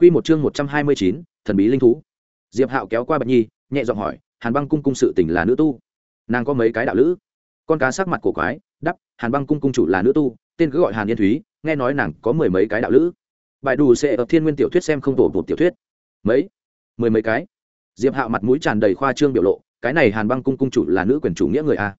Quy một chương một trăm hai mươi chín, thần bí linh thú. Diệp Hạo kéo qua Bạch Nhi, nhẹ giọng hỏi, Hàn Băng cung cung sự tình là nữ tu. Nàng có mấy cái đạo lữ? Con cá sắc mặt cổ quái, đáp, Hàn Băng cung cung chủ là nữ tu, tên cứ gọi Hàn Yên Thúy, nghe nói nàng có mười mấy cái đạo lữ. Bài đủ sẽ ở Thiên Nguyên tiểu thuyết xem không tổ một tiểu thuyết. Mấy? Mười mấy cái. Diệp Hạo mặt mũi tràn đầy khoa trương biểu lộ, cái này Hàn Băng cung cung chủ là nữ quyền chủ nghĩa người a.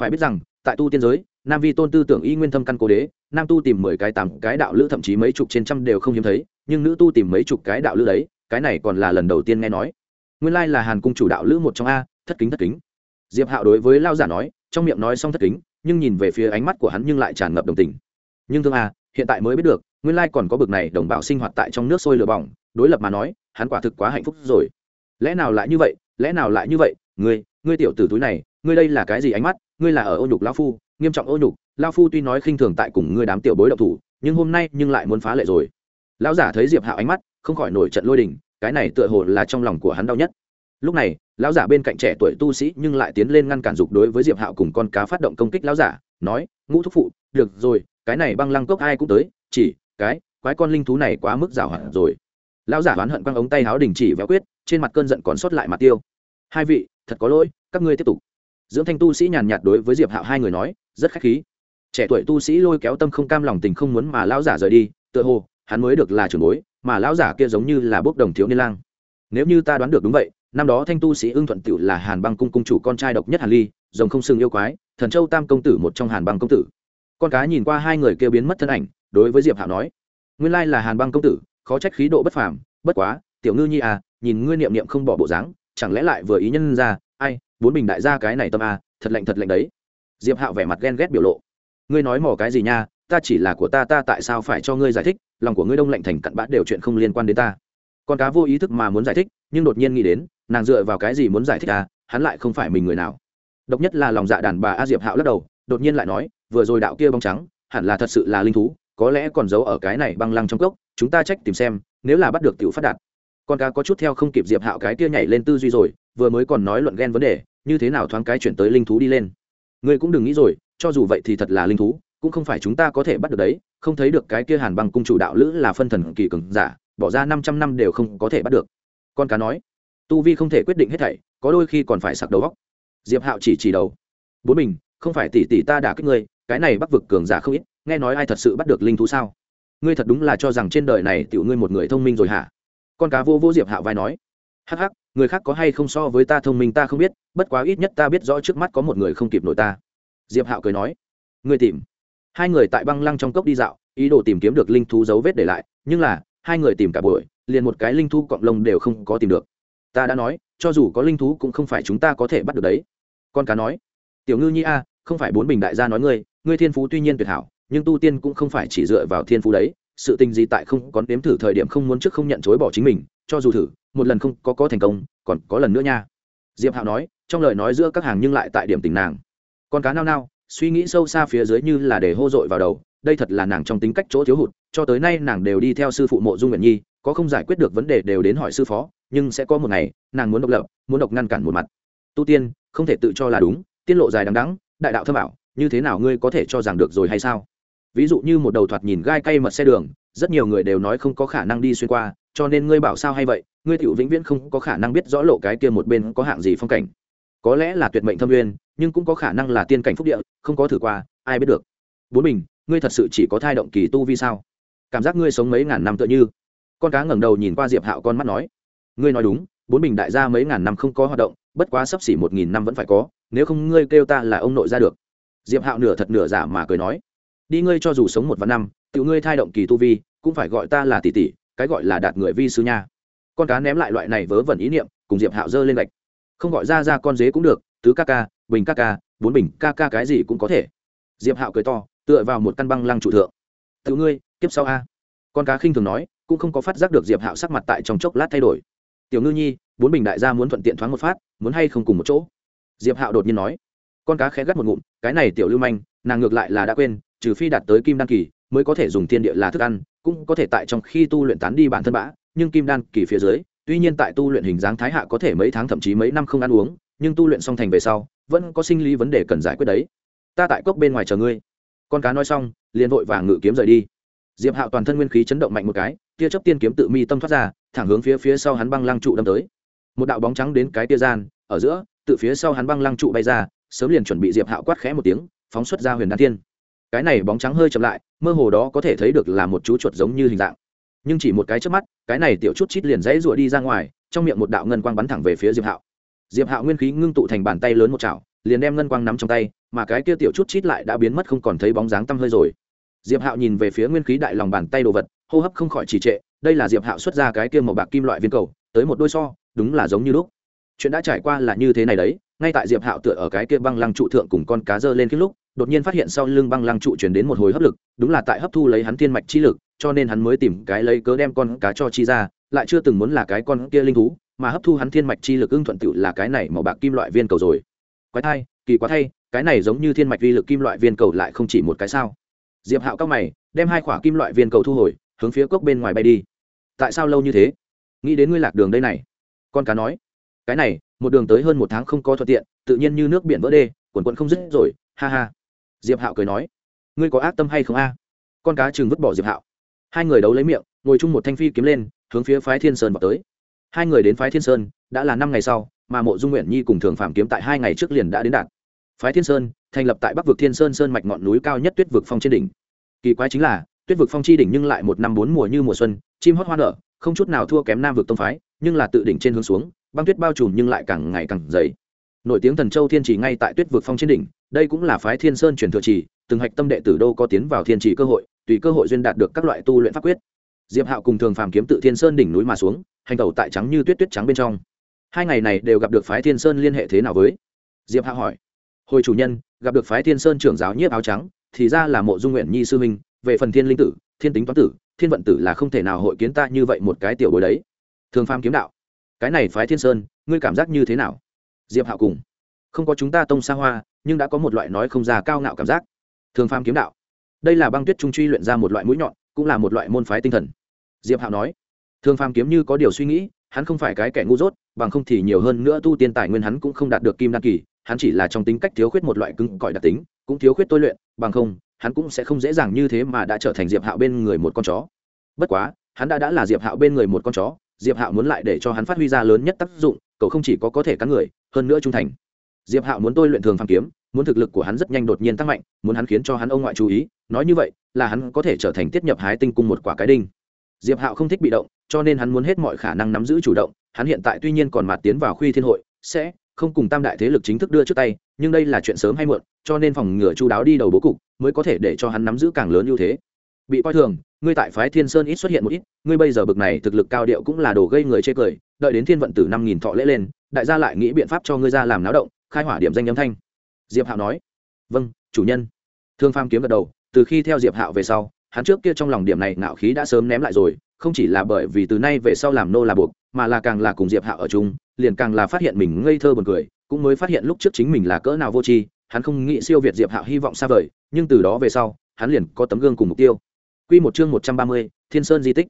Phải biết rằng, tại tu tiên giới, Nam Vi tôn tư tưởng y nguyên thâm căn cố đế, nam tu tìm mười cái tám cái đạo lữ thậm chí mấy chục trên trăm đều không hiếm thấy, nhưng nữ tu tìm mấy chục cái đạo lữ đấy, cái này còn là lần đầu tiên nghe nói. Nguyên lai là hàn cung chủ đạo lữ một trong a, thất kính thất kính. Diệp hạo đối với lao giả nói, trong miệng nói xong thất kính, nhưng nhìn về phía ánh mắt của hắn nhưng lại tràn ngập đồng tình. Nhưng thương a, hiện tại mới biết được, nguyên lai còn có bực này đồng bào sinh hoạt tại trong nước sôi lửa bỏng, đối lập mà nói, hắn quả thực quá hạnh phúc rồi. Lẽ nào lại như vậy? Lẽ nào lại như vậy? Ngươi ngươi tiểu tử túi này, ngươi đây là cái gì ánh mắt? Ngươi là ở ô nhục lao phu, nghiêm trọng ô nhục. Lao phu tuy nói khinh thường tại cùng ngươi đám tiểu bối độc thủ, nhưng hôm nay nhưng lại muốn phá lệ rồi lão giả thấy diệp hạo ánh mắt, không khỏi nổi trận lôi đình, cái này tựa hồ là trong lòng của hắn đau nhất. Lúc này, lão giả bên cạnh trẻ tuổi tu sĩ nhưng lại tiến lên ngăn cản dục đối với diệp hạo cùng con cá phát động công kích lão giả, nói, ngũ thúc phụ, được rồi, cái này băng lăng cốc ai cũng tới, chỉ, cái, quái con linh thú này quá mức rào hẳn rồi. Lão giả oán hận quăng ống tay háo đình chỉ véo quyết, trên mặt cơn giận còn sót lại mặt tiêu. Hai vị, thật có lỗi, các ngươi tiếp tục. Dưỡng thanh tu sĩ nhàn nhạt đối với diệp hạo hai người nói, rất khách khí. Trẻ tuổi tu sĩ lôi kéo tâm không cam lòng tình không muốn mà lão giả rời đi, tựa hồ hắn mới được là trưởng bối, mà lão giả kia giống như là bốc đồng thiếu niên lang. Nếu như ta đoán được đúng vậy, năm đó thanh tu sĩ ưng thuận tựu là hàn băng cung cung chủ con trai độc nhất hàn ly, rồng không sừng yêu quái, thần châu tam công tử một trong hàn băng công tử. Con cá nhìn qua hai người kia biến mất thân ảnh, đối với diệp hạo nói, nguyên lai là hàn băng công tử, khó trách khí độ bất phàm, bất quá, tiểu ngư nhi à nhìn ngươi niệm niệm không bỏ bộ dáng, chẳng lẽ lại vừa ý nhân ra, ai, bốn bình đại gia cái này tâm à thật lạnh thật lạnh đấy. Diệp hạo vẻ mặt ghen ghét biểu lộ, ngươi nói mỏ cái gì nha, ta chỉ là của ta ta tại sao phải cho ngươi giải thích lòng của ngươi đông lạnh thành cặn bã đều chuyện không liên quan đến ta. Con cá vô ý thức mà muốn giải thích, nhưng đột nhiên nghĩ đến, nàng dựa vào cái gì muốn giải thích à hắn lại không phải mình người nào. Độc nhất là lòng dạ đàn bà a diệp hạo lắc đầu, đột nhiên lại nói, vừa rồi đạo kia bóng trắng, hẳn là thật sự là linh thú, có lẽ còn giấu ở cái này băng lăng trong cốc, chúng ta trách tìm xem, nếu là bắt được tiểu phát đạt. Con cá có chút theo không kịp diệp hạo cái kia nhảy lên tư duy rồi, vừa mới còn nói luận ghen vấn đề, như thế nào thoáng cái chuyển tới linh thú đi lên. Ngươi cũng đừng nghĩ rồi, cho dù vậy thì thật là linh thú cũng không phải chúng ta có thể bắt được đấy, không thấy được cái kia hàn băng cung chủ đạo lữ là phân thần kỳ cường giả, bỏ ra năm trăm năm đều không có thể bắt được. Con cá nói, tu vi không thể quyết định hết thảy, có đôi khi còn phải sặc đầu góc. Diệp hạo chỉ chỉ đầu, bốn mình, không phải tỷ tỷ ta đã kích ngươi, cái này bắc vực cường giả không ít, nghe nói ai thật sự bắt được linh thú sao? Ngươi thật đúng là cho rằng trên đời này tiểu ngươi một người thông minh rồi hả? Con cá vô vô diệp hạo vai nói, hắc hắc, người khác có hay không so với ta thông minh ta không biết, bất quá ít nhất ta biết rõ trước mắt có một người không kịp nổi ta. Diệp hạo cười nói, ngươi tìm hai người tại băng lăng trong cốc đi dạo, ý đồ tìm kiếm được linh thú dấu vết để lại, nhưng là, hai người tìm cả buổi, liền một cái linh thú cọng lông đều không có tìm được. Ta đã nói, cho dù có linh thú cũng không phải chúng ta có thể bắt được đấy. Con cá nói, tiểu ngư nhi a, không phải bốn bình đại gia nói ngươi ngươi thiên phú tuy nhiên tuyệt hảo, nhưng tu tiên cũng không phải chỉ dựa vào thiên phú đấy. Sự tình gì tại không có nếm thử thời điểm không muốn trước không nhận chối bỏ chính mình, cho dù thử, một lần không có có thành công, còn có lần nữa nha. Diệp hạo nói, trong lời nói giữa các hàng nhưng lại tại điểm tình nàng. Con cá nao nao suy nghĩ sâu xa phía dưới như là để hô dội vào đầu, đây thật là nàng trong tính cách chỗ thiếu hụt, cho tới nay nàng đều đi theo sư phụ mộ dung nguyện nhi, có không giải quyết được vấn đề đều đến hỏi sư phó, nhưng sẽ có một ngày, nàng muốn độc lập, muốn độc ngăn cản một mặt. Tu tiên, không thể tự cho là đúng, tiết lộ dài đằng đắng đại đạo thơ bảo như thế nào ngươi có thể cho rằng được rồi hay sao? Ví dụ như một đầu thoạt nhìn gai cay mật xe đường, rất nhiều người đều nói không có khả năng đi xuyên qua, cho nên ngươi bảo sao hay vậy, ngươi tiểu vĩnh viễn không có khả năng biết rõ lộ cái kia một bên có hạng gì phong cảnh có lẽ là tuyệt mệnh thâm uyên, nhưng cũng có khả năng là tiên cảnh phúc địa, không có thử qua, ai biết được. Bốn bình, ngươi thật sự chỉ có thai động kỳ tu vi sao? Cảm giác ngươi sống mấy ngàn năm tựa như. Con cá ngẩng đầu nhìn qua diệp hạo con mắt nói, ngươi nói đúng, bốn bình đại gia mấy ngàn năm không có hoạt động, bất quá sắp xỉ một nghìn năm vẫn phải có, nếu không ngươi kêu ta là ông nội ra được. Diệp hạo nửa thật nửa giả mà cười nói, đi ngươi cho dù sống một vạn năm tự ngươi thai động kỳ tu vi, cũng phải gọi ta là tỷ tỷ, cái gọi là đạt người vi sư nha. Con cá ném lại loại này vớ vẩn ý niệm, cùng diệp hạo giơ lên gạch không gọi ra ra con dế cũng được, tứ ca ca, bình ca ca, bốn bình ca ca cái gì cũng có thể. Diệp hạo cười to, tựa vào một căn băng lăng trụ thượng. Tự ngươi tiếp sau a. Con cá khinh thường nói, cũng không có phát giác được diệp hạo sắc mặt tại trong chốc lát thay đổi. Tiểu ngư nhi, bốn bình đại gia muốn thuận tiện thoáng một phát, muốn hay không cùng một chỗ? Diệp hạo đột nhiên nói. Con cá khẽ gắt một ngụm, cái này tiểu lưu manh, nàng ngược lại là đã quên, trừ phi đạt tới kim đan kỳ, mới có thể dùng thiên địa là thức ăn, cũng có thể tại trong khi tu luyện tán đi bản thân bã, nhưng kim đan kỳ phía dưới tuy nhiên tại tu luyện hình dáng thái hạ có thể mấy tháng thậm chí mấy năm không ăn uống, nhưng tu luyện xong thành về sau, vẫn có sinh lý vấn đề cần giải quyết đấy. Ta tại cốc bên ngoài chờ ngươi. Con cá nói xong, liền vội vàng ngự kiếm rời đi. Diệp hạo toàn thân nguyên khí chấn động mạnh một cái, tia chớp tiên kiếm tự mi tâm thoát ra, thẳng hướng phía phía sau hắn băng lăng trụ đâm tới. Một đạo bóng trắng đến cái tia gian, ở giữa, tự phía sau hắn băng lăng trụ bay ra, sớm liền chuẩn bị diệp hạo quát khẽ một tiếng, phóng xuất ra huyền đan tiên cái này bóng trắng hơi chậm lại, mơ hồ đó có thể thấy được là một chú chuột giống như hình dạng nhưng chỉ một cái trước mắt, cái này tiểu chút chít liền dãy rụa đi ra ngoài, trong miệng một đạo ngân quang bắn thẳng về phía diệp hạo. Diệp hạo nguyên khí ngưng tụ thành bàn tay lớn một chảo, liền đem ngân quang nắm trong tay, mà cái kia tiểu chút chít lại đã biến mất không còn thấy bóng dáng tăm hơi rồi. Diệp hạo nhìn về phía nguyên khí đại lòng bàn tay đồ vật, hô hấp không khỏi trì trệ, đây là diệp hạo xuất ra cái kia màu bạc kim loại viên cầu, tới một đôi so, đúng là giống như lúc. Chuyện đã trải qua là như thế này đấy, ngay tại diệp hạo tựa ở cái kia băng lăng trụ thượng cùng con cá dơ lên cái lúc, đột nhiên phát hiện sau lưng băng lăng trụ chuyển đến một hồi hấp lực, đúng là tại hấp thu lấy hắn thiên mạch chi lực cho nên hắn mới tìm cái lấy cớ đem con cá cho chi ra, lại chưa từng muốn là cái con kia linh thú, mà hấp thu hắn thiên mạch chi lực ưng thuận tựu là cái này màu bạc kim loại viên cầu rồi. Quái thai, kỳ quá thay, cái này giống như thiên mạch vi lực kim loại viên cầu lại không chỉ một cái sao. Diệp hạo cao mày, đem hai quả kim loại viên cầu thu hồi, hướng phía cốc bên ngoài bay đi. Tại sao lâu như thế? Nghĩ đến ngươi lạc đường đây này. Con cá nói, cái này, một đường tới hơn một tháng không có thuận tiện, tự nhiên như nước biển vỡ đê, quần quận không dứt rồi, ha ha. Diệp hạo cười nói, ngươi có ác tâm hay không a? Con cá chừng vứt bỏ diệp hạo hai người đấu lấy miệng, ngồi chung một thanh phi kiếm lên, hướng phía phái thiên sơn vào tới. Hai người đến phái thiên sơn, đã là năm ngày sau, mà mộ dung nguyện nhi cùng thường phạm kiếm tại hai ngày trước liền đã đến đạt. Phái thiên sơn, thành lập tại bắc vực thiên sơn sơn mạch ngọn núi cao nhất tuyết vực phong trên đỉnh. Kỳ quái chính là, tuyết vực phong chi đỉnh nhưng lại một năm bốn mùa như mùa xuân, chim hót hoa nở, không chút nào thua kém nam vực tông phái, nhưng là tự đỉnh trên hướng xuống, băng tuyết bao trùm nhưng lại càng ngày càng dày. Nổi tiếng thần châu thiên trì ngay tại tuyết vực phong trên đỉnh, đây cũng là phái thiên sơn truyền thừa trì từng hạch tâm đệ tử đô có tiến vào thiên trì cơ hội, tùy cơ hội duyên đạt được các loại tu luyện pháp quyết. Diệp hạo cùng thường phàm kiếm tự thiên sơn đỉnh núi mà xuống, hành tẩu tại trắng như tuyết tuyết trắng bên trong. Hai ngày này đều gặp được phái thiên sơn liên hệ thế nào với? Diệp hạo hỏi. Hồi chủ nhân, gặp được phái thiên sơn trưởng giáo nhiếp áo trắng, thì ra là mộ dung nguyện nhi sư minh về phần thiên linh tử, thiên tính toán tử, thiên vận tử là không thể nào hội kiến ta như vậy một cái tiểu bối đấy. Thường phàm kiếm đạo. Cái này phái thiên sơn, ngươi cảm giác như thế nào? Diệp hạo cùng. Không có chúng ta tông xa hoa, nhưng đã có một loại nói không ra cao ngạo cảm giác thường phàm kiếm đạo. Đây là băng tuyết trung truy luyện ra một loại mũi nhọn, cũng là một loại môn phái tinh thần. Diệp hạo nói thường phàm kiếm như có điều suy nghĩ, hắn không phải cái kẻ ngu dốt, bằng không thì nhiều hơn nữa tu tiên tài nguyên hắn cũng không đạt được kim đan kỳ, hắn chỉ là trong tính cách thiếu khuyết một loại cứng cỏi đặc tính, cũng thiếu khuyết tôi luyện, bằng không, hắn cũng sẽ không dễ dàng như thế mà đã trở thành diệp hạo bên người một con chó. Bất quá, hắn đã đã là diệp hạo bên người một con chó, diệp hạo muốn lại để cho hắn phát huy ra lớn nhất tác dụng, cậu không chỉ có có thể cắn người, hơn nữa trung thành. Diệp hạo muốn tôi luyện thường phàm kiếm muốn thực lực của hắn rất nhanh đột nhiên tăng mạnh, muốn hắn khiến cho hắn ông ngoại chú ý, nói như vậy là hắn có thể trở thành tiết nhập hái tinh cung một quả cái đinh. Diệp hạo không thích bị động, cho nên hắn muốn hết mọi khả năng nắm giữ chủ động, hắn hiện tại tuy nhiên còn mạt tiến vào khuy thiên hội, sẽ không cùng tam đại thế lực chính thức đưa trước tay, nhưng đây là chuyện sớm hay muộn, cho nên phòng ngừa chu đáo đi đầu bố cục mới có thể để cho hắn nắm giữ càng lớn ưu thế. Bị coi thường, ngươi tại phái thiên sơn ít xuất hiện một ít, ngươi bây giờ bực này thực lực cao điệu cũng là đồ gây người chê cười, đợi đến thiên vận tử năm nghìn thọ lễ lên, đại gia lại nghĩ biện pháp cho ngươi ra làm náo động, khai hỏa điểm danh âm thanh diệp hạo nói. Vâng chủ nhân. Thương pham kiếm gật đầu từ khi theo diệp hạo về sau hắn trước kia trong lòng điểm này ngạo khí đã sớm ném lại rồi không chỉ là bởi vì từ nay về sau làm nô là buộc mà là càng là cùng diệp hạo ở chung liền càng là phát hiện mình ngây thơ buồn cười cũng mới phát hiện lúc trước chính mình là cỡ nào vô tri hắn không nghĩ siêu việt diệp hạo hy vọng xa vời nhưng từ đó về sau hắn liền có tấm gương cùng mục tiêu. Quy một chương một trăm ba mươi, Thiên Sơn di tích.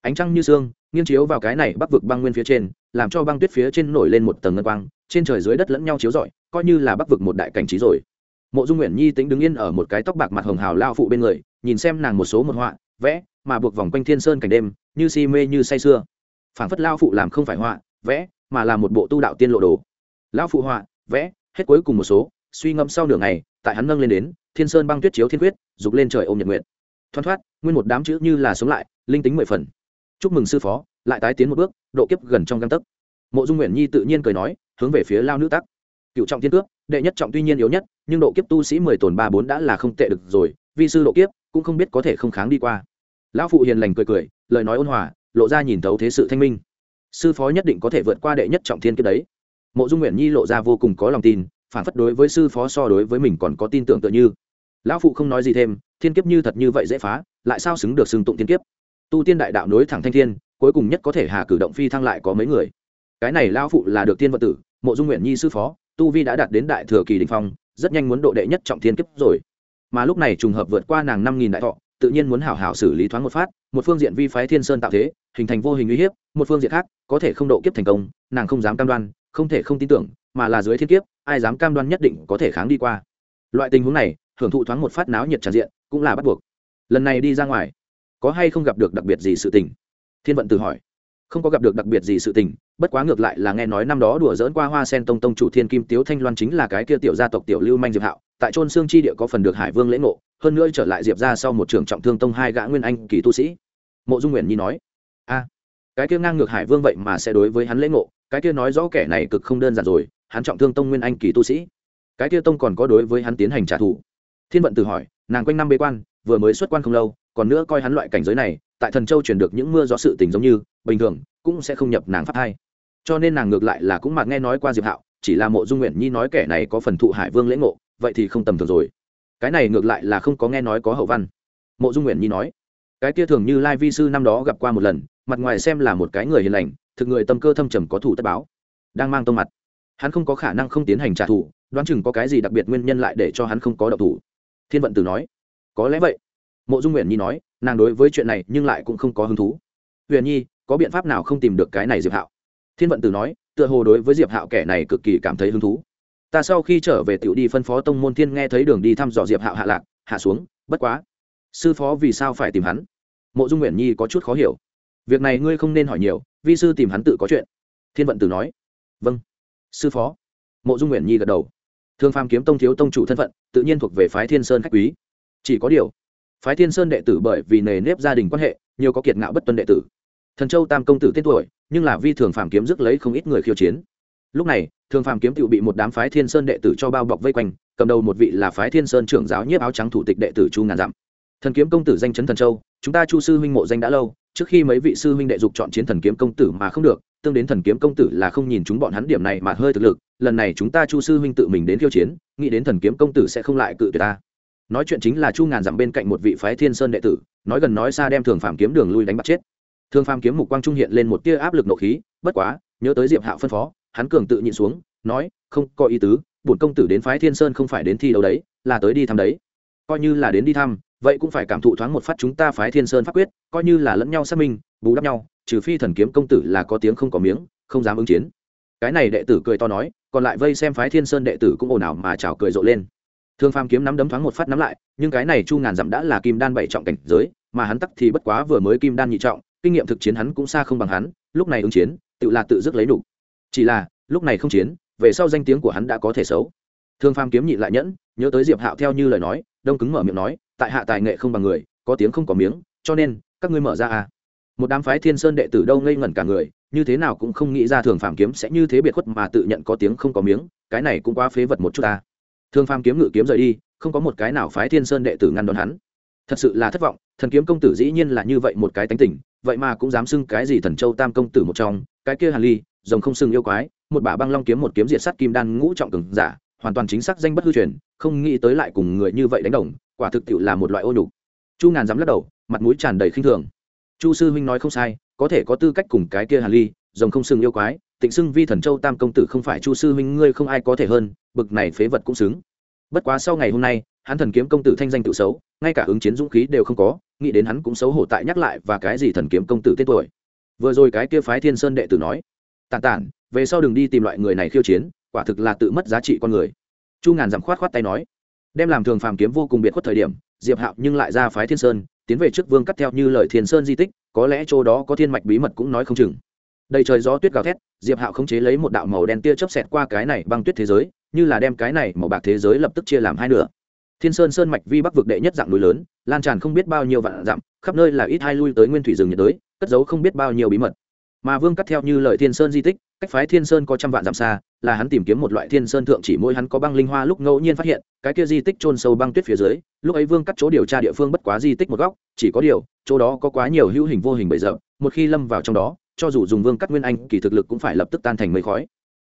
Ánh trăng như sương, nghiêng chiếu vào cái này Bắc vực băng nguyên phía trên, làm cho băng tuyết phía trên nổi lên một tầng ngân quang, trên trời dưới đất lẫn nhau chiếu rọi, coi như là Bắc vực một đại cảnh trí rồi. Mộ Dung Nguyện Nhi tính đứng yên ở một cái tóc bạc mặt hồng hào lao phụ bên người, nhìn xem nàng một số một họa, vẽ, mà buộc vòng quanh Thiên Sơn cảnh đêm, như si mê như say sưa. Phảng phất lao phụ làm không phải họa, vẽ, mà là một bộ tu đạo tiên lộ đồ. Lão phụ họa, vẽ, hết cuối cùng một số, suy ngẫm sau nửa ngày, tại hắn nâng lên đến, Thiên Sơn băng tuyết chiếu thiên quyết, dục lên trời ôm nhật nguyện thoăn thoát nguyên một đám chữ như là sống lại linh tính mười phần chúc mừng sư phó lại tái tiến một bước độ kiếp gần trong găng tấc mộ dung nguyện nhi tự nhiên cười nói hướng về phía lao nữ tắc cựu trọng thiên cước đệ nhất trọng tuy nhiên yếu nhất, nhưng độ kiếp tu sĩ mười tồn ba bốn đã là không tệ được rồi vì sư độ kiếp cũng không biết có thể không kháng đi qua. Lão phụ hiền lành cười cười, lời nói ôn hòa, lộ ra nhìn thấu thế sự thanh minh. Sư phó nhất định có thể vượt qua đệ nhất trọng thiên kiếp đấy. Mộ dung nguyện nhi lộ ra vô cùng có lòng tin, phản phất đối với sư phó so đối với mình còn có tin tưởng tựa như. Lão phụ không nói gì thêm, thiên kiếp như thật như vậy dễ phá, lại sao xứng được xưng tụng thiên kiếp? Tu tiên đại đạo nối thẳng thanh thiên, cuối cùng nhất có thể hà cử động phi thăng lại có mấy người. Cái này lão phụ là được tiên vật tử, mộ dung nguyện nhi sư phó tu vi đã đạt đến đại thừa kỳ đình phong, rất nhanh muốn độ đệ nhất trọng thiên kiếp rồi. Mà lúc này trùng hợp vượt qua nàng năm nghìn đại thọ, tự nhiên muốn hảo hảo xử lý thoáng một phát, một phương diện vi phái thiên sơn tạo thế, hình thành vô hình uy hiếp, một phương diện khác, có thể không độ kiếp thành công, nàng không dám cam đoan, không thể không tin tưởng, mà là dưới thiên kiếp, ai dám cam đoan nhất định có thể kháng đi qua. Loại tình huống này, hưởng thụ thoáng một phát náo nhiệt tràn diện, cũng là bắt buộc. Lần này đi ra ngoài, có hay không gặp được đặc biệt gì sự tình? Thiên vận tử hỏi không có gặp được đặc biệt gì sự tình, bất quá ngược lại là nghe nói năm đó đùa dỡn qua hoa sen tông tông chủ thiên kim tiếu thanh loan chính là cái kia tiểu gia tộc tiểu lưu manh diệp hạo, tại trôn xương chi địa có phần được hải vương lễ ngộ, hơn nữa trở lại diệp ra sau một trường trọng thương tông hai gã nguyên anh kỳ tu sĩ. Mộ dung nguyện nhi nói, a, cái kia ngang ngược hải vương vậy mà sẽ đối với hắn lễ ngộ, cái kia nói rõ kẻ này cực không đơn giản rồi, hắn trọng thương tông nguyên anh kỳ tu sĩ. Cái kia tông còn có đối với hắn tiến hành trả thù. Thiên vận tự hỏi, nàng quanh năm bế quan, vừa mới xuất quan không lâu, còn nữa coi hắn loại cảnh giới này tại thần châu truyền được những mưa gió sự tình giống như, bình thường, cũng sẽ không nhập nàng pháp hai. Cho nên nàng ngược lại là cũng mặc nghe nói qua diệp hạo, chỉ là mộ dung nguyện nhi nói kẻ này có phần thụ hải vương lễ ngộ, vậy thì không tầm thường rồi. Cái này ngược lại là không có nghe nói có hậu văn. Mộ dung nguyện nhi nói, cái kia thường như lai vi sư năm đó gặp qua một lần, mặt ngoài xem là một cái người hiền lành, thực người tâm cơ thâm trầm có thủ tất báo, đang mang tông mặt. Hắn không có khả năng không tiến hành trả thù, đoán chừng có cái gì đặc biệt nguyên nhân lại để cho hắn không có độc thủ. Thiên vận tử nói, có lẽ vậy. Mộ dung nguyện nhi nói nàng đối với chuyện này nhưng lại cũng không có hứng thú. Huyền nhi, có biện pháp nào không tìm được cái này diệp hạo? Thiên vận tử nói, tựa hồ đối với diệp hạo kẻ này cực kỳ cảm thấy hứng thú. Ta sau khi trở về tiểu đi phân phó tông môn thiên nghe thấy đường đi thăm dò diệp hạo hạ lạc, hạ xuống, bất quá. Sư phó vì sao phải tìm hắn? Mộ dung nguyện nhi có chút khó hiểu. Việc này ngươi không nên hỏi nhiều, vi sư tìm hắn tự có chuyện. Thiên vận tử nói vâng. Sư phó. Mộ dung nguyện nhi gật đầu. Thương phàm kiếm tông thiếu tông chủ thân phận, tự nhiên thuộc về phái thiên sơn khách quý. Chỉ có điều phái thiên sơn đệ tử bởi vì nề nếp gia đình quan hệ, nhiều có kiệt ngạo bất tuân đệ tử. Thần châu tam công tử tên tuổi, nhưng là vi thường phàm kiếm rước lấy không ít người khiêu chiến. Lúc này, thường phàm kiếm tự bị một đám phái thiên sơn đệ tử cho bao bọc vây quanh, cầm đầu một vị là phái thiên sơn trưởng giáo nhiếp áo trắng thủ tịch đệ tử chu ngàn dặm. Thần kiếm công tử danh chấn thần châu, chúng ta chu sư huynh mộ danh đã lâu, trước khi mấy vị sư huynh đệ dục chọn chiến thần kiếm công tử mà không được, tương đến thần kiếm công tử là không nhìn chúng bọn hắn điểm này mà hơi thực lực, lần này chúng ta chu sư huynh tự mình đến khiêu chiến, nghĩ đến thần kiếm công tử sẽ không lại cự tuyệt ta nói chuyện chính là chu ngàn dặm bên cạnh một vị phái thiên sơn đệ tử, nói gần nói xa đem thường phàm kiếm đường lui đánh bắt chết. Thường phàm kiếm mục quang trung hiện lên một tia áp lực nộ khí, bất quá, nhớ tới diệp hạo phân phó, hắn cường tự nhịn xuống, nói, không, có ý tứ, bổn công tử đến phái thiên sơn không phải đến thi đấu đấy, là tới đi thăm đấy. Coi như là đến đi thăm, vậy cũng phải cảm thụ thoáng một phát chúng ta phái thiên sơn pháp quyết, coi như là lẫn nhau xác minh, bù đắp nhau, trừ phi thần kiếm công tử là có tiếng không có miếng, không dám ứng chiến. Cái này đệ tử cười to nói, còn lại vây xem phái thiên sơn đệ tử cũng ồn ào mà chào cười rộ lên thương phàm kiếm nắm đấm thoáng một phát nắm lại, nhưng cái này chu ngàn dặm đã là kim đan bảy trọng cảnh giới, mà hắn tắc thì bất quá vừa mới kim đan nhị trọng, kinh nghiệm thực chiến hắn cũng xa không bằng hắn, lúc này ứng chiến, tự là tự dứt lấy đủ. Chỉ là, lúc này không chiến, về sau danh tiếng của hắn đã có thể xấu. Thương phàm kiếm nhị lại nhẫn, nhớ tới diệp hạo theo như lời nói, đông cứng mở miệng nói, tại hạ tài nghệ không bằng người, có tiếng không có miếng, cho nên, các ngươi mở ra à. Một đám phái thiên sơn đệ tử đâu ngây ngẩn cả người, như thế nào cũng không nghĩ ra thường phàm kiếm sẽ như thế biệt khuất mà tự nhận có tiếng không có miếng, cái này cũng quá phế vật một chút ta. Thương phàm kiếm ngự kiếm rời đi, không có một cái nào phái thiên sơn đệ tử ngăn đón hắn. Thật sự là thất vọng, thần kiếm công tử dĩ nhiên là như vậy một cái tánh tình, vậy mà cũng dám xưng cái gì thần châu tam công tử một trong, cái kia hàn ly, rồng không xưng yêu quái, một bả băng long kiếm một kiếm diệt sắt kim đan ngũ trọng cường giả, hoàn toàn chính xác danh bất hư truyền, không nghĩ tới lại cùng người như vậy đánh đồng, quả thực tiệu là một loại ô nhục. Chu ngàn dám lắc đầu, mặt mũi tràn đầy khinh thường. Chu sư huynh nói không sai, có thể có tư cách cùng cái kia hàn ly, rồng không xưng yêu quái tịnh xưng vi thần châu tam công tử không phải chu sư huynh ngươi không ai có thể hơn, bực này phế vật cũng xứng. Bất quá sau ngày hôm nay, hắn thần kiếm công tử thanh danh tự xấu, ngay cả ứng chiến dũng khí đều không có, nghĩ đến hắn cũng xấu hổ tại nhắc lại và cái gì thần kiếm công tử tên tuổi. Vừa rồi cái kia phái thiên sơn đệ tử nói tàn tản, về sau đừng đi tìm loại người này khiêu chiến, quả thực là tự mất giá trị con người. Chu ngàn giảm khoát khoát tay nói, đem làm thường phàm kiếm vô cùng biệt khuất thời điểm, diệp hạo nhưng lại ra phái thiên sơn, tiến về trước vương cắt theo như lời thiên sơn di tích, có lẽ chỗ đó có thiên mạch bí mật cũng nói không chừng đầy trời gió tuyết gào thét, diệp hạo khống chế lấy một đạo màu đen tia chớp xẹt qua cái này băng tuyết thế giới, như là đem cái này màu bạc thế giới lập tức chia làm hai nửa. Thiên sơn sơn mạch vi bắc vực đệ nhất dạng núi lớn, lan tràn không biết bao nhiêu vạn dặm, khắp nơi là ít hai lui tới nguyên thủy rừng nhiệt đới, cất giấu không biết bao nhiêu bí mật. Mà vương cắt theo như lời thiên sơn di tích, cách phái thiên sơn có trăm vạn dặm xa, là hắn tìm kiếm một loại thiên sơn thượng chỉ mỗi hắn có băng linh hoa lúc ngẫu nhiên phát hiện, cái kia di tích trôn sâu băng tuyết phía dưới, lúc ấy vương cắt chỗ điều tra địa phương bất quá di tích một góc, chỉ có điều, chỗ đó có quá nhiều hữu hình vô hình bậy rậm, một khi lâm vào trong đó cho dù dùng vương cắt nguyên anh, kỳ thực lực cũng phải lập tức tan thành mây khói.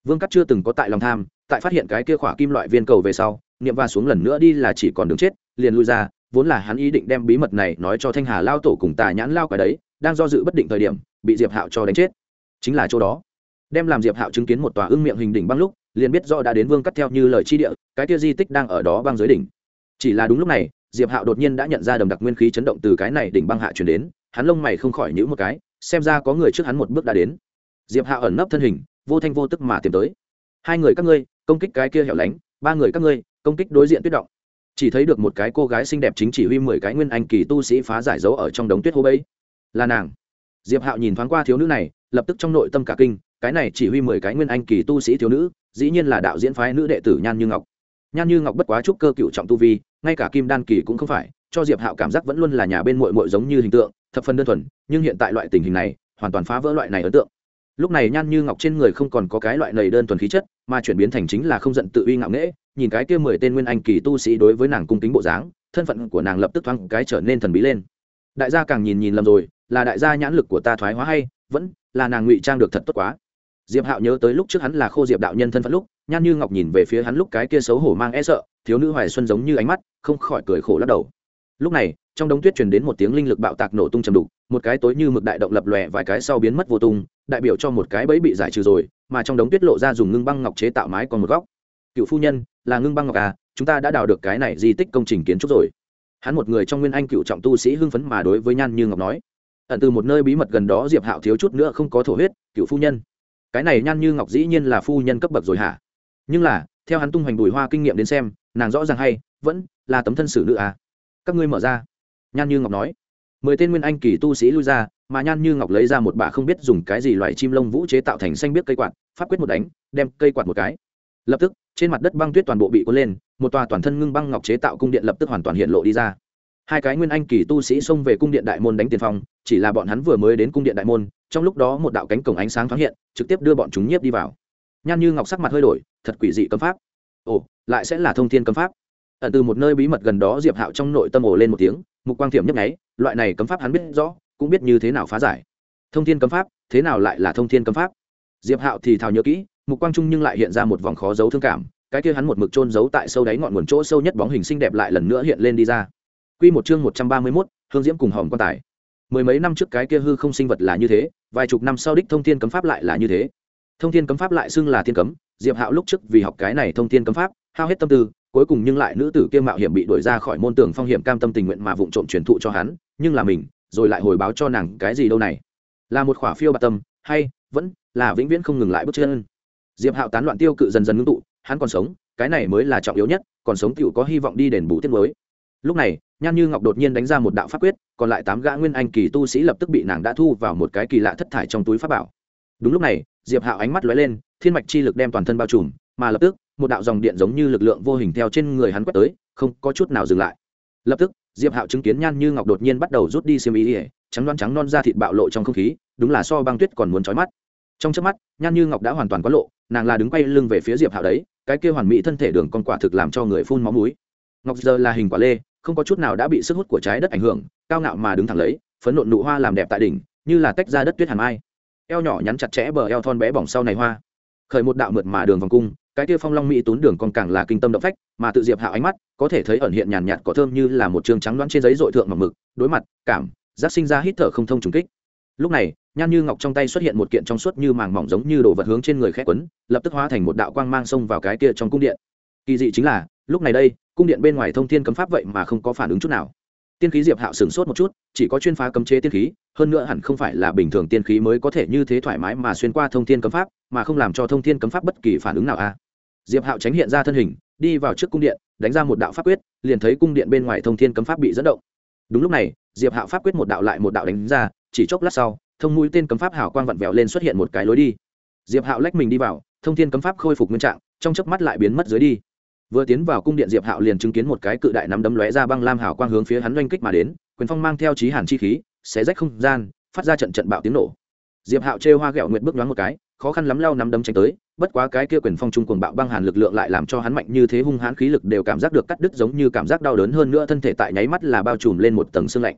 Vương cắt chưa từng có tại lòng tham, tại phát hiện cái kia khỏa kim loại viên cầu về sau, niệm va xuống lần nữa đi là chỉ còn đứng chết, liền lui ra, vốn là hắn ý định đem bí mật này nói cho thanh hà lao tổ cùng tà nhãn lao cái đấy, đang do dự bất định thời điểm, bị diệp hạo cho đánh chết. Chính là chỗ đó. Đem làm diệp hạo chứng kiến một tòa ưng miệng hình đỉnh băng lúc, liền biết do đã đến vương cắt theo như lời chi địa, cái kia di tích đang ở đó băng dưới đỉnh. Chỉ là đúng lúc này, diệp hạo đột nhiên đã nhận ra đầm đặc nguyên khí chấn động từ cái này đỉnh băng hạ chuyển đến, hắn lông mày không khỏi nhữ một cái xem ra có người trước hắn một bước đã đến. Diệp hạ ẩn nấp thân hình, vô thanh vô tức mà tìm tới. Hai người các ngươi, công kích cái kia hẻo lánh, ba người các ngươi, công kích đối diện tuyết động. Chỉ thấy được một cái cô gái xinh đẹp chính chỉ huy mười cái nguyên anh kỳ tu sĩ phá giải dấu ở trong đống tuyết hô bấy. Là nàng. Diệp hạo nhìn thoáng qua thiếu nữ này, lập tức trong nội tâm cả kinh, cái này chỉ huy mười cái nguyên anh kỳ tu sĩ thiếu nữ, dĩ nhiên là đạo diễn phái nữ đệ tử nhan như ngọc. Nhan như ngọc bất quá trúc cơ cựu trọng tu vi, ngay cả kim đan kỳ cũng không phải cho diệp hạo cảm giác vẫn luôn là nhà bên mội mội giống như hình tượng, thập phần đơn thuần, nhưng hiện tại loại tình hình này, hoàn toàn phá vỡ loại này ấn tượng. Lúc này nhan như ngọc trên người không còn có cái loại nầy đơn thuần khí chất, mà chuyển biến thành chính là không giận tự uy ngạo nghễ, nhìn cái kia mười tên nguyên anh kỳ tu sĩ đối với nàng cung kính bộ dáng, thân phận của nàng lập tức thoáng cái trở nên thần bí lên. Đại gia càng nhìn nhìn lầm rồi, là đại gia nhãn lực của ta thoái hóa hay, vẫn là nàng ngụy trang được thật tốt quá. Diệp hạo nhớ tới lúc trước hắn là khô diệp đạo nhân thân phận lúc, nhan như ngọc nhìn về phía hắn lúc cái kia xấu hổ mang e sợ, thiếu nữ hoài xuân giống như ánh mắt, không khỏi cười khổ lắc đầu lúc này, trong đống tuyết truyền đến một tiếng linh lực bạo tạc nổ tung trầm đục, một cái tối như mực đại động lập lòe vài cái sau biến mất vô tung, đại biểu cho một cái bẫy bị giải trừ rồi, mà trong đống tuyết lộ ra dùng ngưng băng ngọc chế tạo mái còn một góc. Cựu phu nhân, là ngưng băng ngọc à chúng ta đã đào được cái này di tích công trình kiến trúc rồi. Hắn một người trong nguyên anh cựu trọng tu sĩ hưng phấn mà đối với nhan như ngọc nói. Ẩn từ một nơi bí mật gần đó diệp hạo thiếu chút nữa không có thổ huyết, cựu phu nhân. Cái này nhan như ngọc dĩ nhiên là phu nhân cấp bậc rồi hả? Nhưng là, theo hắn tung hoành bùi hoa kinh nghiệm đến xem, nàng rõ ràng hay, vẫn là tấm thân sử nữ à? Các ngươi mở ra. Nhan như ngọc nói. Mười tên nguyên anh kỳ tu sĩ lui ra, mà nhan như ngọc lấy ra một bả không biết dùng cái gì loại chim lông vũ chế tạo thành xanh biết cây quạt, pháp quyết một đánh, đem cây quạt một cái. Lập tức, trên mặt đất băng tuyết toàn bộ bị cuốn lên, một tòa toàn thân ngưng băng ngọc chế tạo cung điện lập tức hoàn toàn hiện lộ đi ra. Hai cái nguyên anh kỳ tu sĩ xông về cung điện đại môn đánh tiền phong, chỉ là bọn hắn vừa mới đến cung điện đại môn, trong lúc đó một đạo cánh cổng ánh sáng thoáng hiện, trực tiếp đưa bọn chúng nhiếp đi vào. Nhan như ngọc sắc mặt hơi đổi, thật quỷ dị cấm pháp. Ồ, lại sẽ là thông thiên cấm pháp ẩn từ một nơi bí mật gần đó diệp hạo trong nội tâm ồ lên một tiếng mục quang thiểm nhấp nháy loại này cấm pháp hắn biết rõ cũng biết như thế nào phá giải thông thiên cấm pháp thế nào lại là thông thiên cấm pháp diệp hạo thì thào nhớ kỹ mục quang trung nhưng lại hiện ra một vòng khó giấu thương cảm cái kia hắn một mực trôn giấu tại sâu đáy ngọn nguồn chỗ sâu nhất bóng hình xinh đẹp lại lần nữa hiện lên đi ra Quy một chương một trăm ba mươi 131, Hương Diễm cùng Hồng Quan Tài. Mười mấy năm trước cái kia hư không sinh vật là như thế, vài chục năm sau đích thông thiên cấm pháp lại là như thế. Thông thiên cấm pháp lại xưng là thiên cấm, Diệp Hạo lúc trước vì học cái này thông thiên cấm pháp, hao hết tâm tư, cuối cùng nhưng lại nữ tử kia mạo hiểm bị đuổi ra khỏi môn tưởng phong hiểm cam tâm tình nguyện mà vụng trộm truyền thụ cho hắn, nhưng là mình, rồi lại hồi báo cho nàng cái gì đâu này? Là một khỏa phiêu bạt tâm, hay vẫn là vĩnh viễn không ngừng lại bước chân. Diệp Hạo tán loạn tiêu cự dần dần ngưng tụ, hắn còn sống, cái này mới là trọng yếu nhất, còn sống tiểu có hy vọng đi đền bù tiết mới. Lúc này, Nhan Như Ngọc đột nhiên đánh ra một đạo pháp quyết, còn lại tám gã nguyên anh kỳ tu sĩ lập tức bị nàng đã thu vào một cái kỳ lạ thất thải trong túi pháp bảo. Đúng lúc này, Diệp Hạo ánh mắt lóe lên, thiên mạch chi lực đem toàn thân bao trùm, mà lập tức, một đạo dòng điện giống như lực lượng vô hình theo trên người hắn quét tới, không có chút nào dừng lại. Lập tức, diệp hạo chứng kiến nhan như ngọc đột nhiên bắt đầu rút đi xiêm ý ỉa trắng đoan trắng non ra thịt bạo lộ trong không khí, đúng là so băng tuyết còn muốn trói mắt. Trong chớp mắt, nhan như ngọc đã hoàn toàn quá lộ, nàng là đứng quay lưng về phía diệp hạo đấy, cái kia hoàn mỹ thân thể đường con quả thực làm cho người phun máu mũi. Ngọc giờ là hình quả lê, không có chút nào đã bị sức hút của trái đất ảnh hưởng, cao ngạo mà đứng thẳng lấy, phấn nộn nụ hoa làm đẹp tại đỉnh, như là tách ra đất tuyết hàn mai. Eo nhỏ nhắn chặt chẽ bờ eo thon bé bỏng sau này hoa. Khởi một đạo mượt mà đường vòng cung cái kia phong long mỹ tún đường còn càng là kinh tâm động phách, mà tự diệp hạo ánh mắt có thể thấy ẩn hiện nhàn nhạt có thơm như là một chương trắng đoán trên giấy dội thượng mỏng mực, đối mặt, cảm, giác sinh ra hít thở không thông trùng kích. Lúc này, nhan như ngọc trong tay xuất hiện một kiện trong suốt như màng mỏng giống như đồ vật hướng trên người khẽ quấn, lập tức hóa thành một đạo quang mang xông vào cái kia trong cung điện. Kỳ dị chính là, lúc này đây, cung điện bên ngoài thông thiên cấm pháp vậy mà không có phản ứng chút nào tiên khí diệp hạo sửng sốt một chút, chỉ có chuyên phá cấm chế tiên khí, hơn nữa hẳn không phải là bình thường tiên khí mới có thể như thế thoải mái mà xuyên qua thông thiên cấm pháp, mà không làm cho thông thiên cấm pháp bất kỳ phản ứng nào a à. Diệp hạo tránh hiện ra thân hình, đi vào trước cung điện, đánh ra một đạo pháp quyết, liền thấy cung điện bên ngoài thông thiên cấm pháp bị dẫn động. Đúng lúc này, diệp hạo pháp quyết một đạo lại một đạo đánh ra, chỉ chốc lát sau, thông mũi tên cấm pháp hào quang vặn vẹo lên xuất hiện một cái lối đi. Diệp hạo lách mình đi vào, thông thiên cấm pháp khôi phục nguyên trạng, trong chớp mắt lại biến mất dưới đi vừa tiến vào cung điện diệp hạo liền chứng kiến một cái cự đại nắm đấm lóe ra băng lam hào quang hướng phía hắn oanh kích mà đến, quyền phong mang theo trí hàn chi khí, xé rách không gian, phát ra trận trận bạo tiếng nổ. Diệp hạo chê hoa ghẹo nguyệt bước nhoáng một cái, khó khăn lắm lao nắm đấm tránh tới, bất quá cái kia quyền phong trung cuồng bạo băng hàn lực lượng lại làm cho hắn mạnh như thế hung hãn khí lực đều cảm giác được cắt đứt giống như cảm giác đau đớn hơn nữa thân thể tại nháy mắt là bao trùm lên một tầng xương lạnh.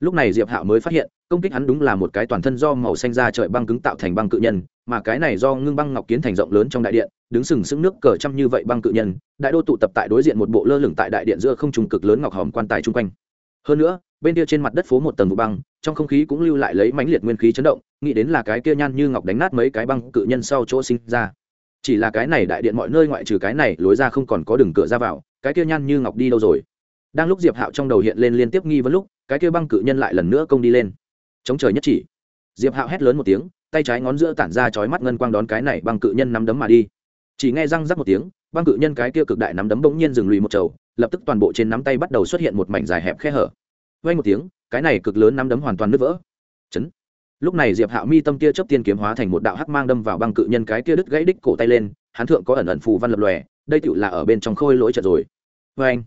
Lúc này diệp hạo mới phát hiện, công kích hắn đúng là một cái toàn thân do màu xanh da trời băng cứng tạo thành băng cự nhân mà cái này do ngưng băng ngọc kiến thành rộng lớn trong đại điện, đứng sừng sững nước cờ trăm như vậy băng cự nhân, đại đô tụ tập tại đối diện một bộ lơ lửng tại đại điện giữa không trùng cực lớn ngọc hòm quan tài chung quanh. Hơn nữa, bên kia trên mặt đất phố một tầng vụ băng, trong không khí cũng lưu lại lấy mãnh liệt nguyên khí chấn động, nghĩ đến là cái kia nhan như ngọc đánh nát mấy cái băng cự nhân sau chỗ sinh ra. Chỉ là cái này đại điện mọi nơi ngoại trừ cái này lối ra không còn có đường cửa ra vào, cái kia nhan như ngọc đi đâu rồi? Đang lúc diệp hạo trong đầu hiện lên liên tiếp nghi vấn lúc, cái kia băng cự nhân lại lần nữa công đi lên. Chống trời nhất chỉ. Diệp hạo hét lớn một tiếng tay trái ngón giữa tản ra chói mắt ngân quang đón cái này băng cự nhân nắm đấm mà đi. Chỉ nghe răng rắc một tiếng, băng cự nhân cái kia cực đại nắm đấm bỗng nhiên dừng lùi một chầu lập tức toàn bộ trên nắm tay bắt đầu xuất hiện một mảnh dài hẹp khe hở. Vay một tiếng, cái này cực lớn nắm đấm hoàn toàn nứt vỡ. Chấn. Lúc này diệp hạo mi tâm kia chớp tiên kiếm hóa thành một đạo hắc mang đâm vào băng cự nhân cái kia đứt gãy đích cổ tay lên, hắn thượng có ẩn ẩn phù văn lập lòe, đây tựu là ở bên trong khôi lỗi trận rồi. Vê anh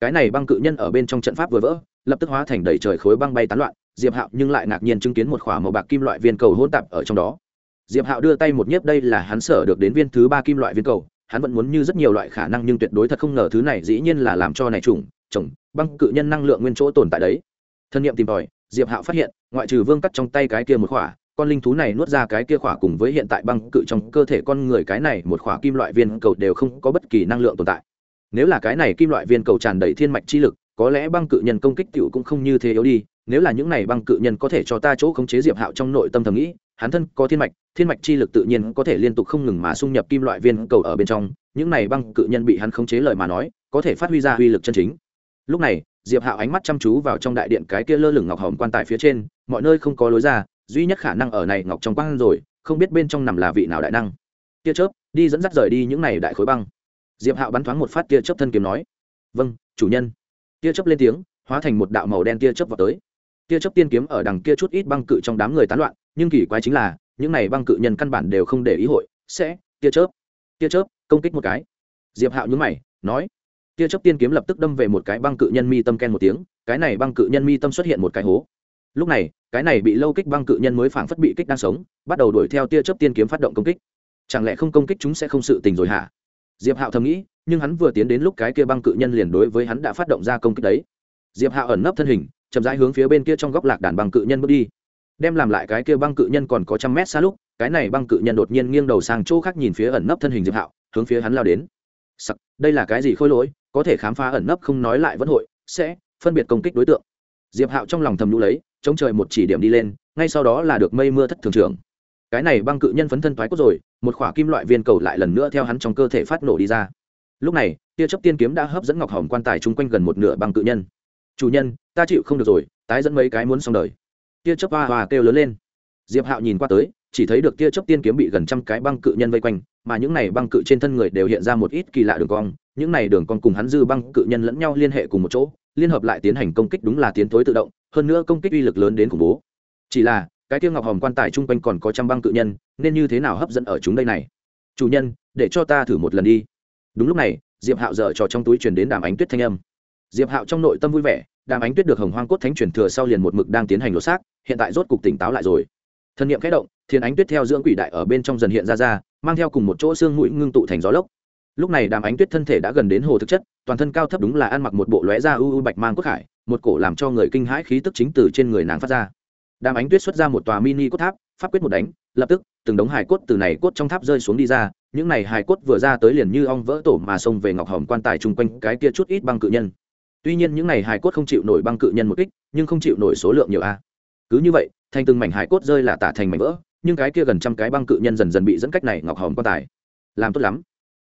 cái này băng cự nhân ở bên trong trận pháp vừa vỡ, lập tức hóa thành đầy trời khối băng bay tán loạn diệp hạo nhưng lại ngạc nhiên chứng kiến một k h ỏ a màu bạc kim loại viên cầu hỗn tạp ở trong đó. Diệp hạo đưa tay một nhiếp, đây là hắn sở được đến viên thứ ba kim loại viên cầu. Hắn vẫn muốn như rất nhiều loại khả năng nhưng tuyệt đối thật không ngờ thứ này dĩ nhiên là làm cho này trùng trồng băng cự nhân năng lượng nguyên chỗ tồn tại đấy. Thân nhiệm tìm tòi, diệp hạo phát hiện, ngoại trừ vương cắt trong tay cái kia một khỏa, con linh thú này nuốt ra cái kia khỏa cùng với hiện tại băng cự trong cơ thể con người cái này một khỏa kim loại viên cầu đều không có bất kỳ năng lượng tồn tại. Nếu là cái này kim loại viên cầu tràn đầy thiên mạch chi lực, có lẽ băng cự nhân công kích tiểu cũng không như thế yếu đi nếu là những này băng cự nhân có thể cho ta chỗ khống chế diệp hạo trong nội tâm thầm nghĩ, hắn thân có thiên mạch thiên mạch chi lực tự nhiên có thể liên tục không ngừng mà xung nhập kim loại viên cầu ở bên trong, những này băng cự nhân bị hắn khống chế lời mà nói, có thể phát huy ra uy lực chân chính. Lúc này, diệp hạo ánh mắt chăm chú vào trong đại điện cái kia lơ lửng ngọc hồng quan tài phía trên, mọi nơi không có lối ra, duy nhất khả năng ở này ngọc trong quang rồi, không biết bên trong nằm là vị nào đại năng. Tia chớp, đi dẫn dắt rời đi những này đại khối băng. Diệp hạo bắn thoáng một phát tia chớp thân kiếm nói vâng chủ nhân. Tia chớp lên tiếng, hóa thành một đạo màu đen tia chớp vào tới tia chớp tiên kiếm ở đằng kia chút ít băng cự trong đám người tán loạn, nhưng kỳ quái chính là, những này băng cự nhân căn bản đều không để ý hội, sẽ, tia chớp tia chớp, công kích một cái. Diệp hạo nhướng mày, nói, tia chớp tiên kiếm lập tức đâm về một cái băng cự nhân mi tâm ken một tiếng, cái này băng cự nhân mi tâm xuất hiện một cái hố. Lúc này, cái này bị lâu kích băng cự nhân mới phảng phất bị kích đang sống, bắt đầu đuổi theo tia chớp tiên kiếm phát động công kích. Chẳng lẽ không công kích chúng sẽ không sự tình rồi hả? Diệp hạo thầm nghĩ, nhưng hắn vừa tiến đến lúc cái kia băng cự nhân liền đối với hắn đã phát động ra công kích đấy. Diệp hạo ẩn nấp thân hình chậm rãi hướng phía bên kia trong góc lạc đàn băng cự nhân bước đi. Đem làm lại cái kia băng cự nhân còn có trăm mét xa lúc, cái này băng cự nhân đột nhiên nghiêng đầu sang chỗ khác nhìn phía ẩn nấp thân hình diệp hạo, hướng phía hắn lao đến. Sặc, đây là cái gì khôi lỗi, có thể khám phá ẩn nấp không nói lại vẫn hội, sẽ phân biệt công kích đối tượng. Diệp hạo trong lòng thầm lũ lấy, chống trời một chỉ điểm đi lên, ngay sau đó là được mây mưa thất thường trường cái này băng cự nhân phấn thân thoái cốt rồi, một khỏa kim loại viên cầu lại lần nữa theo hắn trong cơ thể phát nổ đi ra. Lúc này, tia chấp tiên kiếm đã hấp dẫn ngọc hồng quan tài chung quanh gần một nửa băng cự nhân chủ nhân, ta chịu không được rồi, tái dẫn mấy cái muốn xong đời. Tia chấp hoa hoa kêu lớn lên. Diệp hạo nhìn qua tới, chỉ thấy được tia chấp tiên kiếm bị gần trăm cái băng cự nhân vây quanh, mà những này băng cự trên thân người đều hiện ra một ít kỳ lạ đường cong. Những này đường cong cùng hắn dư băng cự nhân lẫn nhau liên hệ cùng một chỗ, liên hợp lại tiến hành công kích đúng là tiến thối tự động, hơn nữa công kích uy lực lớn đến khủng bố. Chỉ là, cái tiêu ngọc hòm quan tài chung quanh còn có trăm băng cự nhân, nên như thế nào hấp dẫn ở chúng đây này? Chủ nhân, để cho ta thử một lần đi. Đúng lúc này, diệp hạo dở trò trong túi truyền đến đàm ánh tuyết thanh âm diệp hạo trong nội tâm vui vẻ, đàm ánh tuyết được hồng hoang cốt thánh truyền thừa sau liền một mực đang tiến hành lột xác, hiện tại rốt cục tỉnh táo lại rồi. Thân nhiệm khẽ động, thiên ánh tuyết theo dưỡng quỷ đại ở bên trong dần hiện ra ra, mang theo cùng một chỗ xương mũi ngưng tụ thành gió lốc. Lúc này đàm ánh tuyết thân thể đã gần đến hồ thực chất, toàn thân cao thấp đúng là ăn mặc một bộ lóe da u u bạch mang cốt khải, một cổ làm cho người kinh hãi khí tức chính từ trên người nàng phát ra. Đàm ánh tuyết xuất ra một tòa mini cốt tháp, pháp quyết một đánh, lập tức, từng đống hài cốt từ này cốt trong tháp rơi xuống đi ra, những này hài cốt vừa ra tới liền như ong vỡ tổ mà xông về ngọc hòm quan tài chung quanh cái kia chút ít băng cự nhân tuy nhiên những này hài cốt không chịu nổi băng cự nhân một kích, nhưng không chịu nổi số lượng nhiều a. Cứ như vậy, thành từng mảnh hài cốt rơi là tả thành mảnh vỡ, nhưng cái kia gần trăm cái băng cự nhân dần dần bị dẫn cách này ngọc hòm quan tài. Làm tốt lắm.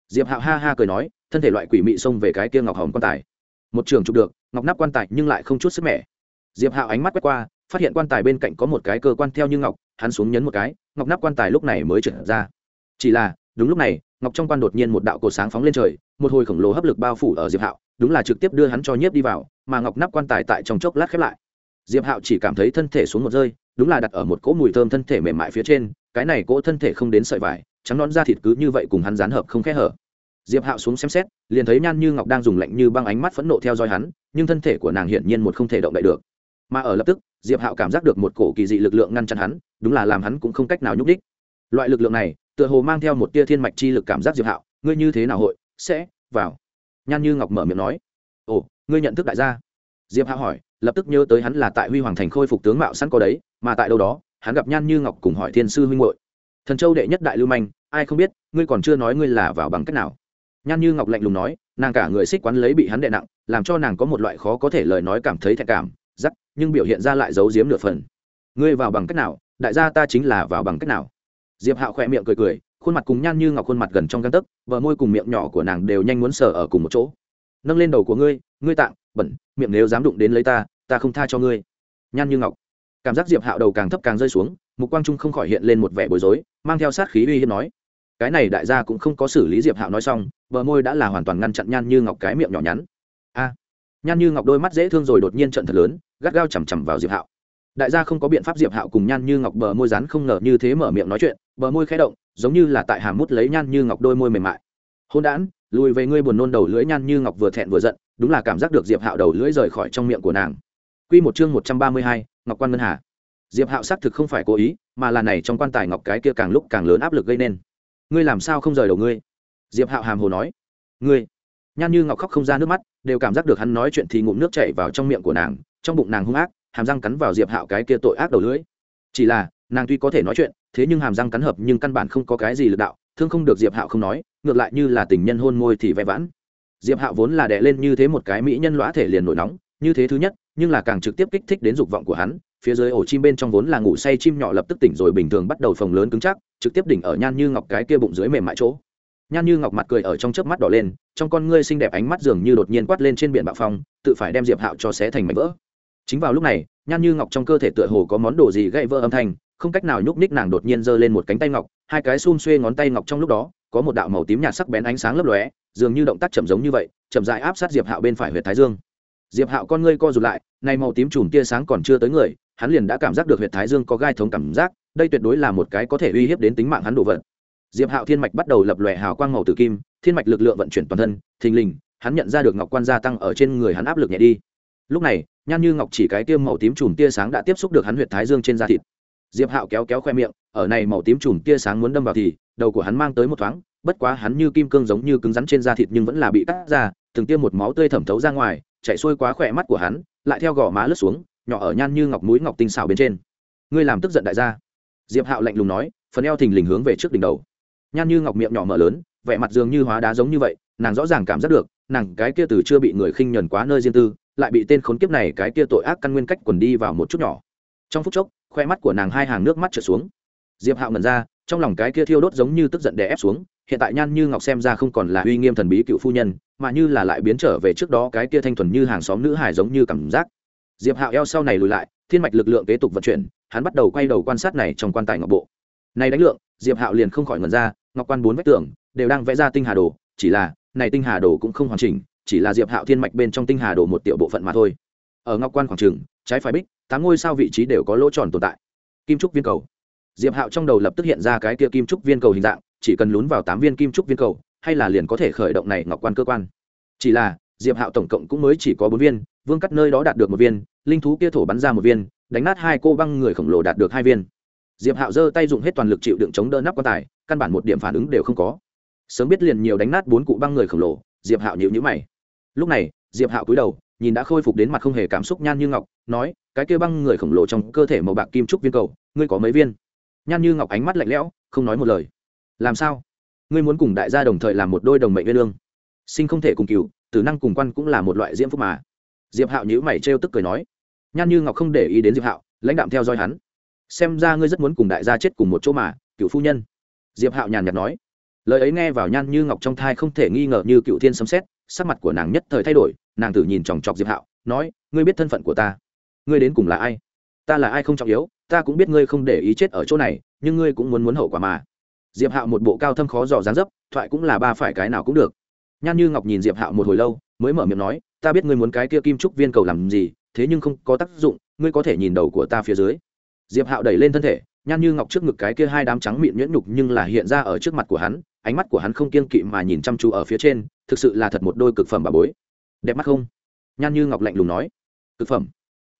Diệp hạo ha ha cười nói, thân thể loại quỷ mị xông về cái kia ngọc hòm quan tài. Một trường chụp được, ngọc nắp quan tài nhưng lại không chút sức mẻ. Diệp hạo ánh mắt quét qua, phát hiện quan tài bên cạnh có một cái cơ quan theo như ngọc, hắn xuống nhấn một cái, ngọc nắp quan tài lúc này mới trượt ra. Chỉ là đúng lúc này, ngọc trong quan đột nhiên một đạo cột sáng phóng lên trời, một hồi khổng lồ hấp lực bao phủ ở diệp hạo, đúng là trực tiếp đưa hắn cho nhiếp đi vào, mà ngọc nắp quan tài tại trong chốc lát khép lại. Diệp hạo chỉ cảm thấy thân thể xuống một rơi, đúng là đặt ở một cỗ mùi thơm thân thể mềm mại phía trên, cái này cỗ thân thể không đến sợi vải, trắng nón da thịt cứ như vậy cùng hắn dán hợp không khẽ hở. Diệp hạo xuống xem xét, liền thấy nhan như ngọc đang dùng lạnh như băng ánh mắt phẫn nộ theo dõi hắn, nhưng thân thể của nàng hiển nhiên một không thể động đậy được. Mà ở lập tức, diệp hạo cảm giác được một cổ kỳ dị lực lượng ngăn chặn hắn, đúng là làm hắn cũng không cách nào nhúc đích loại lực lượng này tựa hồ mang theo một tia thiên mạch chi lực cảm giác diệp hạo, ngươi như thế nào hội, sẽ, vào. Nhan như ngọc mở miệng nói. Ồ, ngươi nhận thức đại gia? Diệp hạo hỏi, lập tức nhớ tới hắn là tại huy hoàng thành khôi phục tướng mạo sẵn có đấy, mà tại đâu đó, hắn gặp nhan như ngọc cùng hỏi thiên sư huynh hội thần châu đệ nhất đại lưu manh, ai không biết, ngươi còn chưa nói ngươi là vào bằng cách nào. Nhan như ngọc lạnh lùng nói, nàng cả người xích quán lấy bị hắn đệ nặng, làm cho nàng có một loại khó có thể lời nói cảm thấy thẹn cảm giắc nhưng biểu hiện ra lại giấu giếm nửa phần. Ngươi vào bằng cách nào, đại gia ta chính là vào bằng cách nào? Diệp hạo khỏe miệng cười cười, khuôn mặt cùng nhan như ngọc khuôn mặt gần trong găng tấc vợ môi cùng miệng nhỏ của nàng đều nhanh muốn sờ ở cùng một chỗ. Nâng lên đầu của ngươi ngươi tạng, bẩn, miệng nếu dám đụng đến lấy ta ta không tha cho ngươi. Nhan như ngọc. Cảm giác diệp hạo đầu càng thấp càng rơi xuống, mục quang trung không khỏi hiện lên một vẻ bối rối, mang theo sát khí uy hiếp nói, cái này đại gia cũng không có xử lý diệp hạo nói xong, bờ môi đã là hoàn toàn ngăn chặn nhan như ngọc cái miệng nhỏ nhắn. A. Nhan như ngọc đôi mắt dễ thương rồi đột nhiên trận thật lớn, gắt gao chằm chằm vào diệp hạo đại gia không có biện pháp diệp hạo cùng nhan như ngọc bờ môi rắn không ngờ như thế mở miệng nói chuyện bờ môi khẽ động giống như là tại hàm mút lấy nhan như ngọc đôi môi mềm mại hôn đản lùi về ngươi buồn nôn đầu lưỡi nhan như ngọc vừa thẹn vừa giận đúng là cảm giác được diệp hạo đầu lưỡi rời khỏi trong miệng của nàng Quy một chương một trăm ba mươi hai, Ngọc Quan Ngân Hà. Diệp Hạo xác thực không phải cố ý, mà là này trong quan tài ngọc cái kia càng lúc càng lớn áp lực gây nên. Ngươi làm sao không rời đầu ngươi? Diệp Hạo hàm hồ nói. Ngươi. Nhan Như Ngọc khóc không ra nước mắt, đều cảm giác được hắn nói chuyện thì ngụm nước chảy vào trong miệng của nàng, trong bụng nàng hung ác, hàm răng cắn vào Diệp Hạo cái kia tội ác đầu lưỡi. Chỉ là, nàng tuy có thể nói chuyện, thế nhưng hàm răng cắn hợp nhưng căn bản không có cái gì lực đạo, thương không được Diệp Hạo không nói, ngược lại như là tình nhân hôn môi thì vẽ vãn. Diệp Hạo vốn là đè lên như thế một cái mỹ nhân lõa thể liền nổi nóng, như thế thứ nhất, nhưng là càng trực tiếp kích thích đến dục vọng của hắn phía dưới ổ chim bên trong vốn là ngủ say chim nhỏ lập tức tỉnh rồi bình thường bắt đầu phồng lớn cứng chắc trực tiếp đỉnh ở nhan như ngọc cái kia bụng dưới mềm mại chỗ nhan như ngọc mặt cười ở trong chớp mắt đỏ lên trong con ngươi xinh đẹp ánh mắt dường như đột nhiên quát lên trên biển bạo phong tự phải đem diệp hạo cho xé thành mảnh vỡ chính vào lúc này, nhan như ngọc trong cơ thể tựa hồ có món đồ gì gãy vỡ âm thanh, không cách nào nhúc ních nàng đột nhiên giơ lên một cánh tay ngọc, hai cái xun xuê ngón tay ngọc trong lúc đó, có một đạo màu tím nhạt sắc bén ánh sáng lấp lóe, dường như động tác chậm giống như vậy, chậm dại áp sát diệp hạo bên phải huyệt thái dương. Diệp hạo con ngươi co rụt lại nay màu tím chùm tia sáng còn chưa tới người, hắn liền đã cảm giác được huyệt thái dương có gai thống cảm giác, đây tuyệt đối là một cái có thể uy hiếp đến tính mạng hắn đồ vật. Diệp hạo thiên mạch bắt đầu lập lòe hào quang màu tử kim, thiên mạch lực lượng vận chuyển toàn thân, thình lình, hắn nhận ra được ngọc quan gia tăng ở trên người hắn áp lực nhẹ đi. Lúc này nhan như ngọc chỉ cái tiêm màu tím chùm tia sáng đã tiếp xúc được hắn huyệt thái dương trên da thịt. Diệp hạo kéo kéo khoe miệng, ở này màu tím chùm tia sáng muốn đâm vào thì, đầu của hắn mang tới một thoáng, bất quá hắn như kim cương giống như cứng rắn trên da thịt nhưng vẫn là bị cắt ra, từng tiêm một máu tươi thẩm thấu ra ngoài, chạy xuôi quá khỏe mắt của hắn, lại theo gò má lướt xuống, nhỏ ở nhan như ngọc mũi ngọc tinh xảo bên trên. Ngươi làm tức giận đại gia. Diệp hạo lạnh lùng nói, phần eo thình lình hướng về trước đỉnh đầu. Nhan như ngọc miệng nhỏ mở lớn, vẻ mặt dường như hóa đá giống như vậy, nàng rõ ràng cảm giác được, nàng cái kia từ chưa bị người khinh nhẫn quá nơi riêng tư lại bị tên khốn kiếp này cái kia tội ác căn nguyên cách quần đi vào một chút nhỏ. Trong phút chốc, khoe mắt của nàng hai hàng nước mắt trượt xuống. Diệp hạo ngẩn ra, trong lòng cái kia thiêu đốt giống như tức giận đè ép xuống, hiện tại nhan như ngọc xem ra không còn là uy nghiêm thần bí cựu phu nhân, mà như là lại biến trở về trước đó cái kia thanh thuần như hàng xóm nữ hải giống như cảm giác. Diệp hạo eo sau này lùi lại, thiên mạch lực lượng kế tục vận chuyển, hắn bắt đầu quay đầu quan sát này trong quan tài ngọc bộ. Này đánh lượng, diệp hạo liền không khỏi ngẩn ra, ngọc quan bốn vách tường, đều đang vẽ ra tinh hà đồ, chỉ là, này tinh hà đồ cũng không hoàn chỉnh chỉ là diệp hạo thiên mạch bên trong tinh hà đổ một tiểu bộ phận mà thôi. Ở ngọc quan khoảng trường, trái phải bích, tám ngôi sao vị trí đều có lỗ tròn tồn tại. Kim trúc viên cầu. Diệp hạo trong đầu lập tức hiện ra cái kia kim trúc viên cầu hình dạng, chỉ cần lún vào tám viên kim trúc viên cầu, hay là liền có thể khởi động này ngọc quan cơ quan. Chỉ là, diệp hạo tổng cộng cũng mới chỉ có bốn viên, vương cắt nơi đó đạt được một viên, linh thú kia thổ bắn ra một viên, đánh nát hai cô băng người khổng lồ đạt được hai viên. Diệp hạo giơ tay dùng hết toàn lực chịu đựng chống đỡ nắp quan tài, căn bản một điểm phản ứng đều không có. Sớm biết liền nhiều đánh nát bốn cụ băng người khổng lồ, diệp hạo nhịu nhữ mày lúc này, diệp hạo cúi đầu, nhìn đã khôi phục đến mặt không hề cảm xúc nhan như ngọc, nói, cái kia băng người khổng lồ trong cơ thể màu bạc kim trúc viên cầu, ngươi có mấy viên? Nhan như ngọc ánh mắt lạnh lẽo, không nói một lời. Làm sao? Ngươi muốn cùng đại gia đồng thời làm một đôi đồng mệnh viên lương sinh không thể cùng cựu tử năng cùng quan cũng là một loại diễm phúc mà. Diệp hạo nhữ mày trêu tức cười nói. Nhan như ngọc không để ý đến diệp hạo, lãnh đạm theo dõi hắn. Xem ra ngươi rất muốn cùng đại gia chết cùng một chỗ mà, cựu phu nhân. Diệp hạo nhàn nhạt nói. Lời ấy nghe vào nhan như ngọc trong thai không thể nghi ngờ như cựu thiên sấm xét sắc mặt của nàng nhất thời thay đổi, nàng tử nhìn chòng chọc diệp hạo, nói, ngươi biết thân phận của ta. Ngươi đến cùng là ai? Ta là ai không trọng yếu, ta cũng biết ngươi không để ý chết ở chỗ này, nhưng ngươi cũng muốn muốn hậu quả mà. Diệp hạo một bộ cao thâm khó dò dán dấp, thoại cũng là ba phải cái nào cũng được. Nhan như ngọc nhìn diệp hạo một hồi lâu, mới mở miệng nói, ta biết ngươi muốn cái kia kim trúc viên cầu làm gì, thế nhưng không có tác dụng, ngươi có thể nhìn đầu của ta phía dưới. Diệp hạo đẩy lên thân thể, nhan như ngọc trước ngực cái kia hai đám trắng mịn nhuyễn nhục nhưng là hiện ra ở trước mặt của hắn ánh mắt của hắn không kiên kỵ mà nhìn chăm chú ở phía trên, thực sự là thật một đôi cực phẩm bà bối. Đẹp mắt không? Nhan như ngọc lạnh lùng nói. Cực phẩm.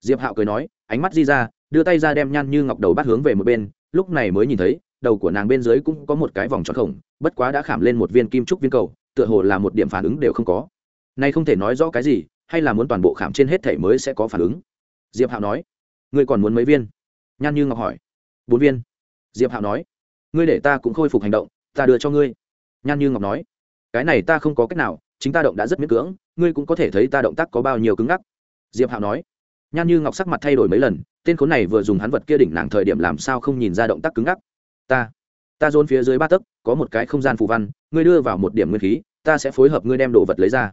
Diệp hạo cười nói, ánh mắt di ra, đưa tay ra đem nhan như ngọc đầu bắt hướng về một bên, lúc này mới nhìn thấy, đầu của nàng bên dưới cũng có một cái vòng tròn khổng, bất quá đã khảm lên một viên kim trúc viên cầu, tựa hồ là một điểm phản ứng đều không có. Nay không thể nói rõ cái gì, hay là muốn toàn bộ khảm trên hết thể mới sẽ có phản ứng? Diệp hạo nói. Ngươi còn muốn mấy viên? Nhan như ngọc hỏi. Bốn viên. Diệp hạo nói. Ngươi để ta cũng khôi phục hành động ta đưa cho ngươi. Nhan như ngọc nói. Cái này ta không có cách nào, chính ta động đã rất miễn cưỡng, ngươi cũng có thể thấy ta động tác có bao nhiêu cứng ngắc. Diệp hạo nói. Nhan như ngọc sắc mặt thay đổi mấy lần, tên khốn này vừa dùng hắn vật kia đỉnh nàng thời điểm làm sao không nhìn ra động tác cứng ngắc. Ta ta dồn phía dưới ba tấc, có một cái không gian phù văn, ngươi đưa vào một điểm nguyên khí, ta sẽ phối hợp ngươi đem đồ vật lấy ra.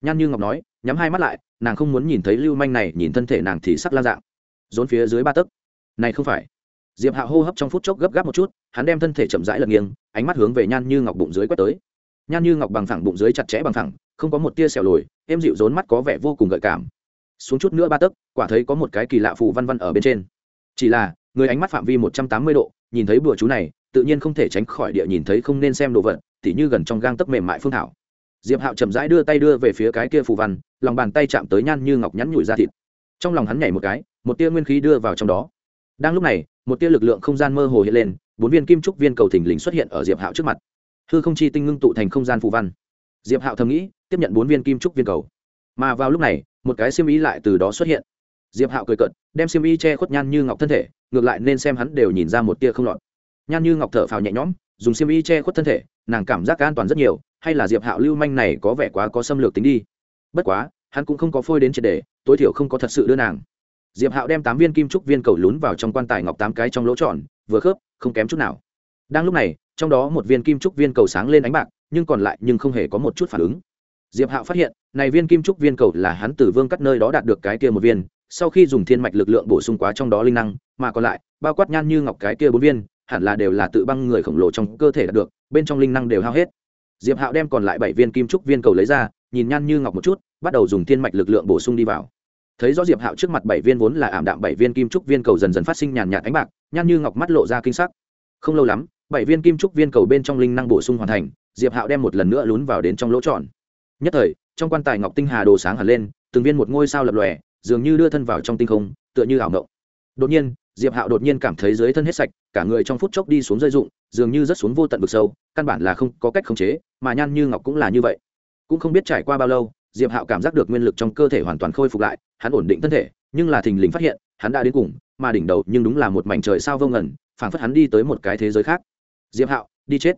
Nhan như ngọc nói, nhắm hai mắt lại, nàng không muốn nhìn thấy lưu manh này, nhìn thân thể nàng thì sắc la dạng. Dồn phía dưới ba tấc. Này không phải diệp hạ hô hấp trong phút chốc gấp gáp một chút, hắn đem thân thể chậm rãi lật nghiêng, ánh mắt hướng về nhan như ngọc bụng dưới quét tới. Nhan như ngọc bằng thẳng bụng dưới chặt chẽ bằng thẳng không có một tia xẻo lồi em dịu rốn mắt có vẻ vô cùng gợi cảm. Xuống chút nữa ba tấc, quả thấy có một cái kỳ lạ phù văn văn ở bên trên. Chỉ là, người ánh mắt phạm vi một trăm tám mươi độ, nhìn thấy bùa chú này, tự nhiên không thể tránh khỏi địa nhìn thấy không nên xem đồ vật, tỉ như gần trong gang tấc mềm mại phương thảo. Diệp hạo chậm rãi đưa tay đưa về phía cái kia phù văn, lòng bàn tay chạm tới nhan như ngọc nhắn nhủi ra thịt. Trong lòng hắn nhảy một cái, một tia nguyên khí đưa vào trong đó đang lúc này, một tia lực lượng không gian mơ hồ hiện lên, bốn viên kim trúc viên cầu thình lình xuất hiện ở diệp hạo trước mặt. Hư không chi tinh ngưng tụ thành không gian phù văn. Diệp hạo thầm nghĩ, tiếp nhận bốn viên kim trúc viên cầu. Mà vào lúc này, một cái xiêm y lại từ đó xuất hiện. Diệp hạo cười cợt, đem xiêm y che khuất nhan như ngọc thân thể, ngược lại nên xem hắn đều nhìn ra một tia không lọt. Nhan như ngọc thở phào nhẹ nhõm, dùng xiêm y che khuất thân thể, nàng cảm giác an toàn rất nhiều, hay là diệp hạo lưu manh này có vẻ quá có xâm lược tính đi. Bất quá, hắn cũng không có phôi đến triệt đề tối thiểu không có thật sự đưa nàng diệp hạo đem tám viên kim trúc viên cầu lún vào trong quan tài ngọc tám cái trong lỗ tròn, vừa khớp, không kém chút nào. Đang lúc này, trong đó một viên kim trúc viên cầu sáng lên ánh bạc, nhưng còn lại nhưng không hề có một chút phản ứng. Diệp hạo phát hiện, này viên kim trúc viên cầu là hắn từ vương cắt nơi đó đạt được cái kia một viên, sau khi dùng thiên mạch lực lượng bổ sung quá trong đó linh năng, mà còn lại, bao quát nhan như ngọc cái kia bốn viên, hẳn là đều là tự băng người khổng lồ trong cơ thể đạt được, bên trong linh năng đều hao hết. Diệp hạo đem còn lại bảy viên kim trúc viên cầu lấy ra, nhìn nhan như ngọc một chút, bắt đầu dùng thiên mạch lực lượng bổ sung đi vào thấy rõ diệp hạo trước mặt bảy viên vốn là ảm đạm bảy viên kim trúc viên cầu dần dần phát sinh nhàn nhạt ánh bạc, nhan như ngọc mắt lộ ra kinh sắc. Không lâu lắm, bảy viên kim trúc viên cầu bên trong linh năng bổ sung hoàn thành, diệp hạo đem một lần nữa lún vào đến trong lỗ tròn. Nhất thời, trong quan tài ngọc tinh hà đồ sáng hẳn lên, từng viên một ngôi sao lập lòe, dường như đưa thân vào trong tinh không, tựa như ảo ngộng đột nhiên, diệp hạo đột nhiên cảm thấy dưới thân hết sạch, cả người trong phút chốc đi xuống rơi rụng, dường như rất xuống vô tận vực sâu, căn bản là không có cách khống chế, mà nhan như ngọc cũng là như vậy. Cũng không biết trải qua bao lâu diệp hạo cảm giác được nguyên lực trong cơ thể hoàn toàn khôi phục lại, hắn ổn định thân thể, nhưng là thình lình phát hiện, hắn đã đến cùng, mà đỉnh đầu nhưng đúng là một mảnh trời sao vô ngẩn phảng phất hắn đi tới một cái thế giới khác. Diệp hạo, đi chết.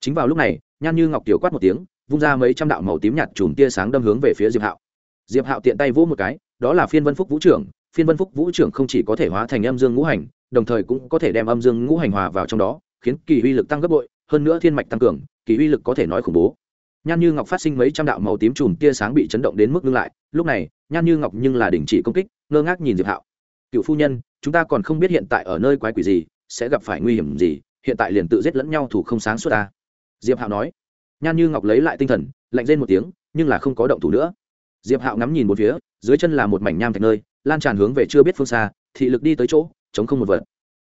Chính vào lúc này, nhan như ngọc tiểu quát một tiếng, vung ra mấy trăm đạo màu tím nhạt chùm tia sáng đâm hướng về phía diệp hạo. Diệp hạo tiện tay vỗ một cái, đó là phiên vân phúc vũ trưởng, phiên vân phúc vũ trưởng không chỉ có thể hóa thành âm dương ngũ hành, đồng thời cũng có thể đem âm dương ngũ hành hòa vào trong đó, khiến kỳ uy lực tăng gấp bội, hơn nữa thiên mạch tăng cường, kỳ uy lực có thể nói khủng bố nhan như ngọc phát sinh mấy trăm đạo màu tím chùm tia sáng bị chấn động đến mức ngưng lại. Lúc này, nhan như ngọc nhưng là đình chỉ công kích, ngơ ngác nhìn diệp hạo. Cựu phu nhân, chúng ta còn không biết hiện tại ở nơi quái quỷ gì, sẽ gặp phải nguy hiểm gì, hiện tại liền tự giết lẫn nhau thủ không sáng suốt ta. Diệp hạo nói. Nhan như ngọc lấy lại tinh thần, lạnh lên một tiếng, nhưng là không có động thủ nữa. Diệp hạo ngắm nhìn một phía, dưới chân là một mảnh nham thạch nơi, lan tràn hướng về chưa biết phương xa, thị lực đi tới chỗ, chống không một vật.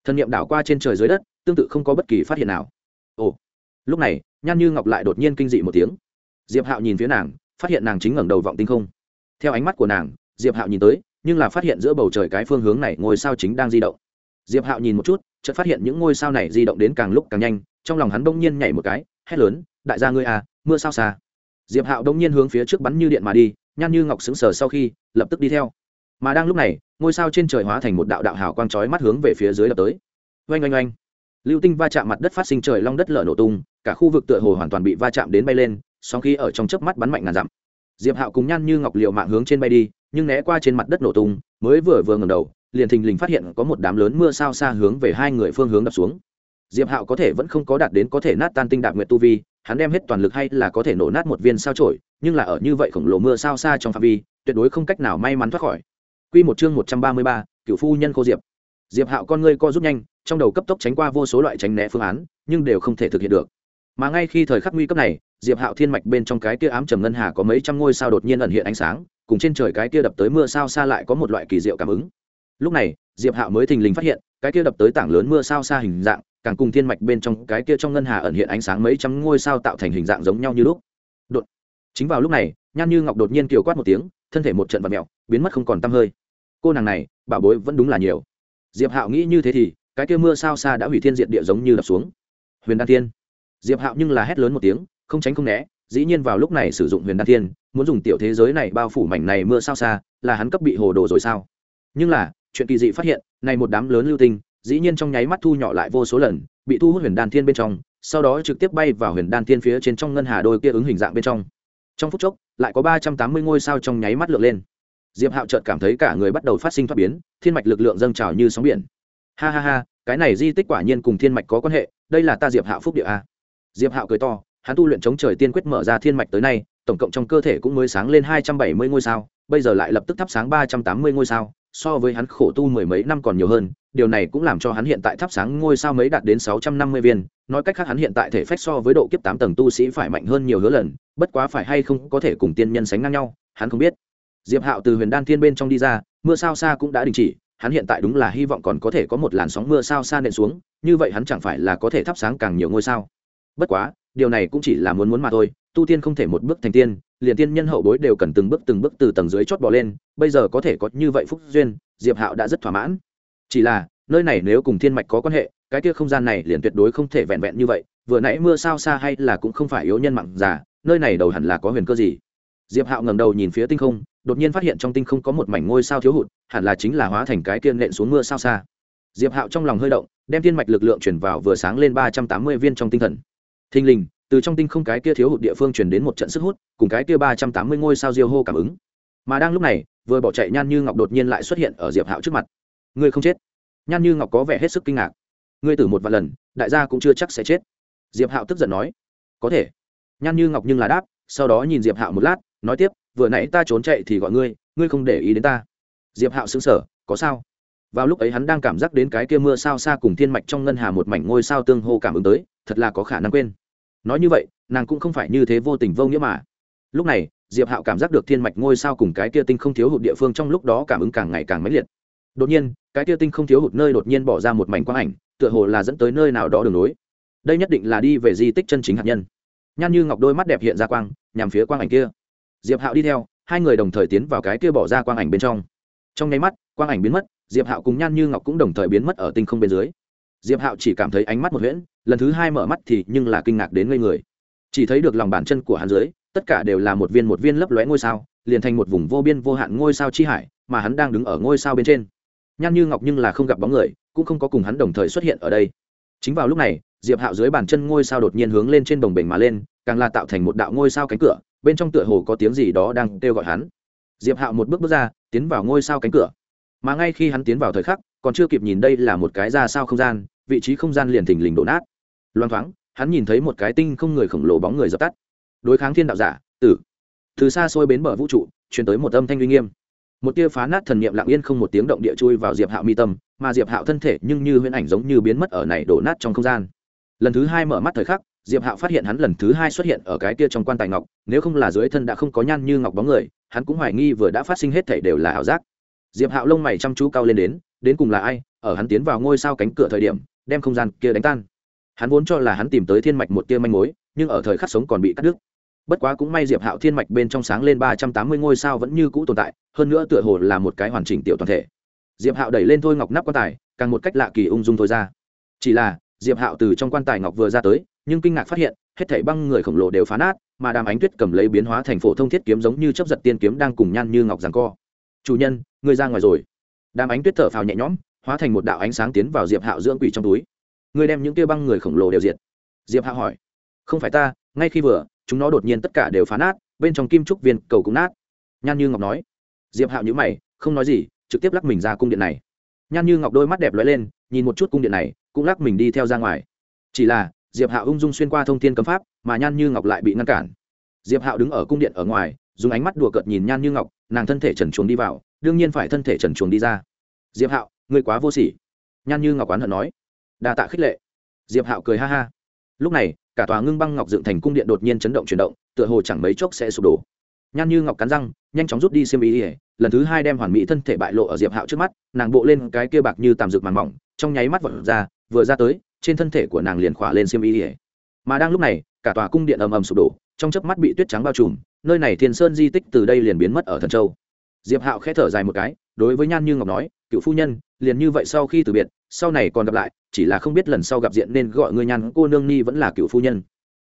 Thân nhiệm đảo qua trên trời dưới đất, tương tự không có bất kỳ phát hiện nào. Ồ. Lúc này, nhan như ngọc lại đột nhiên kinh dị một tiếng diệp hạo nhìn phía nàng, phát hiện nàng chính ngẩng đầu vọng tinh không. Theo ánh mắt của nàng, diệp hạo nhìn tới, nhưng là phát hiện giữa bầu trời cái phương hướng này ngôi sao chính đang di động. Diệp hạo nhìn một chút, chợt phát hiện những ngôi sao này di động đến càng lúc càng nhanh, trong lòng hắn bỗng nhiên nhảy một cái, hét lớn, đại gia ngươi à mưa sao xa? Diệp hạo đông nhiên hướng phía trước bắn như điện mà đi nhan như ngọc sững sờ sau khi, lập tức đi theo. Mà đang lúc này, ngôi sao trên trời hóa thành một đạo đạo hào quang chói mắt hướng về phía dưới lập tới. Oanh oanh oanh. Lưu tinh va chạm mặt đất phát sinh trời long đất lở nổ tung, cả khu vực tựa hồ hoàn toàn bị va chạm đến bay lên song khi ở trong chớp mắt bắn mạnh ngàn dặm diệp hạo cùng nhan như ngọc liệu mạng hướng trên bay đi nhưng né qua trên mặt đất nổ tung mới vừa vừa ngầm đầu liền thình lình phát hiện có một đám lớn mưa sao xa hướng về hai người phương hướng đập xuống diệp hạo có thể vẫn không có đạt đến có thể nát tan tinh đạp nguyện tu vi hắn đem hết toàn lực hay là có thể nổ nát một viên sao trổi nhưng là ở như vậy khổng lồ mưa sao xa trong phạm vi tuyệt đối không cách nào may mắn thoát khỏi Quy một chương một trăm ba mươi ba, cựu phu nhân cô Diệp. Diệp Hạo con ngươi co rút nhanh, trong đầu cấp tốc tránh qua vô số loại tránh né phương án, nhưng đều không thể thực hiện được. Mà ngay khi thời khắc nguy cấp này, Diệp Hạo thiên mạch bên trong cái kia ám trầm ngân hà có mấy trăm ngôi sao đột nhiên ẩn hiện ánh sáng, cùng trên trời cái kia đập tới mưa sao xa lại có một loại kỳ diệu cảm ứng. Lúc này, Diệp Hạo mới thình lình phát hiện, cái kia đập tới tảng lớn mưa sao xa hình dạng, càng cùng thiên mạch bên trong cái kia trong ngân hà ẩn hiện ánh sáng mấy trăm ngôi sao tạo thành hình dạng giống nhau như lúc. Đột. Chính vào lúc này, Nhan Như Ngọc đột nhiên kiều quát một tiếng, thân thể một trận vặn mèo, biến mất không còn tăm hơi. Cô nàng này, bảo bối vẫn đúng là nhiều. Diệp Hạo nghĩ như thế thì, cái kia mưa sao xa đã hủy thiên diệt địa giống như đập xuống. Huyền Đan Tiên. Diệp Hạo nhưng là hét lớn một tiếng, không tránh không né, dĩ nhiên vào lúc này sử dụng Huyền Đan Tiên, muốn dùng tiểu thế giới này bao phủ mảnh này mưa sao xa, là hắn cấp bị hồ đồ rồi sao? Nhưng là, chuyện kỳ dị phát hiện, này một đám lớn lưu tinh, dĩ nhiên trong nháy mắt thu nhỏ lại vô số lần bị thu hút huyền đan thiên bên trong sau đó trực tiếp bay vào huyền đan thiên phía trên trong ngân hà đôi kia ứng hình dạng bên trong. Trong phút chốc lại có ba trăm tám mươi ngôi sao trong nháy mắt lượn lên. Diệp hạo chợt cảm thấy cả người bắt đầu phát sinh thoát biến thiên mạch lực lượng dâng trào như sóng biển. Ha ha ha cái này di tích quả nhiên cùng thiên mạch có quan hệ đây là ta diệp hạo phúc địa a. Diệp hạo cười to hắn tu luyện chống trời tiên quyết mở ra thiên mạch tới nay, tổng cộng trong cơ thể cũng mới sáng lên hai trăm bảy mươi ngôi sao, bây giờ lại lập tức thắp sáng ba trăm tám mươi ngôi sao, so với hắn khổ tu mười mấy năm còn nhiều hơn, điều này cũng làm cho hắn hiện tại thắp sáng ngôi sao mấy đạt đến sáu trăm năm mươi viên, nói cách khác hắn hiện tại thể phách so với độ kiếp tám tầng tu sĩ phải mạnh hơn nhiều hứa lần, bất quá phải hay không có thể cùng tiên nhân sánh ngang nhau, hắn không biết. Diệp hạo từ huyền đan thiên bên trong đi ra, mưa sao xa cũng đã đình chỉ, hắn hiện tại đúng là hy vọng còn có thể có một làn sóng mưa sao xa nện xuống, như vậy hắn chẳng phải là có thể thắp sáng càng nhiều ngôi sao. Bất quá điều này cũng chỉ là muốn muốn mà thôi, tu tiên không thể một bước thành tiên, liền tiên nhân hậu bối đều cần từng bước từng bước từ tầng dưới chót bỏ lên, bây giờ có thể có như vậy phúc duyên, diệp hạo đã rất thỏa mãn. Chỉ là, nơi này nếu cùng thiên mạch có quan hệ, cái kia không gian này liền tuyệt đối không thể vẹn vẹn như vậy, vừa nãy mưa sao xa hay là cũng không phải yếu nhân mặn già, nơi này đầu hẳn là có huyền cơ gì? Diệp hạo ngẩng đầu nhìn phía tinh không, đột nhiên phát hiện trong tinh không có một mảnh ngôi sao thiếu hụt, hẳn là chính là hóa thành cái kia nện xuống mưa sao xa. Diệp hạo trong lòng hơi động, đem thiên mạch lực lượng chuyển vào vừa sáng lên ba trăm tám mươi viên trong tinh thần thình lình, từ trong tinh không cái kia thiếu hụt địa phương chuyển đến một trận sức hút, cùng cái kia ba trăm tám mươi ngôi sao diêu hô cảm ứng. Mà đang lúc này, vừa bỏ chạy nhan như ngọc đột nhiên lại xuất hiện ở diệp hạo trước mặt. Ngươi không chết. Nhan như ngọc có vẻ hết sức kinh ngạc. Ngươi tử một vài lần, đại gia cũng chưa chắc sẽ chết. Diệp hạo tức giận nói. Có thể. Nhan như ngọc nhưng là đáp, sau đó nhìn diệp hạo một lát, nói tiếp, vừa nãy ta trốn chạy thì gọi ngươi ngươi không để ý đến ta. Diệp hạo xứng sở có sao? Vào lúc ấy hắn đang cảm giác đến cái kia mưa sao xa cùng thiên mạch trong ngân hà một mảnh ngôi sao tương hô cảm ứng tới, thật là có khả năng quên. Nói như vậy, nàng cũng không phải như thế vô tình vô nghĩa mà. Lúc này, diệp hạo cảm giác được thiên mạch ngôi sao cùng cái kia tinh không thiếu hụt địa phương trong lúc đó cảm ứng càng ngày càng mãnh liệt. Đột nhiên, cái kia tinh không thiếu hụt nơi đột nhiên bỏ ra một mảnh quang ảnh, tựa hồ là dẫn tới nơi nào đó đường nối đây nhất định là đi về di tích chân chính hạt nhân. Nhan như ngọc đôi mắt đẹp hiện ra quang, nhằm phía quang ảnh kia. Diệp hạo đi theo, hai người đồng thời tiến vào cái kia bỏ ra quang ảnh bên trong. Trong nháy mắt, quang ảnh biến mất diệp hạo cùng nhan như ngọc cũng đồng thời biến mất ở tinh không bên dưới. Diệp hạo chỉ cảm thấy ánh mắt một huyễn, lần thứ hai mở mắt thì nhưng là kinh ngạc đến ngây người. Chỉ thấy được lòng bàn chân của hắn dưới, tất cả đều là một viên một viên lấp lóe ngôi sao, liền thành một vùng vô biên vô hạn ngôi sao chi hải mà hắn đang đứng ở ngôi sao bên trên. Nhan như ngọc nhưng là không gặp bóng người, cũng không có cùng hắn đồng thời xuất hiện ở đây. Chính vào lúc này, diệp hạo dưới bàn chân ngôi sao đột nhiên hướng lên trên đồng bình mà lên, càng là tạo thành một đạo ngôi sao cánh cửa, bên trong tựa hồ có tiếng gì đó đang kêu gọi hắn. Diệp hạo một bước bước ra, tiến vào ngôi sao cánh cửa mà ngay khi hắn tiến vào thời khắc, còn chưa kịp nhìn đây là một cái ra sao không gian, vị trí không gian liền thình lình đổ nát. Loang thoáng, hắn nhìn thấy một cái tinh không người khổng lồ bóng người dập tắt. Đối kháng thiên đạo giả, tử. Từ xa xôi bến bờ vũ trụ, truyền tới một âm thanh uy nghiêm. Một tia phá nát thần niệm lặng yên không một tiếng động địa chui vào diệp hạo mi tâm, mà diệp hạo thân thể nhưng như huyễn ảnh giống như biến mất ở này đổ nát trong không gian. Lần thứ hai mở mắt thời khắc, diệp hạo phát hiện hắn lần thứ hai xuất hiện ở cái tia trong quan tài ngọc, nếu không là dưới thân đã không có nhan như ngọc bóng người, hắn cũng hoài nghi vừa đã phát sinh hết thể đều là ảo giác diệp hạo lông mày chăm chú cao lên đến đến cùng là ai, ở hắn tiến vào ngôi sao cánh cửa thời điểm, đem không gian kia đánh tan. Hắn vốn cho là hắn tìm tới thiên mạch một tia manh mối, nhưng ở thời khắc sống còn bị cắt đứt. Bất quá cũng may diệp hạo thiên mạch bên trong sáng lên ba trăm tám mươi ngôi sao vẫn như cũ tồn tại, hơn nữa tựa hồ là một cái hoàn chỉnh tiểu toàn thể. Diệp hạo đẩy lên thôi ngọc nắp quan tài, càng một cách lạ kỳ ung dung thôi ra. Chỉ là, diệp hạo từ trong quan tài ngọc vừa ra tới, nhưng kinh ngạc phát hiện, hết thảy băng người khổng lồ đều phá nát, mà đàm ánh tuyết cầm lấy biến hóa thành phổ thông thiết kiếm giống như chấp giật tiên kiếm đang cùng nhan như ngọc rằng co. Chủ nhân người ra ngoài rồi. Đàm ánh tuyết thở phào nhẹ nhõm, hóa thành một đạo ánh sáng tiến vào diệp hạo dưỡng quỷ trong túi. Người đem những kia băng người khổng lồ đều diệt. Diệp hạo hỏi. Không phải ta, ngay khi vừa, chúng nó đột nhiên tất cả đều phá nát, bên trong kim trúc viên cầu cũng nát. Nhan như ngọc nói. Diệp hạo nhữ mày, không nói gì, trực tiếp lắc mình ra cung điện này. Nhan như ngọc đôi mắt đẹp lóe lên, nhìn một chút cung điện này, cũng lắc mình đi theo ra ngoài. Chỉ là, diệp hạo ung dung xuyên qua thông tin cấm pháp, mà nhan như ngọc lại bị ngăn cản. Diệp hạo đứng ở cung điện ở ngoài, dùng ánh mắt đùa cợt nhìn nhan như ngọc, nàng thân thể trần chuồng đi vào đương nhiên phải thân thể trần chuồng đi ra. Diệp hạo, ngươi quá vô sỉ. Nhan như ngọc oán hận nói. Đa tạ khích lệ. Diệp hạo cười ha ha. Lúc này, cả tòa ngưng băng ngọc dựng thành cung điện đột nhiên chấn động chuyển động, tựa hồ chẳng mấy chốc sẽ sụp đổ. Nhan như ngọc cắn răng, nhanh chóng rút đi xiêm ý ỉa lần thứ hai đem hoàn mỹ thân thể bại lộ ở diệp hạo trước mắt, nàng bộ lên cái kia bạc như tàm rực màn mỏng, trong nháy mắt vật ra, vừa ra tới, trên thân thể của nàng liền khỏa lên xiêm ý ỉa mà đang lúc này, cả tòa cung điện ầm ầm sụp đổ, trong chớp mắt bị tuyết trắng bao trùm, nơi này thiên sơn di tích từ đây liền biến mất ở thần châu diệp hạo khẽ thở dài một cái, đối với nhan như ngọc nói, cựu phu nhân, liền như vậy sau khi từ biệt, sau này còn gặp lại, chỉ là không biết lần sau gặp diện nên gọi ngươi nhan cô nương ni vẫn là cựu phu nhân.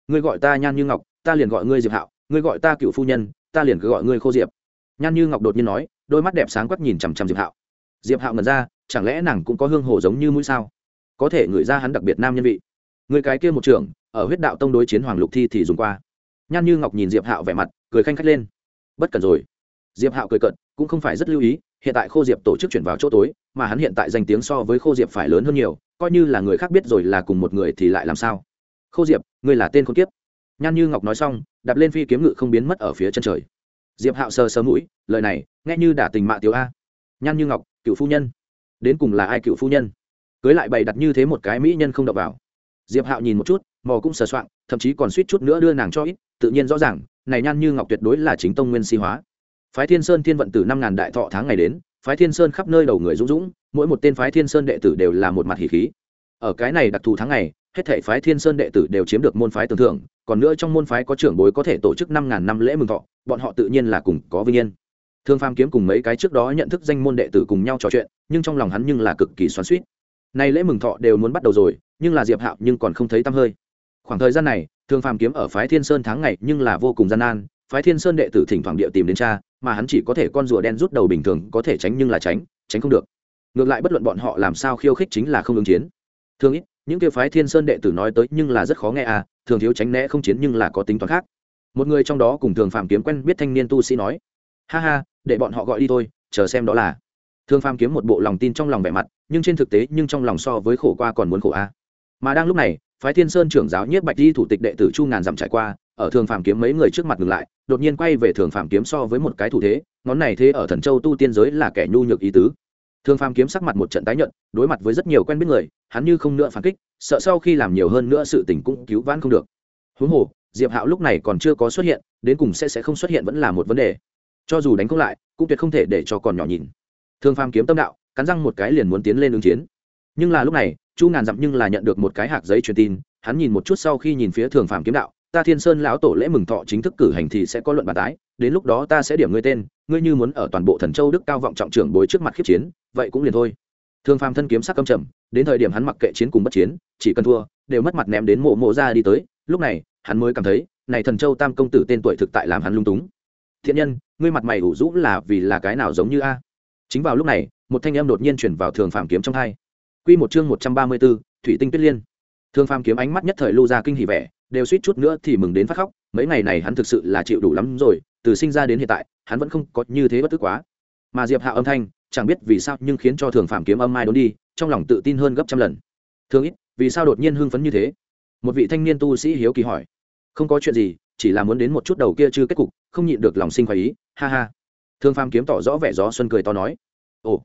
Ngươi gọi ta nhan như ngọc, ta liền gọi ngươi diệp hạo, ngươi gọi ta cựu phu nhân, ta liền cứ gọi ngươi khô diệp. Nhan như ngọc đột nhiên nói, đôi mắt đẹp sáng quắc nhìn chằm chằm diệp hạo. Diệp hạo ngần ra, chẳng lẽ nàng cũng có hương hồ giống như mũi sao? Có thể người ra hắn đặc biệt nam nhân vị. Người cái kia một trưởng, ở huyết đạo tông đối chiến hoàng lục thi thì dùng qua. Nhan như ngọc nhìn diệp hạo vẻ mặt, cười khanh khách lên. Bất cần rồi diệp hạo cười cận cũng không phải rất lưu ý, hiện tại khô diệp tổ chức chuyển vào chỗ tối, mà hắn hiện tại danh tiếng so với khô diệp phải lớn hơn nhiều, coi như là người khác biết rồi là cùng một người thì lại làm sao? Khô diệp, ngươi là tên khôn kiếp. Nhan như ngọc nói xong, đạp lên phi kiếm ngự không biến mất ở phía chân trời. Diệp hạo sờ sờ mũi, lời này, nghe như đả tình mạ tiểu a. Nhan như ngọc, cựu phu nhân. Đến cùng là ai cựu phu nhân? Cưới lại bày đặt như thế một cái mỹ nhân không đập vào. Diệp hạo nhìn một chút, mò cũng sờ soạng, thậm chí còn suýt chút nữa đưa nàng cho ít, tự nhiên rõ ràng, này nhan như ngọc tuyệt đối là chính tông nguyên si hóa phái thiên sơn thiên vận Tử năm ngàn đại thọ tháng ngày đến, phái thiên sơn khắp nơi đầu người dũng dũng mỗi một tên phái thiên sơn đệ tử đều là một mặt hỉ khí. Ở cái này đặc thù tháng ngày, hết thể phái thiên sơn đệ tử đều chiếm được môn phái tưởng thưởng, còn nữa trong môn phái có trưởng bối có thể tổ chức năm ngàn năm lễ mừng thọ, bọn họ tự nhiên là cùng có vinh yên. Thương phàm kiếm cùng mấy cái trước đó nhận thức danh môn đệ tử cùng nhau trò chuyện, nhưng trong lòng hắn nhưng là cực kỳ xoắn suýt nay lễ mừng thọ đều muốn bắt đầu rồi, nhưng là diệp hạo nhưng còn không thấy tăm hơi. Khoảng thời gian này, thương phàm kiếm ở phái thiên sơn tháng ngày nhưng là vô cùng gian nan phái thiên sơn đệ tử thỉnh thoảng địa tìm đến cha, mà hắn chỉ có thể con rùa đen rút đầu bình thường, có thể tránh nhưng là tránh tránh không được. Ngược lại bất luận bọn họ làm sao khiêu khích chính là không ứng chiến. Thường ít, những kia phái thiên sơn đệ tử nói tới nhưng là rất khó nghe à thường thiếu tránh né không chiến nhưng là có tính toán khác. Một người trong đó cùng thường phạm kiếm quen biết thanh niên tu sĩ nói, ha ha, để bọn họ gọi đi thôi, chờ xem đó là. Thường phạm kiếm một bộ lòng tin trong lòng vẻ mặt, nhưng trên thực tế nhưng trong lòng so với khổ qua còn muốn khổ a. Mà đang lúc này, phái thiên sơn trưởng giáo nhiếp bạch di thủ tịch đệ tử chu ngàn dặm trải qua ở thường phạm kiếm mấy người trước mặt ngừng lại, đột nhiên quay về thường phạm kiếm so với một cái thủ thế, ngón này thế ở thần châu tu tiên giới là kẻ nhu nhược ý tứ. Thường phạm kiếm sắc mặt một trận tái nhận đối mặt với rất nhiều quen biết người, hắn như không nữa phản kích, sợ sau khi làm nhiều hơn nữa sự tình cũng cứu vãn không được. Huống hồ, diệp hạo lúc này còn chưa có xuất hiện, đến cùng sẽ sẽ không xuất hiện vẫn là một vấn đề. Cho dù đánh không lại, cũng tuyệt không thể để cho còn nhỏ nhìn. Thường phàm kiếm tâm đạo, cắn răng một cái liền muốn tiến lên ứng chiến. Nhưng là lúc này, chu ngàn dặm nhưng là nhận được một cái hạc giấy truyền tin, hắn nhìn một chút sau khi nhìn phía thường phàm kiếm đạo ta thiên sơn lão tổ lễ mừng thọ chính thức cử hành thì sẽ có luận bàn tái đến lúc đó ta sẽ điểm ngươi tên ngươi như muốn ở toàn bộ thần châu đức cao vọng trọng trưởng bối trước mặt khiếp chiến vậy cũng liền thôi. Thương phàm thân kiếm sắc căm trầm đến thời điểm hắn mặc kệ chiến cùng bất chiến chỉ cần thua đều mất mặt ném đến mộ mộ ra đi tới lúc này hắn mới cảm thấy này thần châu tam công tử tên tuổi thực tại làm hắn lung túng. Thiện nhân ngươi mặt mày ủ rũ là vì là cái nào giống như a? Chính vào lúc này một thanh âm đột nhiên chuyển vào thường phàm kiếm trong hai. Quy một chương một trăm ba mươi 134, thủy tinh tuyết liên. Thường phàm kiếm ánh mắt nhất thời lưu ra kinh hỉ vẻ đều suýt chút nữa thì mừng đến phát khóc, mấy ngày này hắn thực sự là chịu đủ lắm rồi, từ sinh ra đến hiện tại, hắn vẫn không có như thế bất tức quá. Mà diệp hạ âm thanh, chẳng biết vì sao nhưng khiến cho thường phạm kiếm âm mai đốn đi, trong lòng tự tin hơn gấp trăm lần. Thường ít, vì sao đột nhiên hưng phấn như thế? Một vị thanh niên tu sĩ hiếu kỳ hỏi. Không có chuyện gì, chỉ là muốn đến một chút đầu kia chưa kết cục, không nhịn được lòng sinh khoái ý, ha ha. Thương pham kiếm tỏ rõ vẻ gió xuân cười to nói. Ồ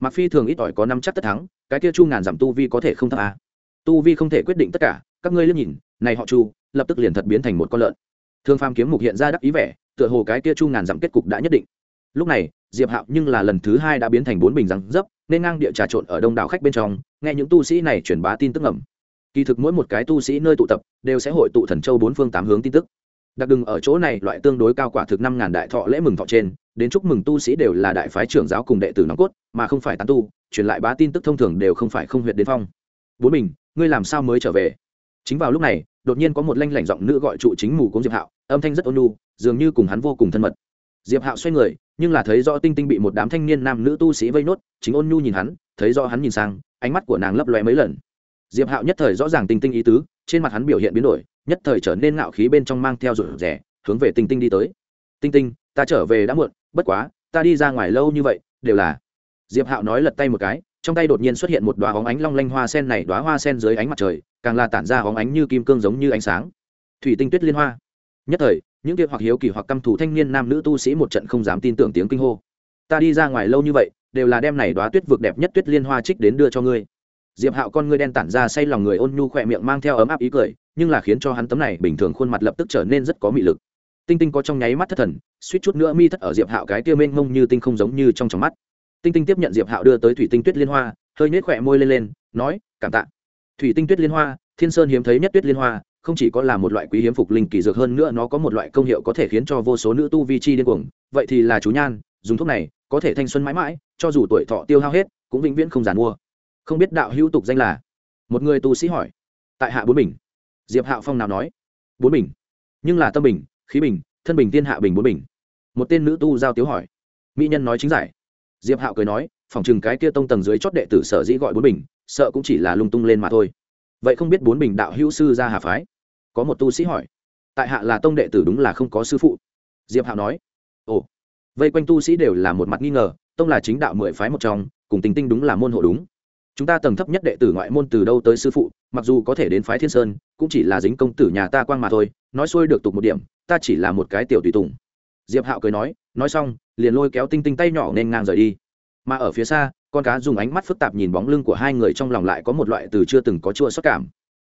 mặc phi thường ít ỏi có năm chắc tất thắng, cái kia chu ngàn giảm tu vi có thể không thấp à tu vi không thể quyết định tất cả, các ngươi liếc nhìn, này họ chu, lập tức liền thật biến thành một con lợn. Thương phàm kiếm mục hiện ra đắc ý vẻ, tựa hồ cái kia chu ngàn dặm kết cục đã nhất định. Lúc này, diệp hạo nhưng là lần thứ hai đã biến thành bốn bình răng dấp, nên ngang địa trà trộn ở đông đảo khách bên trong, nghe những tu sĩ này truyền bá tin tức ngầm. Kỳ thực mỗi một cái tu sĩ nơi tụ tập, đều sẽ hội tụ thần châu bốn phương tám hướng tin tức. Đặc đừng ở chỗ này, loại tương đối cao quả thực năm ngàn đại thọ lễ mừng thọ trên, đến chúc mừng tu sĩ đều là đại phái trưởng giáo cùng đệ tử nòng cốt, mà không phải tán tu, truyền lại bá tin tức thông thường đều không phải không huyệt đến phong. Bốn bình ngươi làm sao mới trở về? Chính vào lúc này, đột nhiên có một lanh lảnh giọng nữ gọi trụ chính mù cũng diệp hạo, âm thanh rất ôn nhu, dường như cùng hắn vô cùng thân mật. Diệp hạo xoay người, nhưng là thấy rõ tinh tinh bị một đám thanh niên nam nữ tu sĩ vây nốt, chính ôn nhu nhìn hắn, thấy rõ hắn nhìn sang, ánh mắt của nàng lấp lóe mấy lần. Diệp hạo nhất thời rõ ràng tinh tinh ý tứ, trên mặt hắn biểu hiện biến đổi, nhất thời trở nên ngạo khí bên trong mang theo rụt rẻ hướng về tinh tinh đi tới. Tinh tinh, ta trở về đã muộn, bất quá, ta đi ra ngoài lâu như vậy, đều là diệp hạo nói lật tay một cái trong tay đột nhiên xuất hiện một đoá hóng ánh long lanh hoa sen này đoá hoa sen dưới ánh mặt trời, càng là tản ra hóng ánh như kim cương giống như ánh sáng. Thủy tinh tuyết liên hoa. Nhất thời, những kia hoặc hiếu kỳ hoặc căm thủ thanh niên nam nữ tu sĩ một trận không dám tin tưởng tiếng kinh hô. Ta đi ra ngoài lâu như vậy, đều là đem này đoá tuyết vực đẹp nhất tuyết liên hoa trích đến đưa cho ngươi. Diệp hạo con ngươi đen tản ra say lòng người ôn nhu khỏe miệng mang theo ấm áp ý cười, nhưng là khiến cho hắn tấm này bình thường khuôn mặt lập tức trở nên rất có mị lực. Tinh tinh có trong nháy mắt thất thần, suýt chút nữa mi thất ở diệp hạo cái kia mênh mông như tinh không giống như trong trong mắt tinh tinh tiếp nhận diệp hạo đưa tới thủy tinh tuyết liên hoa, hơi nhếch khỏe môi lên lên, nói, cảm tạ. Thủy tinh tuyết liên hoa, thiên sơn hiếm thấy nhất tuyết liên hoa, không chỉ có là một loại quý hiếm phục linh kỳ dược, hơn nữa nó có một loại công hiệu có thể khiến cho vô số nữ tu vi chi điên cuồng. Vậy thì là chú nhan, dùng thuốc này, có thể thanh xuân mãi mãi, cho dù tuổi thọ tiêu hao hết, cũng vĩnh viễn không giàn mua. Không biết đạo hữu tục danh là? Một người tu sĩ hỏi. Tại hạ bốn bình. Diệp hạo phong nào nói? Bốn bình. Nhưng là tâm bình, khí bình, thân bình tiên hạ bình bốn bình. Một tên nữ tu giao tiếu hỏi. Mỹ nhân nói chính giải diệp hạo cười nói, phòng chừng cái kia tông tầng dưới chót đệ tử sở dĩ gọi bốn bình, sợ cũng chỉ là lung tung lên mà thôi. Vậy không biết bốn bình đạo hữu sư ra hà phái? Có một tu sĩ hỏi. Tại hạ là tông đệ tử đúng là không có sư phụ. Diệp hạo nói. Ồ. Vây quanh tu sĩ đều là một mặt nghi ngờ, tông là chính đạo mười phái một trong, cùng tình tinh đúng là môn hộ đúng. Chúng ta tầng thấp nhất đệ tử ngoại môn từ đâu tới sư phụ, mặc dù có thể đến phái thiên sơn, cũng chỉ là dính công tử nhà ta quang mà thôi, nói xuôi được tục một điểm, ta chỉ là một cái tiểu tùy tùng diệp hạo cười nói nói xong, liền lôi kéo tinh tinh tay nhỏ nên ngang rời đi. Mà ở phía xa, con cá dùng ánh mắt phức tạp nhìn bóng lưng của hai người trong lòng lại có một loại từ chưa từng có chua xót cảm.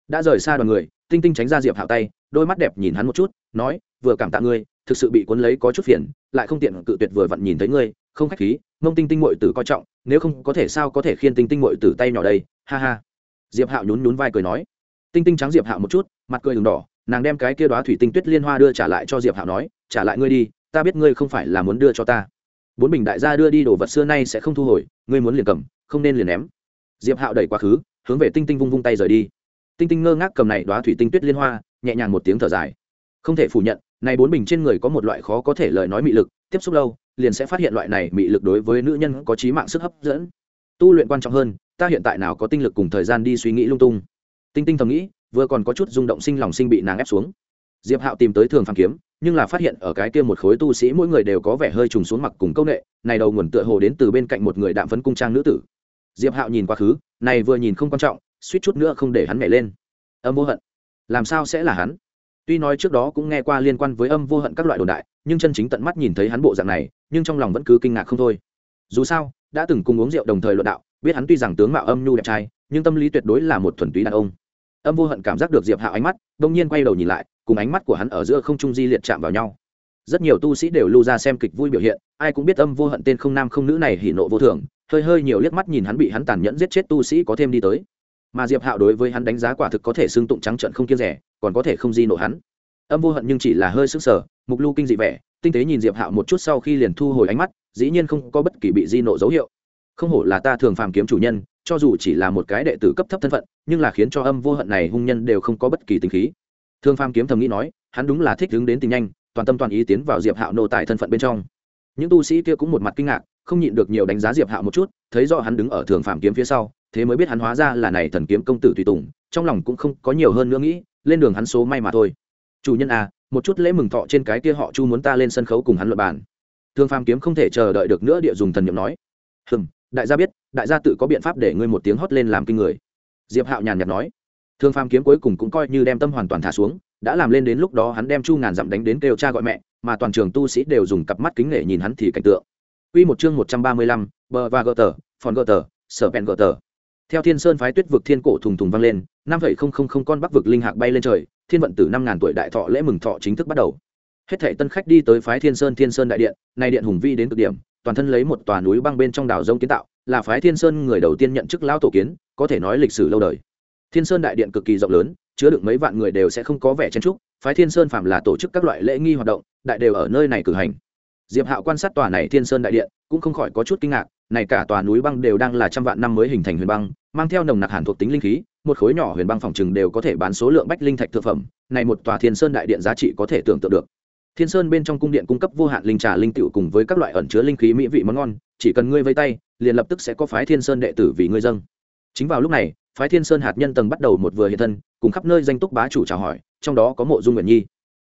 Đã rời xa đoàn người, tinh tinh tránh ra diệp hạo tay, đôi mắt đẹp nhìn hắn một chút, nói, vừa cảm tạ ngươi, thực sự bị cuốn lấy có chút phiền, lại không tiện cự tuyệt vừa vặn nhìn thấy ngươi, không khách khí, mông tinh tinh mội tử coi trọng, nếu không có thể sao có thể khiên tinh tinh mội tử tay nhỏ đây, ha ha. Diệp hạo nhún nhún vai cười nói. Tinh tinh trắng diệp hạo một chút, mặt cười đường đỏ, nàng đem cái kia đoá thủy tinh tuyết liên hoa đưa trả lại cho diệp hạo nói, trả lại ngươi đi ta biết ngươi không phải là muốn đưa cho ta. Bốn bình đại gia đưa đi đồ vật xưa nay sẽ không thu hồi, ngươi muốn liền cầm, không nên liền ném. Diệp hạo đẩy quá khứ, hướng về tinh tinh vung vung tay rời đi. Tinh tinh ngơ ngác cầm này đoá thủy tinh tuyết liên hoa, nhẹ nhàng một tiếng thở dài. Không thể phủ nhận, này bốn bình trên người có một loại khó có thể lời nói mị lực, tiếp xúc lâu, liền sẽ phát hiện loại này mị lực đối với nữ nhân có trí mạng sức hấp dẫn. Tu luyện quan trọng hơn, ta hiện tại nào có tinh lực cùng thời gian đi suy nghĩ lung tung. Tinh tinh thầm nghĩ, vừa còn có chút rung động sinh lòng sinh bị nàng ép xuống. Diệp hạo tìm tới thường phàm kiếm nhưng là phát hiện ở cái kia một khối tu sĩ mỗi người đều có vẻ hơi trùng xuống mặc cùng công nghệ này đầu nguồn tựa hồ đến từ bên cạnh một người đạm phấn cung trang nữ tử. Diệp hạo nhìn quá khứ, này vừa nhìn không quan trọng, suýt chút nữa không để hắn nhảy lên. Âm vô hận. Làm sao sẽ là hắn? Tuy nói trước đó cũng nghe qua liên quan với âm vô hận các loại đồn đại, nhưng chân chính tận mắt nhìn thấy hắn bộ dạng này, nhưng trong lòng vẫn cứ kinh ngạc không thôi. Dù sao, đã từng cùng uống rượu đồng thời luận đạo, biết hắn tuy rằng tướng mạo âm nhu đẹp trai, nhưng tâm lý tuyệt đối là một thuần túy đàn ông. Âm vô hận cảm giác được diệp hạo ánh mắt đông nhiên quay đầu nhìn lại cùng ánh mắt của hắn ở giữa không trung di liệt chạm vào nhau. Rất nhiều tu sĩ đều lưu ra xem kịch vui biểu hiện, ai cũng biết âm vô hận tên không nam không nữ này hỉ nộ vô thường, hơi hơi nhiều liếc mắt nhìn hắn bị hắn tàn nhẫn giết chết tu sĩ có thêm đi tới. Mà diệp hạo đối với hắn đánh giá quả thực có thể xưng tụng trắng trận không kiêng rẻ, còn có thể không di nộ hắn. Âm vô hận nhưng chỉ là hơi sức sở mục lưu kinh dị vẻ, tinh tế nhìn diệp hạo một chút sau khi liền thu hồi ánh mắt, dĩ nhiên không có bất kỳ bị di nộ dấu hiệu. Không hổ là ta thường phàm kiếm chủ nhân, cho dù chỉ là một cái đệ tử cấp thấp thân phận, nhưng là khiến cho âm vô hận này hung nhân đều không có bất kỳ tình khí thương pham kiếm thầm nghĩ nói, hắn đúng là thích đứng đến tình nhanh, toàn tâm toàn ý tiến vào diệp hạo nô tài thân phận bên trong. Những tu sĩ kia cũng một mặt kinh ngạc, không nhịn được nhiều đánh giá diệp hạo một chút, thấy do hắn đứng ở thường phàm kiếm phía sau, thế mới biết hắn hóa ra là này thần kiếm công tử tùy tùng, trong lòng cũng không có nhiều hơn nữa nghĩ, lên đường hắn số may mà thôi. Chủ nhân à một chút lễ mừng thọ trên cái kia họ chu muốn ta lên sân khấu cùng hắn luận bàn. Thương phàm kiếm không thể chờ đợi được nữa địa dùng thần n nói. Hừm, đại gia biết, đại gia tự có biện pháp để ngươi một tiếng hót lên làm kinh người. Diệp hạo nhàn nhạt nói thương phàm kiếm cuối cùng cũng coi như đem tâm hoàn toàn thả xuống đã làm lên đến lúc đó hắn đem chu ngàn dặm đánh đến kêu cha gọi mẹ mà toàn trường tu sĩ đều dùng cặp mắt kính nể nhìn hắn thì cảnh tượng Quy một chương một trăm ba mươi lăm, bờ và gờ tờ, phòn gờ tờ, sở bèn gờ tờ. Theo Thiên Sơn phái Tuyết vực thiên cổ thùng thùng vang lên, năm phẩy không không không con bắc vực linh hạc bay lên trời, thiên vận tử năm ngàn tuổi đại thọ lễ mừng thọ chính thức bắt đầu. Hết thảy tân khách đi tới phái Thiên Sơn Thiên Sơn đại điện, nay điện hùng vi đến cực điểm, toàn thân lấy một tòa núi băng bên trong đảo rông kiến tạo, là phái Thiên Sơn người đầu tiên nhận chức lão tổ kiến, có thể nói lịch sử lâu đời. Thiên Sơn đại điện cực kỳ rộng lớn, chứa được mấy vạn người đều sẽ không có vẻ chen trúc, phái Thiên Sơn phạm là tổ chức các loại lễ nghi hoạt động, đại đều ở nơi này cử hành. Diệp Hạo quan sát tòa này Thiên Sơn đại điện, cũng không khỏi có chút kinh ngạc, này cả tòa núi băng đều đang là trăm vạn năm mới hình thành huyền băng, mang theo nồng nặc hàn thuộc tính linh khí, một khối nhỏ huyền băng phòng trừng đều có thể bán số lượng bách linh thạch thực phẩm, này một tòa Thiên Sơn đại điện giá trị có thể tưởng tượng được. Thiên Sơn bên trong cung điện cung cấp vô hạn linh trà linh tiểu cùng với các loại ẩn chứa linh khí mỹ vị món ngon, chỉ cần ngươi vây tay, liền lập tức sẽ có phái Thiên Sơn đệ tử vì ngươi dâng. Chính vào lúc này, phái Thiên Sơn hạt nhân tầng bắt đầu một vừa hiện thân, cùng khắp nơi danh túc bá chủ chào hỏi, trong đó có Mộ Dung Nguyện Nhi.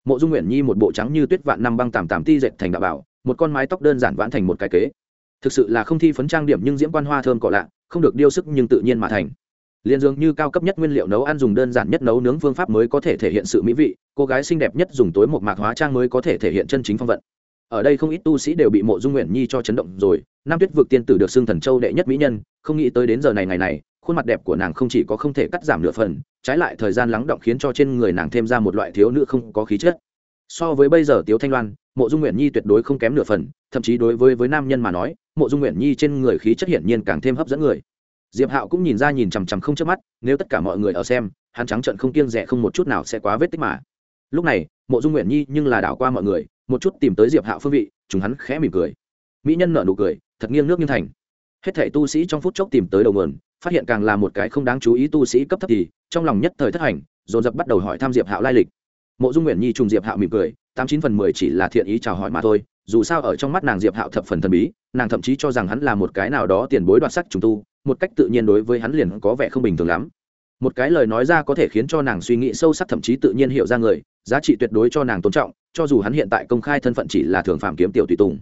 Mộ Dung Nguyện Nhi một bộ trắng như tuyết vạn năm băng tàm tàm ti dệt thành đạo bảo, một con mái tóc đơn giản vãn thành một cái kế. Thực sự là không thi phấn trang điểm nhưng diễm quan hoa thơm cọ lạ, không được điêu sức nhưng tự nhiên mà thành liên dường như cao cấp nhất nguyên liệu nấu ăn dùng đơn giản nhất nấu nướng phương pháp mới có thể thể hiện sự mỹ vị cô gái xinh đẹp nhất dùng tối một mạc hóa trang mới có thể thể hiện chân chính phong vận ở đây không ít tu sĩ đều bị mộ dung nguyện nhi cho chấn động rồi nam tuyết vực tiên tử được xưng thần châu đệ nhất mỹ nhân không nghĩ tới đến giờ này ngày này khuôn mặt đẹp của nàng không chỉ có không thể cắt giảm nửa phần, trái lại thời gian lắng động khiến cho trên người nàng thêm ra một loại thiếu nữ không có khí chất. So với bây giờ tiếu thanh loan, mộ dung nguyện nhi tuyệt đối không kém nửa phần, thậm chí đối với với nam nhân mà nói, mộ dung nguyện nhi trên người khí chất hiển nhiên càng thêm hấp dẫn người. Diệp hạo cũng nhìn ra nhìn chằm chằm không chớp mắt, nếu tất cả mọi người ở xem, hắn trắng trận không kiêng rẻ không một chút nào sẽ quá vết tích mà. Lúc này, mộ dung nguyện nhi nhưng là đảo qua mọi người, một chút tìm tới diệp hạo phương vị, chúng hắn khẽ mỉm cười. Mỹ nhân nở nụ cười, thật nghiêng nước như thành. Hết thảy tu sĩ trong phút chốc tìm tới đầu nguồn phát hiện càng là một cái không đáng chú ý tu sĩ cấp thấp thì, trong lòng nhất thời thất hành, dồn dập bắt đầu hỏi thăm diệp hạo lai lịch. Mộ dung nguyện nhi trùng diệp hạo mỉm cười, tám chín phần mười chỉ là thiện ý chào hỏi mà thôi, dù sao ở trong mắt nàng diệp hạo thập phần thần bí, nàng thậm chí cho rằng hắn là một cái nào đó tiền bối đoạt sắc trùng tu, một cách tự nhiên đối với hắn liền có vẻ không bình thường lắm. Một cái lời nói ra có thể khiến cho nàng suy nghĩ sâu sắc thậm chí tự nhiên hiểu ra người, giá trị tuyệt đối cho nàng tôn trọng, cho dù hắn hiện tại công khai thân phận chỉ là thường phạm kiếm tiểu tùy tùng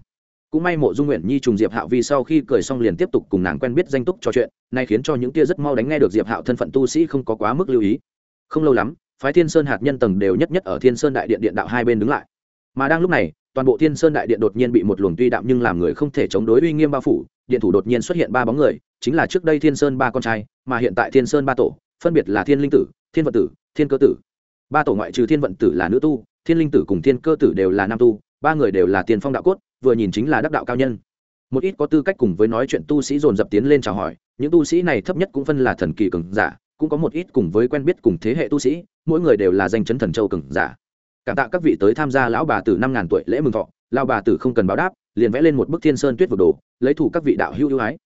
cũng may mộ dung nguyện nhi trùng diệp hạo vì sau khi cười xong liền tiếp tục cùng nàng quen biết danh túc trò chuyện, nay khiến cho những tia rất mau đánh nghe được diệp hạo thân phận tu sĩ không có quá mức lưu ý. Không lâu lắm, phái thiên sơn hạt nhân tầng đều nhất nhất ở thiên sơn đại điện điện đạo hai bên đứng lại. Mà đang lúc này, toàn bộ thiên sơn đại điện đột nhiên bị một luồng tuy đạm nhưng làm người không thể chống đối uy nghiêm bao phủ, điện thủ đột nhiên xuất hiện ba bóng người, chính là trước đây thiên sơn ba con trai, mà hiện tại thiên sơn ba tổ, phân biệt là thiên linh tử, thiên vận tử, thiên cơ tử. Ba tổ ngoại trừ thiên vận tử là nữ tu, thiên linh tử cùng thiên cơ tử đều là nam tu, ba người đều là tiền phong đạo cốt vừa nhìn chính là đắc đạo cao nhân. Một ít có tư cách cùng với nói chuyện tu sĩ dồn dập tiến lên chào hỏi, những tu sĩ này thấp nhất cũng phân là thần kỳ cường giả, cũng có một ít cùng với quen biết cùng thế hệ tu sĩ, mỗi người đều là danh chấn thần châu cường giả. Cảm tạ các vị tới tham gia lão bà tử năm ngàn tuổi lễ mừng thọ lao bà tử không cần báo đáp, liền vẽ lên một bức thiên sơn tuyết vực đồ, lấy thủ các vị đạo hữu ưu ái.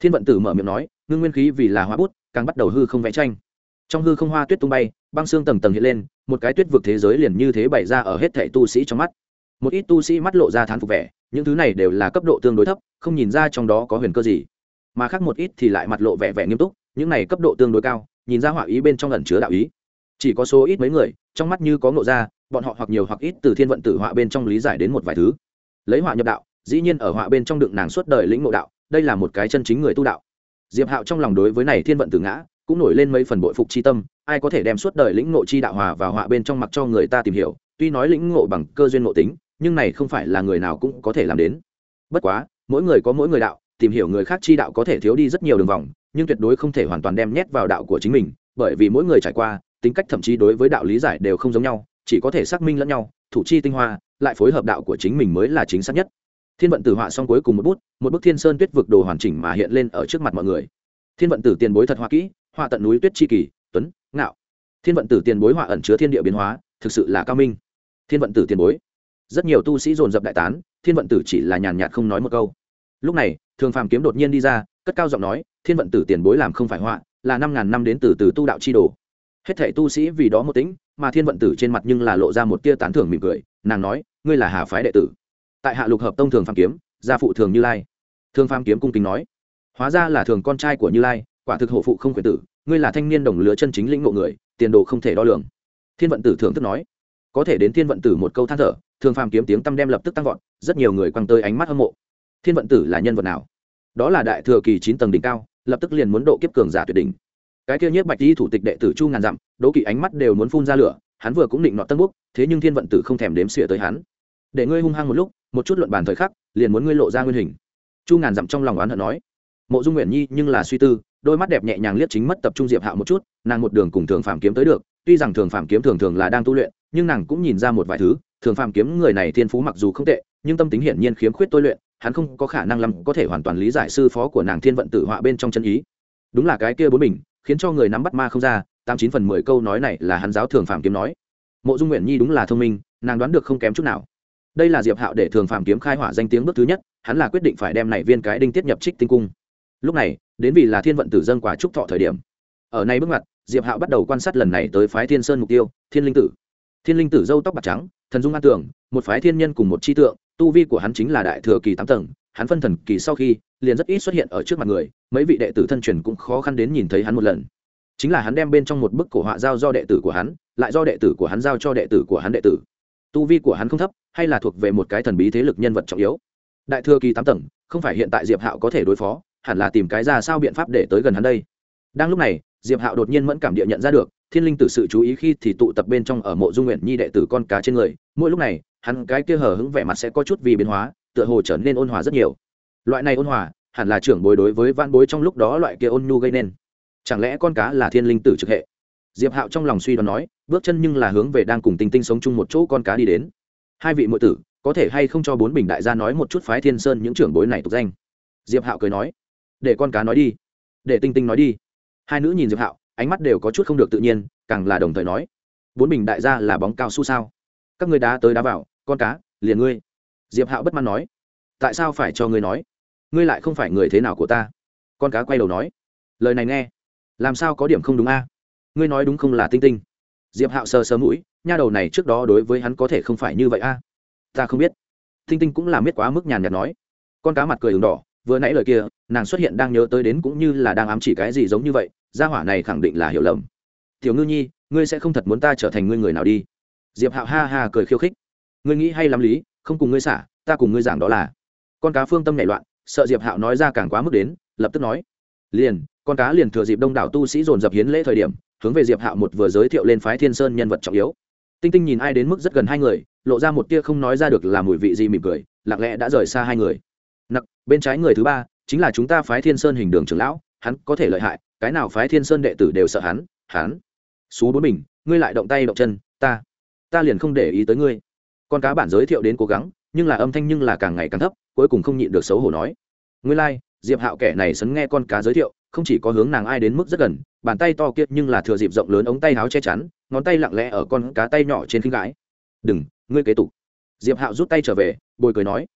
Thiên vận tử mở miệng nói, ngưng nguyên khí vì là hoa bút, càng bắt đầu hư không vẽ tranh. Trong hư không hoa tuyết tung bay, băng xương tầng tầng hiện lên, một cái tuyết vực thế giới liền như thế bày ra ở hết thảy tu sĩ trong mắt một ít tu sĩ mắt lộ ra thán phục vẻ, những thứ này đều là cấp độ tương đối thấp, không nhìn ra trong đó có huyền cơ gì. Mà khác một ít thì lại mặt lộ vẻ vẻ nghiêm túc, những này cấp độ tương đối cao, nhìn ra họa ý bên trong ẩn chứa đạo ý. Chỉ có số ít mấy người, trong mắt như có ngộ ra, bọn họ hoặc nhiều hoặc ít từ thiên vận tử họa bên trong lý giải đến một vài thứ. Lấy họa nhập đạo, dĩ nhiên ở họa bên trong đựng nàng suốt đời lĩnh ngộ đạo, đây là một cái chân chính người tu đạo. Diệp hạo trong lòng đối với này thiên vận tử ngã, cũng nổi lên mấy phần bội phục chi tâm, ai có thể đem suốt đời lĩnh ngộ chi đạo hòa vào họa bên trong mặc cho người ta tìm hiểu, tuy nói lĩnh ngộ bằng cơ duyên ngộ tính nhưng này không phải là người nào cũng có thể làm đến. Bất quá, mỗi người có mỗi người đạo, tìm hiểu người khác chi đạo có thể thiếu đi rất nhiều đường vòng, nhưng tuyệt đối không thể hoàn toàn đem nhét vào đạo của chính mình, bởi vì mỗi người trải qua, tính cách thậm chí đối với đạo lý giải đều không giống nhau, chỉ có thể xác minh lẫn nhau, thủ chi tinh hoa, lại phối hợp đạo của chính mình mới là chính xác nhất. Thiên vận tử họa xong cuối cùng một bút, một bức thiên sơn tuyết vực đồ hoàn chỉnh mà hiện lên ở trước mặt mọi người. Thiên vận tử tiền bối thật họa kỹ, họa tận núi tuyết chi kỳ, tuấn, ngạo. Thiên vận tử tiền bối họa ẩn chứa thiên địa biến hóa, thực sự là cao minh. Thiên vận tử tiền bối rất nhiều tu sĩ dồn dập đại tán, thiên vận tử chỉ là nhàn nhạt không nói một câu. Lúc này, thường phàm kiếm đột nhiên đi ra, cất cao giọng nói, thiên vận tử tiền bối làm không phải họa, là năm ngàn năm đến từ từ tu đạo chi đồ. Hết thể tu sĩ vì đó một tính mà thiên vận tử trên mặt nhưng là lộ ra một tia tán thưởng mỉm cười, nàng nói, ngươi là hà phái đệ tử. Tại hạ lục hợp tông thường phàm kiếm, gia phụ thường như lai. Thường phàm kiếm cung kính nói, hóa ra là thường con trai của như lai, quả thực hộ phụ không quyền tử, ngươi là thanh niên đồng lứa chân chính lĩnh ngộ người, tiền đồ không thể đo lường. Thiên vận tử thưởng thức nói, có thể đến thiên vận tử một câu than thở thường phàm kiếm tiếng tâm đem lập tức tăng vọt, rất nhiều người quăng tới ánh mắt hâm mộ. Thiên vận tử là nhân vật nào? Đó là đại thừa kỳ chín tầng đỉnh cao, lập tức liền muốn độ kiếp cường giả tuyệt đỉnh. Cái kia nhiếp bạch di thủ tịch đệ tử chu ngàn dặm đỗ kỵ ánh mắt đều muốn phun ra lửa, hắn vừa cũng định nọ tân búc thế nhưng thiên vận tử không thèm đếm xỉa tới hắn. Để ngươi hung hăng một lúc, một chút luận bàn thời khắc, liền muốn ngươi lộ ra nguyên hình. Chu ngàn dặm trong lòng oán hận nói. Mộ dung nguyện nhi nhưng là suy tư, đôi mắt đẹp nhẹ nhàng liếc chính mất tập trung diệp hạo một chút, nàng một đường cùng thường phạm kiếm tới được, tuy rằng thường phạm kiếm thường thường là đang tu luyện, nhưng nàng cũng nhìn ra một vài thứ thường phạm kiếm người này thiên phú mặc dù không tệ, nhưng tâm tính hiển nhiên khiếm khuyết tôi luyện, hắn không có khả năng lắm có thể hoàn toàn lý giải sư phó của nàng thiên vận tử họa bên trong chân ý. Đúng là cái kia bốn mình, khiến cho người nắm bắt ma không ra, tám chín phần mười câu nói này là hắn giáo thường phạm kiếm nói. Mộ dung nguyện nhi đúng là thông minh, nàng đoán được không kém chút nào. Đây là diệp hạo để thường phạm kiếm khai hỏa danh tiếng bước thứ nhất, hắn là quyết định phải đem này viên cái đinh tiết nhập trích tinh cung. Lúc này, đến vì là thiên vận tử dân quả trúc thọ thời điểm. Ở này bước ngoặt, diệp hạo bắt đầu quan sát lần này tới phái thiên sơn mục tiêu, thiên linh tử. Thiên linh tử dâu tóc bạc trắng thần dung an tưởng, một phái thiên nhân cùng một chi tượng, tu vi của hắn chính là đại thừa kỳ tám tầng, hắn phân thần kỳ sau khi, liền rất ít xuất hiện ở trước mặt người, mấy vị đệ tử thân truyền cũng khó khăn đến nhìn thấy hắn một lần. Chính là hắn đem bên trong một bức cổ họa giao do đệ tử của hắn, lại do đệ tử của hắn giao cho đệ tử của hắn đệ tử. Tu vi của hắn không thấp, hay là thuộc về một cái thần bí thế lực nhân vật trọng yếu. Đại thừa kỳ tám tầng, không phải hiện tại diệp hạo có thể đối phó, hẳn là tìm cái ra sao biện pháp để tới gần hắn đây. Đang lúc này, diệp hạo đột nhiên mẫn cảm địa nhận ra được thiên linh tử sự chú ý khi thì tụ tập bên trong ở mộ dung nguyện nhi đệ tử con cá trên người, mỗi lúc này, hắn cái kia hở hững vẻ mặt sẽ có chút vì biến hóa, tựa hồ trở nên ôn hòa rất nhiều. Loại này ôn hòa, hẳn là trưởng bối đối với van bối trong lúc đó loại kia ôn nhu gây nên. Chẳng lẽ con cá là thiên linh tử trực hệ? Diệp hạo trong lòng suy đoán nói, bước chân nhưng là hướng về đang cùng tinh tinh sống chung một chỗ con cá đi đến. Hai vị muội tử, có thể hay không cho bốn bình đại gia nói một chút phái thiên sơn những trưởng bối này tục danh? Diệp hạo cười nói, để con cá nói đi. Để tinh tinh nói đi. Hai nữ nhìn diệp hạo ánh mắt đều có chút không được tự nhiên, càng là đồng thời nói, bốn bình đại gia là bóng cao su sao? Các người đá tới đá vào, con cá, liền ngươi. Diệp hạo bất mãn nói, tại sao phải cho ngươi nói? Ngươi lại không phải người thế nào của ta? Con cá quay đầu nói, lời này nghe, làm sao có điểm không đúng a? Ngươi nói đúng không là tinh tinh? Diệp hạo sờ sờ mũi, nha đầu này trước đó đối với hắn có thể không phải như vậy a? Ta không biết. Tinh tinh cũng làm biết quá mức nhàn nhạt nói, con cá mặt cười đường đỏ vừa nãy lời kia, nàng xuất hiện đang nhớ tới đến cũng như là đang ám chỉ cái gì giống như vậy, gia hỏa này khẳng định là hiểu lầm. Tiểu ngư nhi, ngươi sẽ không thật muốn ta trở thành ngươi người nào đi. Diệp hạo ha ha cười khiêu khích. Ngươi nghĩ hay lắm lý, không cùng ngươi xả, ta cùng ngươi giảng đó là. Con cá phương tâm nhảy loạn, sợ diệp hạo nói ra càng quá mức đến, lập tức nói. Liền, con cá liền thừa dịp đông đảo tu sĩ dồn dập hiến lễ thời điểm, hướng về diệp hạo một vừa giới thiệu lên phái thiên sơn nhân vật trọng yếu. Tinh tinh nhìn ai đến mức rất gần hai người, lộ ra một tia không nói ra được là mùi vị gì mỉm cười, lặng lẽ đã rời xa hai người nặc bên trái người thứ ba chính là chúng ta phái thiên sơn hình đường trưởng lão hắn có thể lợi hại cái nào phái thiên sơn đệ tử đều sợ hắn hắn. Xú bốn mình ngươi lại động tay động chân ta ta liền không để ý tới ngươi. Con cá bản giới thiệu đến cố gắng nhưng là âm thanh nhưng là càng ngày càng thấp cuối cùng không nhịn được xấu hổ nói. Ngươi lai、like, diệp hạo kẻ này sấn nghe con cá giới thiệu không chỉ có hướng nàng ai đến mức rất gần bàn tay to kiệt nhưng là thừa dịp rộng lớn ống tay áo che chắn ngón tay lặng lẽ ở con cá tay nhỏ trên khinh gái. Đừng ngươi kế tục. Diệp hạo rút tay trở về bồi cười nói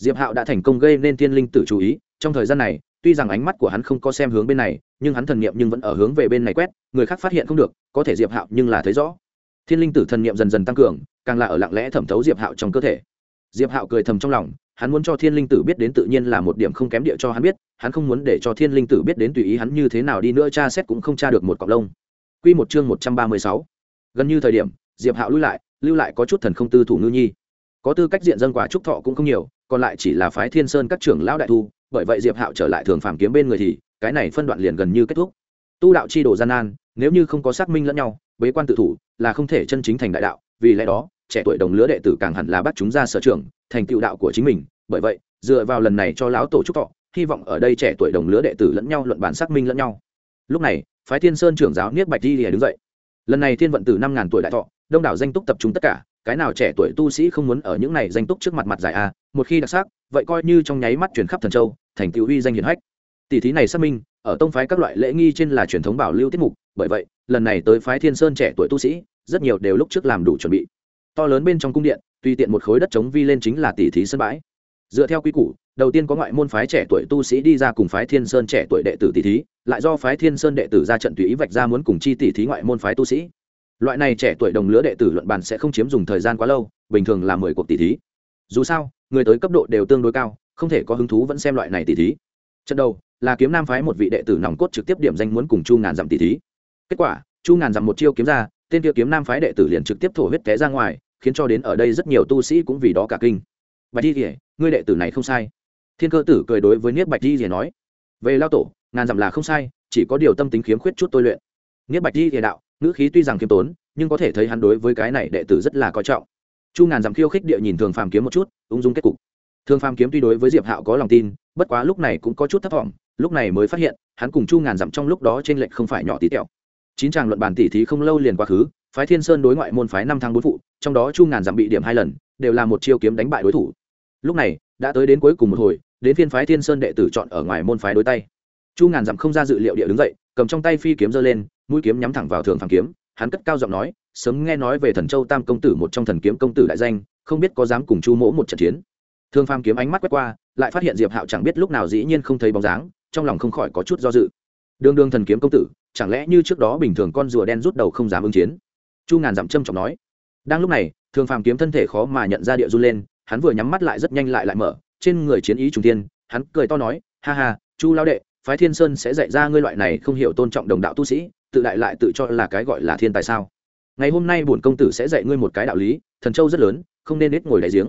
diệp hạo đã thành công gây nên thiên linh tử chú ý. Trong thời gian này, tuy rằng ánh mắt của hắn không có xem hướng bên này, nhưng hắn thần niệm nhưng vẫn ở hướng về bên này quét, người khác phát hiện không được, có thể diệp hạo nhưng là thấy rõ. Thiên linh tử thần niệm dần dần tăng cường, càng là ở lặng lẽ thẩm thấu diệp hạo trong cơ thể. Diệp hạo cười thầm trong lòng, hắn muốn cho thiên linh tử biết đến tự nhiên là một điểm không kém địa cho hắn biết, hắn không muốn để cho thiên linh tử biết đến tùy ý hắn như thế nào đi nữa, tra xét cũng không tra được một cọc lông. Quy một chương một trăm ba mươi sáu. Gần như thời điểm, diệp hạo lui lại, lưu lại có chút thần không tư thủ ngư nhi có tư cách diện dân quả trúc thọ cũng không nhiều, còn lại chỉ là phái thiên sơn các trưởng lão đại thu, bởi vậy diệp hạo trở lại thường phàm kiếm bên người thì, cái này phân đoạn liền gần như kết thúc. Tu đạo chi đồ gian nan, nếu như không có xác minh lẫn nhau, bế quan tự thủ là không thể chân chính thành đại đạo, vì lẽ đó, trẻ tuổi đồng lứa đệ tử càng hẳn là bắt chúng ra sở trường, thành tựu đạo của chính mình. Bởi vậy, dựa vào lần này cho lão tổ trúc thọ, hy vọng ở đây trẻ tuổi đồng lứa đệ tử lẫn nhau luận bản xác minh lẫn nhau. Lúc này, phái thiên sơn trưởng giáo niết bạch di lìa đứng dậy. Lần này thiên vận tử năm ngàn tuổi đại thọ, đông đảo danh túc tập trung tất cả cái nào trẻ tuổi tu sĩ không muốn ở những này danh túc trước mặt mặt dài a một khi đặc sắc, vậy coi như trong nháy mắt chuyển khắp thần châu, thành tựu uy danh hiển hách. Tỷ thí này xác minh, ở tông phái các loại lễ nghi trên là truyền thống bảo lưu tiết mục, bởi vậy, lần này tới phái thiên sơn trẻ tuổi tu sĩ, rất nhiều đều lúc trước làm đủ chuẩn bị. To lớn bên trong cung điện tùy tiện một khối đất chống vi lên chính là tỷ thí sân bãi. Dựa theo quy củ, đầu tiên có ngoại môn phái trẻ tuổi tu sĩ đi ra cùng phái thiên sơn trẻ tuổi đệ tử tỷ thí, lại do phái thiên sơn đệ tử ra trận tùy ý vạch ra muốn cùng chi tỷ thí ngoại môn phái tu sĩ loại này trẻ tuổi đồng lứa đệ tử luận bàn sẽ không chiếm dùng thời gian quá lâu, bình thường là mười cuộc tỷ thí. Dù sao, người tới cấp độ đều tương đối cao, không thể có hứng thú vẫn xem loại này tỷ thí. Trận đầu là kiếm nam phái một vị đệ tử nòng cốt trực tiếp điểm danh muốn cùng chu ngàn dặm tỷ thí. Kết quả, chu ngàn dặm một chiêu kiếm ra, tên kia kiếm nam phái đệ tử liền trực tiếp thổ huyết té ra ngoài, khiến cho đến ở đây rất nhiều tu sĩ cũng vì đó cả kinh. Bạch di rỉa ngươi đệ tử này không sai. Thiên cơ tử cười đối với niết bạch di rỉa nói, về lao tổ, ngàn dặm là không sai, chỉ có điều tâm tính khiếm khuyết chút tôi luyện. Niết bạch di rỉa đạo ngữ khí tuy rằng khiêm tốn, nhưng có thể thấy hắn đối với cái này đệ tử rất là coi trọng. Chu ngàn dặm khiêu khích địa nhìn thường phàm kiếm một chút, ung dung kết cục. Thường phàm kiếm tuy đối với diệp hạo có lòng tin, bất quá lúc này cũng có chút thất vọng, lúc này mới phát hiện, hắn cùng chu ngàn dặm trong lúc đó trên lệnh không phải nhỏ tí tẹo. Chín tràng luận bàn tỷ thí không lâu liền quá khứ, phái thiên sơn đối ngoại môn phái năm tháng bốn phụ, trong đó chu ngàn dặm bị điểm hai lần, đều là một chiêu kiếm đánh bại đối thủ. Lúc này, đã tới đến cuối cùng một hồi, đến phiên phái thiên sơn đệ tử chọn ở ngoài môn phái đối tay. Chu ngàn dặm không ra dự liệu địa đứng dậy, cầm trong tay phi kiếm giơ lên mũi kiếm nhắm thẳng vào thường phàm kiếm, hắn cất cao giọng nói, sớm nghe nói về thần châu tam công tử một trong thần kiếm công tử đại danh, không biết có dám cùng chu mỗ một trận chiến. Thường phàm kiếm ánh mắt quét qua, lại phát hiện diệp hạo chẳng biết lúc nào dĩ nhiên không thấy bóng dáng, trong lòng không khỏi có chút do dự. Đương đương thần kiếm công tử, chẳng lẽ như trước đó bình thường con rùa đen rút đầu không dám ứng chiến? Chu ngàn dặm trâm trọng nói. Đang lúc này, thường phàm kiếm thân thể khó mà nhận ra địa run lên, hắn vừa nhắm mắt lại rất nhanh lại lại mở, trên người chiến ý trùng tiên hắn cười to nói, ha ha, chu lao đệ phái thiên sơn sẽ dạy ra ngươi loại này không hiểu tôn trọng đồng đạo tu sĩ, tự đại lại tự cho là cái gọi là thiên tài sao? Ngày hôm nay bổn công tử sẽ dạy ngươi một cái đạo lý, thần châu rất lớn, không nên nết ngồi đại giếng.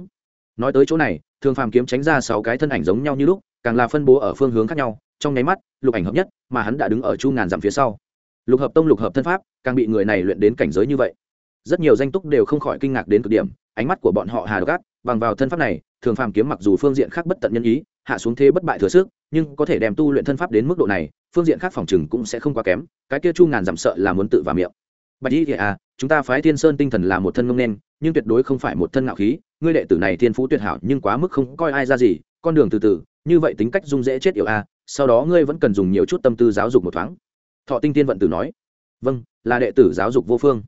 Nói tới chỗ này, thường phàm kiếm tránh ra sáu cái thân ảnh giống nhau như lúc, càng là phân bố ở phương hướng khác nhau, trong nháy mắt, lục ảnh hợp nhất, mà hắn đã đứng ở chu ngàn dặm phía sau. Lục hợp tông, lục hợp thân pháp, càng bị người này luyện đến cảnh giới như vậy. Rất nhiều danh túc đều không khỏi kinh ngạc đến cực điểm, ánh mắt của bọn họ hà đ gác bằng vào thân pháp này, thường phàm kiếm mặc dù phương diện khác bất tận nhân ý hạ xuống thế bất bại thừa sức, nhưng có thể đem tu luyện thân pháp đến mức độ này, phương diện khác phòng chừng cũng sẽ không quá kém, cái kia chu ngàn dặm sợ là muốn tự vào miệng. Bạch y thì à chúng ta phái thiên sơn tinh thần là một thân ngông nên, nhưng tuyệt đối không phải một thân ngạo khí, ngươi đệ tử này thiên phú tuyệt hảo nhưng quá mức không coi ai ra gì, con đường từ từ, như vậy tính cách dung dễ chết yểu a sau đó ngươi vẫn cần dùng nhiều chút tâm tư giáo dục một thoáng. Thọ tinh tiên vận tử nói vâng là đệ tử giáo dục vô phương.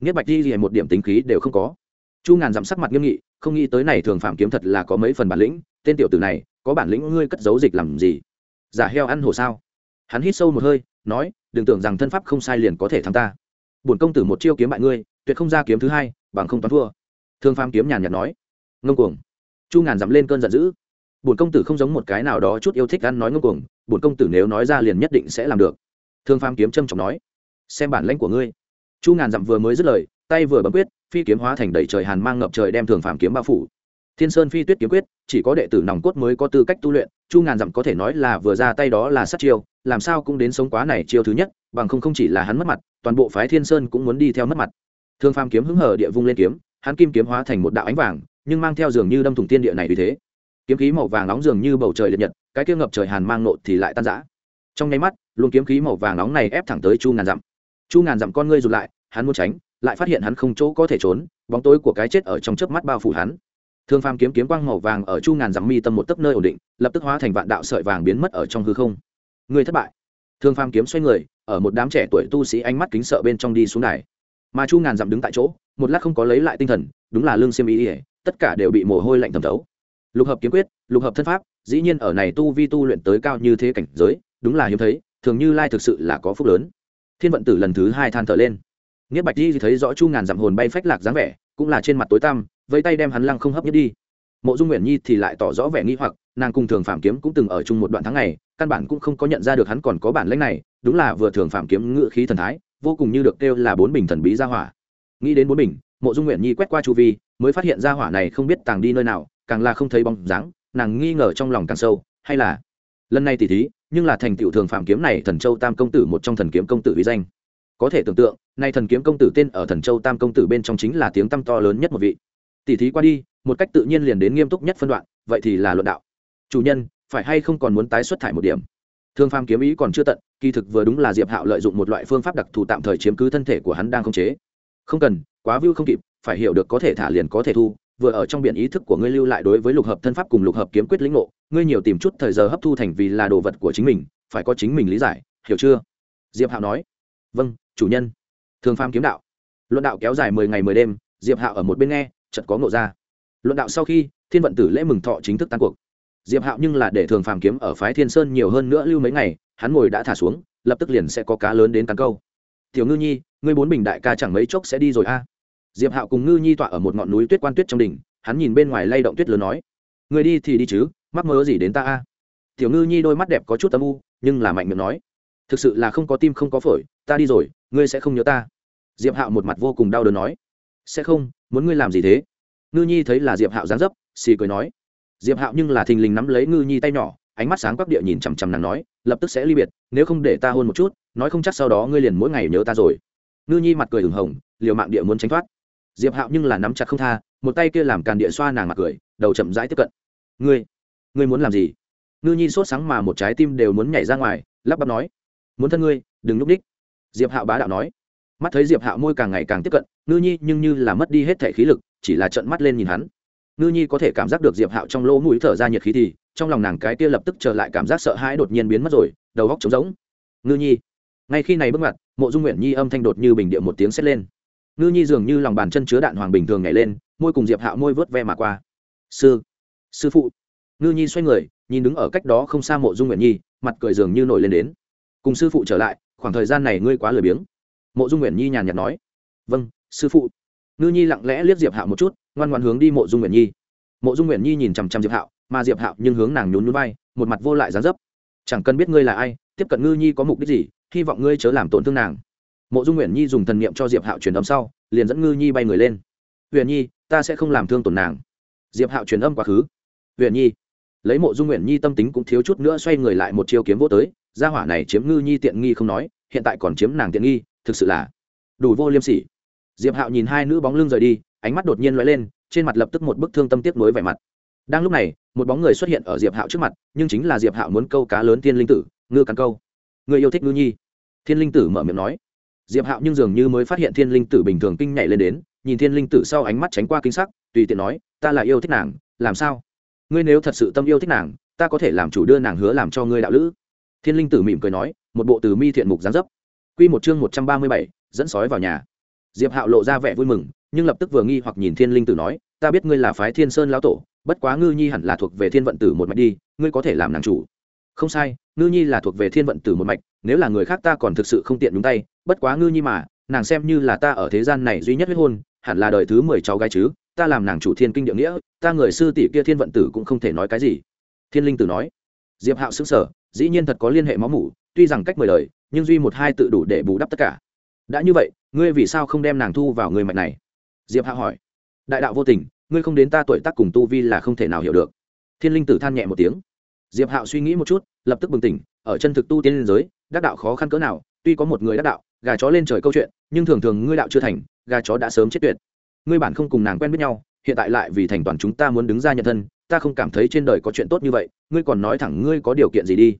Nghĩa bạch di thì một điểm tính khí đều không có. Chu ngàn dặm sắc mặt nghiêm nghị, không nghĩ tới này thường phạm kiếm thật là có mấy phần bản lĩnh, tên tiểu tử này có bản lĩnh ngươi cất giấu dịch làm gì? Giả heo ăn hồ sao? Hắn hít sâu một hơi, nói, đừng tưởng rằng thân pháp không sai liền có thể thắng ta. Bổn công tử một chiêu kiếm bại ngươi, tuyệt không ra kiếm thứ hai, bằng không toán thua. Thương phàm kiếm nhàn nhạt nói. Ngông cuồng. Chu ngàn dặm lên cơn giận dữ. Bổn công tử không giống một cái nào đó chút yêu thích ăn nói ngông cuồng, bổn công tử nếu nói ra liền nhất định sẽ làm được. Thương phàm kiếm trâm trọng nói. Xem bản lãnh của ngươi. Chu ngàn dặm vừa mới dứt lời, tay vừa bấm quyết, phi kiếm hóa thành đầy trời hàn mang ngập trời đem thường phàm kiếm bao phủ thiên sơn phi tuyết kiếm quyết, chỉ có đệ tử nòng cốt mới có tư cách tu luyện, chu ngàn dặm có thể nói là vừa ra tay đó là sát chiêu, làm sao cũng đến sống quá này chiêu thứ nhất, bằng không không chỉ là hắn mất mặt, toàn bộ phái thiên sơn cũng muốn đi theo mất mặt. Thương phàm kiếm hứng hở địa vung lên kiếm, hắn kim kiếm hóa thành một đạo ánh vàng, nhưng mang theo dường như đâm thủng tiên địa này vì thế. Kiếm khí màu vàng nóng dường như bầu trời liệt nhật, cái kia ngập trời hàn mang nộ thì lại tan rã. Trong nháy mắt, luồng kiếm khí màu vàng nóng này ép thẳng tới chu ngàn dặm. Chu ngàn dặm con ngươi rụt lại, hắn muốn tránh, lại phát hiện hắn không chỗ có thể trốn, bóng tối của cái chết ở trong chớp mắt bao phủ hắn. Thương phàm kiếm kiếm quang màu vàng ở chu ngàn dặm mi tâm một tấc nơi ổn định, lập tức hóa thành vạn đạo sợi vàng biến mất ở trong hư không. Người thất bại. Thương phàm kiếm xoay người, ở một đám trẻ tuổi tu sĩ ánh mắt kính sợ bên trong đi xuống đài. Mà chu ngàn dặm đứng tại chỗ, một lát không có lấy lại tinh thần, đúng là lương xiêm ý ỉa tất cả đều bị mồ hôi lạnh thẩm thấu. Lục hợp kiếm quyết, lục hợp thân pháp, dĩ nhiên ở này tu vi tu luyện tới cao như thế cảnh giới, đúng là hiếm thấy, thường như lai thực sự là có phúc lớn. Thiên vận tử lần thứ hai than thở lên. Nghĩa bạch di thấy rõ chu ngàn dặm hồn bay phách lạc dáng vẻ, cũng là trên mặt tối tăm vẫy tay đem hắn lăng không hấp nhất đi. Mộ dung nguyện nhi thì lại tỏ rõ vẻ nghi hoặc, nàng cùng thường phạm kiếm cũng từng ở chung một đoạn tháng này căn bản cũng không có nhận ra được hắn còn có bản lãnh này, đúng là vừa thường phạm kiếm ngự khí thần thái, vô cùng như được kêu là bốn bình thần bí gia hỏa. Nghĩ đến bốn bình, mộ dung nguyện nhi quét qua chu vi, mới phát hiện gia hỏa này không biết tàng đi nơi nào, càng là không thấy bóng dáng, nàng nghi ngờ trong lòng càng sâu, hay là, lần này tỉ thí, nhưng là thành tựu thường phạm kiếm này thần châu tam công tử một trong thần kiếm công tử uy danh. Có thể tưởng tượng, nay thần kiếm công tử tên ở thần châu tam công tử bên trong chính là tiếng tăm to lớn nhất một vị tỉ thí qua đi, một cách tự nhiên liền đến nghiêm túc nhất phân đoạn, vậy thì là luận đạo. Chủ nhân, phải hay không còn muốn tái xuất thải một điểm? Thương pham kiếm ý còn chưa tận, kỳ thực vừa đúng là diệp hạo lợi dụng một loại phương pháp đặc thù tạm thời chiếm cứ thân thể của hắn đang khống chế. Không cần, quá view không kịp, phải hiểu được có thể thả liền có thể thu, vừa ở trong biển ý thức của ngươi lưu lại đối với lục hợp thân pháp cùng lục hợp kiếm quyết lĩnh ngộ, ngươi nhiều tìm chút thời giờ hấp thu thành vì là đồ vật của chính mình, phải có chính mình lý giải, hiểu chưa? Diệp hạo nói. Vâng chủ nhân. Thương pham kiếm đạo. Luận đạo kéo dài mười ngày mười đêm, diệp hạo ở một bên nghe chợt có ngộ ra. Luận đạo sau khi, thiên vận tử lễ mừng thọ chính thức tan cuộc. Diệp hạo nhưng là để thường phàm kiếm ở phái thiên sơn nhiều hơn nữa lưu mấy ngày, hắn ngồi đã thả xuống, lập tức liền sẽ có cá lớn đến cắn câu. Tiểu ngư nhi, ngươi bốn bình đại ca chẳng mấy chốc sẽ đi rồi a? Diệp hạo cùng ngư nhi tọa ở một ngọn núi tuyết quan tuyết trong đỉnh, hắn nhìn bên ngoài lay động tuyết lớn nói người đi thì đi chứ, mắc mơ gì đến ta a? Tiểu ngư nhi đôi mắt đẹp có chút âm u, nhưng là mạnh miệng nói, thực sự là không có tim không có phổi, ta đi rồi, ngươi sẽ không nhớ ta. Diệp hạo một mặt vô cùng đau đớn nói, sẽ không muốn ngươi làm gì thế? Ngư nhi thấy là diệp hạo dáng dấp, xì cười nói. Diệp hạo nhưng là thình lình nắm lấy ngư nhi tay nhỏ, ánh mắt sáng quắc địa nhìn chằm chằm nàng nói, lập tức sẽ ly biệt, nếu không để ta hôn một chút, nói không chắc sau đó ngươi liền mỗi ngày nhớ ta rồi. Ngư nhi mặt cười hừng hồng, liều mạng địa muốn tránh thoát. Diệp hạo nhưng là nắm chặt không tha, một tay kia làm càn địa xoa nàng mặt cười, đầu chậm rãi tiếp cận. Ngươi ngươi muốn làm gì? Ngư nhi sốt sáng mà một trái tim đều muốn nhảy ra ngoài, lắp bắp nói. Muốn thân ngươi, đừng núp đích. Diệp hạo bá đạo nói mắt thấy diệp hạo môi càng ngày càng tiếp cận ngư nhi nhưng như là mất đi hết thể khí lực chỉ là trận mắt lên nhìn hắn ngư nhi có thể cảm giác được diệp hạo trong lỗ mũi thở ra nhiệt khí thì trong lòng nàng cái kia lập tức trở lại cảm giác sợ hãi đột nhiên biến mất rồi đầu góc trống rỗng ngư nhi ngay khi này bước mặt mộ dung nguyện nhi âm thanh đột như bình địa một tiếng xét lên ngư nhi dường như lòng bàn chân chứa đạn hoàng bình thường nhảy lên môi cùng diệp hạo môi vớt ve mà qua sư sư phụ ngư nhi xoay người nhìn đứng ở cách đó không xa mộ dung nguyện nhi mặt cười dường như nổi lên đến cùng sư phụ trở lại khoảng thời gian này ngươi quá lười biếng mộ dung nguyện nhi nhàn nhạt nói. Vâng sư phụ. Ngư nhi lặng lẽ liếc diệp hạo một chút, ngoan ngoan hướng đi mộ dung nguyện nhi. Mộ dung nguyện nhi nhìn chằm chằm diệp hạo, mà diệp hạo nhưng hướng nàng nhún núi bay một mặt vô lại dán dấp. Chẳng cần biết ngươi là ai, tiếp cận ngư nhi có mục đích gì, hy vọng ngươi chớ làm tổn thương nàng. Mộ dung nguyện nhi dùng thần niệm cho diệp hạo truyền âm sau, liền dẫn ngư nhi bay người lên. Huyền nhi, ta sẽ không làm thương tổn nàng. Diệp hạo truyền âm quá khứ. Huyền nhi. Lấy mộ dung nguyện nhi tâm tính cũng thiếu chút nữa xoay người lại một chiêu kiếm vô tới, gia hỏa này chiếm ngư nhi tiện nghi không nói, hiện tại còn chiếm nàng tiện nghi thực sự là đủ vô liêm sỉ. Diệp hạo nhìn hai nữ bóng lưng rời đi, ánh mắt đột nhiên lóe lên, trên mặt lập tức một bức thương tâm tiếc nuối vẻ mặt. Đang lúc này, một bóng người xuất hiện ở diệp hạo trước mặt, nhưng chính là diệp hạo muốn câu cá lớn thiên linh tử, ngư cắn câu. Người yêu thích ngư nhi. Thiên linh tử mở miệng nói. Diệp hạo nhưng dường như mới phát hiện thiên linh tử bình thường kinh nhảy lên đến, nhìn thiên linh tử sau ánh mắt tránh qua kinh sắc, tùy tiện nói, ta là yêu thích nàng, làm sao? Ngươi nếu thật sự tâm yêu thích nàng, ta có thể làm chủ đưa nàng hứa làm cho ngươi đạo lữ. Thiên linh tử mỉm cười nói, một bộ từ mi thiện mục gián dấp. Quy một chương một trăm ba mươi bảy dẫn sói vào nhà. Diệp hạo lộ ra vẻ vui mừng nhưng lập tức vừa nghi hoặc nhìn thiên linh tử nói ta biết ngươi là phái thiên sơn lão tổ bất quá ngư nhi hẳn là thuộc về thiên vận tử một mạch đi ngươi có thể làm nàng chủ. Không sai ngư nhi là thuộc về thiên vận tử một mạch nếu là người khác ta còn thực sự không tiện nhúng tay bất quá ngư nhi mà nàng xem như là ta ở thế gian này duy nhất huyết hôn hẳn là đời thứ mười cháu gái chứ ta làm nàng chủ thiên kinh địa nghĩa ta người sư tỷ kia thiên vận tử cũng không thể nói cái gì. Thiên linh tử nói. Diệp hạo sững sờ, dĩ nhiên thật có liên hệ máu mủ tuy rằng cách mười đời nhưng duy một hai tự đủ để bù đắp tất cả. Đã như vậy, ngươi vì sao không đem nàng thu vào người mạch này? Diệp hạ hỏi. Đại đạo vô tình, ngươi không đến ta tuổi tác cùng tu vi là không thể nào hiểu được. Thiên linh tử than nhẹ một tiếng. Diệp hạo suy nghĩ một chút, lập tức bừng tỉnh, ở chân thực tu tiên liên giới, đắc đạo khó khăn cỡ nào, tuy có một người đắc đạo, gà chó lên trời câu chuyện, nhưng thường thường ngươi đạo chưa thành, gà chó đã sớm chết tuyệt. Ngươi bản không cùng nàng quen biết nhau, hiện tại lại vì thành toàn chúng ta muốn đứng ra nhận thân, ta không cảm thấy trên đời có chuyện tốt như vậy, ngươi còn nói thẳng ngươi có điều kiện gì đi.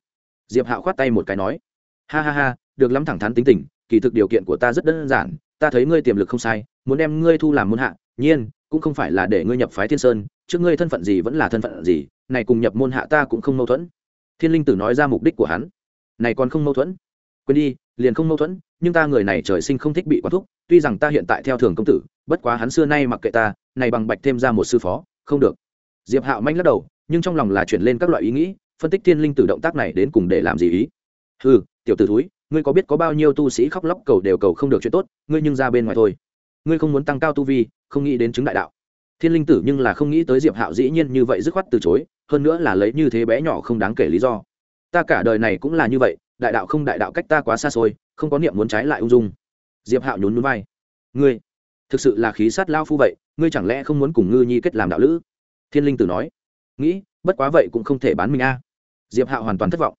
Diệp hạo khoát tay một cái nói ha ha ha, được lắm thẳng thắn tính tình, kỳ thực điều kiện của ta rất đơn giản, ta thấy ngươi tiềm lực không sai, muốn đem ngươi thu làm môn hạ, nhiên, cũng không phải là để ngươi nhập phái thiên sơn, trước ngươi thân phận gì vẫn là thân phận gì, này cùng nhập môn hạ ta cũng không mâu thuẫn. Thiên linh tử nói ra mục đích của hắn. Này còn không mâu thuẫn. Quên đi, liền không mâu thuẫn, nhưng ta người này trời sinh không thích bị quản thúc, tuy rằng ta hiện tại theo thường công tử, bất quá hắn xưa nay mặc kệ ta, này bằng bạch thêm ra một sư phó, không được. Diệp hạo manh lắc đầu, nhưng trong lòng là chuyển lên các loại ý nghĩ, phân tích thiên linh tử động tác này đến cùng để làm gì ý. Ừ tiểu t ử thúi, ngươi có biết có bao nhiêu tu sĩ khóc lóc cầu đều cầu không được chuyện tốt, ngươi nhưng ra bên ngoài thôi. Ngươi không muốn tăng cao tu vi, không nghĩ đến chứng đại đạo. Thiên linh tử nhưng là không nghĩ tới diệp hạo dĩ nhiên như vậy dứt khoát từ chối, hơn nữa là lấy như thế bé nhỏ không đáng kể lý do. Ta cả đời này cũng là như vậy, đại đạo không đại đạo cách ta quá xa xôi, không có niệm muốn trái lại ung dung. Diệp hạo nhún núi vai. Ngươi, thực sự là khí sát lao phu vậy, ngươi chẳng lẽ không muốn cùng ngư nhi kết làm đạo lữ? Thiên linh tử nói. Nghĩ, bất quá vậy cũng không thể bán mình a. Diệp hạo hoàn toàn thất vọng.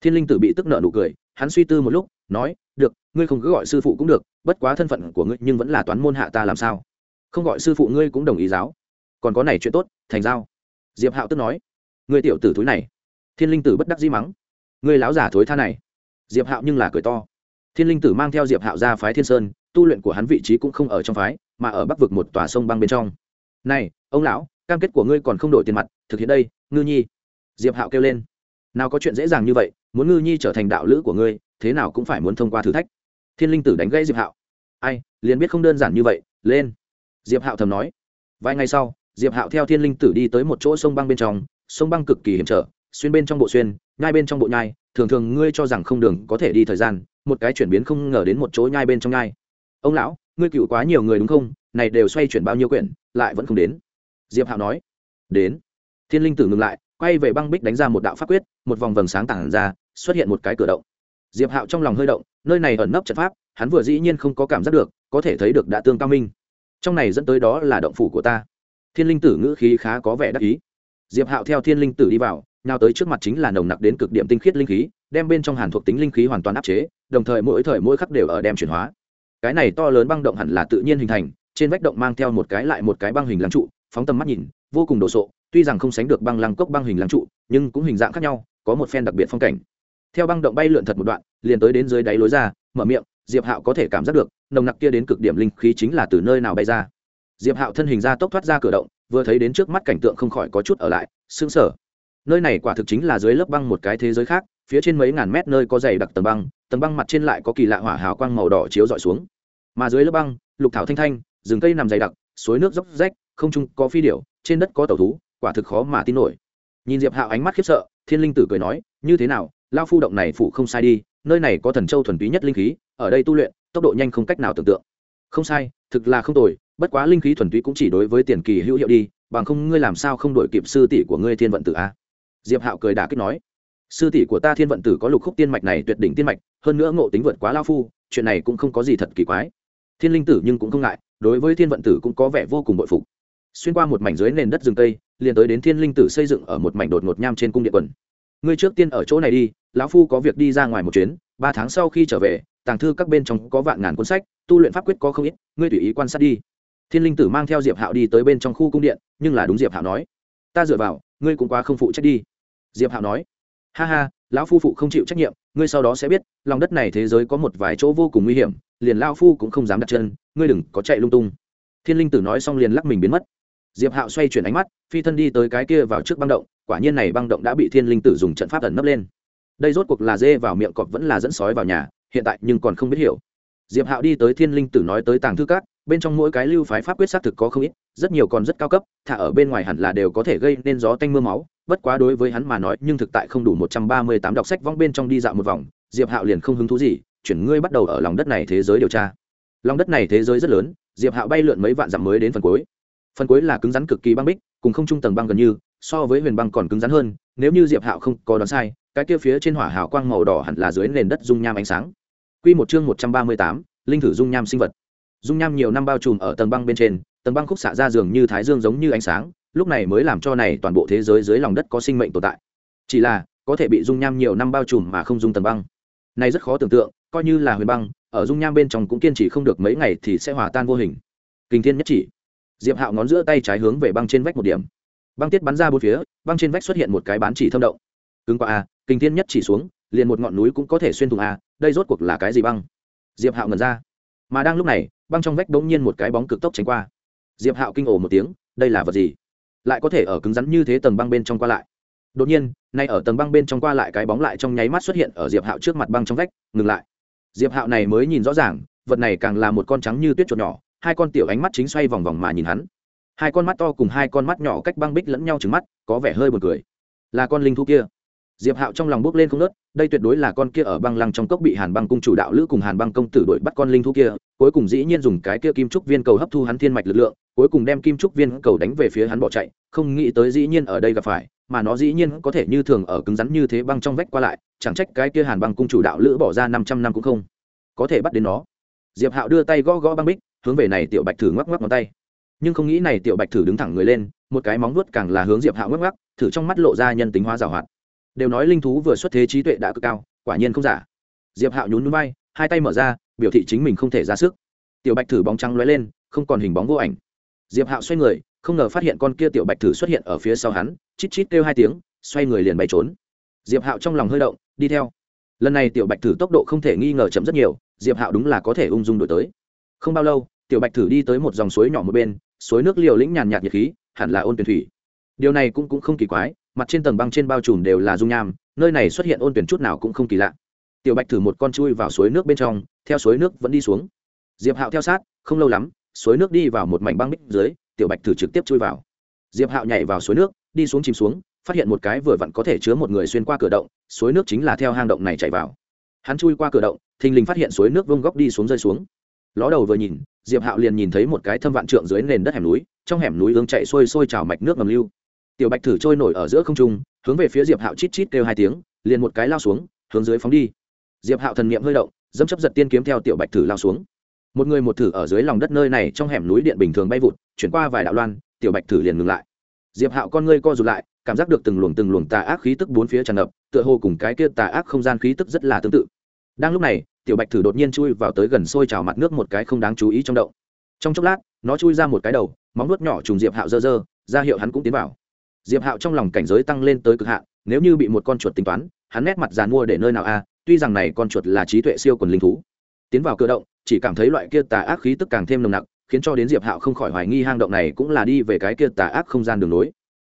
Thiên linh tử bị tức nợ nụ cười hắn suy tư một lúc, nói, được, ngươi không cứ gọi sư phụ cũng được, bất quá thân phận của ngươi nhưng vẫn là toán môn hạ ta làm sao? Không gọi sư phụ ngươi cũng đồng ý giáo. Còn có này chuyện tốt, thành giao. Diệp hạo tức nói, ngươi tiểu tử thúi này, thiên linh tử bất đắc di mắng. Ngươi láo giả thối tha này. Diệp hạo nhưng là cười to. Thiên linh tử mang theo diệp hạo ra phái thiên sơn, tu luyện của hắn vị trí cũng không ở trong phái, mà ở bắc vực một tòa sông băng bên trong. Này, ông lão, cam kết của ngươi còn không đổi tiền mặt, thực hiện đây, ngư nhi. Diệp hạo kêu lên nào có chuyện dễ dàng như vậy, muốn ngư nhi trở thành đạo lữ của ngươi, thế nào cũng phải muốn thông qua thử thách. Thiên linh tử đánh gãy diệp hạo. Ai, liền biết không đơn giản như vậy, lên. Diệp hạo thầm nói. Vài ngày sau, diệp hạo theo thiên linh tử đi tới một chỗ sông băng bên trong, sông băng cực kỳ hiểm trở, xuyên bên trong bộ xuyên, nhai bên trong bộ nhai, thường thường ngươi cho rằng không đường có thể đi thời gian, một cái chuyển biến không ngờ đến một chỗ nhai bên trong nhai. Ông lão, ngươi cựu quá nhiều người đúng không? Này đều xoay chuyển bao nhiêu quyển, lại vẫn không đến. Diệp hạo nói. Đến. Thiên linh tử ngừng lại quay về băng bích đánh ra một đạo pháp quyết, một vòng vầng sáng tản ra, xuất hiện một cái cửa động. Diệp hạo trong lòng hơi động, nơi này ẩn nấp trận pháp, hắn vừa dĩ nhiên không có cảm giác được, có thể thấy được đã tương cao minh. Trong này dẫn tới đó là động phủ của ta. Thiên linh tử ngữ khí khá có vẻ đắc ý. Diệp hạo theo thiên linh tử đi vào nào tới trước mặt chính là nồng nặc đến cực điểm tinh khiết linh khí, đem bên trong hàn thuộc tính linh khí hoàn toàn áp chế, đồng thời mỗi thời mỗi khắc đều ở đem chuyển hóa. Cái này to lớn băng động hẳn là tự nhiên hình thành, trên vách động mang theo một cái lại một cái băng hình lăng trụ phóng tầm mắt nhìn, vô cùng đồ sộ, tuy rằng không sánh được băng lăng cốc băng hình lăng trụ, nhưng cũng hình dạng khác nhau, có một phen đặc biệt phong cảnh. Theo băng động bay lượn thật một đoạn, liền tới đến dưới đáy lối ra, mở miệng, diệp hạo có thể cảm giác được, nồng nặc kia đến cực điểm linh khí chính là từ nơi nào bay ra. Diệp hạo thân hình ra tốc thoát ra cửa động, vừa thấy đến trước mắt cảnh tượng không khỏi có chút ở lại xương sở nơi này quả thực chính là dưới lớp băng một cái thế giới khác, phía trên mấy ngàn mét nơi có dày đặc tầng băng tầng băng mặt trên lại có kỳ lạ hỏa hào quang màu đỏ chiếu dọi xuống. Mà dưới lớp băng, lục thảo thanh thanh, rừng cây nằm dày đặc, suối nước dốc rách không trung có phi điểu, trên đất có tàu thú, quả thực khó mà tin nổi. Nhìn diệp hạo ánh mắt khiếp sợ, thiên linh tử cười nói, như thế nào lao phu động này phụ không sai đi, nơi này có thần châu thuần túy nhất linh khí, ở đây tu luyện, tốc độ nhanh không cách nào tưởng tượng. Không sai, thực là không tồi, bất quá linh khí thuần túy cũng chỉ đối với tiền kỳ hữu hiệu đi, bằng không ngươi làm sao không đổi kịp sư tỷ của ngươi thiên vận tử a diệp hạo cười đả kích nói, sư tỷ của ta thiên vận tử có lục khúc tiên mạch này tuyệt đỉnh tiên mạch, hơn nữa ngộ tính vượt quá lao phu, chuyện này cũng không có gì thật kỳ quái. Thiên linh tử nhưng cũng không ngại, đối với thiên vận tử cũng có vẻ vô cùng bội phục xuyên qua một mảnh dưới nền đất rừng tây, liền tới đến thiên linh tử xây dựng ở một mảnh đột ngột nham trên cung điện quần. Ngươi trước tiên ở chỗ này đi, lão phu có việc đi ra ngoài một chuyến, ba tháng sau khi trở về, tàng thư các bên trong có vạn ngàn cuốn sách, tu luyện pháp quyết có không ít, ngươi tùy ý quan sát đi. Thiên linh tử mang theo diệp hạo đi tới bên trong khu cung điện, nhưng là đúng diệp hạo nói. Ta dựa vào, ngươi cũng quá không phụ trách đi. Diệp hạo nói. Ha ha, lão phu phụ không chịu trách nhiệm, ngươi sau đó sẽ biết, lòng đất này thế giới có một vài chỗ vô cùng nguy hiểm, liền lao phu cũng không dám đặt chân, ngươi đừng có chạy lung tung. Thiên linh tử nói xong liền lắc mình biến mất diệp hạo xoay chuyển ánh mắt, phi thân đi tới cái kia vào trước băng động, quả nhiên này băng động đã bị thiên linh tử dùng trận pháp ẩn nấp lên. Đây rốt cuộc là dê vào miệng cọp vẫn là dẫn sói vào nhà, hiện tại nhưng còn không biết hiểu. Diệp hạo đi tới thiên linh tử nói tới tàng thư cát bên trong mỗi cái lưu phái pháp quyết xác thực có không ít, rất nhiều còn rất cao cấp, thả ở bên ngoài hẳn là đều có thể gây nên gió tanh mưa máu, bất quá đối với hắn mà nói, nhưng thực tại không đủ một trăm ba mươi tám đọc sách vong bên trong đi dạo một vòng, diệp hạo liền không hứng thú gì, chuyển ngươi bắt đầu ở lòng đất này thế giới điều tra. Lòng đất này thế giới rất lớn, diệp hạo bay lượn mấy vạn dặm mới đến phần cuối phần cuối là cứng rắn cực kỳ băng bích cùng không trung tầng băng gần như so với huyền băng còn cứng rắn hơn nếu như diệp hạo không có đoán sai cái kia phía trên hỏa hào quang màu đỏ hẳn là dưới nền đất dung nham ánh sáng Quy một chương một trăm ba mươi tám, linh thử dung nham sinh vật. Dung nham nhiều năm bao trùm ở tầng băng bên trên, tầng băng khúc xạ ra dường như thái dương giống như ánh sáng, lúc này mới làm cho này toàn bộ thế giới dưới lòng đất có sinh mệnh tồn tại. Chỉ là, có thể bị dung nham nhiều năm bao trùm mà không dung tầng băng. Này rất khó tưởng tượng, coi như là huyền băng, ở dung nham bên trong cũng kiên trì không được mấy ngày thì sẽ hòa tan vô hình. Kinh thiên nhất chỉ. Diệp Hạo ngón giữa tay trái hướng về băng trên vách một điểm. Băng tiết bắn ra bốn phía, băng trên vách xuất hiện một cái bán chỉ thâm động. Cứng qua a, à, kinh thiên nhất chỉ xuống, liền một ngọn núi cũng có thể xuyên thủng a, đây rốt cuộc là cái gì băng? Diệp hạo ngẩn ra. Mà đang lúc này băng trong vách bỗng nhiên một cái bóng cực tốc tránh qua. Diệp hạo kinh ồ một tiếng đây là vật gì? Lại có thể ở cứng rắn như thế tầng băng bên trong qua lại. Đột nhiên nay ở tầng băng bên trong qua lại cái bóng lại trong nháy mắt xuất hiện ở diệp hạo trước mặt băng trong vách ngừng lại. Diệp hạo này mới nhìn rõ ràng vật này càng là một con trắng như tuyết chuột nhỏ hai con tiểu ánh mắt chính xoay vòng vòng mà nhìn hắn. Hai con mắt to cùng hai con mắt nhỏ cách băng bích lẫn nhau trứng mắt, có vẻ hơi buồn cười. Là con linh thú kia. Diệp hạo trong lòng bước lên không nớt đây tuyệt đối là con kia ở băng lăng trong cốc bị hàn băng cung chủ đạo lữ cùng hàn băng công tử đuổi bắt con linh thú kia, cuối cùng dĩ nhiên dùng cái kia kim trúc viên cầu hấp thu hắn thiên mạch lực lượng, cuối cùng đem kim trúc viên cầu đánh về phía hắn bỏ chạy, không nghĩ tới dĩ nhiên ở đây gặp phải, mà nó dĩ nhiên có thể như thường ở cứng rắn như thế băng trong vách qua lại, chẳng trách cái kia hàn băng cung chủ đạo lữ bỏ ra năm trăm năm cũng không có thể bắt đến nó. Diệp hạo đưa tay gõ gõ băng bích hướng về này tiểu bạch thử ngoắc ngoắc ngón tay. Nhưng không nghĩ này tiểu bạch thử đứng thẳng người lên, một cái móng vuốt càng là hướng diệp hạo ngoắc ngoắc, thử trong mắt lộ ra nhân tính hóa giảo hoạt. Đều nói linh thú vừa xuất thế trí tuệ đã cực cao, quả nhiên không giả. Diệp hạo nhún núi bay hai tay mở ra, biểu thị chính mình không thể ra sức. Tiểu bạch thử bóng trắng lóe lên, không còn hình bóng vô ảnh. Diệp hạo xoay người, không ngờ phát hiện con kia tiểu bạch thử xuất hiện ở phía sau hắn, chít chít kêu hai tiếng, xoay người liền bay trốn. Diệp hạo trong lòng hơi động, đi theo. Lần này tiểu bạch thử tốc độ không thể nghi ngờ chậm rất nhiều, diệp hạo đúng là có thể ung dung đổi tới. Không bao lâu tiểu bạch thử đi tới một dòng suối nhỏ một bên suối nước liều lĩnh nhàn nhạt nhiệt khí hẳn là ôn tuyển thủy. Điều này cũng, cũng không kỳ quái mặt trên tầng băng trên bao trùm đều là dung nham nơi này xuất hiện ôn tuyển chút nào cũng không kỳ lạ. Tiểu bạch thử một con chui vào suối nước bên trong theo suối nước vẫn đi xuống. Diệp hạo theo sát không lâu lắm suối nước đi vào một mảnh băng bích dưới tiểu bạch thử trực tiếp chui vào. Diệp hạo nhảy vào suối nước đi xuống chìm xuống phát hiện một cái vừa vặn có thể chứa một người xuyên qua cửa động suối nước chính là theo hang động này chạy vào. Hắn chui qua cửa động thình lình phát hiện suối nước vông góc đi xuống rơi xuống ló đầu vừa nhìn, diệp hạo liền nhìn thấy một cái thâm vạn trượng dưới nền đất hẻm núi, trong hẻm núi ương chạy sôi sôi trào mạch nước ngầm lưu. Tiểu bạch thử trôi nổi ở giữa không trung, hướng về phía diệp hạo chít chít kêu hai tiếng, liền một cái lao xuống, hướng dưới phóng đi. Diệp hạo thần n i ệ m hơi động dâm chấp giật tiên kiếm theo tiểu bạch thử lao xuống. Một người một thử ở dưới lòng đất nơi này trong hẻm núi điện bình thường bay vụt, chuyển qua vài đạo loan, tiểu bạch thử liền ngừng lại. Diệp hạo con ngươi co rụt lại, cảm giác được từng luồng từng luồng tà ác khí tức bốn phía tràn ngập, tựa hồ cùng cái kia tà ác không gian khí tức rất là tương tự. Đang lúc này tiểu bạch thử đột nhiên chui vào tới gần sôi trào mặt nước một cái không đáng chú ý trong động. Trong chốc lát, nó chui ra một cái đầu, móng nuốt nhỏ trùng diệp hạo dơ dơ, ra hiệu hắn cũng tiến vào. Diệp hạo trong lòng cảnh giới tăng lên tới cực hạn, nếu như bị một con chuột tính toán, hắn nét mặt dàn mua để nơi nào a tuy rằng này con chuột là trí tuệ siêu quần linh thú. Tiến vào cửa động, chỉ cảm thấy loại kia tà ác khí tức càng thêm nồng nặc, khiến cho đến diệp hạo không khỏi hoài nghi hang động này cũng là đi về cái kia tà ác không gian đường nối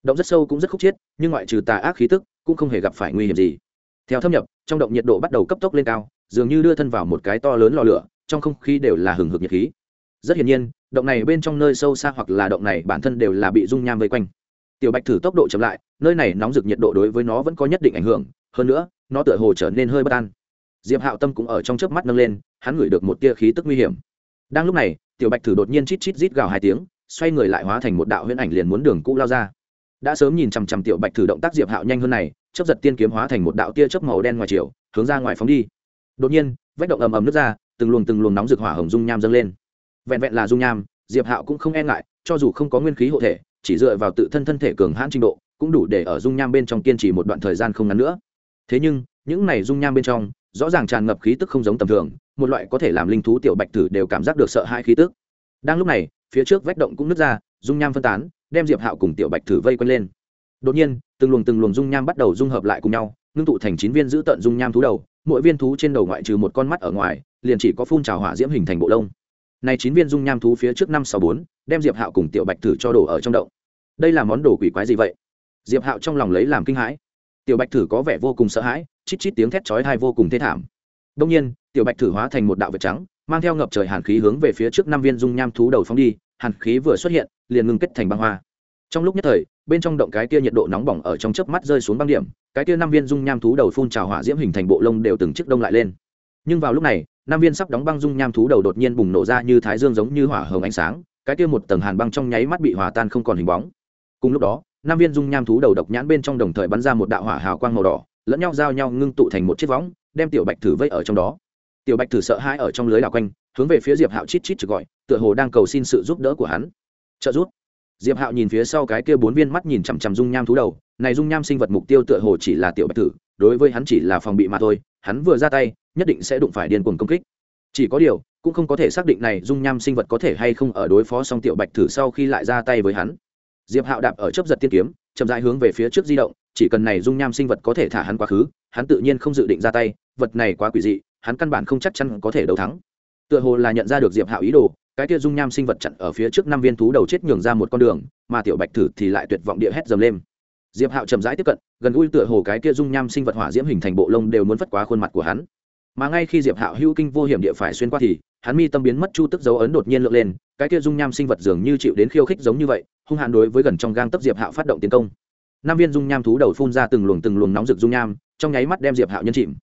động rất sâu cũng rất khúc chiết, nhưng ngoại trừ tà ác khí tức, cũng không hề gặp phải nguy hiểm gì theo thâm nhập, trong động nhiệt độ bắt đầu cấp tốc lên cao, dường như đưa thân vào một cái to lớn lò lửa, trong không khí đều là hừng hực nhiệt khí. Rất hiển nhiên, động này bên trong nơi sâu xa hoặc là động này bản thân đều là bị dung nham vây quanh. Tiểu bạch thử tốc độ chậm lại, nơi này nóng rực nhiệt độ đối với nó vẫn có nhất định ảnh hưởng, hơn nữa, nó tựa hồ trở nên hơi bất an. Diệp hạo tâm cũng ở trong chớp mắt nâng lên, hắn ngửi được một tia khí tức nguy hiểm. Đang lúc này, tiểu bạch thử đột nhiên chít chít rít gào hai tiếng, xoay người lại hóa thành một đạo huyễn ảnh liền muốn đường cũ lao ra. Đã sớm nhìn chằm chằm tiểu bạch thử động tác diệp hạo nhanh hơn này chấp giật tiên kiếm hóa thành một đạo tia chớp màu đen ngoài chiều, hướng ra ngoài phóng đi. Đột nhiên, vách động ầm ầm nước ra, từng luồng từng luồng nóng rực hỏa hồng dung nham dâng lên. Vẹn vẹn là dung nham, diệp hạo cũng không e ngại, cho dù không có nguyên khí hộ thể, chỉ dựa vào tự thân thân thể cường hãn trình độ, cũng đủ để ở dung nham bên trong kiên trì một đoạn thời gian không ngắn nữa. Thế nhưng, những này dung nham bên trong, rõ ràng tràn ngập khí tức không giống tầm thường, một loại có thể làm linh thú tiểu bạch tử đều cảm giác được sợ hãi khí tức. Đang lúc này, phía trước vách động cũng nứt ra, dung nham phân tán, đem diệp hạo cùng tiểu bạch thử vây quanh lên đột nhiên, từng luồng từng luồng dung nham bắt đầu dung hợp lại cùng nhau, ngưng tụ thành chín viên giữ tận dung nham thú đầu, mỗi viên thú trên đầu ngoại trừ một con mắt ở ngoài, liền chỉ có phun trào hỏa diễm hình thành bộ lông. Này chín viên dung nham thú phía trước năm sáu bốn, đem diệp hạo cùng tiểu bạch thử cho đồ ở trong động. Đây là món đồ quỷ quái gì vậy? Diệp hạo trong lòng lấy làm kinh hãi. Tiểu bạch thử có vẻ vô cùng sợ hãi, chít chít tiếng thét chói tai vô cùng thê thảm. Đông nhiên, tiểu bạch thử hóa thành một đạo vật trắng, mang theo ngập trời hàn khí hướng về phía trước năm viên dung nham thú đầu phóng đi, hàn khí vừa xuất hiện, liền ngưng kết thành băng hoa. Trong lúc nhất thời bên trong động cái kia nhiệt độ nóng bỏng ở trong chớp mắt rơi xuống băng điểm, cái kia năm viên dung nham thú đầu phun trào hỏa diễm hình thành bộ lông đều từng chiếc đông lại lên. Nhưng vào lúc này, năm viên sắp đóng băng dung nham thú đầu đột nhiên bùng nổ ra như thái dương giống như hỏa hồng ánh sáng, cái kia một tầng hàn băng trong nháy mắt bị hòa tan không còn hình bóng. Cùng lúc đó, năm viên dung nham thú đầu độc nhãn bên trong đồng thời bắn ra một đạo hỏa hào quang màu đỏ, lẫn nhau giao nhau ngưng tụ thành một chiếc võng, đem tiểu bạch thử vây ở trong đó. Tiểu bạch thử sợ hãi ở trong lưới đảo quanh, hướng về phía diệp hạo chít chít trực gọi, tựa hồ đang cầu xin sự giúp đỡ của hắn. Trợ giúp diệp hạo nhìn phía sau cái kia bốn viên mắt nhìn chằm chằm dung nham thú đầu. Này dung nham sinh vật mục tiêu tựa hồ chỉ là tiểu bạch tử, đối với hắn chỉ là phòng bị mà thôi. Hắn vừa ra tay nhất định sẽ đụng phải điên cuồng công kích. Chỉ có điều cũng không có thể xác định này dung nham sinh vật có thể hay không ở đối phó xong tiểu bạch thử sau khi lại ra tay với hắn. Diệp hạo đạp ở chấp giật tiên kiếm chậm rãi hướng về phía trước di động. Chỉ cần này dung nham sinh vật có thể thả hắn quá khứ hắn tự nhiên không dự định ra tay. Vật này quá quỷ dị hắn căn bản không chắc chắn có thể đấu thắng. Tựa hồ là nhận ra được diệp hạo ý đồ cái kia dung nham sinh vật chặn ở phía trước năm viên thú đầu chết nhường ra một con đường, mà tiểu bạch thử thì lại tuyệt vọng địa hét dầm lên. Diệp hạo chậm rãi tiếp cận, gần gũi tựa hồ cái kia dung nham sinh vật hỏa diễm hình thành bộ lông đều muốn vất quá khuôn mặt của hắn. Mà ngay khi diệp hạo hữu kinh vô hiểm địa phải xuyên qua thì, hắn mi tâm biến mất, chu tức dấu ấn đột nhiên lượn lên, cái kia dung nham sinh vật dường như chịu đến khiêu khích giống như vậy, hung hãn đối với gần trong gang tấp diệp hạo phát động tiến công. Năm viên dung nham thú đầu phun ra từng luồng từng luồng nóng rực dung nham, trong nháy mắt đem diệp hạo nhân chìm.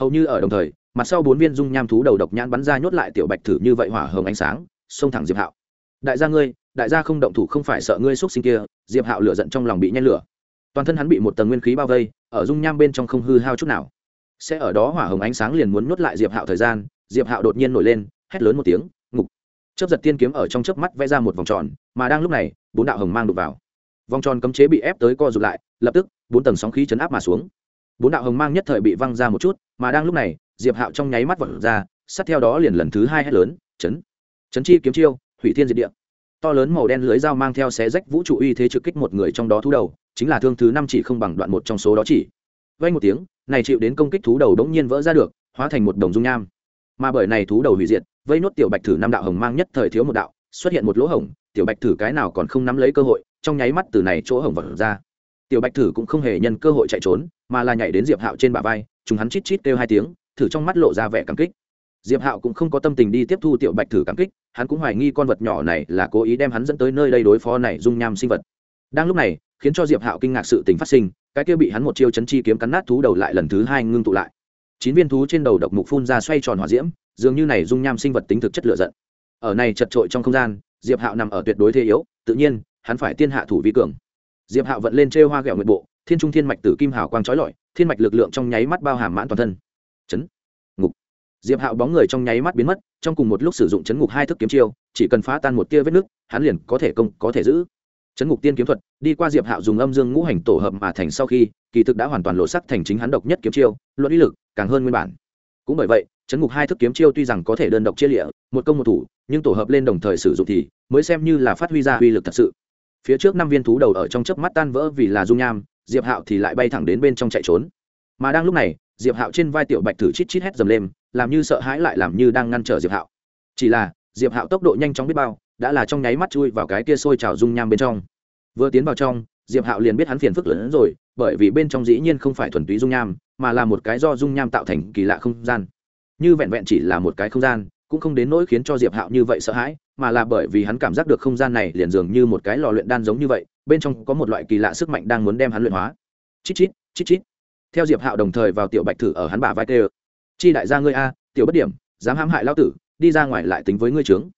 Hầu như ở đồng thời, mặt sau bốn viên dung nham thú đầu độc nhãn bắn ra nhốt lại tiểu bạch thử như vậy hỏa hồng ánh sáng xông thẳng diệp hạo. Đại gia ngươi, đại gia không động thủ không phải sợ ngươi x sinh kia. Diệp hạo lửa giận trong lòng bị nhen lửa. Toàn thân hắn bị một tầng nguyên khí bao vây, ở dung nham bên trong không hư hao chút nào. Sẽ ở đó hỏa hồng ánh sáng liền muốn nuốt lại diệp hạo thời gian, diệp hạo đột nhiên nổi lên, hét lớn một tiếng, ngục! Chớp giật tiên kiếm ở trong chớp mắt vẽ ra một vòng tròn, mà đang lúc này, bốn đạo hồng mang đục vào. Vòng tròn cấm chế bị ép tới co rụt lại, lập tức, bốn tầng sóng khí chấn áp mà xuống. Bốn đạo hồng mang nhất thời bị văng ra một chút, mà đang lúc này, diệp hạo trong nháy mắt vọt ra, sát theo đó liền lần thứ hai hét lớn, chấn! Chấn chi kiếm chiêu, hủy thiên diệt địa. To lớn màu đen lưới dao mang theo xé rách vũ trụ uy thế trực kích một người trong đó thú đầu, chính là thương thứ năm chỉ không bằng đoạn một trong số đó chỉ. Vay một tiếng, này chịu đến công kích thú đầu đống nhiên vỡ ra được, hóa thành một đồng dung nham. Mà bởi này thú đầu hủy diệt, vây nốt tiểu bạch thử năm đạo hồng mang nhất thời thiếu một đạo, xuất hiện một lỗ hổng, tiểu bạch thử cái nào còn không nắm lấy cơ hội, trong nháy mắt từ này chỗ hổng vật ra. Tiểu bạch thử cũng không hề nhân cơ hội chạy trốn, mà là nhảy đến diệp hạo trên bả vai chúng hắn chít chít kêu hai tiếng, thử trong mắt lộ ra vẻ cảm kích diệp hạo cũng không có tâm tình đi tiếp thu tiểu bạch thử cảm kích, hắn cũng hoài nghi con vật nhỏ này là cố ý đem hắn dẫn tới nơi đây đối phó này dung nham sinh vật. Đang lúc này, khiến cho diệp hạo kinh ngạc sự tình phát sinh, cái kia bị hắn một chiêu chấn chi kiếm cắn nát thú đầu lại lần thứ hai ngưng tụ lại. Chín viên thú trên đầu độc mục phun ra xoay tròn hỏa diễm, dường như này dung nham sinh vật tính thực chất lựa giận. Ở này chật trội trong không gian, diệp hạo nằm ở tuyệt đối thế yếu, tự nhiên, hắn phải tiên hạ thủ vi cường. Diệp hạo vận lên trêu hoa ghẹo nguyệt bộ, thiên trung thiên mạch tử kim hào quang trói lọi, thiên mạch lực lượng trong nháy mắt bao hàm mãn toàn thân. Chấn diệp hạo bóng người trong nháy mắt biến mất, trong cùng một lúc sử dụng chấn ngục hai thức kiếm chiêu, chỉ cần phá tan một tia vết nước, hắn liền có thể công, có thể giữ. Chấn ngục tiên kiếm thuật, đi qua diệp hạo dùng âm dương ngũ hành tổ hợp mà thành sau khi, kỳ thực đã hoàn toàn lộ sắc thành chính hắn độc nhất kiếm chiêu, luận uy lực càng hơn nguyên bản. Cũng bởi vậy, chấn ngục hai thức kiếm chiêu tuy rằng có thể đơn độc chia lịa, một công một thủ, nhưng tổ hợp lên đồng thời sử dụng thì mới xem như là phát huy ra uy lực thật sự. Phía trước năm viên thú đầu ở trong chớp mắt tan vỡ vì là dung nham, diệp hạo thì lại bay thẳng đến bên trong chạy trốn. Mà đang lúc này diệp hạo trên vai tiểu bạch thử chít chít hét dầm lên, làm như sợ hãi lại làm như đang ngăn trở diệp hạo. Chỉ là, diệp hạo tốc độ nhanh chóng biết bao, đã là trong nháy mắt chui vào cái kia sôi trào dung nham bên trong. Vừa tiến vào trong, diệp hạo liền biết hắn phiền phức lớn hơn rồi, bởi vì bên trong dĩ nhiên không phải thuần túy dung nham, mà là một cái do dung nham tạo thành kỳ lạ không gian. Như vẹn vẹn chỉ là một cái không gian, cũng không đến nỗi khiến cho diệp hạo như vậy sợ hãi, mà là bởi vì hắn cảm giác được không gian này liền dường như một cái lò luyện đan giống như vậy, bên trong có một loại kỳ lạ sức mạnh đang muốn đem hắn luyện hóa. Chít chít chít chít theo diệp hạo đồng thời vào tiểu bạch thử ở hắn bả vai tê chi đại gia ngươi a, tiểu bất điểm, dám hãm hại lao tử, đi ra ngoài lại tính với ngươi trướng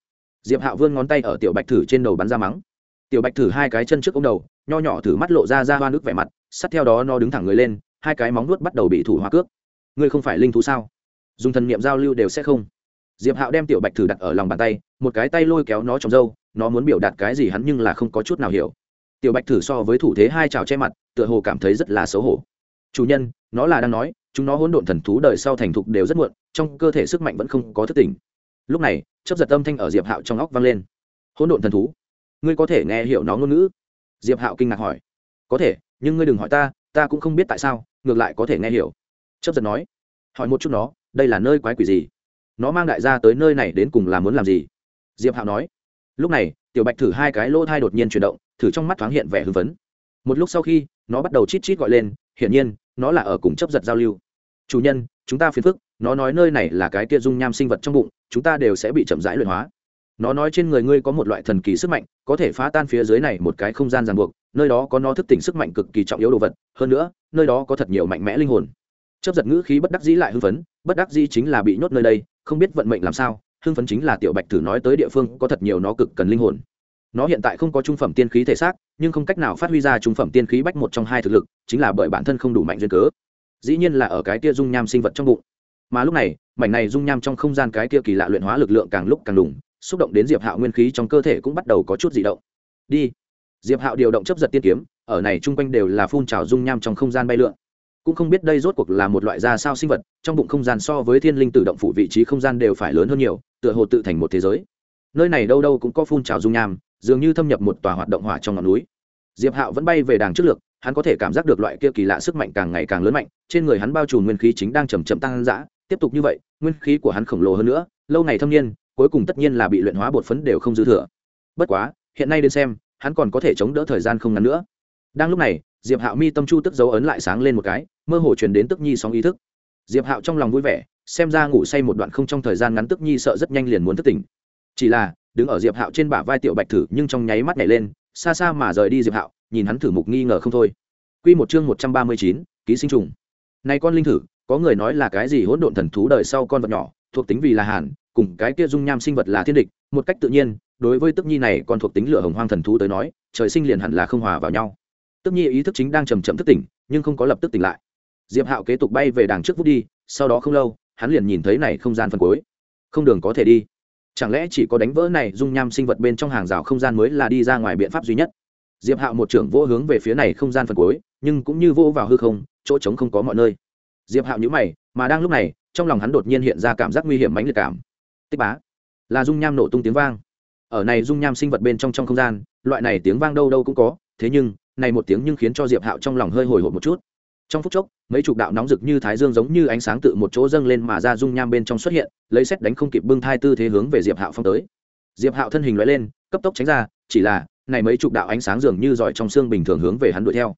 diệp hạo vươn ngón tay ở tiểu bạch thử trên đầu bắn ra mắng. Tiểu bạch thử hai cái chân trước ông đầu, nho nhỏ thử mắt lộ ra ra hoa nước vẻ mặt Sắt theo đó nó đứng thẳng người lên, hai cái móng nuốt bắt đầu bị thủ hoa cước. Ngươi không phải linh thú sao? Dùng thần niệm giao lưu đều sẽ không. Diệp hạo đem tiểu bạch thử đặt ở lòng bàn tay, một cái tay lôi kéo nó trong râu, nó muốn biểu đạt cái gì hắn nhưng là không có chút nào hiểu. Tiểu bạch thử so với thủ thế hai trào che mặt, tựa hồ cảm thấy rất là xấu hổ chủ nhân, nó là đang nói, chúng nó hỗn độn thần thú đời sau thành thục đều rất muộn, trong cơ thể sức mạnh vẫn không có thức tỉnh. Lúc này chấp giật âm thanh ở diệp hạo trong óc vang lên. Hỗn độn thần thú? Ngươi có thể nghe hiểu nó ngôn ngữ? Diệp hạo kinh ngạc hỏi. Có thể, nhưng ngươi đừng hỏi ta ta cũng không biết tại sao, ngược lại có thể nghe hiểu. Chấp giật nói. Hỏi một chút nó, đây là nơi quái quỷ gì? Nó mang đại gia tới nơi này đến cùng là muốn làm gì? Diệp hạo nói. Lúc này, tiểu bạch thử hai cái lỗ thai đột nhiên chuyển động, thử trong mắt thoáng hiện vẻ hưng phấn. Một lúc sau khi, nó bắt đầu chít chít gọi lên, hiển nhiên nó là ở cùng chấp giật giao lưu. Chủ nhân, chúng ta phiền phức, nó nói nơi này là cái kia dung nham sinh vật trong bụng, chúng ta đều sẽ bị chậm rãi luyện hóa. Nó nói trên người ngươi có một loại thần kỳ sức mạnh, có thể phá tan phía dưới này một cái không gian ràng buộc, nơi đó có nó thức tỉnh sức mạnh cực kỳ trọng yếu đồ vật, hơn nữa, nơi đó có thật nhiều mạnh mẽ linh hồn. Chấp giật ngữ khí bất đắc dĩ lại hưng phấn, bất đắc dĩ chính là bị nhốt nơi đây, không biết vận mệnh làm sao, hưng phấn chính là tiểu bạch thử nói tới địa phương có thật nhiều nó cực cần linh hồn nó hiện tại không có trung phẩm tiên khí thể xác, nhưng không cách nào phát huy ra trung phẩm tiên khí bách một trong hai thực lực, chính là bởi bản thân không đủ mạnh duyên cớ. Dĩ nhiên là ở cái kia dung nham sinh vật trong bụng. Mà lúc này, mảnh này dung nham trong không gian cái kia kỳ lạ luyện hóa lực lượng càng lúc càng đủng, xúc động đến diệp hạo nguyên khí trong cơ thể cũng bắt đầu có chút dị động. Đi. Diệp hạo điều động chấp giật tiên kiếm, ở này chung quanh đều là phun trào dung nham trong không gian bay lượn. Cũng không biết đây rốt cuộc là một loại da sao sinh vật, trong bụng không gian so với thiên linh tự động phủ vị trí không gian đều phải lớn hơn nhiều, tựa hồ tự thành một thế giới nơi này đâu đâu cũng có phun trào dung nham, dường như thâm nhập một tòa hoạt động hỏa trong ngọn núi. Diệp hạo vẫn bay về đàng trước lược, hắn có thể cảm giác được loại kia kỳ lạ sức mạnh càng ngày càng lớn mạnh, trên người hắn bao trùm nguyên khí chính đang chầm chậm tăng dã. Tiếp tục như vậy, nguyên khí của hắn khổng lồ hơn nữa, lâu ngày thâm niên, cuối cùng tất nhiên là bị luyện hóa bột phấn đều không dư thừa. Bất quá, hiện nay đến xem, hắn còn có thể chống đỡ thời gian không ngắn nữa. Đang lúc này, diệp hạo mi tâm chu tức dấu ấn lại sáng lên một cái, mơ hồ truyền đến tức nhi sóng ý thức. Diệp hạo trong lòng vui vẻ, xem ra ngủ say một đoạn không trong thời gian ngắn tức nhi sợ rất nhanh liền muốn thức tỉnh chỉ là đứng ở diệp hạo trên bả vai tiểu bạch thử nhưng trong nháy mắt nhảy lên xa xa mà rời đi diệp hạo nhìn hắn thử mục nghi ngờ không thôi Quy một chương một trăm ba mươi chín, ký sinh trùng. Này con linh thử, có người nói là cái gì hỗn độn thần thú đời sau con vật nhỏ, thuộc tính vì là hàn, cùng cái kia dung nham sinh vật là thiên địch, một cách tự nhiên, đối với tức nhi này còn thuộc tính lửa hồng hoang thần thú tới nói, trời sinh liền hẳn là không hòa vào nhau. Tức nhi ý thức chính đang chậm chậm thức tỉnh, nhưng không có lập tức tỉnh lại. Diệp Hạo kế tục bay về đằng trước vút đi, sau đó không lâu, hắn liền nhìn thấy này không gian phần cuối. Không đường có thể đi. Chẳng lẽ chỉ có đánh vỡ này dung nham sinh vật bên trong hàng rào không gian mới là đi ra ngoài biện pháp duy nhất? Diệp Hạo một trưởng vô hướng về phía này không gian phần cuối, nhưng cũng như vô vào hư không chỗ trống không có mọi nơi. Diệp hạo nhữ mày mà đang lúc này trong lòng hắn đột nhiên hiện ra cảm giác nguy hiểm mãnh liệt cảm. Tích bá. Là dung nham nổ tung tiếng vang. Ở này dung nham sinh vật bên trong trong không gian loại này tiếng vang đâu đâu cũng có thế nhưng này một tiếng nhưng khiến cho diệp hạo trong lòng hơi hồi hộp một chút trong phút chốc, mấy chục đạo nóng rực như thái dương giống như ánh sáng tự một chỗ dâng lên mà ra dung nham bên trong xuất hiện, lấy xét đánh không kịp bưng thai tư thế hướng về diệp hạo phong tới. Diệp hạo thân hình loại lên, cấp tốc tránh ra, chỉ là, này mấy chục đạo ánh sáng dường như giỏi trong xương bình thường hướng về hắn đuổi theo.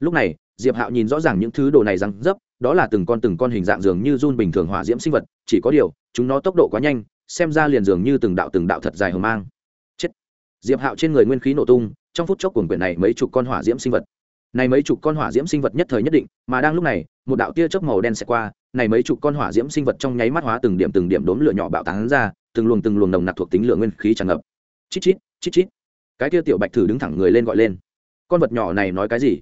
Lúc này, diệp hạo nhìn rõ ràng những thứ đồ này răng dấp, đó là từng con từng con hình dạng dường như run bình thường hỏa diễm sinh vật, chỉ có điều, chúng nó tốc độ quá nhanh, xem ra liền dường như từng đạo từng đạo thật dài hờ mang. Chết. Diệp hạo trên người nguyên khí nổ tung, trong phút chốc cuồng quyển này mấy chục con hỏa diễm sinh vật này mấy chục con hỏa diễm sinh vật nhất thời nhất định, mà đang lúc này, một đạo tia chớp màu đen sẽ qua, này mấy chục con hỏa diễm sinh vật trong nháy mắt hóa từng điểm từng điểm đốm lửa nhỏ bạo tán ra, từng luồng từng luồng nồng nặc thuộc tính lửa nguyên khí tràn ngập. Chít chít chít chít. Cái tia tiểu bạch thử đứng thẳng người lên gọi lên. Con vật nhỏ này nói cái gì?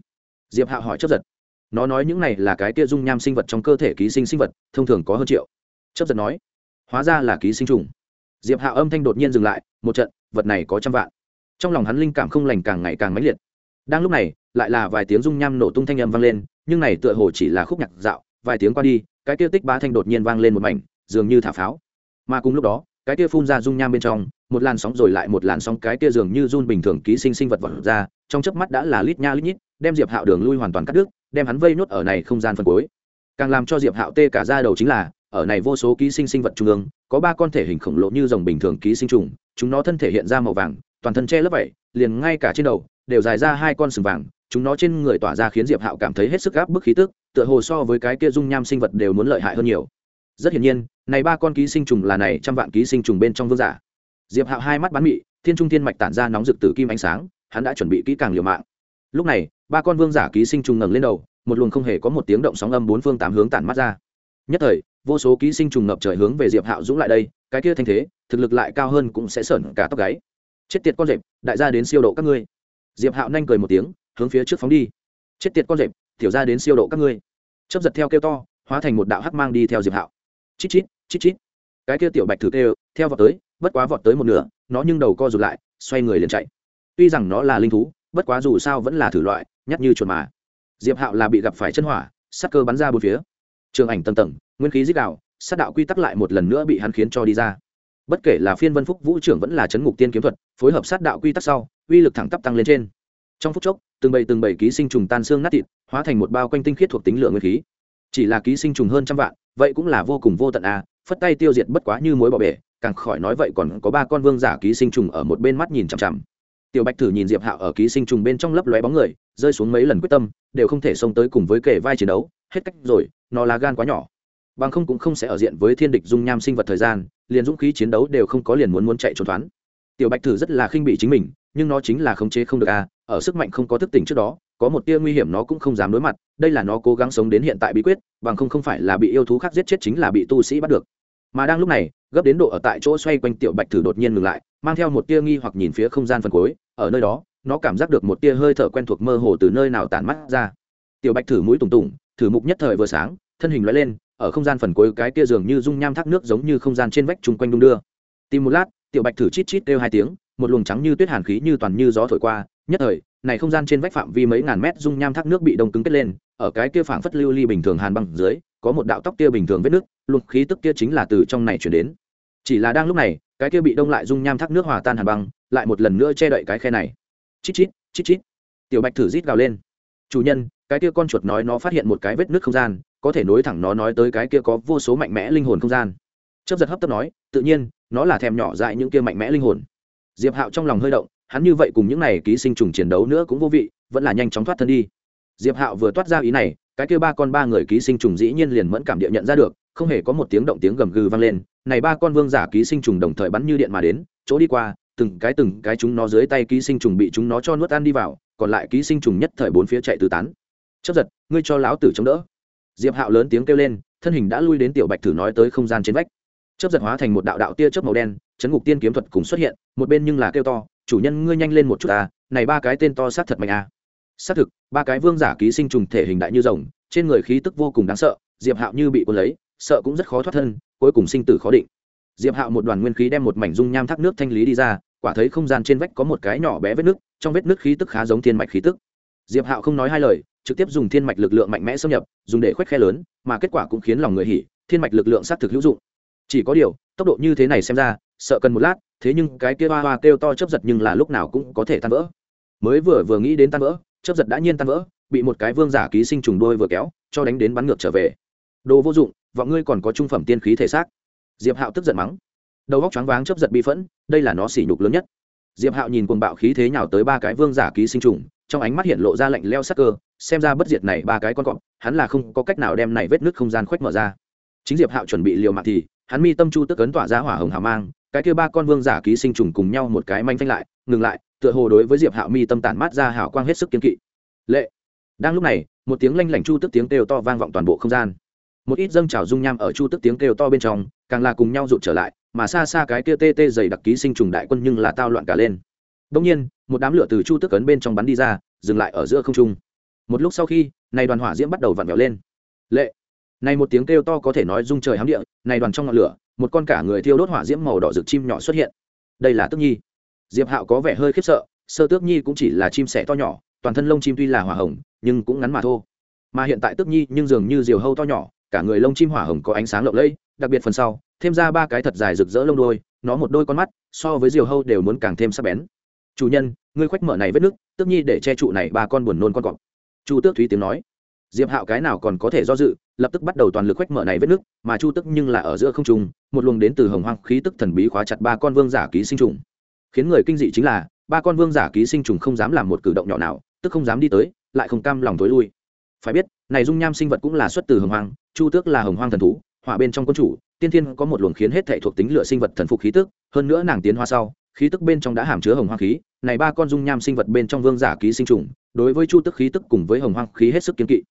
Diệp hạo hỏi chấp giật. Nó nói những này là cái tia dung nham sinh vật trong cơ thể ký sinh sinh vật, thông thường có hơn triệu. Chấp giật nói. Hóa ra là ký sinh trùng. Diệp hạo âm thanh đột nhiên dừng lại, một trận, vật này có trăm vạn. Trong lòng hắn linh cảm không lành càng ngày càng mãnh liệt đang lúc này, lại là vài tiếng rung nham nổ tung thanh âm vang lên, nhưng này tựa hồ chỉ là khúc nhạc dạo, vài tiếng qua đi, cái kia tích ba thanh đột nhiên vang lên một mảnh, dường như thả pháo. Mà cùng lúc đó, cái kia phun ra rung nham bên trong, một làn sóng rồi lại một làn sóng cái kia dường như run bình thường ký sinh sinh vật vật ra, trong chớp mắt đã là lít nha lít nhít, đem diệp hạo đường lui hoàn toàn cắt đứt, đem hắn vây nốt ở này không gian phân cuối. Càng làm cho diệp hạo tê cả ra đầu chính là, ở này vô số ký sinh sinh vật trung ương, có ba con thể hình khổng lồ như rồng bình thường ký sinh trùng, chúng nó thân thể hiện ra màu vàng, toàn thân che lớp vậy, liền ngay cả trên đầu đều dài ra hai con sừng vàng, chúng nó trên người tỏa ra khiến diệp hạo cảm thấy hết sức gáp bức khí tức, tựa hồ so với cái kia dung nham sinh vật đều muốn lợi hại hơn nhiều. Rất hiển nhiên, này ba con ký sinh trùng là này trăm vạn ký sinh trùng bên trong vương giả. Diệp hạo hai mắt bắn mị, thiên trung thiên mạch tản ra nóng rực từ kim ánh sáng, hắn đã chuẩn bị kỹ càng liều mạng. Lúc này, ba con vương giả ký sinh trùng ngẩng lên đầu, một luồng không hề có một tiếng động sóng âm bốn phương tám hướng tản mắt ra. Nhất thời, vô số ký sinh trùng ngập trời hướng về diệp hạo dũng lại đây, cái kia thanh thế, thực lực lại cao hơn cũng sẽ sởn cả tóc gáy. Chết tiệt con rệp, đại gia đến siêu độ các ngươi diệp hạo nhanh cười một tiếng, hướng phía trước phóng đi. Chết tiệt con rệp, tiểu ra đến siêu độ các ngươi. Chấp giật theo kêu to, hóa thành một đạo hắc mang đi theo diệp hạo. Chít chít chít chít. Cái kia tiểu bạch thử kêu, theo vọt tới, bất quá vọt tới một nửa, nó nhưng đầu co rụt lại, xoay người liền chạy. Tuy rằng nó là linh thú, bất quá dù sao vẫn là thử loại nhắc như chuột mà. Diệp hạo là bị gặp phải chân hỏa sắc cơ bắn ra bốn phía. Trường ảnh tầng tầng, nguyên khí dích đạo, sát đạo quy tắc lại một lần nữa bị hắn khiến cho đi ra. Bất kể là phiên vân phúc vũ trưởng vẫn là chấn ngục tiên kiếm thuật, phối hợp sát đạo quy tắc sau uy lực thẳng tắp tăng lên trên. Trong phút chốc, từng bầy từng bầy ký sinh trùng tan xương nát thịt, hóa thành một bao quanh tinh khiết thuộc tính lượng nguyên khí. Chỉ là ký sinh trùng hơn trăm vạn, vậy cũng là vô cùng vô tận à phất tay tiêu diệt bất quá như mối bỏ bể, càng khỏi nói vậy còn có ba con vương giả ký sinh trùng ở một bên mắt nhìn chằm chằm. Tiểu bạch thử nhìn diệp hạo ở ký sinh trùng bên trong lấp lóe bóng người, rơi xuống mấy lần quyết tâm, đều không thể xông tới cùng với kể vai chiến đấu, hết cách rồi, nó là gan quá nhỏ. Bằng không cũng không sẽ ở diện với thiên địch dung nham sinh vật thời gian, liền dũng khí chiến đấu đều không có liền muốn muốn chạy trốn thoán. Tiểu bạch thử rất là khinh bị chính mình nhưng nó chính là khống chế không được a ở sức mạnh không có thức tỉnh trước đó, có một tia nguy hiểm nó cũng không dám đối mặt, đây là nó cố gắng sống đến hiện tại bí quyết, bằng không không phải là bị yêu thú khác giết chết chính là bị tu sĩ bắt được. Mà đang lúc này, gấp đến độ ở tại chỗ xoay quanh tiểu bạch thử đột nhiên ngừng lại, mang theo một tia nghi hoặc nhìn phía không gian phần cuối, ở nơi đó, nó cảm giác được một tia hơi thở quen thuộc mơ hồ từ nơi nào tản mắt ra. Tiểu bạch thử mũi tùng tùng, thử mục nhất thời vừa sáng, thân hình loại lên, ở không gian phần cuối cái tia dường như dung nham thác nước giống như không gian trên vách chung quanh đung đưa. Tìm một lát, tiểu bạch thử chít chít kêu hai tiếng một luồng trắng như tuyết hàn khí như toàn như gió thổi qua, nhất thời, này không gian trên vách phạm vi mấy ngàn mét dung nham thác nước bị đông cứng kết lên, ở cái kia phảng phất lưu ly bình thường hàn băng dưới, có một đạo tóc kia bình thường vết nước, luồng khí tức kia chính là từ trong này chuyển đến. Chỉ là đang lúc này, cái kia bị đông lại dung nham thác nước hòa tan hàn băng, lại một lần nữa che đậy cái khe này. Chít chít chít chít. Tiểu bạch thử rít gào lên. Chủ nhân, cái kia con chuột nói nó phát hiện một cái vết nước không gian, có thể nối thẳng nó nói tới cái kia có vô số mạnh mẽ linh hồn không gian. Chấp giật hấp tấp nói, tự nhiên, nó là thèm nhỏ dại những kia mạnh mẽ linh hồn diệp hạo trong lòng hơi động, hắn như vậy cùng những này ký sinh trùng chiến đấu nữa cũng vô vị, vẫn là nhanh chóng thoát thân đi. Diệp hạo vừa toát ra ý này, cái kia ba con ba người ký sinh trùng dĩ nhiên liền mẫn cảm địa nhận ra được, không hề có một tiếng động tiếng gầm gừ vang lên, này ba con vương giả ký sinh trùng đồng thời bắn như điện mà đến, chỗ đi qua, từng cái từng cái chúng nó dưới tay ký sinh trùng bị chúng nó cho nuốt ăn đi vào, còn lại ký sinh trùng nhất thời bốn phía chạy tứ tán. Chấp giật, ngươi cho lão tử chống đỡ. Diệp hạo lớn tiếng kêu lên, thân hình đã lui đến tiểu bạch thử nói tới không gian trên vách. Chấp giật hóa thành một đạo đạo tia chớp màu đen chấn ngục tiên kiếm thuật cùng xuất hiện, một bên nhưng là kêu to, chủ nhân, ngươi nhanh lên một chút à này ba cái tên to sát thật mạnh à. Xác thực, ba cái vương giả ký sinh trùng thể hình đại như rồng, trên người khí tức vô cùng đáng sợ, diệp hạo như bị cuốn lấy, sợ cũng rất khó thoát thân, cuối cùng sinh tử khó định. Diệp hạo một đoàn nguyên khí đem một mảnh dung nham thác nước thanh lý đi ra, quả thấy không gian trên vách có một cái nhỏ bé vết nước, trong vết nước khí tức khá giống thiên mạch khí tức. Diệp hạo không nói hai lời, trực tiếp dùng thiên mạch lực lượng mạnh mẽ xâm nhập, dùng để khoét khe lớn, mà kết quả cũng khiến lòng người hỉ, thiên mạch lực lượng xác thực hữu dụng. Chỉ có điều, tốc độ như thế này xem ra sợ cần một lát, thế nhưng cái kia hoa hoa kêu to chấp giật nhưng là lúc nào cũng có thể tan vỡ. Mới vừa vừa nghĩ đến tan vỡ chấp giật đã nhiên tan vỡ, bị một cái vương giả ký sinh trùng đôi vừa kéo, cho đánh đến bắn ngược trở về. Đồ vô dụng, vọng ngươi còn có trung phẩm tiên khí thể xác. Diệp hạo tức giận mắng. Đầu góc choáng váng chấp giật bi phẫn, đây là nó sỉ nhục lớn nhất. Diệp hạo nhìn cuồng bạo khí thế nhào tới ba cái vương giả ký sinh trùng, trong ánh mắt hiện lộ ra lạnh leo sắc cơ, xem ra bất diệt này ba cái con cọp, hắn là không có cách nào đem này vết nứt không gian khoét mở ra. Chính diệp hạo chuẩn bị liều mạng thì, hắn mi tâm chu tức ấn tỏa ra hỏa hồng hào mang cái kia ba con vương giả ký sinh trùng cùng nhau một cái manh phanh lại, ngừng lại, tựa hồ đối với diệp hạo mi tâm tản mát ra hào quang hết sức kiên kỵ. Lệ. Đang lúc này, một tiếng lanh lảnh chu tức tiếng kêu to vang vọng toàn bộ không gian. Một ít dâng trào dung nham ở chu tức tiếng kêu to bên trong, càng là cùng nhau rụt trở lại, mà xa xa cái kia tê tê dày đặc ký sinh trùng đại quân nhưng là tao loạn cả lên. Đông nhiên, một đám lửa từ chu tức ấn bên trong bắn đi ra, dừng lại ở giữa không trung. Một lúc sau khi, này đoàn hỏa diễm bắt đầu vặn vẹo lên. Lệ này một tiếng kêu to có thể nói rung trời hám địa, này đoàn trong ngọn lửa, một con cả người thiêu đốt hỏa diễm màu đỏ rực chim nhỏ xuất hiện. Đây là tước nhi. Diệp hạo có vẻ hơi khiếp sợ, sơ tước nhi cũng chỉ là chim sẻ to nhỏ, toàn thân lông chim tuy là hỏa hồng, nhưng cũng ngắn mà thô. Mà hiện tại tước nhi nhưng dường như diều hâu to nhỏ, cả người lông chim hỏa hồng có ánh sáng lộng lẫy, đặc biệt phần sau, thêm ra ba cái thật dài rực rỡ lông đôi, nó một đôi con mắt, so với diều hâu đều muốn càng thêm sắc bén. Chủ nhân, ngươi khoách mở này vết nước, tước nhi để che trụ này ba con buồn nôn con cọp. Chu tước thúy tiếng nói. Diệp hạo cái nào còn có thể do dự lập tức bắt đầu toàn lực quét mở này vết nước, mà chu tức nhưng là ở giữa không trung, một luồng đến từ hồng hoang khí tức thần bí khóa chặt ba con vương giả ký sinh trùng. Khiến người kinh dị chính là, ba con vương giả ký sinh trùng không dám làm một cử động nhỏ nào, tức không dám đi tới, lại không cam lòng tối lui. Phải biết, này dung nham sinh vật cũng là xuất từ hồng hoang, chu tước là hồng hoang thần thú hỏa bên trong quân chủ, tiên thiên có một luồng khiến hết thảy thuộc tính lửa sinh vật thần phục khí tức, hơn nữa nàng tiến hóa sau, khí tức bên trong đã hàm chứa hồng hoang khí, này ba con dung nham sinh vật bên trong vương giả ký sinh trùng, đối với chu tức khí tức cùng với hồng hoang khí hết sức kiến kỵ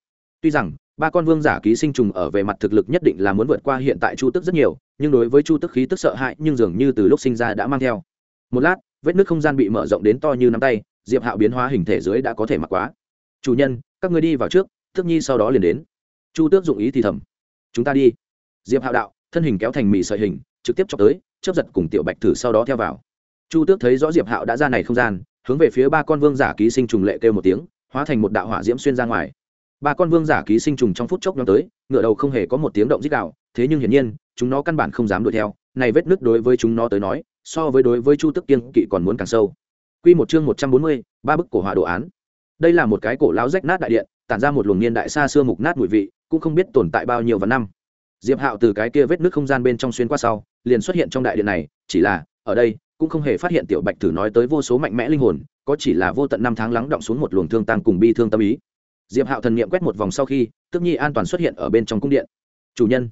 tuy rằng, ba con vương giả ký sinh trùng ở về mặt thực lực nhất định là muốn vượt qua hiện tại chu tức rất nhiều, nhưng đối với chu tức khí tức sợ hãi nhưng dường như từ lúc sinh ra đã mang theo. Một lát, vết nước không gian bị mở rộng đến to như nắm tay, diệp hạo biến hóa hình thể dưới đã có thể mặc quá. Chủ nhân, các người đi vào trước tước nhi sau đó liền đến. Chu tước dụng ý thì thầm. Chúng ta đi. Diệp hạo đạo, thân hình kéo thành mì sợi hình, trực tiếp cho tới chấp giật cùng tiểu bạch thử sau đó theo vào. Chu tước thấy rõ diệp hạo đã ra này không gian, hướng về phía ba con vương giả ký sinh trùng lệ kêu một tiếng, hóa thành một đạo hỏa diễm xuyên ra ngoài ba con vương giả ký sinh trùng trong phút chốc nhóm tới ngựa đầu không hề có một tiếng động dích đạo thế nhưng hiển nhiên chúng nó căn bản không dám đuổi theo này vết nứt đối với chúng nó tới nói so với đối với chu tức kiên kỵ còn muốn càng sâu Quy một chương một trăm bốn mươi, ba bức cổ hỏa đồ án. Đây là một cái cổ lão rách nát đại điện, tản ra một luồng niên đại xa xưa mục nát mùi vị, cũng không biết tồn tại bao nhiêu vạn năm. Diệp Hạo từ cái kia vết nứt không gian bên trong xuyên qua sau, liền xuất hiện trong đại điện này, chỉ là, ở đây, cũng không hề phát hiện tiểu Bạch thử nói tới vô số mạnh mẽ linh hồn, có chỉ là vô tận năm tháng lắng động xuống một luồng thương tăng cùng bi thương tâm ý diệp hạo thần niệm quét một vòng sau khi, tức nhi an toàn xuất hiện ở bên trong cung điện. Chủ nhân.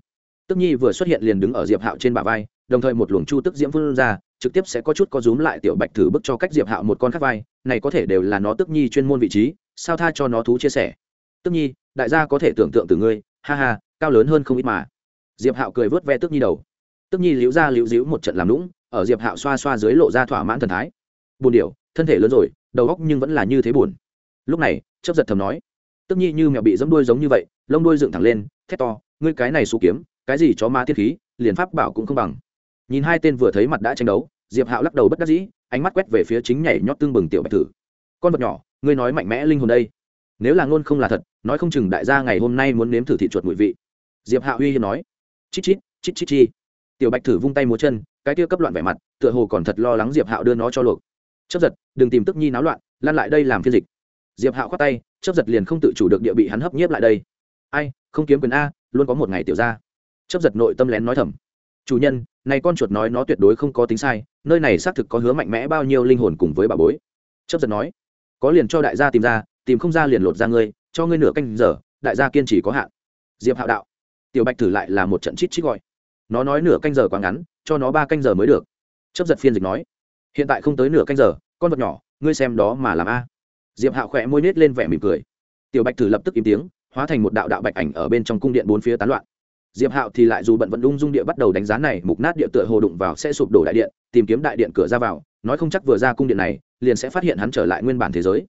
Tức nhi vừa xuất hiện liền đứng ở diệp hạo trên bả vai, đồng thời một luồng chu tức diễm phương ra, trực tiếp sẽ có chút có rúm lại tiểu bạch thử bức cho cách diệp hạo một con khác vai, này có thể đều là nó tức nhi chuyên môn vị trí, sao tha cho nó thú chia sẻ. Tức nhi, đại gia có thể tưởng tượng từ ngươi, ha ha, cao lớn hơn không ít mà. Diệp hạo cười vớt ve tức nhi đầu. Tức nhi liễu ra liễu díu một trận làm lũng ở diệp hạo xoa xoa dưới lộ ra thỏa mãn thần thái. Buồn điệu thân thể lớn rồi, đầu óc nhưng vẫn là như thế buồn. Lúc này chấp giật thầm nói tức nhi như mèo bị dẫm đuôi giống như vậy, lông đuôi dựng thẳng lên, thét to, ngươi cái này xú kiếm, cái gì chó ma thiết khí, liền pháp bảo cũng không bằng. Nhìn hai tên vừa thấy mặt đã tranh đấu, diệp hạo lắc đầu bất đắc dĩ, ánh mắt quét về phía chính nhảy nhót tương bừng tiểu bạch Tử. con vật nhỏ, ngươi nói mạnh mẽ linh hồn đây. Nếu là ngôn không là thật, nói không chừng đại gia ngày hôm nay muốn nếm thử thị chuột mùi vị. Diệp hạo uy hiên nói. Chít chít chít chít chi. Tiểu bạch thử vung tay múa chân, cái tia cấp loạn vẻ mặt, tựa hồ còn thật lo lắng diệp hạo đưa nó cho luộc. Chấp giật, đừng tìm tức nhi náo loạn lan lại đây làm phiên dịch. Diệp hạo khoát tay chấp giật liền không tự chủ được địa bị hắn hấp nhiếp lại đây. Ai, không kiếm quyền a, luôn có một ngày tiểu ra chấp giật nội tâm lén nói thầm. Chủ nhân, này con chuột nói nó tuyệt đối không có tính sai, nơi này xác thực có hứa mạnh mẽ bao nhiêu linh hồn cùng với bà bối. Chấp giật nói, có liền cho đại gia tìm ra, tìm không ra liền lột ra ngươi, cho ngươi nửa canh giờ, đại gia kiên trì có hạn. Diệp hạo đạo, tiểu bạch thử lại là một trận chít chít gọi. Nó nói nửa canh giờ quá ngắn, cho nó ba canh giờ mới được. Chấp giật phiên dịch nói, hiện tại không tới nửa canh giờ, con vật nhỏ, ngươi xem đó mà làm a diệp hạo khỏe môi nết lên vẻ mỉm cười. Tiểu bạch thử lập tức im tiếng, hóa thành một đạo đạo bạch ảnh ở bên trong cung điện bốn phía tán loạn. Diệp hạo thì lại dù bận vận ung dung địa bắt đầu đánh giá này, mục nát địa tựa hồ đụng vào sẽ sụp đổ đại điện, tìm kiếm đại điện cửa ra vào, nói không chắc vừa ra cung điện này, liền sẽ phát hiện hắn trở lại nguyên bản thế giới.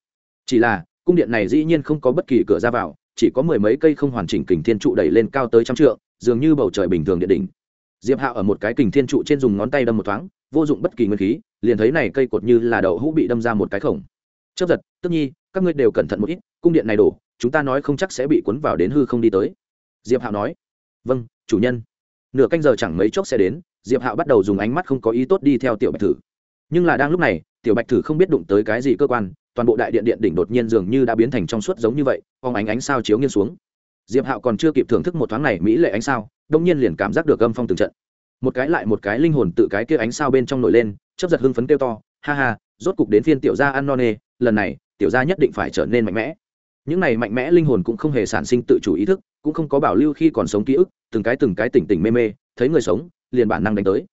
Chỉ là, cung điện này dĩ nhiên không có bất kỳ cửa ra vào, chỉ có mười mấy cây không hoàn chỉnh kình thiên trụ đẩy lên cao tới trăm trượng, dường như bầu trời bình thường điện đỉnh. Diệp hạo ở một cái kình thiên trụ trên dùng ngón tay đâm một thoáng, vô dụng bất kỳ nguyên khí, liền thấy này cây cột như là đậu hũ bị đâm ra một cái khổng chấp giật, tức nhi, các ngươi đều cẩn thận một ít, cung điện này đổ, chúng ta nói không chắc sẽ bị cuốn vào đến hư không đi tới. Diệp hạo nói. Vâng chủ nhân. Nửa canh giờ chẳng mấy chốc sẽ đến, diệp hạo bắt đầu dùng ánh mắt không có ý tốt đi theo tiểu bạch thử. Nhưng là đang lúc này, tiểu bạch thử không biết đụng tới cái gì cơ quan, toàn bộ đại điện điện đỉnh đột nhiên dường như đã biến thành trong suốt giống như vậy, phóng ánh ánh sao chiếu nghiêng xuống. Diệp hạo còn chưa kịp thưởng thức một thoáng này mỹ lệ ánh sao, đông nhiên liền cảm giác được âm phong từng trận. Một cái lại một cái linh hồn tự cái kia ánh sao bên trong nổi lên chấp giật hưng phấn kêu to ha ha, rốt cục đến phiên tiểu gia ăn no nê, lần này, tiểu gia nhất định phải trở nên mạnh mẽ. Những này mạnh mẽ linh hồn cũng không hề sản sinh tự chủ ý thức, cũng không có bảo lưu khi còn sống ký ức, từng cái từng cái tỉnh tỉnh mê mê, thấy người sống, liền bản năng đánh tới.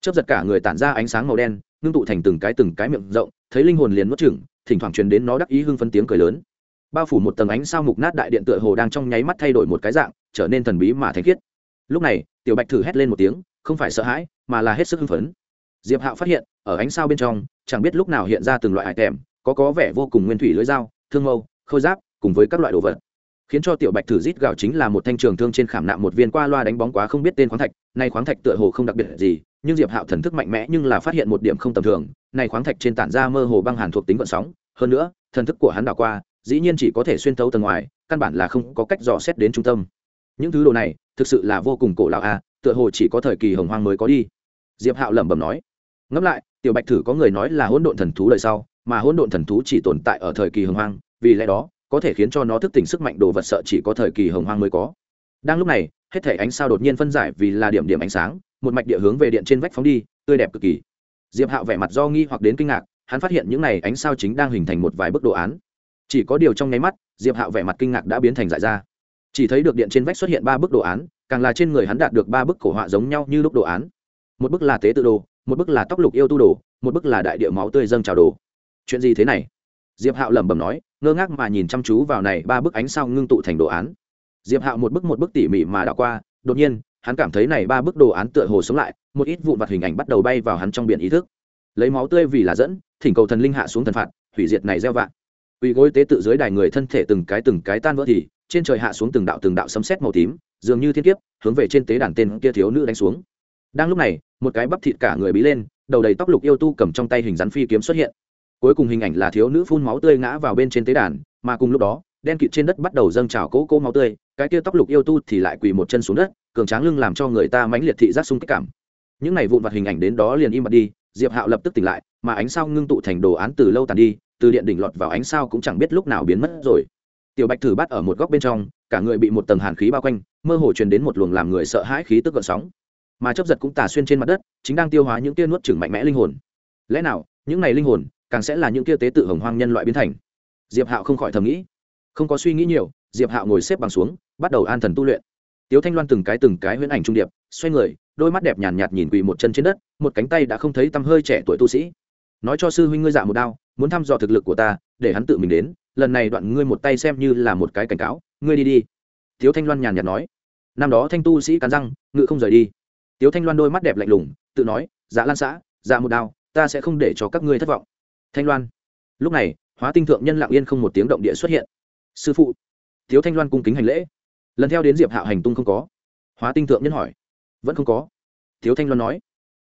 Chấp giật cả người tản ra ánh sáng màu đen, ngưng tụ thành từng cái từng cái miệng rộng, thấy linh hồn liền nuốt chừng thỉnh thoảng truyền đến nó đắc ý hưng phân tiếng cười lớn. Bao phủ một tầng ánh sao mục nát đại điện tựa hồ đang trong nháy mắt thay đổi một cái dạng, trở nên thần bí mà thanh khiết. Lúc này, tiểu bạch thử hét lên một tiếng, không phải sợ hãi, mà là hết sức hưng phấn. Diệp hạo phát hiện, ở ánh sao bên trong chẳng biết lúc nào hiện ra từng loại hải tèm, có có vẻ vô cùng nguyên thủy lưỡi dao, thương mâu, khôi giáp, cùng với các loại đồ vật. Khiến cho tiểu bạch thử rít gạo chính là một thanh trường thương trên khảm nạm một viên qua loa đánh bóng quá không biết tên khoáng thạch, nay khoáng thạch tựa hồ không đặc biệt gì, nhưng diệp hạo thần thức mạnh mẽ nhưng là phát hiện một điểm không tầm thường này khoáng thạch trên tản ra mơ hồ băng hàn thuộc tính vận sóng, hơn nữa, thần thức của hắn đảo qua, dĩ nhiên chỉ có thể xuyên thấu tầng ngoài, căn bản là không có cách dò xét đến trung tâm. Những thứ đồ này, thực sự là vô cùng cổ lão a, tựa hồ chỉ có thời kỳ hồng hoang mới có đi. Diệp hạo lẩm bẩm nói. Ngẫm lại tiểu bạch thử có người nói là hỗn độn thần thú đời sau, mà hỗn độn thần thú chỉ tồn tại ở thời kỳ hồng hoang, vì lẽ đó, có thể khiến cho nó thức tỉnh sức mạnh đồ vật sợ chỉ có thời kỳ hồng hoang mới có. Đang lúc này, hết thể ánh sao đột nhiên phân giải vì là điểm điểm ánh sáng, một mạch địa hướng về điện trên vách phóng đi, tươi đẹp cực kỳ. Diệp hạo vẻ mặt do nghi hoặc đến kinh ngạc, hắn phát hiện những này ánh sao chính đang hình thành một vài bức đồ án. Chỉ có điều trong nháy mắt, diệp hạo vẻ mặt kinh ngạc đã biến thành dại ra. Chỉ thấy được điện trên vách xuất hiện ba bức đồ án, càng là trên người hắn đạt được ba bức cổ họa giống nhau như lúc đồ án. Một bức là tế tự đồ một bức là tóc lục yêu tu đồ, một bức là đại địa máu tươi dâng trào đồ. Chuyện gì thế này? Diệp hạo lẩm bẩm nói, ngơ ngác mà nhìn chăm chú vào này ba bức ánh sao ngưng tụ thành đồ án. Diệp hạo một bức một bức tỉ mỉ mà đảo qua, đột nhiên, hắn cảm thấy này ba bức đồ án tựa hồ sống lại, một ít vụn vặt hình ảnh bắt đầu bay vào hắn trong biển ý thức. Lấy máu tươi vì là dẫn, thỉnh cầu thần linh hạ xuống thần phạt, hủy diệt này gieo vạn quỳ gối tế tự dưới đài người thân thể từng cái từng cái tan vỡ thì, trên trời hạ xuống từng đạo từng đạo sấm sét màu tím, dường như thiên kiếp, hướng về trên tế đàn tên kia thiếu nữ đánh xuống đang lúc này, một cái bắp thịt cả người bí lên, đầu đầy tóc lục yêu tu cầm trong tay hình rắn phi kiếm xuất hiện. Cuối cùng hình ảnh là thiếu nữ phun máu tươi ngã vào bên trên tế đàn, mà cùng lúc đó, đen kịt trên đất bắt đầu dâng trào cỗ cỗ máu tươi, cái kia tóc lục yêu tu thì lại quỳ một chân xuống đất, cường tráng lưng làm cho người ta mãnh liệt thị giác sung kích cảm. Những này vụn vặt hình ảnh đến đó liền im bặt đi, diệp hạo lập tức tỉnh lại, mà ánh sao ngưng tụ thành đồ án từ lâu tàn đi, từ điện đỉnh lọt vào ánh sao cũng chẳng biết lúc nào biến mất rồi. Tiểu bạch thử bắt ở một góc bên trong, cả người bị một tầng hàn khí bao quanh, mơ hồ truyền đến một luồng làm người sợ hãi khí tức gợn sóng mà chấp giật cũng tà xuyên trên mặt đất chính đang tiêu hóa những tia nuốt chừng mạnh mẽ linh hồn. Lẽ nào những này linh hồn càng sẽ là những tia tế tự hồng hoang nhân loại biến thành? Diệp hạo không khỏi thầm nghĩ. Không có suy nghĩ nhiều diệp hạo ngồi xếp bằng xuống bắt đầu an thần tu luyện. Tiếu thanh loan từng cái từng cái huyễn ảnh trung điệp xoay người đôi mắt đẹp nhàn nhạt, nhạt nhìn quỳ một chân trên đất một cánh tay đã không thấy tăm hơi trẻ tuổi tu sĩ. Nói cho sư huynh ngươi dạ một đao muốn thăm dò thực lực của ta để hắn tự mình đến lần này đoạn ngươi một tay xem như là một cái cảnh cáo ngươi đi đi. Tiếu thanh loan nhàn nhạt nói. Năm đó thanh tu sĩ cắn răng ngự không rời đi tiếu thanh loan đôi mắt đẹp lạnh lùng, tự nói dạ lan xã dạ một đao, ta sẽ không để cho các ngươi thất vọng. Thanh loan. Lúc này, hóa tinh thượng nhân lặng yên không một tiếng động địa xuất hiện. Sư phụ. Tiếu thanh loan cung kính hành lễ. Lần theo đến diệp hạo hành tung không có. Hóa tinh thượng nhân hỏi, vẫn không có. Tiếu thanh loan nói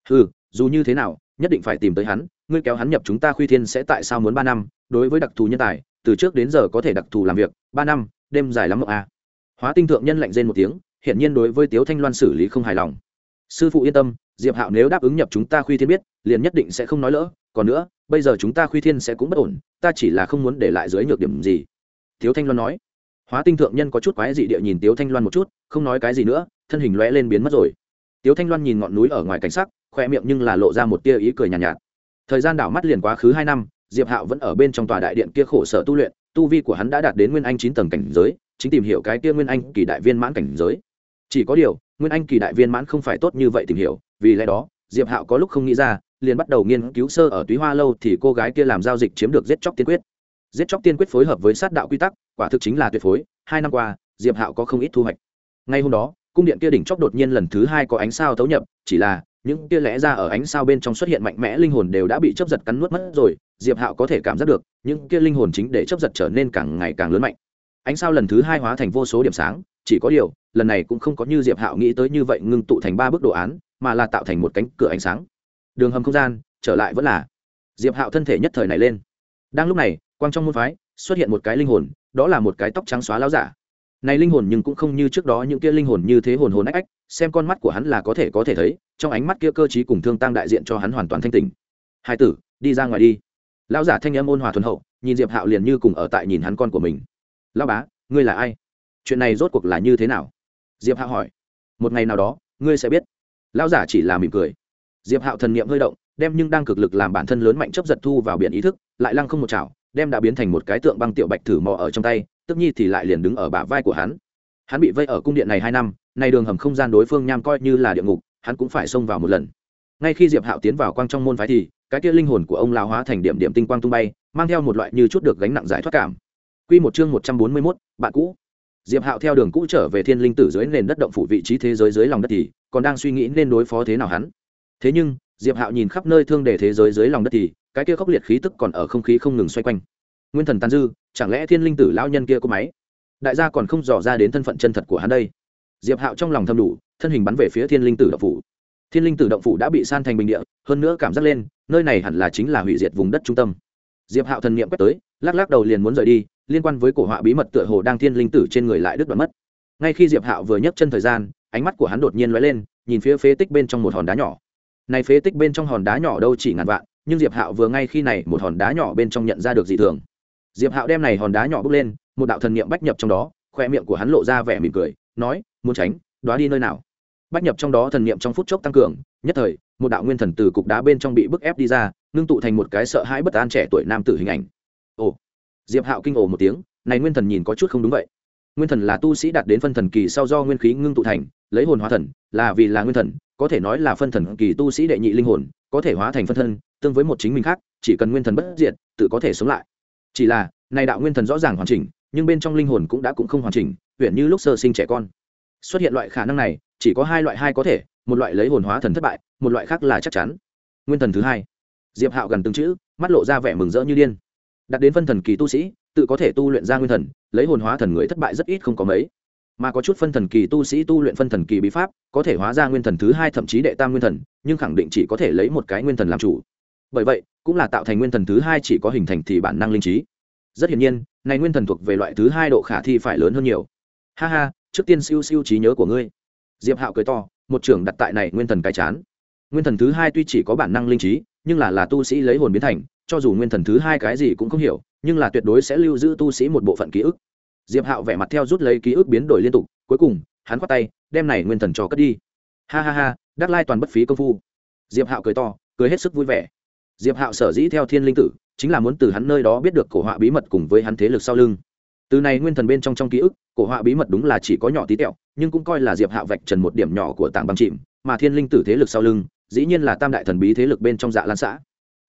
ừ dù như thế nào, nhất định phải tìm tới hắn, ngươi kéo hắn nhập chúng ta khuy thiên sẽ tại sao muốn ba năm, đối với đặc thù nhân tài, từ trước đến giờ có thể đặc thù làm việc, ba năm, đêm dài lắm mộng à. hóa tinh thượng nhân lạnh rên một tiếng, hiển nhiên đối với tiếu thanh loan xử lý không hài lòng sư phụ yên tâm diệp hạo nếu đáp ứng nhập chúng ta khuy thiên biết liền nhất định sẽ không nói lỡ. Còn nữa bây giờ chúng ta khuy thiên sẽ cũng bất ổn ta chỉ là không muốn để lại dưới nhược điểm gì. Thiếu thanh loan nói. Hóa tinh thượng nhân có chút quái dị địa nhìn tiếu thanh loan một chút không nói cái gì nữa thân hình lóe lên biến mất rồi. Tiếu thanh loan nhìn ngọn núi ở ngoài cảnh sắc khoe miệng nhưng là lộ ra một tia ý cười nhàn nhạt, nhạt. Thời gian đảo mắt liền quá khứ hai năm diệp hạo vẫn ở bên trong tòa đại điện kia khổ sở tu luyện tu vi của hắn đã đạt đến nguyên anh chín tầng cảnh giới chính tìm hiểu cái kia nguyên anh kỳ đại viên mãn cảnh giới chỉ có điều, nguyên anh kỳ đại viên mãn không phải tốt như vậy tìm hiểu, vì lẽ đó, diệp hạo có lúc không nghĩ ra, liền bắt đầu nghiên cứu sơ ở túy hoa lâu thì cô gái kia làm giao dịch chiếm được giết chóc tiên quyết. Giết chóc tiên quyết phối hợp với sát đạo quy tắc, quả thực chính là tuyệt phối, hai năm qua, diệp hạo có không ít thu hoạch. Ngay hôm đó, cung điện kia đỉnh chóp đột nhiên lần thứ hai có ánh sao tấu nhập, chỉ là, những kia lẽ ra ở ánh sao bên trong xuất hiện mạnh mẽ linh hồn đều đã bị chấp giật cắn nuốt mất rồi, diệp hạo có thể cảm giác được, những kia linh hồn chính để chấp giật trở nên càng ngày càng lớn mạnh. Ánh sao lần thứ hai hóa thành vô số điểm sáng, chỉ có điều lần này cũng không có như diệp hạo nghĩ tới như vậy ngưng tụ thành ba bước đồ án, mà là tạo thành một cánh cửa ánh sáng. Đường hầm không gian, trở lại vẫn là. Diệp hạo thân thể nhất thời này lên. Đang lúc này, quang trong môn phái, xuất hiện một cái linh hồn, đó là một cái tóc trắng xóa láo giả. Này linh hồn nhưng cũng không như trước đó những kia linh hồn như thế hồn hồn ách ách, xem con mắt của hắn là có thể có thể thấy, trong ánh mắt kia cơ trí cùng thương tăng đại diện cho hắn hoàn toàn thanh tình hai tử, đi ra ngoài đi. Lão giả thanh âm ôn hòa thuần hậu, nhìn diệp hạo liền như cùng ở tại nhìn hắn con của mình. Lão bá, ngươi là ai? Chuyện này rốt cuộc là như thế nào? Diệp hạo hỏi. Một ngày nào đó ngươi sẽ biết. Lão giả chỉ là mỉm cười. Diệp hạo thần niệm hơi động đem nhưng đang cực lực làm bản thân lớn mạnh chấp giật thu vào biển ý thức lại lăng không một chảo đem đã biến thành một cái tượng băng tiểu bạch thử mò ở trong tay tức nhi thì lại liền đứng ở bả vai của hắn. Hắn bị vây ở cung điện này hai năm nay đường hầm không gian đối phương nham coi như là địa ngục hắn cũng phải xông vào một lần. Ngay khi diệp hạo tiến vào quang trong môn phái thì cái kia linh hồn của ông lao hóa thành điểm điểm tinh quang tung bay mang theo một loại như chút được gánh nặng giải thoát cảm. Quy một chương một trăm bốn mươi 141, bạn cũ. Diệp Hạo theo đường cũ trở về Thiên Linh Tử dưới nền đất động phủ vị trí thế giới dưới lòng đất thì còn đang suy nghĩ nên đối phó thế nào hắn. Thế nhưng, Diệp Hạo nhìn khắp nơi thương để thế giới dưới lòng đất thì cái kia khốc liệt khí tức còn ở không khí không ngừng xoay quanh. Nguyên thần Tàn dư, chẳng lẽ Thiên Linh Tử lão nhân kia có máy? Đại gia còn không dò ra đến thân phận chân thật của hắn đây. Diệp Hạo trong lòng thầm đủ, thân hình bắn về phía Thiên Linh Tử động phủ. Thiên Linh Tử động phủ đã bị san thành bình địa, hơn nữa cảm giác lên, nơi này hẳn là chính là hủy diệt vùng đất trung tâm. Diệp Hạo thần niệm quét tới, lắc lắc đầu liền muốn rời đi, liên quan với cổ họa bí mật tựa hồ đang thiên linh tử trên người lại đứt đoạn mất. Ngay khi diệp hạo vừa nhấc chân thời gian, ánh mắt của hắn đột nhiên lóe lên, nhìn phía phế tích bên trong một hòn đá nhỏ. Này phế tích bên trong hòn đá nhỏ đâu chỉ ngàn vạn, nhưng diệp hạo vừa ngay khi này một hòn đá nhỏ bên trong nhận ra được dị thường. Diệp hạo đem này hòn đá nhỏ bước lên, một đạo thần niệm bách nhập trong đó khoe miệng của hắn lộ ra vẻ mỉm cười, nói, muốn tránh đoá đi nơi nào? Bách nhập trong đó thần niệm trong phút chốc tăng cường, nhất thời, một đạo nguyên thần từ cục đá bên trong bị bức ép đi ra, ngưng tụ thành một cái sợ hãi bất an trẻ tuổi nam tử hình ảnh. Ồ diệp hạo kinh ồ một tiếng, này nguyên thần nhìn có chút không đúng vậy. Nguyên thần là tu sĩ đạt đến phân thần kỳ sau do nguyên khí ngưng tụ thành, lấy hồn hóa thần, là vì là nguyên thần, có thể nói là phân thần kỳ tu sĩ đệ nhị linh hồn, có thể hóa thành phân thân, tương với một chính mình khác, chỉ cần nguyên thần bất diệt, tự có thể sống lại. Chỉ là, này đạo nguyên thần rõ ràng hoàn chỉnh, nhưng bên trong linh hồn cũng đã cũng không hoàn chỉnh huyện như lúc sơ sinh trẻ con. Xuất hiện loại khả năng này, chỉ có hai loại hai có thể, một loại lấy hồn hóa thần thất bại, một loại khác là chắc chắn. Nguyên thần thứ hai. Diệp hạo gần từng chữ, mắt lộ ra vẻ mừng rỡ như điên đặt đến phân thần kỳ tu sĩ, tự có thể tu luyện ra nguyên thần, lấy hồn hóa thần người thất bại rất ít không có mấy. Mà có chút phân thần kỳ tu sĩ tu luyện phân thần kỳ bí pháp, có thể hóa ra nguyên thần thứ hai thậm chí đệ tam nguyên thần, nhưng khẳng định chỉ có thể lấy một cái nguyên thần làm chủ. Bởi vậy, cũng là tạo thành nguyên thần thứ hai chỉ có hình thành thì bản năng linh trí. Rất hiển nhiên, này nguyên thần thuộc về loại thứ hai độ khả thi phải lớn hơn nhiều. Ha ha, trước tiên siêu siêu trí nhớ của ngươi. Diệp hạo cười to, một trưởng đặt tại này nguyên thần cái chán. Nguyên thần thứ hai tuy chỉ có bản năng linh trí, nhưng là là tu sĩ lấy hồn biến thành cho dù nguyên thần thứ hai cái gì cũng không hiểu, nhưng là tuyệt đối sẽ lưu giữ tu sĩ một bộ phận ký ức. Diệp hạo vẻ mặt theo rút lấy ký ức biến đổi liên tục, cuối cùng, hắn khoát tay, đem này nguyên thần cho cất đi. Ha ha ha, đắc lai toàn bất phí công phu. Diệp hạo cười to, cười hết sức vui vẻ. Diệp hạo sở dĩ theo thiên linh tử, chính là muốn từ hắn nơi đó biết được cổ họa bí mật cùng với hắn thế lực sau lưng. Từ này nguyên thần bên trong trong ký ức, cổ họa bí mật đúng là chỉ có nhỏ tí tẹo, nhưng cũng coi là diệp hạo vạch trần một điểm nhỏ của tảng băng chìm, mà thiên linh tử thế lực sau lưng, dĩ nhiên là tam đại thần bí thế lực bên trong dạ lan xã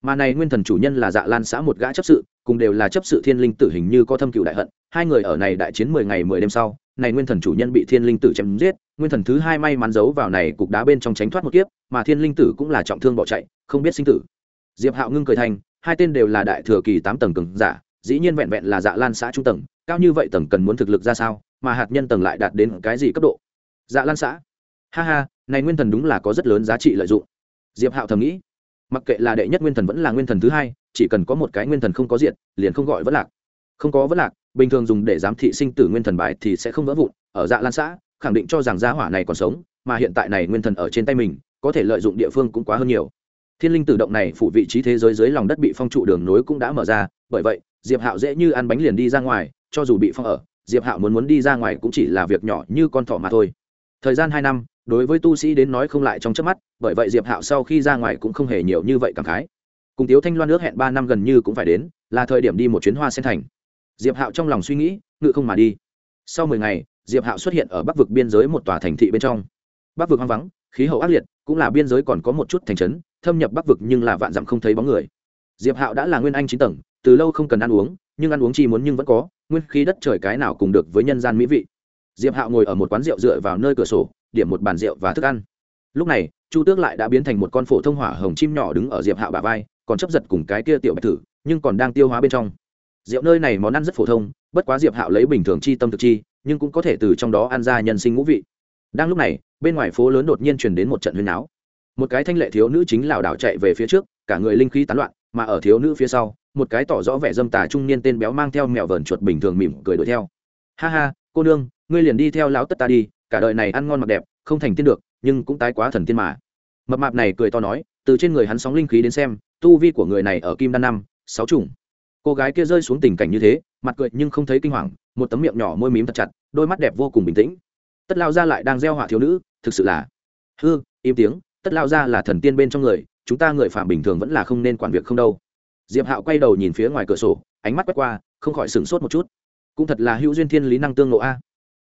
mà này nguyên thần chủ nhân là dạ lan xã một gã chấp sự, cùng đều là chấp sự thiên linh tử hình như có thâm cựu đại hận. Hai người ở này đại chiến mười ngày mười đêm sau, này nguyên thần chủ nhân bị thiên linh tử chém giết, nguyên thần thứ hai may mắn giấu vào này cục đá bên trong tránh thoát một kiếp, mà thiên linh tử cũng là trọng thương bỏ chạy, không biết sinh tử. Diệp hạo ngưng cười thành, hai tên đều là đại thừa kỳ tám tầng cường giả, dĩ nhiên vẹn vẹn là dạ lan xã trung tầng, cao như vậy tầng cần muốn thực lực ra sao, mà hạt nhân tầng lại đạt đến cái gì cấp độ? Dạ lan xã. Ha ha, này nguyên thần đúng là có rất lớn giá trị lợi dụng. Diệp hạo thầm nghĩ mặc kệ là đệ nhất nguyên thần vẫn là nguyên thần thứ hai, chỉ cần có một cái nguyên thần không có diện liền không gọi vẫn lạc. Không có vẫn lạc, bình thường dùng để giám thị sinh tử nguyên thần bài thì sẽ không vỡ vụn, ở dạ lan xã, khẳng định cho rằng gia hỏa này còn sống, mà hiện tại này nguyên thần ở trên tay mình, có thể lợi dụng địa phương cũng quá hơn nhiều. Thiên linh tự động này phụ vị trí thế giới dưới lòng đất bị phong trụ đường nối cũng đã mở ra, bởi vậy, diệp hạo dễ như ăn bánh liền đi ra ngoài, cho dù bị phong ở, diệp hạo muốn muốn đi ra ngoài cũng chỉ là việc nhỏ như con thỏ mà thôi. Thời gian hai năm đối với tu sĩ đến nói không lại trong chớp mắt, bởi vậy diệp hạo sau khi ra ngoài cũng không hề nhiều như vậy cảm khái. Cùng tiếu thanh loan nước hẹn ba năm gần như cũng phải đến, là thời điểm đi một chuyến hoa sen thành. Diệp hạo trong lòng suy nghĩ, ngự không mà đi. Sau mười ngày, diệp hạo xuất hiện ở bắc vực biên giới một tòa thành thị bên trong. Bắc vực hoang vắng, khí hậu ác liệt, cũng là biên giới còn có một chút thành trấn, thâm nhập bắc vực nhưng là vạn dặm không thấy bóng người. Diệp hạo đã là nguyên anh chín tầng, từ lâu không cần ăn uống, nhưng ăn uống chi muốn nhưng vẫn có, nguyên khí đất trời cái nào cùng được với nhân gian mỹ vị diệp hạo ngồi ở một quán rượu dựa vào nơi cửa sổ, điểm một bàn rượu và thức ăn. Lúc này, chu tước lại đã biến thành một con phổ thông hỏa hồng chim nhỏ đứng ở diệp hạo bà vai, còn chấp giật cùng cái kia tiểu bạch thử, nhưng còn đang tiêu hóa bên trong. Rượu nơi này món ăn rất phổ thông, bất quá diệp hạo lấy bình thường chi tâm thực chi, nhưng cũng có thể từ trong đó ăn ra nhân sinh ngũ vị. Đang lúc này, bên ngoài phố lớn đột nhiên truyền đến một trận huyên áo một cái thanh lệ thiếu nữ chính lảo đảo chạy về phía trước, cả người linh khí tán loạn, mà ở thiếu nữ phía sau, một cái tỏ rõ vẻ dâm tà trung niên tên béo mang theo mèo vờn chuột bình thường mỉm cười đuổi theo. Ha ha, cô nương ngươi liền đi theo lão tất ta đi, cả đời này ăn ngon mặc đẹp, không thành tiên được, nhưng cũng tái quá thần tiên mà. Mập mạp này cười to nói, từ trên người hắn sóng linh khí đến xem, tu vi của người này ở kim đan năm, sáu trùng cô gái kia rơi xuống tình cảnh như thế, mặt cười nhưng không thấy kinh hoàng, một tấm miệng nhỏ môi mím thật chặt, đôi mắt đẹp vô cùng bình tĩnh. Tất lao ra lại đang gieo họa thiếu nữ, thực sự là, hư, im tiếng, tất lao ra là thần tiên bên trong người, chúng ta người phạm bình thường vẫn là không nên quản việc không đâu. Diệp hạo quay đầu nhìn phía ngoài cửa sổ, ánh mắt quét qua, không khỏi sửng sốt một chút. Cũng thật là hữu duyên thiên lý năng tương ngộ a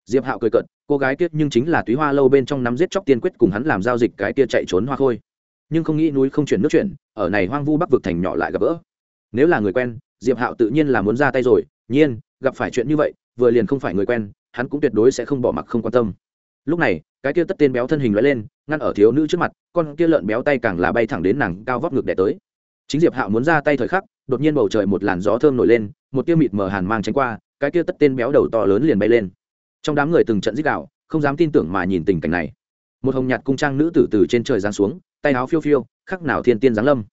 diệp hạo cười cợt, cô gái kia nhưng chính là túy hoa lâu bên trong nắm giết chóc tiên quyết cùng hắn làm giao dịch cái kia chạy trốn hoa khôi. Nhưng không nghĩ núi không chuyển nước chuyển ở này hoang vu bắc vực thành nhỏ lại gặp gỡ. Nếu là người quen diệp hạo tự nhiên là muốn ra tay rồi nhiên gặp phải chuyện như vậy vừa liền không phải người quen hắn cũng tuyệt đối sẽ không bỏ mặc không quan tâm. Lúc này cái kia tất tên béo thân hình lóe lên ngăn ở thiếu nữ trước mặt con kia lợn béo tay càng là bay thẳng đến nàng cao vóc ngực đẻ tới. Chính diệp hạo muốn ra tay thời khắc đột nhiên bầu trời một làn gió thơm nổi lên một tia mịt mờ hàn mang tránh qua cái kia tất tên béo đầu to lớn liền bay lên trong đám người từng trận dích đạo không dám tin tưởng mà nhìn tình cảnh này. Một hồng nhạt cung trang nữ tử từ trên trời giáng xuống, tay áo phiêu phiêu, khắc nào thiên tiên giáng lâm.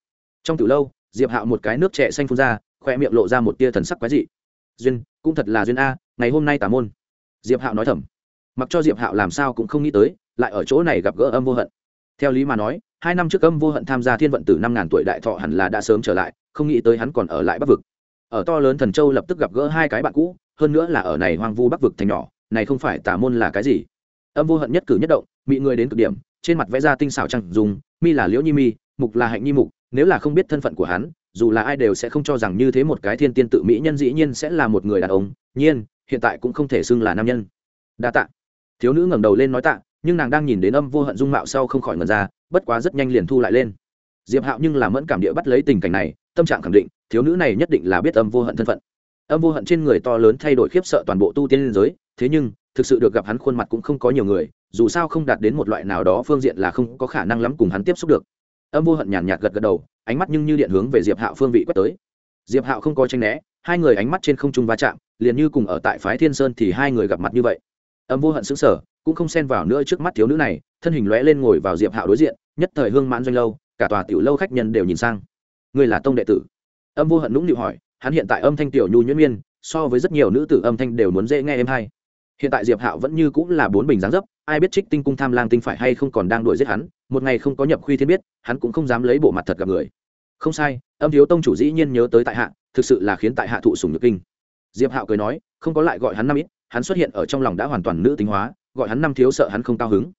Trong từ lâu, diệp hạo một cái nước trẻ xanh phun ra khoe miệng lộ ra một tia thần sắc quái dị. Duyên, cũng thật là duyên a, ngày hôm nay tà môn. Diệp hạo nói thầm. Mặc cho diệp hạo làm sao cũng không nghĩ tới, lại ở chỗ này gặp gỡ âm vô hận. Theo lý mà nói, hai năm trước âm vô hận tham gia thiên vận tử năm ngàn tuổi đại thọ hẳn là đã sớm trở lại, không nghĩ tới hắn còn ở lại bắc vực. Ở to lớn thần châu lập tức gặp gỡ hai cái bạn cũ, hơn nữa là ở này hoang vu bắc vực thành nhỏ này không phải tà môn là cái gì? Âm vô hận nhất cử nhất động bị người đến cực điểm, trên mặt vẽ ra tinh xảo trăng dùng mi là liễu nhi mi, mục là hạnh nhi mục, nếu là không biết thân phận của hắn, dù là ai đều sẽ không cho rằng như thế một cái thiên tiên tự mỹ nhân dĩ nhiên sẽ là một người đàn ông, nhiên, hiện tại cũng không thể xưng là nam nhân. Đa tạ. Thiếu nữ ngẩng đầu lên nói tạ, nhưng nàng đang nhìn đến âm vô hận dung mạo sau không khỏi ngần ra, bất quá rất nhanh liền thu lại lên. Diệp hạo nhưng là mẫn cảm địa bắt lấy tình cảnh này, tâm trạng khẳng định, thiếu nữ này nhất định là biết âm vô hận thân phận. Âm vô hận trên người to lớn thay đổi khiếp sợ toàn bộ tu tiên liên giới thế nhưng, thực sự được gặp hắn khuôn mặt cũng không có nhiều người, dù sao không đạt đến một loại nào đó phương diện là không có khả năng lắm cùng hắn tiếp xúc được. Âm vô hận nhàn nhạt gật gật đầu, ánh mắt nhưng như điện hướng về diệp hạo phương vị quét tới. Diệp hạo không có tranh né, hai người ánh mắt trên không trung va chạm, liền như cùng ở tại phái thiên sơn thì hai người gặp mặt như vậy. Âm vô hận xứng sở cũng không xen vào nữa trước mắt thiếu nữ này, thân hình lóe lên ngồi vào diệp hạo đối diện, nhất thời hương mãn doanh lâu, cả tòa tiểu lâu khách nhân đều nhìn sang. Người là tông đệ tử? Âm vô hận nũng nịu hỏi, hắn hiện tại âm thanh tiểu nhu nhuyễn miên, so với rất nhiều nữ tử âm thanh đều muốn dễ nghe em hay hiện tại diệp hạo vẫn như cũng là bốn bình dáng dấp, ai biết trích tinh cung tham lang tinh phải hay không còn đang đuổi giết hắn, một ngày không có nhập khuy thiên biết, hắn cũng không dám lấy bộ mặt thật gặp người. Không sai, âm thiếu tông chủ dĩ nhiên nhớ tới tại hạ, thực sự là khiến tại hạ thụ sùng nhược kinh. Diệp hạo cười nói, không có lại gọi hắn năm ít, hắn xuất hiện ở trong lòng đã hoàn toàn nữ tính hóa, gọi hắn năm thiếu sợ hắn không cao hứng.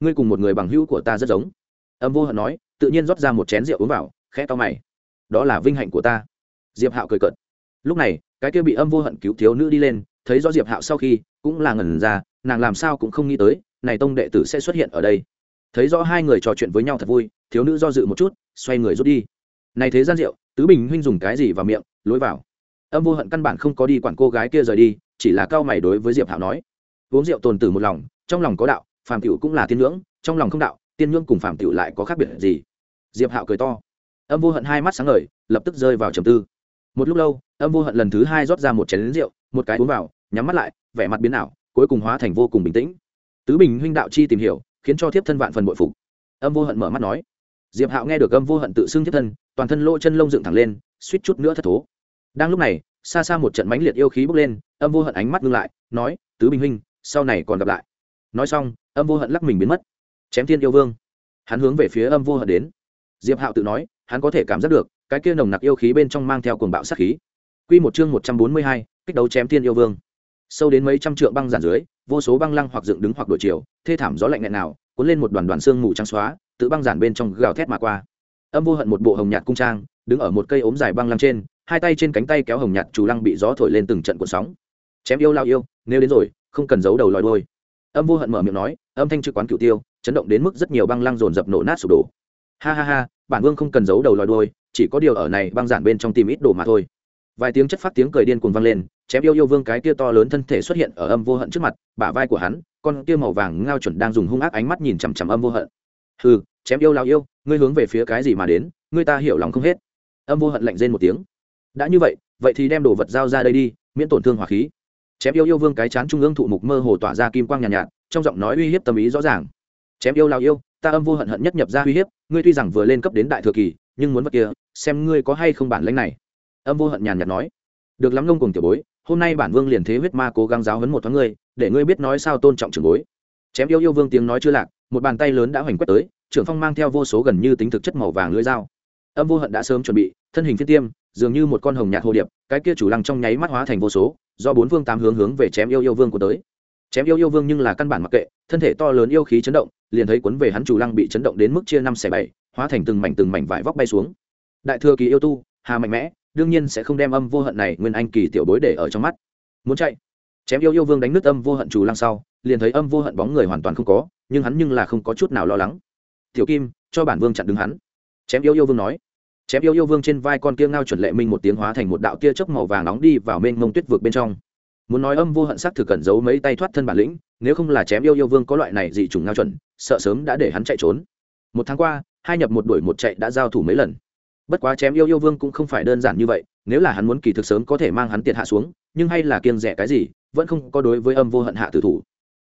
Ngươi cùng một người bằng hữu của ta rất giống. Âm vô hận nói, tự nhiên rót ra một chén rượu uống vào, khẽ to mày. Đó là vinh hạnh của ta. Diệp hạo cười cợt. Lúc này, cái kia bị âm vô hận cứu thiếu nữ đi lên thấy rõ diệp hạo sau khi, cũng là ngẩn ra, nàng làm sao cũng không nghĩ tới, này tông đệ tử sẽ xuất hiện ở đây. Thấy rõ hai người trò chuyện với nhau thật vui, thiếu nữ do dự một chút, xoay người rút đi. Này thế gian rượu, tứ bình huynh dùng cái gì vào miệng, lối vào. Âm vô hận căn bản không có đi quản cô gái kia rời đi, chỉ là cao mày đối với diệp hạo nói. Uống rượu tồn tử một lòng, trong lòng có đạo, phàm tiểu cũng là tiên ngưỡng, trong lòng không đạo, tiên ngưỡng cùng phàm tiểu lại có khác biệt gì? Diệp hạo cười to. Âm vô hận hai mắt sáng ngời, lập tức rơi vào trầm tư. Một lúc lâu, âm vô hận lần thứ hai rót ra một chén lính rượu, một cái uống vào nhắm mắt lại vẻ mặt biến ảo cuối cùng hóa thành vô cùng bình tĩnh. Tứ bình huynh đạo chi tìm hiểu khiến cho thiếp thân vạn phần bội phục. Âm vô hận mở mắt nói diệp hạo nghe được âm vô hận tự xưng thiếp thân toàn thân lỗ chân lông dựng thẳng lên suýt chút nữa thất thố. Đang lúc này xa xa một trận mãnh liệt yêu khí bốc lên âm vô hận ánh mắt ngưng lại nói tứ bình huynh sau này còn gặp lại. Nói xong âm vô hận lắc mình biến mất. Chém thiên yêu vương. Hắn hướng về phía âm vô hận đến. Diệp hạo tự nói hắn có thể cảm giác được cái kia nồng nặc yêu khí bên trong mang theo cuồng bạo sát khí. Quy một chương một trăm bốn mươi hai, kích đấu chém thiên yêu vương sâu đến mấy trăm trượng băng giản dưới, vô số băng lăng hoặc dựng đứng hoặc đổi chiều, thê thảm gió lạnh nghẹn nào, cuốn lên một đoàn đoàn xương mù trắng xóa tự băng giản bên trong gào thét mà qua. Âm vô hận một bộ hồng nhạt cung trang, đứng ở một cây ốm dài băng lăng trên, hai tay trên cánh tay kéo hồng nhạt chủ lăng bị gió thổi lên từng trận cuộn sóng. Chém yêu lao yêu, nếu đến rồi, không cần giấu đầu lòi đôi âm vô hận mở miệng nói, âm thanh trực quán cửu tiêu, chấn động đến mức rất nhiều băng lăng dồn dập nổ nát sụp đổ. Ha ha ha, bản vương không cần giấu đầu lòi đôi chỉ có điều ở này băng giản bên trong tìm ít đồ mà thôi vài tiếng chất phát tiếng cười điên cuồng vang lên chém yêu yêu vương cái kia to lớn thân thể xuất hiện ở âm vô hận trước mặt bả vai của hắn con kia màu vàng ngao chuẩn đang dùng hung ác ánh mắt nhìn chằm chằm âm vô hận. Hừ chém yêu lao yêu ngươi hướng về phía cái gì mà đến ngươi ta hiểu lòng không hết. Âm vô hận lạnh rên một tiếng. Đã như vậy vậy thì đem đồ vật giao ra đây đi miễn tổn thương hỏa khí. Chém yêu yêu vương cái chán trung ương thụ mục mơ hồ tỏa ra kim quang nhàn nhạt, nhạt trong giọng nói uy hiếp tâm ý rõ ràng. Chém yêu lao yêu ta âm vô hận hận nhất nhập ra uy hiếp ngươi tuy rằng vừa lên cấp đến đại thừa kỳ nhưng muốn vật kia xem ngươi có hay không bản lãnh này âm vô hận nhàn nhạt nói, được lắm ngông cùng tiểu bối, hôm nay bản vương liền thế huyết ma cố gắng giáo hấn một thoáng ngươi, để ngươi biết nói sao tôn trọng trường bối. Chém yêu yêu vương tiếng nói chưa lạc, một bàn tay lớn đã hoành quét tới, trưởng phong mang theo vô số gần như tính thực chất màu vàng lưỡi dao. Âm vô hận đã sớm chuẩn bị, thân hình phiên tiêm, dường như một con hồng nhạt hồ điệp, cái kia chủ lăng trong nháy mắt hóa thành vô số, do bốn vương tám hướng hướng về chém yêu yêu vương của tới. Chém yêu yêu vương nhưng là căn bản mặc kệ, thân thể to lớn yêu khí chấn động, liền thấy cuốn về hắn chủ lăng bị chấn động đến mức chia năm xẻ bảy, hóa thành từng mảnh từng mảnh vải vóc bay xuống. Đại thừa kỳ yêu tu, hà mạnh mẽ đương nhiên sẽ không đem âm vô hận này nguyên anh kỳ tiểu bối để ở trong mắt. Muốn chạy, chém yêu yêu vương đánh nứt âm vô hận trù lăng sau, liền thấy âm vô hận bóng người hoàn toàn không có, nhưng hắn nhưng là không có chút nào lo lắng. Tiểu kim, cho bản vương chặn đứng hắn. Chém yêu yêu vương nói. Chém yêu yêu vương trên vai con kia ngao chuẩn lệ minh một tiếng hóa thành một đạo tia chớp màu vàng nóng đi vào mênh mông tuyết vực bên trong. Muốn nói âm vô hận sắc thực cẩn giấu mấy tay thoát thân bản lĩnh, nếu không là chém yêu yêu vương có loại này dị trùng ngao chuẩn, sợ sớm đã để hắn chạy trốn. Một tháng qua, hai nhập một đuổi một chạy đã giao thủ mấy lần bất quá chém yêu yêu vương cũng không phải đơn giản như vậy, nếu là hắn muốn kỳ thực sớm có thể mang hắn tiệt hạ xuống, nhưng hay là kiêng rẻ cái gì, vẫn không có đối với âm vô hận hạ tử thủ.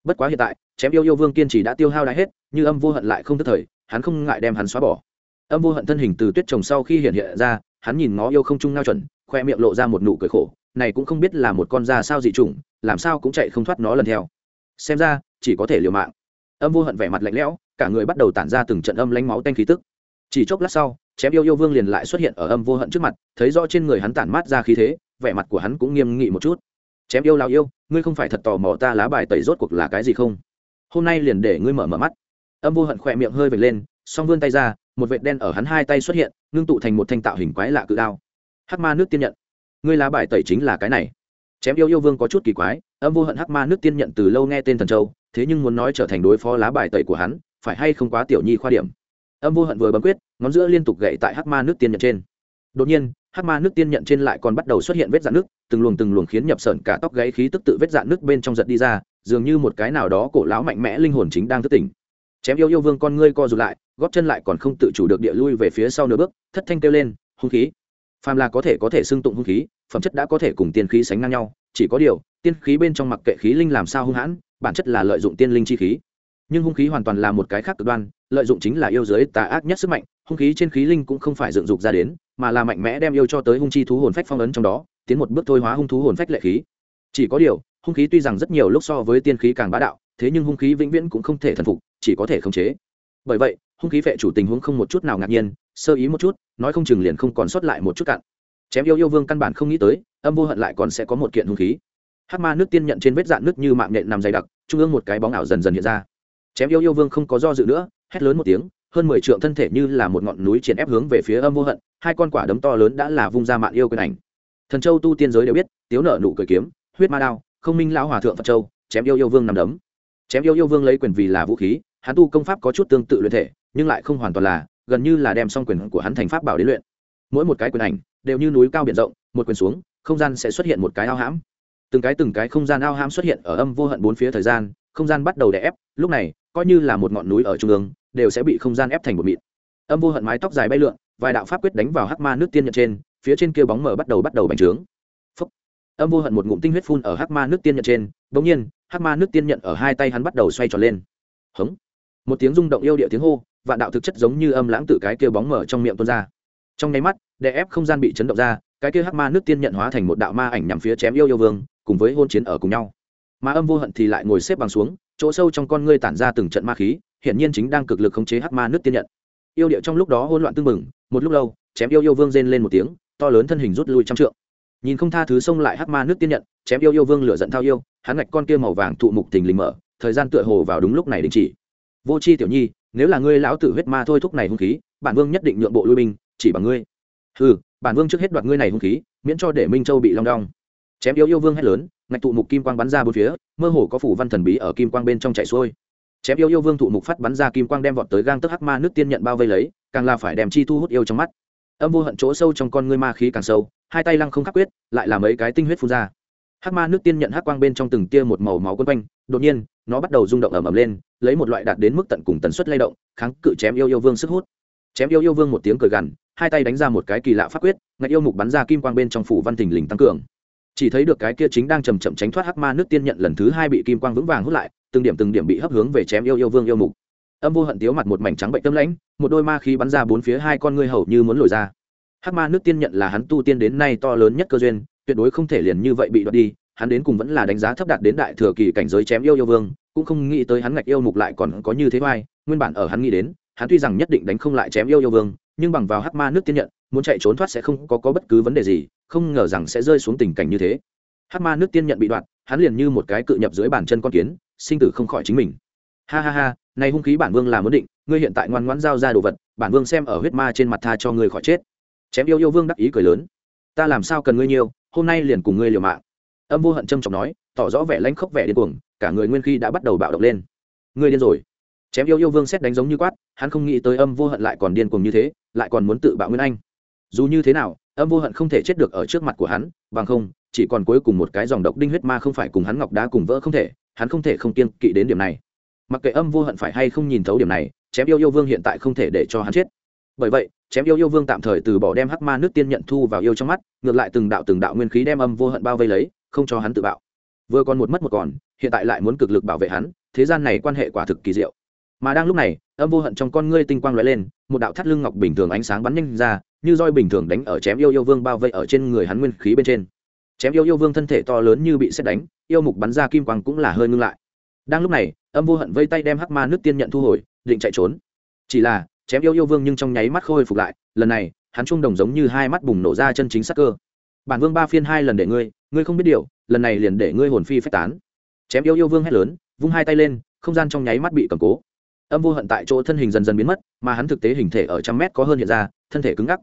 Bất quá hiện tại, chém yêu yêu vương kiên trì đã tiêu hao đã hết, như âm vô hận lại không tức thời, hắn không ngại đem hắn xóa bỏ. Âm vô hận thân hình từ tuyết trồng sau khi hiện hiện ra, hắn nhìn ngó yêu không trung ngao chuẩn, khoe miệng lộ ra một nụ cười khổ, này cũng không biết là một con da sao dị chủng, làm sao cũng chạy không thoát nó lần theo. Xem ra, chỉ có thể liều mạng. Âm vô hận vẻ mặt lạnh lẽo, cả người bắt đầu tản ra từng trận âm lánh máu tanh khí tức. Chỉ chốc lát sau chém yêu yêu vương liền lại xuất hiện ở âm vô hận trước mặt, thấy rõ trên người hắn tản mát ra khí thế, vẻ mặt của hắn cũng nghiêm nghị một chút. Chém yêu lao yêu, ngươi không phải thật tò mò ta lá bài tẩy rốt cuộc là cái gì không? Hôm nay liền để ngươi mở mở mắt. Âm vô hận khỏe miệng hơi vệt lên, song vươn tay ra, một vệt đen ở hắn hai tay xuất hiện, ngưng tụ thành một thanh tạo hình quái lạ cự đao. Hắc ma nước tiên nhận. Ngươi lá bài tẩy chính là cái này. Chém yêu yêu vương có chút kỳ quái, âm vô hận hắc ma nước tiên nhận từ lâu nghe tên thần châu, thế nhưng muốn nói trở thành đối phó lá bài tẩy của hắn, phải hay không quá tiểu nhi khoa điểm? Âm vô hận vừa bấm quyết, ngón giữa liên tục gậy tại hát ma nước tiên nhận trên. Đột nhiên hát ma nước tiên nhận trên lại còn bắt đầu xuất hiện vết dạn nước, từng luồng từng luồng khiến nhập sởn cả tóc gáy khí tức tự vết dạn nước bên trong giật đi ra, dường như một cái nào đó cổ láo mạnh mẽ linh hồn chính đang thức tỉnh. Chém yêu yêu vương con ngươi co rụt lại, góp chân lại còn không tự chủ được địa lui về phía sau nửa bước, thất thanh kêu lên, hung khí. Phàm là có thể có thể xưng tụng hung khí, phẩm chất đã có thể cùng tiên khí sánh ngang nhau, chỉ có điều, tiên khí bên trong mặc kệ khí linh làm sao hung hãn, bản chất là lợi dụng tiên linh chi khí. Nhưng hung khí hoàn toàn là một cái khác cực đoan lợi dụng chính là yêu giới tà ác nhất sức mạnh, hung khí trên khí linh cũng không phải dựng dục ra đến, mà là mạnh mẽ đem yêu cho tới hung chi thú hồn phách phong ấn trong đó, tiến một bước thôi hóa hung thú hồn phách lệ khí. Chỉ có điều, hung khí tuy rằng rất nhiều lúc so với tiên khí càng bá đạo, thế nhưng hung khí vĩnh viễn cũng không thể thần phục, chỉ có thể khống chế. Bởi vậy, hung khí vệ chủ tình huống không một chút nào ngạc nhiên, sơ ý một chút, nói không chừng liền không còn sót lại một chút cạn chém yêu yêu vương căn bản không nghĩ tới, âm vô hận lại còn sẽ có một kiện hung khí. Hát ma nước tiên nhận trên vết dạn nước như mạng nhện nằm dày đặc, trung ương một cái bóng ảo dần dần hiện ra. Chém yêu yêu vương không có do dự nữa hét lớn một tiếng, hơn mười trượng thân thể như là một ngọn núi triển ép hướng về phía âm vô hận, hai con quả đấm to lớn đã là vung ra mạng yêu quyền ảnh. Thần châu tu tiên giới đều biết, tiếu nợ nụ cười kiếm, huyết ma đao, không minh lão hòa thượng phật châu, chém yêu yêu vương nằm đấm. Chém yêu yêu vương lấy quyền vì là vũ khí, hắn tu công pháp có chút tương tự luyện thể, nhưng lại không hoàn toàn là, gần như là đem xong quyền của hắn thành pháp bảo đến luyện. Mỗi một cái quyền ảnh đều như núi cao biển rộng, một quyền xuống, không gian sẽ xuất hiện một cái ao hãm. Từng cái từng cái không gian ao hãm xuất hiện ở âm vô hận bốn phía thời gian, không gian bắt đầu đè ép, lúc này coi như là một ngọn núi ở trung ương, đều sẽ bị không gian ép thành một mịn. Âm vô hận mái tóc dài bay lượn, vài đạo pháp quyết đánh vào hắc ma nước tiên nhận trên, phía trên kia bóng mở bắt đầu bắt đầu bành trướng. Phúc. âm vô hận một ngụm tinh huyết phun ở hắc ma nước tiên nhận trên bỗng nhiên, hắc ma nước tiên nhận ở hai tay hắn bắt đầu xoay tròn lên. Hống. Một tiếng rung động yêu địa tiếng hô, vạn đạo thực chất giống như âm lãng tự cái kia bóng mở trong miệng tuôn ra. Trong nháy mắt, đè ép không gian bị chấn động ra, cái kia hắc ma nước tiên nhận hóa thành một đạo ma ảnh nhằm phía chém yêu yêu vương, cùng với hôn chiến ở cùng nhau. Mà âm vô hận thì lại ngồi xếp bằng xuống chỗ sâu trong con ngươi tản ra từng trận ma khí hiện nhiên chính đang cực lực khống chế hắc ma nước tiên nhận. Yêu điệu trong lúc đó hỗn loạn tưng bừng, một lúc lâu, chém yêu yêu vương rên lên một tiếng, to lớn thân hình rút lui trăm trượng. Nhìn không tha thứ xông lại hắc ma nước tiên nhận, chém yêu yêu vương lửa giận thao yêu, hắn ngạch con kia màu vàng thụ mục tình lình mở, thời gian tựa hồ vào đúng lúc này đình chỉ. Vô c h i tiểu nhi, nếu là ngươi lão tử huyết ma thôi thúc này hung khí, bản vương nhất định nhượng bộ lui binh, chỉ bằng ngươi. Ừ bản vương trước hết đoạt ngươi này hung khí, miễn cho để minh châu bị long đong. Chém yêu yêu vương hét lớn ngạch thụ mục kim quang bắn ra bốn phía, mơ hồ có phủ văn thần bí ở kim quang bên trong chạy xuôi. Chém yêu yêu vương thụ mục phát bắn ra kim quang đem vọt tới gang tức hắc ma nước tiên nhận bao vây lấy, càng là phải đem chi thu hút yêu trong mắt. Âm vô hận chỗ sâu trong con ngươi ma khí càng sâu, hai tay lăng không khắc quyết, lại là mấy cái tinh huyết phun ra. Hắc ma nước tiên nhận hắc quang bên trong từng tia một màu máu quân quanh, đột nhiên, nó bắt đầu rung động ầm ầm lên, lấy một loại đạt đến mức tận cùng tần suất lay động, kháng cự chém yêu yêu vương sức hút. Chém yêu yêu vương một tiếng cười gằn, hai tay đánh ra một cái kỳ lạ pháp quyết, ngạch yêu mục bắn ra kim quang bên trong phủ văn thình lình tăng cường chỉ thấy được cái kia chính đang chầm chậm tránh thoát hắc ma nước tiên nhận lần thứ hai bị kim quang vững vàng hút lại từng điểm từng điểm bị hấp hướng về chém yêu yêu vương yêu mục. Âm vô hận tiếu mặt một mảnh trắng bệnh tâm lãnh một đôi ma khí bắn ra bốn phía hai con ngươi hầu như muốn lồi ra. Hắc ma nước tiên nhận là hắn tu tiên đến nay to lớn nhất cơ duyên tuyệt đối không thể liền như vậy bị đoạt đi hắn đến cùng vẫn là đánh giá thấp đạt đến đại thừa kỳ cảnh giới chém yêu yêu vương cũng không nghĩ tới hắn ngạch yêu mục lại còn có như thế vai nguyên bản ở hắn nghĩ đến hắn tuy rằng nhất định đánh không lại chém yêu yêu vương nhưng bằng vào hắc ma nước tiên nhận muốn chạy trốn thoát sẽ không có, có bất cứ vấn đề gì không ngờ rằng sẽ rơi xuống tình cảnh như thế. Hắc ma nước tiên nhận bị đoạn hắn liền như một cái cự nhập dưới bàn chân con kiến, sinh tử không khỏi chính mình. Ha ha ha, này hung khí bản vương là muốn định, ngươi hiện tại ngoan ngoãn giao ra đồ vật, bản vương xem ở huyết ma trên mặt tha cho ngươi khỏi chết. Chém yêu yêu vương đắc ý cười lớn. Ta làm sao cần ngươi nhiều, hôm nay liền cùng ngươi liều mạng. Âm vô hận trâm trọng nói, tỏ rõ vẻ lãnh khốc vẻ điên cuồng, cả người nguyên khi đã bắt đầu bạo động lên. Ngươi điên rồi. Chém yêu yêu vương xét đánh giống như quát, hắn không nghĩ tới âm vô hận lại còn điên cuồng như thế, lại còn muốn tự bạo nguyên anh. Dù như thế nào âm vô hận không thể chết được ở trước mặt của hắn, bằng không, chỉ còn cuối cùng một cái dòng độc đinh huyết ma không phải cùng hắn ngọc đá cùng vỡ không thể, hắn không thể không kiên kỵ đến điểm này. Mặc kệ âm vô hận phải hay không nhìn thấu điểm này, chém yêu yêu vương hiện tại không thể để cho hắn chết. Bởi vậy, chém yêu yêu vương tạm thời từ bỏ đem hắc ma nước tiên nhận thu vào yêu trong mắt, ngược lại từng đạo từng đạo nguyên khí đem âm vô hận bao vây lấy, không cho hắn tự bạo. Vừa còn một mất một còn, hiện tại lại muốn cực lực bảo vệ hắn, thế gian này quan hệ quả thực kỳ diệu. Mà đang lúc này, âm vô hận trong con ngươi tinh quang lóe lên, một đạo thắt lưng ngọc bình thường ánh sáng bắn nhanh ra như roi bình thường đánh ở chém yêu yêu vương bao vây ở trên người hắn nguyên khí bên trên. Chém yêu yêu vương thân thể to lớn như bị xét đánh, yêu mục bắn ra kim quang cũng là hơi ngưng lại. Đang lúc này, âm vô hận vây tay đem hắc ma nước tiên nhận thu hồi, định chạy trốn. Chỉ là, chém yêu yêu vương nhưng trong nháy mắt khôi phục lại, lần này, hắn trung đồng giống như hai mắt bùng nổ ra chân chính sắc cơ. Bản vương ba phiên hai lần để ngươi ngươi không biết điều, lần này liền để ngươi hồn phi phách tán. Chém yêu yêu vương hét lớn, vung hai tay lên, không gian trong nháy mắt bị cầm cố. Âm vô hận tại chỗ thân hình dần dần biến mất, mà hắn thực tế hình thể ở trăm mét có hơn hiện ra, thân thể cứng ngắc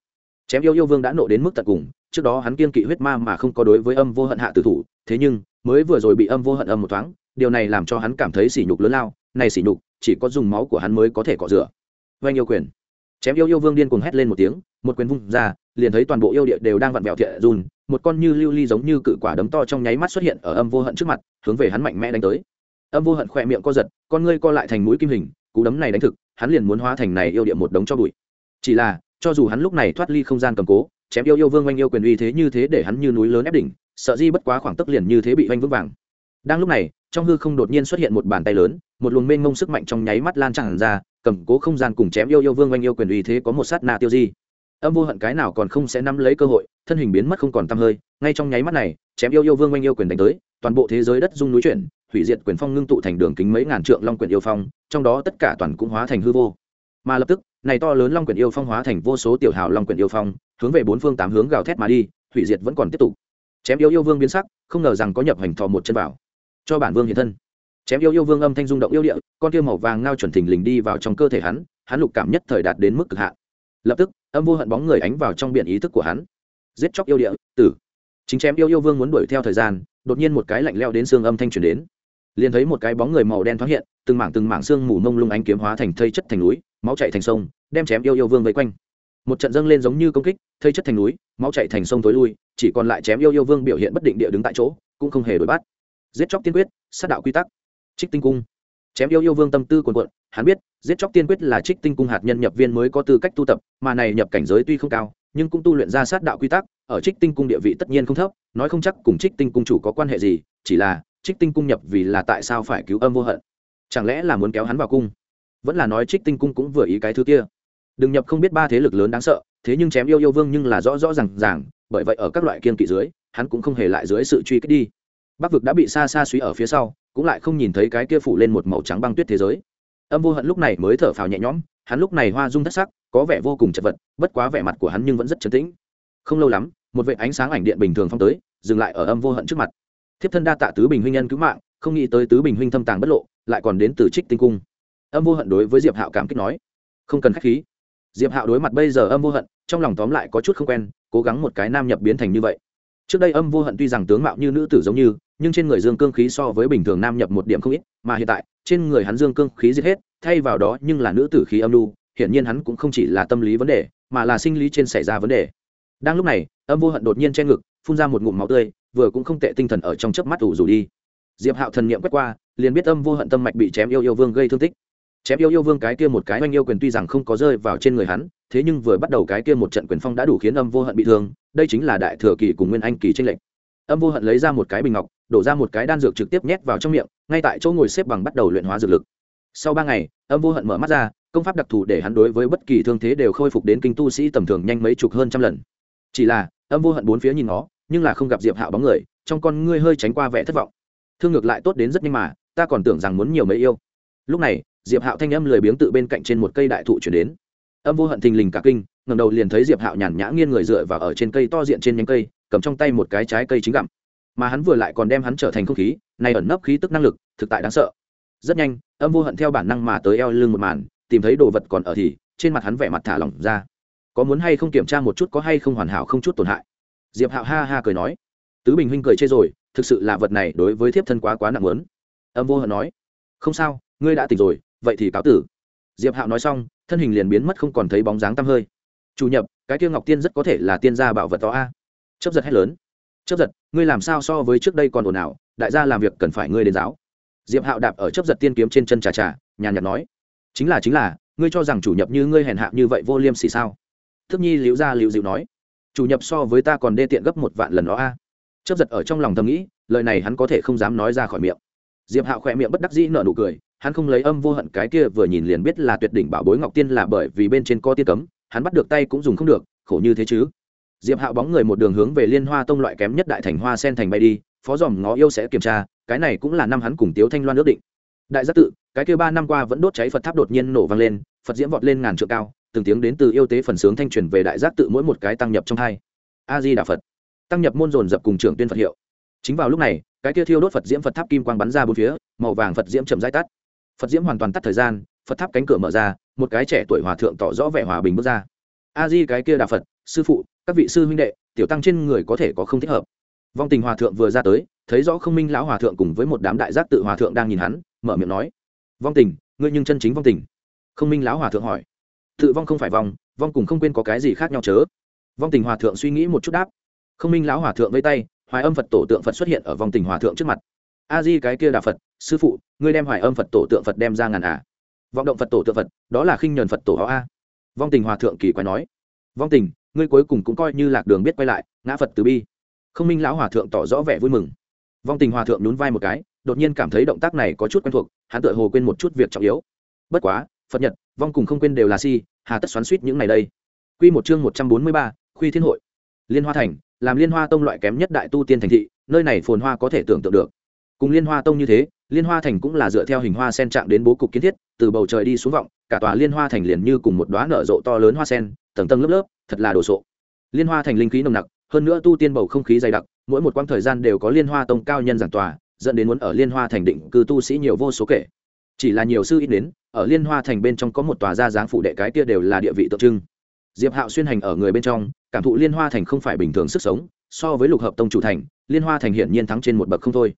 chém yêu yêu vương đã nộ đến mức tận cùng, trước đó hắn kiên kỵ huyết ma mà không có đối với âm vô hận hạ tử thủ, thế nhưng, mới vừa rồi bị âm vô hận âm một thoáng, điều này làm cho hắn cảm thấy sỉ nhục lớn lao, này sỉ nhục, chỉ có dùng máu của hắn mới có thể cọ rửa. Oanh yêu quyền. Chém yêu yêu vương điên cuồng hét lên một tiếng, một quyền vung ra, liền thấy toàn bộ yêu địa đều đang vặn vẹo thiện dùn một con như lưu ly giống như cự quả đấm to trong nháy mắt xuất hiện ở âm vô hận trước mặt, hướng về hắn mạnh mẽ đánh tới. Âm vô hận khỏe miệng co giật, con ngươi co lại thành mũi kim hình, cú đấm này đánh thực, hắn liền muốn hóa thành này yêu địa một đống cho bụi. Chỉ là cho dù hắn lúc này thoát ly không gian cầm cố, chém yêu yêu vương oanh yêu quyền uy thế như thế để hắn như núi lớn ép đỉnh, sợ di bất quá khoảng tức liền như thế bị oanh vững vàng. Đang lúc này, trong hư không đột nhiên xuất hiện một bàn tay lớn, một luồng mênh mông sức mạnh trong nháy mắt lan tràn ra, cầm cố không gian cùng chém yêu yêu vương oanh yêu quyền uy thế có một sát na tiêu di. Âm vô hận cái nào còn không sẽ nắm lấy cơ hội, thân hình biến mất không còn t hơi, ngay trong nháy mắt này, chém yêu yêu vương oanh yêu quyền đánh tới, toàn bộ thế giới đất dung núi chuyển, hủy diệt quyền phong ngưng tụ thành đường kính mấy ngàn trượng long quyền yêu phong, trong đó tất cả toàn cũng hóa thành hư vô. Mà lập tức này to lớn long quyền yêu phong hóa thành vô số tiểu hào long quyền yêu phong, hướng về bốn phương tám hướng gào thét mà đi, hủy diệt vẫn còn tiếp tục. Chém yêu yêu vương biến sắc, không ngờ rằng có nhập hành thò một chân vào. Cho bản vương hiện thân. Chém yêu yêu vương âm thanh rung động yêu địa, con tiêu màu vàng ngao chuẩn thình lình đi vào trong cơ thể hắn hắn lục cảm nhất thời đạt đến mức cực hạn. Lập tức, âm vô hận bóng người ánh vào trong biển ý thức của hắn. Giết chóc yêu địa, tử. Chính chém yêu yêu vương muốn đuổi theo thời gian, đột nhiên một cái lạnh leo đến xương âm thanh truyền đến liền thấy một cái bóng người màu đen thoáng hiện, từng mảng từng mảng xương mù mông lung ánh kiếm hóa thành thây chất thành núi, máu chạy thành sông, đem chém yêu yêu vương vây quanh. Một trận dâng lên giống như công kích, thây chất thành núi, máu chạy thành sông tối lui, chỉ còn lại chém yêu yêu vương biểu hiện bất định địa đứng tại chỗ, cũng không hề đổi bắt. Giết chóc tiên quyết, sát đạo quy tắc. Trích tinh cung. Chém yêu yêu vương tâm tư quần quận hắn biết, giết chóc tiên quyết là trích tinh cung hạt nhân nhập viên mới có tư cách tu tập, mà này nhập cảnh giới tuy không cao, nhưng cũng tu luyện ra sát đạo quy tắc, ở trích tinh cung địa vị tất nhiên không thấp, nói không chắc cùng trích tinh cung chủ có quan hệ gì, chỉ là trích tinh cung nhập vì là tại sao phải cứu âm vô hận? Chẳng lẽ là muốn kéo hắn vào cung? Vẫn là nói trích tinh cung cũng vừa ý cái thứ kia. Đừng nhập không biết ba thế lực lớn đáng sợ, thế nhưng chém yêu yêu vương nhưng là rõ rõ r à n g ràng, bởi vậy ở các loại kiên kỵ dưới, hắn cũng không hề lại dưới sự truy kích đi. Bắc vực đã bị xa xa suy ở phía sau, cũng lại không nhìn thấy cái kia phủ lên một màu trắng băng tuyết thế giới. Âm vô hận lúc này mới thở phào nhẹ nhõm, hắn lúc này hoa dung thất sắc, có vẻ vô cùng chật vật, bất quá vẻ mặt của hắn nhưng vẫn rất trấn tĩnh. Không lâu lắm, một vệ ánh sáng ảnh điện bình thường phong tới, dừng lại ở âm vô hận trước mặt thiếp thân đa tạ tứ bình huynh nhân cứu mạng, không nghĩ tới tứ bình huynh thâm tàng bất lộ, lại còn đến từ trích tinh cung. Âm vô hận đối với diệp hạo cảm kích nói, không cần k h á c h khí. Diệp hạo đối mặt bây giờ âm vô hận, trong lòng tóm lại có chút không quen, cố gắng một cái nam nhập biến thành như vậy. Trước đây âm vô hận tuy rằng tướng mạo như nữ tử giống như, nhưng trên người dương cương khí so với bình thường nam nhập một điểm không ít, mà hiện tại, trên người hắn dương cương khí giết hết, thay vào đó nhưng là nữ tử khí âm lưu hiển nhiên hắn cũng không chỉ là tâm lý vấn đề, mà là sinh lý trên xảy ra vấn đề. Đang lúc này, âm vô hận đột nhiên che ngực phun ra một ngụm máu tươi, vừa cũng không tệ tinh thần ở trong chớp mắt ủ rủ đi. Diệp hạo thần niệm quét qua, liền biết âm vô hận tâm mạch bị chém yêu yêu vương gây thương tích. Chém yêu yêu vương cái kia một cái oanh yêu quyền tuy rằng không có rơi vào trên người hắn, thế nhưng vừa bắt đầu cái kia một trận quyền phong đã đủ khiến âm vô hận bị thương, đây chính là đại thừa kỳ cùng nguyên anh kỳ tranh lệch. Âm vô hận lấy ra một cái bình ngọc, đổ ra một cái đan dược trực tiếp nhét vào trong miệng, ngay tại chỗ ngồi xếp bằng bắt đầu luyện hóa dược lực. Sau ba ngày, âm vô hận mở mắt ra, công pháp đặc thù để hắn đối với bất kỳ thương thế đều khôi phục đến kinh tu sĩ tầm thường nhanh mấy chục hơn trăm lần. Chỉ là, âm vô hận bốn phía nhìn nó nhưng là không gặp diệp hạo bóng người, trong con ngươi hơi tránh qua vẻ thất vọng. Thương ngược lại tốt đến rất nhanh mà, ta còn tưởng rằng muốn nhiều mấy yêu. Lúc này, diệp hạo thanh âm lười biếng tự bên cạnh trên một cây đại thụ chuyển đến. Âm vô hận thình lình cả kinh ngầm đầu liền thấy diệp hạo nhàn nhã nghiêng người dựa vào ở trên cây to diện trên nhánh cây, cầm trong tay một cái trái cây chính gặm. Mà hắn vừa lại còn đem hắn trở thành không khí, này ẩn nấp khí tức năng lực, thực tại đáng sợ. Rất nhanh, âm vô hận theo bản năng mà tới eo lưng một màn, tìm thấy đồ vật còn ở thì, trên mặt hắn vẻ mặt thả lỏng ra. Có muốn hay không kiểm tra một chút, có hay không hoàn hảo không chút tổn hại diệp hạo ha ha cười nói, tứ bình huynh cười chê rồi, thực sự là vật này đối với thiếp thân quá quá nặng lớn âm vô hận nói, không sao, ngươi đã tỉnh rồi, vậy thì cáo tử. Diệp hạo nói xong, thân hình liền biến mất không còn thấy bóng dáng tăm hơi. Chủ nhập cái kia ngọc tiên rất có thể là tiên gia bảo vật to a. Chấp giật hết lớn chấp giật, ngươi làm sao so với trước đây còn ồn ào, đại gia làm việc cần phải ngươi đến giáo. Diệp hạo đạp ở chấp giật tiên kiếm trên chân trà trà, nhàn nhạt nói, chính là chính là, ngươi cho rằng chủ nhập như ngươi hèn hạ như vậy vô liêm sỉ sao? Thức nhi liễu gia liễu dịu nói chủ nhập so với ta còn đê tiện gấp một vạn lần đó a. Chấp giật ở trong lòng thầm nghĩ, lời này hắn có thể không dám nói ra khỏi miệng. Diệp hạo khỏe miệng bất đắc dĩ nở nụ cười, hắn không lấy âm vô hận cái kia vừa nhìn liền biết là tuyệt đỉnh bảo bối ngọc tiên là bởi vì bên trên có tiên cấm, hắn bắt được tay cũng dùng không được, khổ như thế chứ. Diệp hạo bóng người một đường hướng về liên hoa tông loại kém nhất đại thành hoa sen thành bay đi, phó dòm ngó yêu sẽ kiểm tra, cái này cũng là năm hắn cùng tiếu thanh loan ước định đại giác tự, cái kia ba năm qua vẫn đốt cháy phật tháp đột nhiên nổ vang lên, phật diễm vọt lên ngàn trượng cao, từng tiếng đến từ yêu tế phần sướng thanh truyền về đại giác tự mỗi một cái tăng nhập trong hai. A di đà phật. Tăng nhập môn dồn dập cùng trưởng tuyên phật hiệu. Chính vào lúc này, cái kia thiêu đốt phật diễm phật tháp kim quang bắn ra bốn phía, màu vàng phật diễm chậm dai tắt. Phật diễm hoàn toàn tắt thời gian, phật tháp cánh cửa mở ra, một cái trẻ tuổi hòa thượng tỏ rõ vẻ hòa bình bước ra. A di cái kia đà phật, sư phụ, các vị sư huynh đệ, tiểu tăng trên người có thể có không thích hợp. Vong tình hòa thượng vừa ra tới, thấy rõ không minh lão hòa thượng cùng với một đám đại giác tự hòa thượng đang nhìn hắn mở miệng nói, vong tình, ngươi nhưng chân chính vong tình. Không minh lão hòa thượng hỏi, tự vong không phải vong vong cùng không quên có cái gì khác nhau chớ? Vong tình hòa thượng suy nghĩ một chút đáp, không minh lão hòa thượng vây tay, hoài âm phật tổ tượng phật xuất hiện ở vong tình hòa thượng trước mặt. A di cái kia đà phật, sư phụ, ngươi đem hoài âm phật tổ tượng phật đem ra ngàn à? Vọng động phật tổ tượng phật, đó là khinh nhuần phật tổ họ a. Vong tình hòa thượng kỳ quái nói, vong tình, ngươi cuối cùng cũng coi như lạc đường biết quay lại, ngã phật từ bi. Không minh lão hòa thượng tỏ rõ vẻ vui mừng. Vong tình hòa thượng nhún vai một cái đột nhiên cảm thấy động tác này có chút quen thuộc, hắn tựa hồ quên một chút việc trọng yếu. Bất quá, phật nhật, vong cùng không quên đều là si, hà tất xoắn suýt những ngày đây. Q một chương một trăm bốn mươi ba, khuy thiên hội. Liên hoa thành, làm liên hoa tông loại kém nhất đại tu tiên thành thị, nơi này phồn hoa có thể tưởng tượng được. Cùng liên hoa tông như thế, liên hoa thành cũng là dựa theo hình hoa sen trạng đến bố cục kiến thiết, từ bầu trời đi xuống vọng, cả tòa liên hoa thành liền như cùng một đoá nở rộ to lớn hoa sen, tầng tầng lớp lớp, thật là đồ sộ. Liên hoa thành linh khí nồng nặc, hơn nữa tu tiên bầu không khí dày đặc, mỗi một quãng thời gian đều có liên hoa tông cao nhân giảng tòa dẫn đến muốn ở liên hoa thành định cư tu sĩ nhiều vô số kể. Chỉ là nhiều sư ít đến, ở liên hoa thành bên trong có một tòa gia dáng phụ đệ cái kia đều là địa vị tượng trưng. Diệp hạo xuyên hành ở người bên trong, cảm thụ liên hoa thành không phải bình thường sức sống, so với lục hợp tông chủ thành, liên hoa thành hiển nhiên thắng trên một bậc không thôi.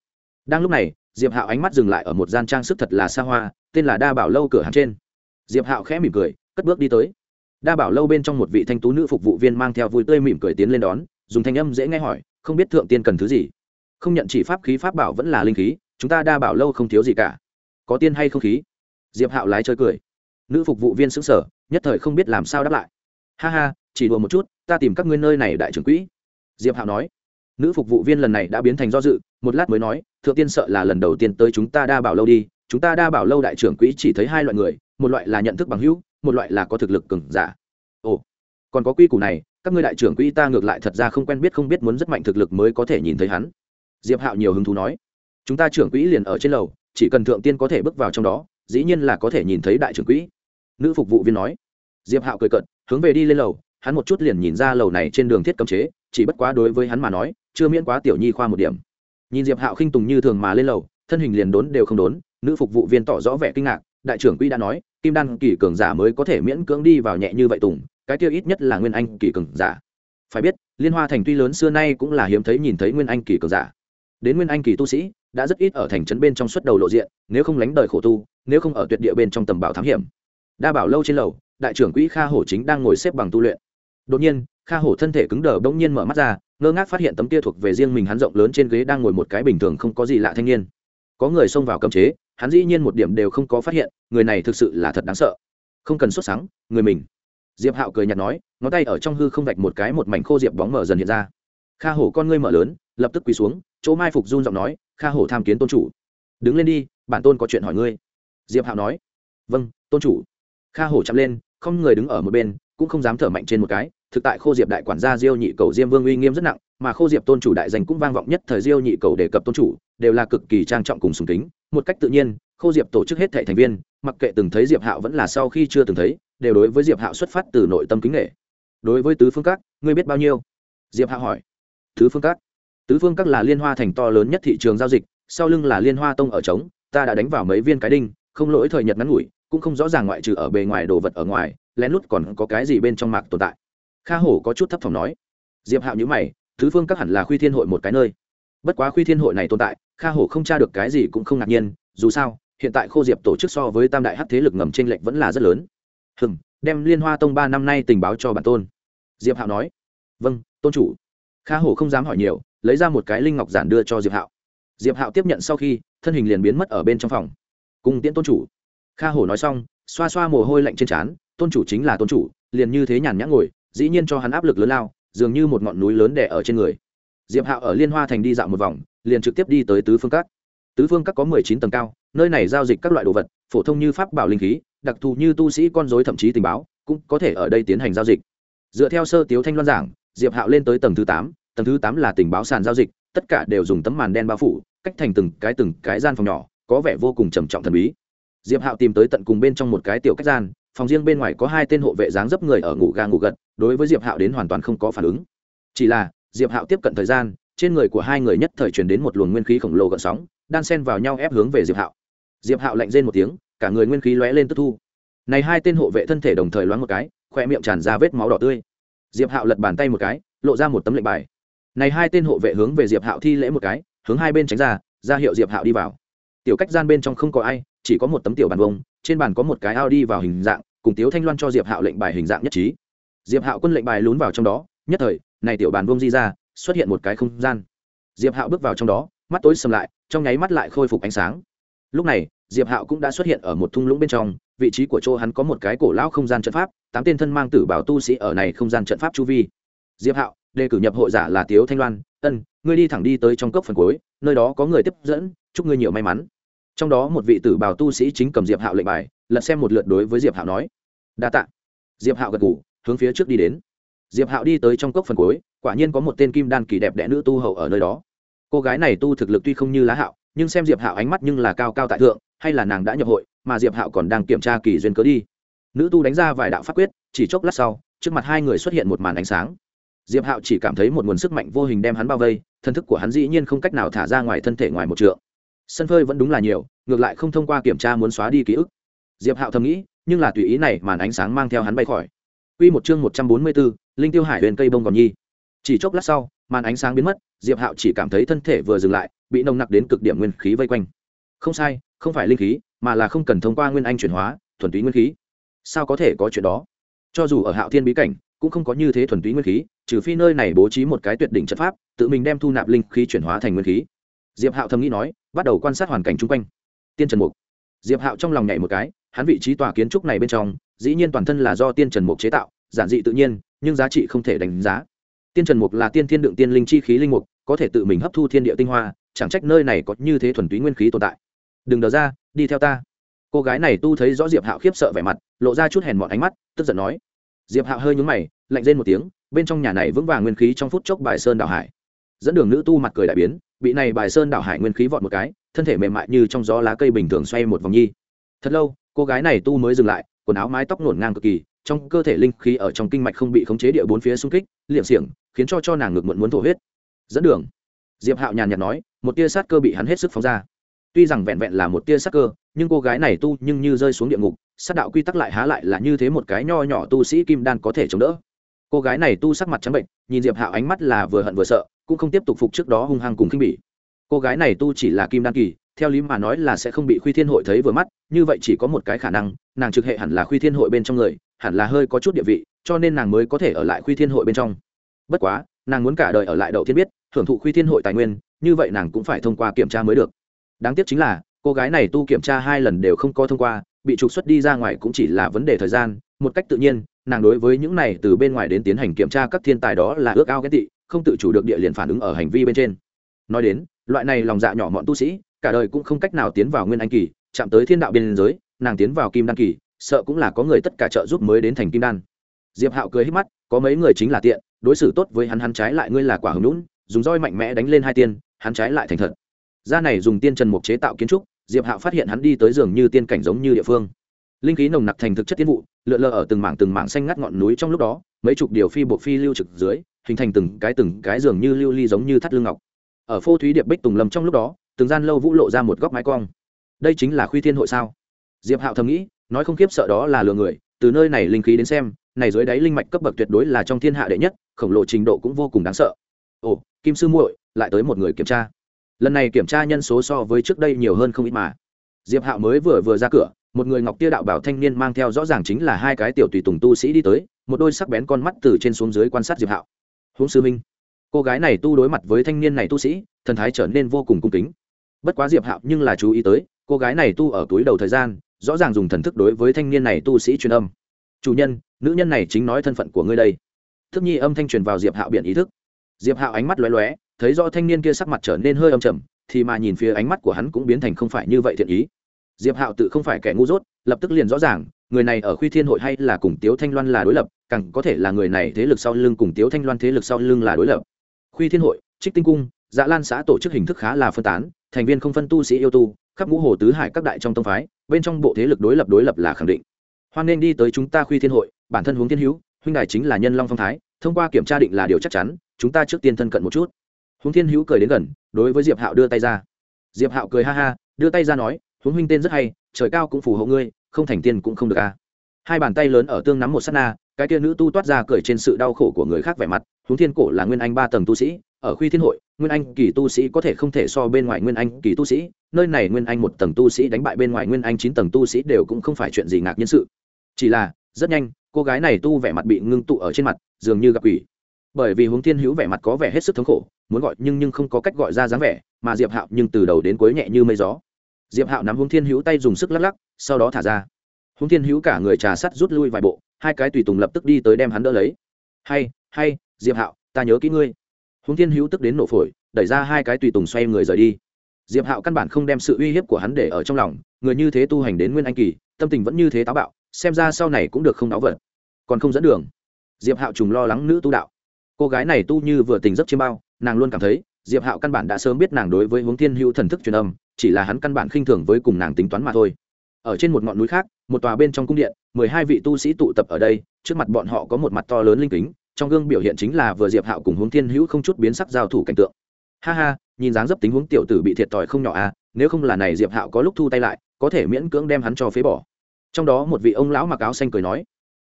Đang lúc này, diệp hạo ánh mắt dừng lại ở một gian trang sức thật là xa hoa, tên là đa bảo lâu cửa hàng trên. Diệp hạo khẽ mỉm cười, cất bước đi tới. Đa bảo lâu bên trong một vị thanh tú nữ phục vụ viên mang theo vui tươi mỉm cười tiến lên đón, dùng thanh âm dễ nghe hỏi, không biết thượng tiên cần thứ gì không nhận chỉ pháp khí pháp bảo vẫn là linh khí, chúng ta đa bảo lâu không thiếu gì cả. Có tiên hay không khí? Diệp hạo lái chơi cười. Nữ phục vụ viên xứng sở nhất thời không biết làm sao đáp lại. Ha ha, chỉ đùa một chút, ta tìm các ngươi nơi này đại trưởng quỹ. Diệp hạo nói. Nữ phục vụ viên lần này đã biến thành do dự, một lát mới nói, thượng tiên sợ là lần đầu tiên tới chúng ta đa bảo lâu đi, chúng ta đa bảo lâu đại trưởng quỹ chỉ thấy hai loại người, một loại là nhận thức bằng hữu, một loại là có thực lực cứng giả. Ồ, còn có quy củ này, các ngươi đại trưởng quỹ ta ngược lại thật ra không quen biết không biết muốn rất mạnh thực lực mới có thể nhìn thấy hắn diệp hạo nhiều hứng thú nói, chúng ta trưởng quỹ liền ở trên lầu, chỉ cần thượng tiên có thể bước vào trong đó, dĩ nhiên là có thể nhìn thấy đại trưởng quỹ. Nữ phục vụ viên nói. Diệp hạo cười cận hướng về đi lên lầu, hắn một chút liền nhìn ra lầu này trên đường thiết cấm chế, chỉ bất quá đối với hắn mà nói, chưa miễn quá tiểu nhi khoa một điểm. Nhìn diệp hạo khinh tùng như thường mà lên lầu, thân hình liền đốn đều không đốn, nữ phục vụ viên tỏ rõ vẻ kinh ngạc, đại trưởng quỹ đã nói, kim đan kỳ cường giả mới có thể miễn cưỡng đi vào nhẹ như vậy tùng, cái tiêu ít nhất là nguyên anh kỳ cường giả. Phải biết, liên hoa thành tuy lớn xưa nay cũng là hiếm thấy nhìn thấy nguyên anh kỳ cường giả đến nguyên anh kỳ tu sĩ, đã rất ít ở thành trấn bên trong suất đầu lộ diện, nếu không lánh đời khổ tu, nếu không ở tuyệt địa bên trong tầm bảo thám hiểm. Đa bảo lâu trên lầu, đại trưởng quỹ kha hổ chính đang ngồi xếp bằng tu luyện. Đột nhiên, kha hổ thân thể cứng đờ bỗng nhiên mở mắt ra, ngơ ngác phát hiện tấm kia thuộc về riêng mình hắn rộng lớn trên ghế đang ngồi một cái bình thường không có gì lạ thanh niên. Có người xông vào cấm chế, hắn dĩ nhiên một điểm đều không có phát hiện, người này thực sự là thật đáng sợ. Không cần xuất sáng người mình. Diệp hạo cười nhạt nói, ngón tay ở trong hư không vạch một cái một mảnh khô diệp bóng mở dần hiện ra. Kha hổ con ngươi mở lớn lập tức quỳ xuống, chỗ mai phục run giọng nói, kha hổ tham kiến tôn chủ. Đứng lên đi, bản tôn có chuyện hỏi ngươi. Diệp hạo nói vâng tôn chủ. Kha hổ chạm lên, không người đứng ở một bên, cũng không dám thở mạnh trên một cái. Thực tại khô diệp đại quản gia diêu nhị cầu diêm vương uy nghiêm rất nặng, mà khô diệp tôn chủ đại danh cũng vang vọng nhất thời diêu nhị cầu đề cập tôn chủ, đều là cực kỳ trang trọng cùng sùng kính. Một cách tự nhiên, khô diệp tổ chức hết thệ thành viên, mặc kệ từng thấy diệp hạo vẫn là sau khi chưa từng thấy, đều đối với diệp hạo xuất phát từ nội tâm kính nghệ đối với tứ phương các, ngươi biết bao nhiêu? Diệp hạo hỏi. Tứ phương các tứ phương các là liên hoa thành to lớn nhất thị trường giao dịch, sau lưng là liên hoa tông ở trống, ta đã đánh vào mấy viên cái đinh, không lỗi thời nhật ngắn ngủi, cũng không rõ ràng ngoại trừ ở bề ngoài đồ vật ở ngoài, lén lút còn có cái gì bên trong mạc tồn tại. Kha hổ có chút thấp thỏm nói. Diệp hạo nhữ mày, tứ phương các hẳn là khuy thiên hội một cái nơi. Bất quá khuy thiên hội này tồn tại, kha hổ không tra được cái gì cũng không ngạc nhiên, dù sao, hiện tại khô diệp tổ chức so với tam đại hát thế lực ngầm t r ê n lệch vẫn là rất lớn. Hừm, đem liên hoa tông ba năm nay tình báo cho bản tôn. Diệp hạo nói. Vâng tôn chủ. Kha hổ không dám hỏi nhiều lấy ra một cái linh ngọc giản đưa cho diệp hạo diệp hạo tiếp nhận sau khi thân hình liền biến mất ở bên trong phòng cùng tiễn tôn chủ kha hổ nói xong xoa xoa mồ hôi lạnh trên trán tôn chủ chính là tôn chủ liền như thế nhàn nhã ngồi dĩ nhiên cho hắn áp lực lớn lao dường như một ngọn núi lớn đẻ ở trên người diệp hạo ở liên hoa thành đi dạo một vòng liền trực tiếp đi tới tứ phương các tứ phương các có mười chín tầng cao nơi này giao dịch các loại đồ vật phổ thông như pháp bảo linh khí đặc thù như tu sĩ con dối thậm chí tình báo cũng có thể ở đây tiến hành giao dịch dựa theo sơ tiếu thanh loan giảng diệp hạo lên tới tầng thứ tám tầng thứ tám là tình báo sàn giao dịch, tất cả đều dùng tấm màn đen bao phủ, cách thành từng cái từng cái gian phòng nhỏ, có vẻ vô cùng trầm trọng thần bí. Diệp hạo tìm tới tận cùng bên trong một cái tiểu cách gian, phòng riêng bên ngoài có hai tên hộ vệ dáng dấp người ở ngủ ga ngủ gật, đối với diệp hạo đến hoàn toàn không có phản ứng. Chỉ là, diệp hạo tiếp cận thời gian, trên người của hai người nhất thời truyền đến một luồng nguyên khí khổng lồ gợn sóng, đan sen vào nhau ép hướng về diệp hạo. Diệp hạo lạnh rên một tiếng, cả người nguyên khí lóe lên tức thu. Này hai tên hộ vệ thân thể đồng thời loáng một cái khoe miệng tràn ra vết máu đỏ tươi. Diệp hạo lật bàn tay một cái, lộ ra một tấm lệnh bài này hai tên hộ vệ hướng về diệp hạo thi lễ một cái, hướng hai bên tránh ra ra hiệu diệp hạo đi vào. Tiểu cách gian bên trong không có ai, chỉ có một tấm tiểu bàn vông trên bàn có một cái ao đi vào hình dạng, cùng tiếu thanh loan cho diệp hạo lệnh bài hình dạng nhất trí. Diệp hạo quân lệnh bài lún vào trong đó, nhất thời, này tiểu bàn vông di ra, xuất hiện một cái không gian. Diệp hạo bước vào trong đó, mắt tối sầm lại, trong nháy mắt lại khôi phục ánh sáng. Lúc này, diệp hạo cũng đã xuất hiện ở một thung lũng bên trong, vị trí của chỗ hắn có một cái cổ lão không gian trận pháp, tám tên thân mang tử bảo tu sĩ ở này không gian trận pháp chu vi. Diệp hạo đề cử nhập hội giả là tiếu thanh loan ân ngươi đi thẳng đi tới trong cốc phần cuối nơi đó có người tiếp dẫn chúc ngươi nhiều may mắn. Trong đó một vị tử bào tu sĩ chính cầm diệp hạo lệnh bài lật xem một lượt đối với diệp hạo nói đa tạ. diệp hạo gật gù, hướng phía trước đi đến. Diệp hạo đi tới trong cốc phần cuối quả nhiên có một tên kim đan kỳ đẹp đẽ nữ tu hậu ở nơi đó. Cô gái này tu thực lực tuy không như lá hạo nhưng xem diệp hạo ánh mắt nhưng là cao cao tại thượng hay là nàng đã nhập hội mà diệp hạo còn đang kiểm tra kỳ duyên cớ đi. Nữ tu đánh ra vài đạo pháp quyết chỉ chốc lát sau trước mặt hai người xuất hiện một màn ánh sáng diệp hạo chỉ cảm thấy một nguồn sức mạnh vô hình đem hắn bao vây thân thức của hắn dĩ nhiên không cách nào thả ra ngoài thân thể ngoài một trượng sân phơi vẫn đúng là nhiều ngược lại không thông qua kiểm tra muốn xóa đi ký ức diệp hạo thầm nghĩ nhưng là tùy ý này màn ánh sáng mang theo hắn bay khỏi Quy một chương 144, Linh Tiêu Hải huyền cây bông còn nhi. Chỉ chốc lát sau, màn ánh sáng biến mất, Diệp Hạo chỉ cảm thấy thân thể vừa dừng lại, bị nồng nặc đến cực điểm nguyên khí vây quanh. Không sai, không phải linh khí, mà là không cần thông qua nguyên anh chuyển hóa, thuần túy nguyên khí. Sao có thể có chuyện đó? Cho dù ở Hạo Thiên bí cảnh, cũng không có như thế thuần túy nguyên khí, trừ phi nơi này bố trí một cái tuyệt đỉnh trận pháp, tự mình đem thu nạp linh khí chuyển hóa thành nguyên khí. Diệp Hạo thầm nghĩ nói, bắt đầu quan sát hoàn cảnh xung quanh. Tiên Trần Mục. Diệp Hạo trong lòng nhảy một cái, hắn vị trí tòa kiến trúc này bên trong, dĩ nhiên toàn thân là do tiên trần mục chế tạo giản dị tự nhiên nhưng giá trị không thể đánh giá tiên trần mục là tiên thiên đựng tiên linh chi khí linh mục có thể tự mình hấp thu thiên địa tinh hoa chẳng trách nơi này có như thế thuần túy nguyên khí tồn tại đừng đờ ra đi theo ta cô gái này tu thấy rõ diệp hạo khiếp sợ vẻ mặt lộ ra chút hèn mọn ánh mắt tức giận nói diệp hạo hơi nhúng mày lạnh rên một tiếng, bên trong nhà này vững vàng nguyên khí trong phút chốc bài sơn đảo hải. Dẫn đường nữ tu mặt cười đại biến, bị này bài sơn đảo hải nguyên khí vọt một cái, thân thể mềm mại như trong gió lá cây bình thường xoay một vòng nhi. Thật lâu, cô gái này tu mới dừng lại, quần áo mái tóc nổn ngang cực kỳ, trong cơ thể linh khí ở trong kinh mạch không bị khống chế địa bốn phía xung kích, liệm xiềng, khiến cho cho nàng ngực muộn muốn thổ huyết. Dẫn đường. Diệp hạo nhàn nhạt nói, một tia sát cơ bị hắn hết sức phóng ra. Tuy rằng vẹn vẹn là một tia sát cơ, nhưng cô gái này tu nhưng như rơi xuống địa ngục, sát đạo quy tắc lại há lại là như thế một cái nho nhỏ tu sĩ kim đan có thể chống đỡ cô gái này tu sắc mặt trắng bệnh, nhìn diệp hạo ánh mắt là vừa hận vừa sợ, cũng không tiếp tục phục trước đó hung hăng cùng khinh bỉ. Cô gái này tu chỉ là kim đan kỳ, theo lý mà nói là sẽ không bị khuy thiên hội thấy vừa mắt, như vậy chỉ có một cái khả năng, nàng trực hệ hẳn là khuy thiên hội bên trong người, hẳn là hơi có chút địa vị, cho nên nàng mới có thể ở lại khuy thiên hội bên trong. Bất quá, nàng muốn cả đời ở lại đậu thiên biết, hưởng thụ khuy thiên hội tài nguyên, như vậy nàng cũng phải thông qua kiểm tra mới được. Đáng tiếc chính là, cô gái này tu kiểm tra hai lần đều không có thông qua, bị trục xuất đi ra ngoài cũng chỉ là vấn đề thời gian, một cách tự nhiên nàng đối với những này từ bên ngoài đến tiến hành kiểm tra các thiên tài đó là ước ao ghét tị, không tự chủ được địa liền phản ứng ở hành vi bên trên. Nói đến, loại này lòng dạ nhỏ mọn tu sĩ, cả đời cũng không cách nào tiến vào nguyên anh kỳ, chạm tới thiên đạo biên giới, nàng tiến vào kim đan kỳ, sợ cũng là có người tất cả trợ giúp mới đến thành kim đan. Diệp hạo cười hết mắt, có mấy người chính là tiện, đối xử tốt với hắn hắn trái lại ngươi là quả hứng lũn dùng roi mạnh mẽ đánh lên hai tiên, hắn trái lại thành thật. Ra này dùng tiên trần mục chế tạo kiến trúc, diệp hạo phát hiện hắn đi tới giường như tiên cảnh giống như địa phương linh khí nồng nặc thành thực chất tiến vụ, lượn lờ ở từng mảng từng mảng xanh ngắt ngọn núi trong lúc đó, mấy chục điều phi bộ phi lưu trực dưới, hình thành từng cái từng cái giường như lưu ly giống như thắt lưng ngọc. Ở phô thúy điệp bích tùng lâm trong lúc đó, từng gian lâu vũ lộ ra một góc mái cong. Đây chính là khuy thiên hội sao? Diệp hạo thầm nghĩ, nói không khiếp sợ đó là lừa người, từ nơi này linh khí đến xem, này dưới đáy linh mạch cấp bậc tuyệt đối là trong thiên hạ đệ nhất, khổng lồ trình độ cũng vô cùng đáng sợ. Ồ, kim sư muội, lại tới một người kiểm tra. Lần này kiểm tra nhân số so với trước đây nhiều hơn không ít mà. Diệp hạo mới vừa vừa ra cửa một người ngọc tia đạo bảo thanh niên mang theo rõ ràng chính là hai cái tiểu tùy tùng tu sĩ đi tới, một đôi sắc bén con mắt từ trên xuống dưới quan sát diệp hạo. Huống sư minh, cô gái này tu đối mặt với thanh niên này tu sĩ, thần thái trở nên vô cùng cung kính. Bất quá diệp hạo nhưng là chú ý tới, cô gái này tu ở túi đầu thời gian, rõ ràng dùng thần thức đối với thanh niên này tu sĩ truyền âm. Chủ nhân, nữ nhân này chính nói thân phận của ngươi đây. Thức nhi âm thanh truyền vào diệp hạo biển ý thức. Diệp hạo ánh mắt lóe lóe, thấy rõ thanh niên kia sắc mặt trở nên hơi âm trầm, thì mà nhìn phía ánh mắt của hắn cũng biến thành không phải như vậy thiện ý diệp hạo tự không phải kẻ ngu dốt, lập tức liền rõ ràng, người này ở khuy thiên hội hay là cùng tiếu thanh loan là đối lập, càng có thể là người này thế lực sau lưng cùng tiếu thanh loan thế lực sau lưng là đối lập. Khuy thiên hội, trích tinh cung dạ lan xã tổ chức hình thức khá là phân tán, thành viên không phân tu sĩ yêu tu, khắp ngũ hồ tứ hải các đại trong tông phái, bên trong bộ thế lực đối lập đối lập là khẳng định. Hoan nên đi tới chúng ta khuy thiên hội, bản thân Huống thiên hữu, huynh đài chính là nhân long phong thái, thông qua kiểm tra định là điều chắc chắn, chúng ta trước tiên thân cận một chút. Huống thiên hữu cười đến gần, đối với diệp hạo đưa tay ra. Diệp hạo cười ha ha, đưa tay ra nói huống huynh tên rất hay, trời cao cũng phù hộ ngươi, không thành tiên cũng không được a hai bàn tay lớn ở tương nắm một sát na, cái kia nữ tu toát ra cười trên sự đau khổ của người khác vẻ mặt, huống thiên cổ là nguyên anh ba tầng tu sĩ, ở khuy thiên hội, nguyên anh kỳ tu sĩ có thể không thể so bên ngoài nguyên anh kỳ tu sĩ, nơi này nguyên anh một tầng tu sĩ đánh bại bên ngoài nguyên anh chín tầng tu sĩ đều cũng không phải chuyện gì ngạc nhiên sự. Chỉ là, rất nhanh, cô gái này tu vẻ mặt bị ngưng tụ ở trên mặt, dường như gặp quỷ. Bởi vì huống thiên hữu vẻ mặt có vẻ hết sức thống khổ, muốn gọi nhưng nhưng không có cách gọi ra dáng vẻ, mà diệp hạo nhưng từ đầu đến cuối nhẹ như mây gió diệp hạo nắm huống thiên hữu tay dùng sức lắc lắc, sau đó thả ra. Huống thiên hữu cả người trà sắt rút lui vài bộ, hai cái tùy tùng lập tức đi tới đem hắn đỡ lấy. Hay hay, diệp hạo, ta nhớ kỹ ngươi. Huống thiên hữu tức đến nổ phổi, đẩy ra hai cái tùy tùng xoay người rời đi. Diệp hạo căn bản không đem sự uy hiếp của hắn để ở trong lòng, người như thế tu hành đến nguyên anh kỳ, tâm tình vẫn như thế táo bạo, xem ra sau này cũng được không náo vật. Còn không dẫn đường. Diệp hạo trùng lo lắng nữ tu đạo. Cô gái này tu như vừa tình giấc chiêm bao, nàng luôn cảm thấy, diệp hạo căn bản đã sớm biết nàng đối với hướng thiên hữu thần thức truyền âm chỉ là hắn căn bản khinh thường với cùng nàng tính toán mà thôi. Ở trên một ngọn núi khác, một tòa bên trong cung điện, mười hai vị tu sĩ tụ tập ở đây, trước mặt bọn họ có một mặt to lớn linh kính, trong gương biểu hiện chính là vừa diệp hạo cùng hướng thiên hữu không chút biến sắc giao thủ cảnh tượng. Ha ha, nhìn dáng dấp tính hướng tiểu tử bị thiệt thòi không nhỏ à nếu không là này diệp hạo có lúc thu tay lại, có thể miễn cưỡng đem hắn cho phế bỏ. Trong đó một vị ông lão mặc áo xanh cười nói,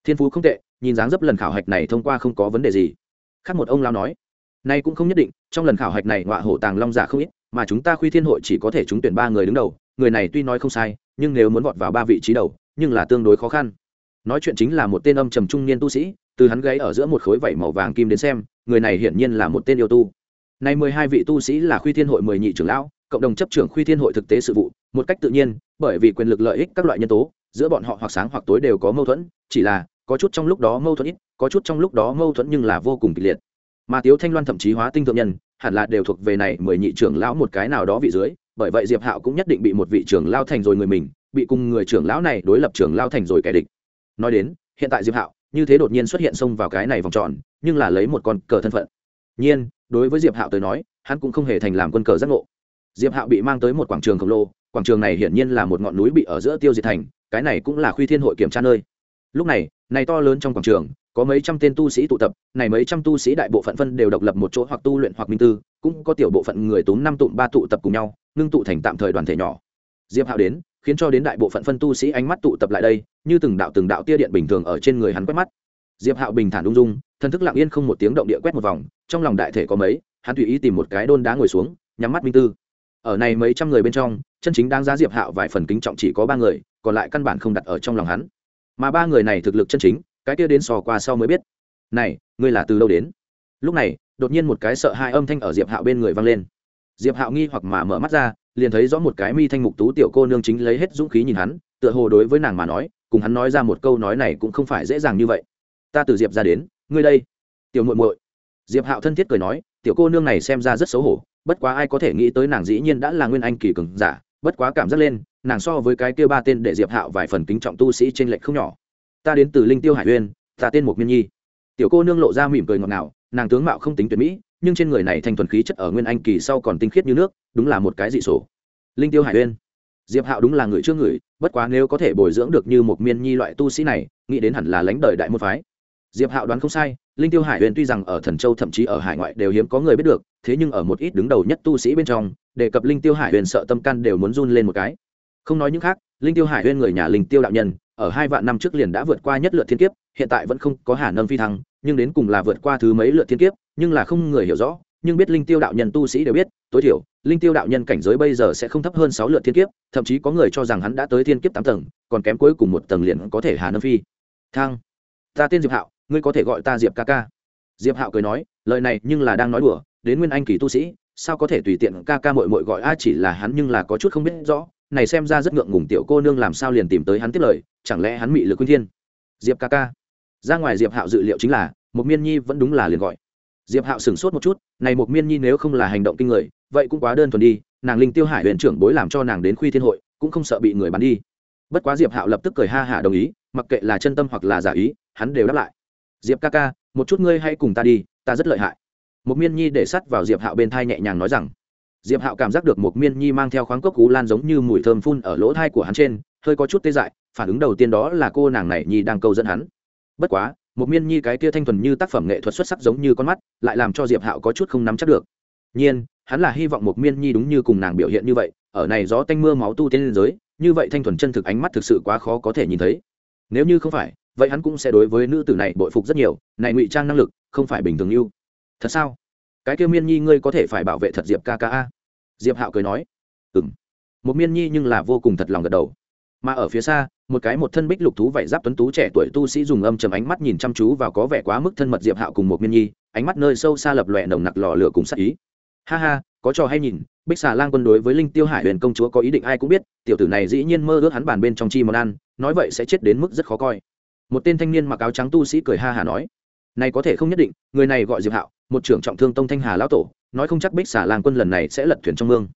thiên phú không tệ, nhìn dáng dấp lần khảo hạch này thông qua không có vấn đề gì. Khác một ông lão nói, nay cũng không nhất định, trong lần khảo hạch này ngọa hổ tàng long giả không ít mà chúng ta khuy thiên hội chỉ có thể trúng tuyển ba người đứng đầu, người này tuy nói không sai, nhưng nếu muốn vọt vào ba vị trí đầu, nhưng là tương đối khó khăn. Nói chuyện chính là một tên âm trầm trung niên tu sĩ, từ hắn gáy ở giữa một khối vảy màu vàng kim đến xem, người này hiển nhiên là một tên yêu tu. Này mười hai vị tu sĩ là khuy thiên hội mười nhị trưởng lão, cộng đồng chấp trưởng khuy thiên hội thực tế sự vụ, một cách tự nhiên, bởi vì quyền lực lợi ích các loại nhân tố, giữa bọn họ hoặc sáng hoặc tối đều có mâu thuẫn, chỉ là, có chút trong lúc đó mâu thuẫn ít, có chút trong lúc đó mâu thuẫn nhưng là vô cùng kịch liệt. Mà tiếu thanh loan thậm chí hóa tinh thượng nhân hẳn là đều thuộc về này mười nhị trưởng lão một cái nào đó vị dưới, bởi vậy diệp hạo cũng nhất định bị một vị trưởng lao thành rồi người mình, bị cùng người trưởng lão này đối lập trưởng lao thành rồi kẻ địch. Nói đến, hiện tại diệp hạo, như thế đột nhiên xuất hiện xông vào cái này vòng tròn, nhưng là lấy một con cờ thân phận. Nhiên, đối với diệp hạo tới nói, hắn cũng không hề thành làm quân cờ giác ngộ. Diệp hạo bị mang tới một quảng trường khổng lồ, quảng trường này hiển nhiên là một ngọn núi bị ở giữa tiêu diệt thành, cái này cũng là khuy thiên hội kiểm tra nơi. Lúc này này to lớn trong quảng trường có mấy trăm tên tu sĩ tụ tập, này mấy trăm tu sĩ đại bộ phận phân đều độc lập một chỗ hoặc tu luyện hoặc minh tư, cũng có tiểu bộ phận người túm năm tụm ba tụ tập cùng nhau, ngưng tụ thành tạm thời đoàn thể nhỏ. Diệp hạo đến, khiến cho đến đại bộ phận phân tu sĩ ánh mắt tụ tập lại đây, như từng đạo từng đạo tia điện bình thường ở trên người hắn quét mắt. Diệp hạo bình thản ung dung thân thức lặng yên không một tiếng động địa quét một vòng, trong lòng đại thể có mấy, hắn tùy ý tìm một cái đôn đá ngồi xuống, nhắm mắt minh tư. Ở này mấy trăm người bên trong, chân chính đáng giá diệp hạo vài phần kính trọng chỉ có ba người, còn lại căn bản không đặt ở trong lòng hắn. Mà ba người này thực lực chân chính cái kia đến sò qua sau mới biết. Này, ngươi là từ đâu đến? Lúc này, đột nhiên một cái sợ hai âm thanh ở diệp hạo bên người vang lên. Diệp hạo nghi hoặc mà mở mắt ra, liền thấy rõ một cái mi thanh mục tú tiểu cô nương chính lấy hết dũng khí nhìn hắn, tựa hồ đối với nàng mà nói, cùng hắn nói ra một câu nói này cũng không phải dễ dàng như vậy. Ta từ diệp ra đến, ngươi đây. Tiểu muội muội. Diệp hạo thân thiết cười nói, tiểu cô nương này xem ra rất xấu hổ, bất quá ai có thể nghĩ tới nàng dĩ nhiên đã là nguyên anh kỳ cường giả, bất quá cảm giác lên, nàng so với cái kia ba tên để diệp hạo vài phần kính trọng tu sĩ trên lệch không nhỏ ta đến từ linh tiêu hải uyên, ta tên một miên nhi. Tiểu cô nương lộ ra mỉm cười ngọt ngào, nàng tướng mạo không tính tuyệt mỹ, nhưng trên người này thành thuần khí chất ở nguyên anh kỳ sau còn tinh khiết như nước, đúng là một cái dị sổ. Linh tiêu hải uyên. Diệp hạo đúng là người chưa người, bất quá nếu có thể bồi dưỡng được như một miên nhi loại tu sĩ này, nghĩ đến hẳn là lãnh đời đại môn phái. Diệp hạo đoán không sai, linh tiêu hải uyên tuy rằng ở thần châu thậm chí ở hải ngoại đều hiếm có người biết được, thế nhưng ở một ít đứng đầu nhất tu sĩ bên trong, đề cập linh tiêu hải uyên sợ tâm can đều muốn run lên một cái. Không nói những khác, linh tiêu hải uyên người nhà linh tiêu đạo nhân ở hai vạn năm trước liền đã vượt qua nhất lượt thiên kiếp, hiện tại vẫn không có hà nâng phi thăng, nhưng đến cùng là vượt qua thứ mấy lượt thiên kiếp, nhưng là không người hiểu rõ, nhưng biết linh tiêu đạo nhân tu sĩ đều biết, tối thiểu, linh tiêu đạo nhân cảnh giới bây giờ sẽ không thấp hơn sáu lượt thiên kiếp, thậm chí có người cho rằng hắn đã tới thiên kiếp tám tầng, còn kém cuối cùng một tầng liền có thể hà nâng phi thăng. Ta tên diệp hạo, ngươi có thể gọi ta diệp ca ca. Diệp hạo cười nói, lời này nhưng là đang nói đùa, đến nguyên anh kỳ tu sĩ, sao có thể tùy tiện ca ca mội mội gọi a chỉ là hắn nhưng là có chút không biết rõ này xem ra rất ngượng ngùng tiểu cô nương làm sao liền tìm tới hắn tiếp lời, chẳng lẽ hắn mị lực quyên thiên? Diệp ca ca. Ra ngoài diệp hạo dự liệu chính là một miên nhi vẫn đúng là liền gọi. Diệp hạo sửng sốt một chút, này một miên nhi nếu không là hành động kinh người, vậy cũng quá đơn thuần đi, nàng linh tiêu hải huyện trưởng bối làm cho nàng đến khuy thiên hội, cũng không sợ bị người bắn đi. Bất quá diệp hạo lập tức cười ha hả đồng ý, mặc kệ là chân tâm hoặc là giả ý, hắn đều đáp lại. Diệp ca ca, một chút ngươi hãy cùng ta đi, ta rất lợi hại. Một miên nhi để sắt vào diệp hạo bên thai nhẹ nhàng nói rằng diệp hạo cảm giác được một miên nhi mang theo khoáng cốc cú lan giống như mùi thơm phun ở lỗ thai của hắn trên, hơi có chút tê dại, phản ứng đầu tiên đó là cô nàng này nhi đang câu dẫn hắn. Bất quá một miên nhi cái kia thanh thuần như tác phẩm nghệ thuật xuất sắc giống như con mắt, lại làm cho diệp hạo có chút không nắm chắc được. Nhiên, hắn là hy vọng một miên nhi đúng như cùng nàng biểu hiện như vậy, ở này gió tanh mưa máu tu tiên giới, như vậy thanh thuần chân thực ánh mắt thực sự quá khó có thể nhìn thấy. Nếu như không phải, vậy hắn cũng sẽ đối với nữ tử này bội phục rất nhiều, này ngụy trang năng lực không phải bình thường yêu thật sao? Cái kia miên nhi ngươi có thể phải bảo vệ thật diệp ca ca a diệp hạo cười nói ừng một miên nhi nhưng là vô cùng thật lòng gật đầu. Mà ở phía xa, một cái một thân bích lục thú vải giáp tuấn tú trẻ tuổi tu sĩ dùng âm trầm ánh mắt nhìn chăm chú và có vẻ quá mức thân mật diệp hạo cùng một miên nhi, ánh mắt nơi sâu xa lập lòe nồng nặc lò lửa cùng sắc ý. Ha ha, có trò hay nhìn, bích xà lang quân đối với linh tiêu hải huyền công chúa có ý định ai cũng biết, tiểu tử này dĩ nhiên mơ ước hắn bàn bên trong chi món ăn, nói vậy sẽ chết đến mức rất khó coi. Một tên thanh niên mặc áo trắng tu sĩ cười ha hà nói, này có thể không nhất định, người này gọi diệp hạo, một trưởng trọng thương tông thanh hà lão tổ nói không chắc bích xả làng quân lần này sẽ lật thuyền trong mương.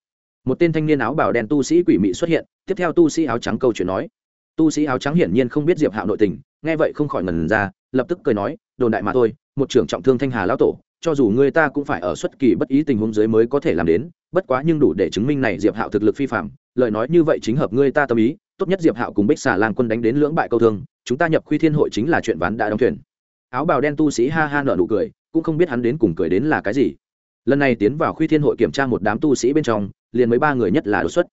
Một tên thanh niên áo bảo đen tu sĩ quỷ mị xuất hiện, tiếp theo tu sĩ áo trắng câu chuyện nói. Tu sĩ áo trắng hiển nhiên không biết diệp hạo nội tình, nghe vậy không khỏi ngần ra, lập tức cười nói, đồn đại mà thôi, một trưởng trọng thương thanh hà lão tổ, cho dù người ta cũng phải ở xuất kỳ bất ý tình huống dưới mới có thể làm đến, bất quá nhưng đủ để chứng minh này diệp hạo thực lực phi phạm lời nói như vậy chính hợp ngươi ta tâm ý, tốt nhất diệp hạo cùng bích xà lan quân đánh đến lưỡng bại câu thương, chúng ta nhập khuy thiên hội chính là chuyện ván đã đóng thuyền. Áo bào đen tu sĩ ha ha nở nụ cười, cũng không biết hắn đến cùng cười đến là cái gì lần này tiến vào khuy thiên hội kiểm tra một đám tu sĩ bên trong, liền mấy ba người nhất là đột xuất.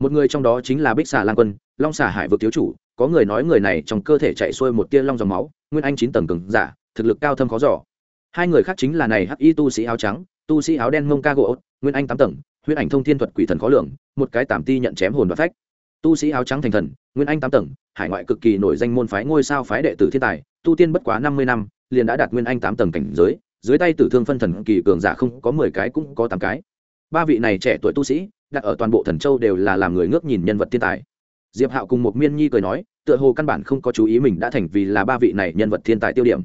Một người trong đó chính là bích xà lan quân, long xà hải vực thiếu chủ, có người nói người này trong cơ thể chạy xuôi một tia long dòng máu, nguyên anh chín tầng cừng giả, thực lực cao thâm khó giỏ hai người khác chính là này hắc y tu sĩ áo trắng, tu sĩ áo đen mông ca gỗ, nguyên anh tám tầng, huyết ảnh thông thiên thuật quỷ thần khó lường, một cái tảm ti nhận chém hồn và phách. Tu sĩ áo trắng thành thần, nguyên anh tám tầng, hải ngoại cực kỳ nổi danh môn phái ngôi sao phái đệ tử thiên tài, tu tiên bất quá năm mươi năm, liền đã đạt nguyên anh tám tầng cảnh giới dưới tay tử thương phân thần kỳ cường giả không có mười cái cũng có tám cái. Ba vị này trẻ tuổi tu sĩ, đặt ở toàn bộ thần châu đều là làm người ngước nhìn nhân vật thiên tài. Diệp hạo cùng một miên nhi cười nói, tựa hồ căn bản không có chú ý mình đã thành vì là ba vị này nhân vật thiên tài tiêu điểm.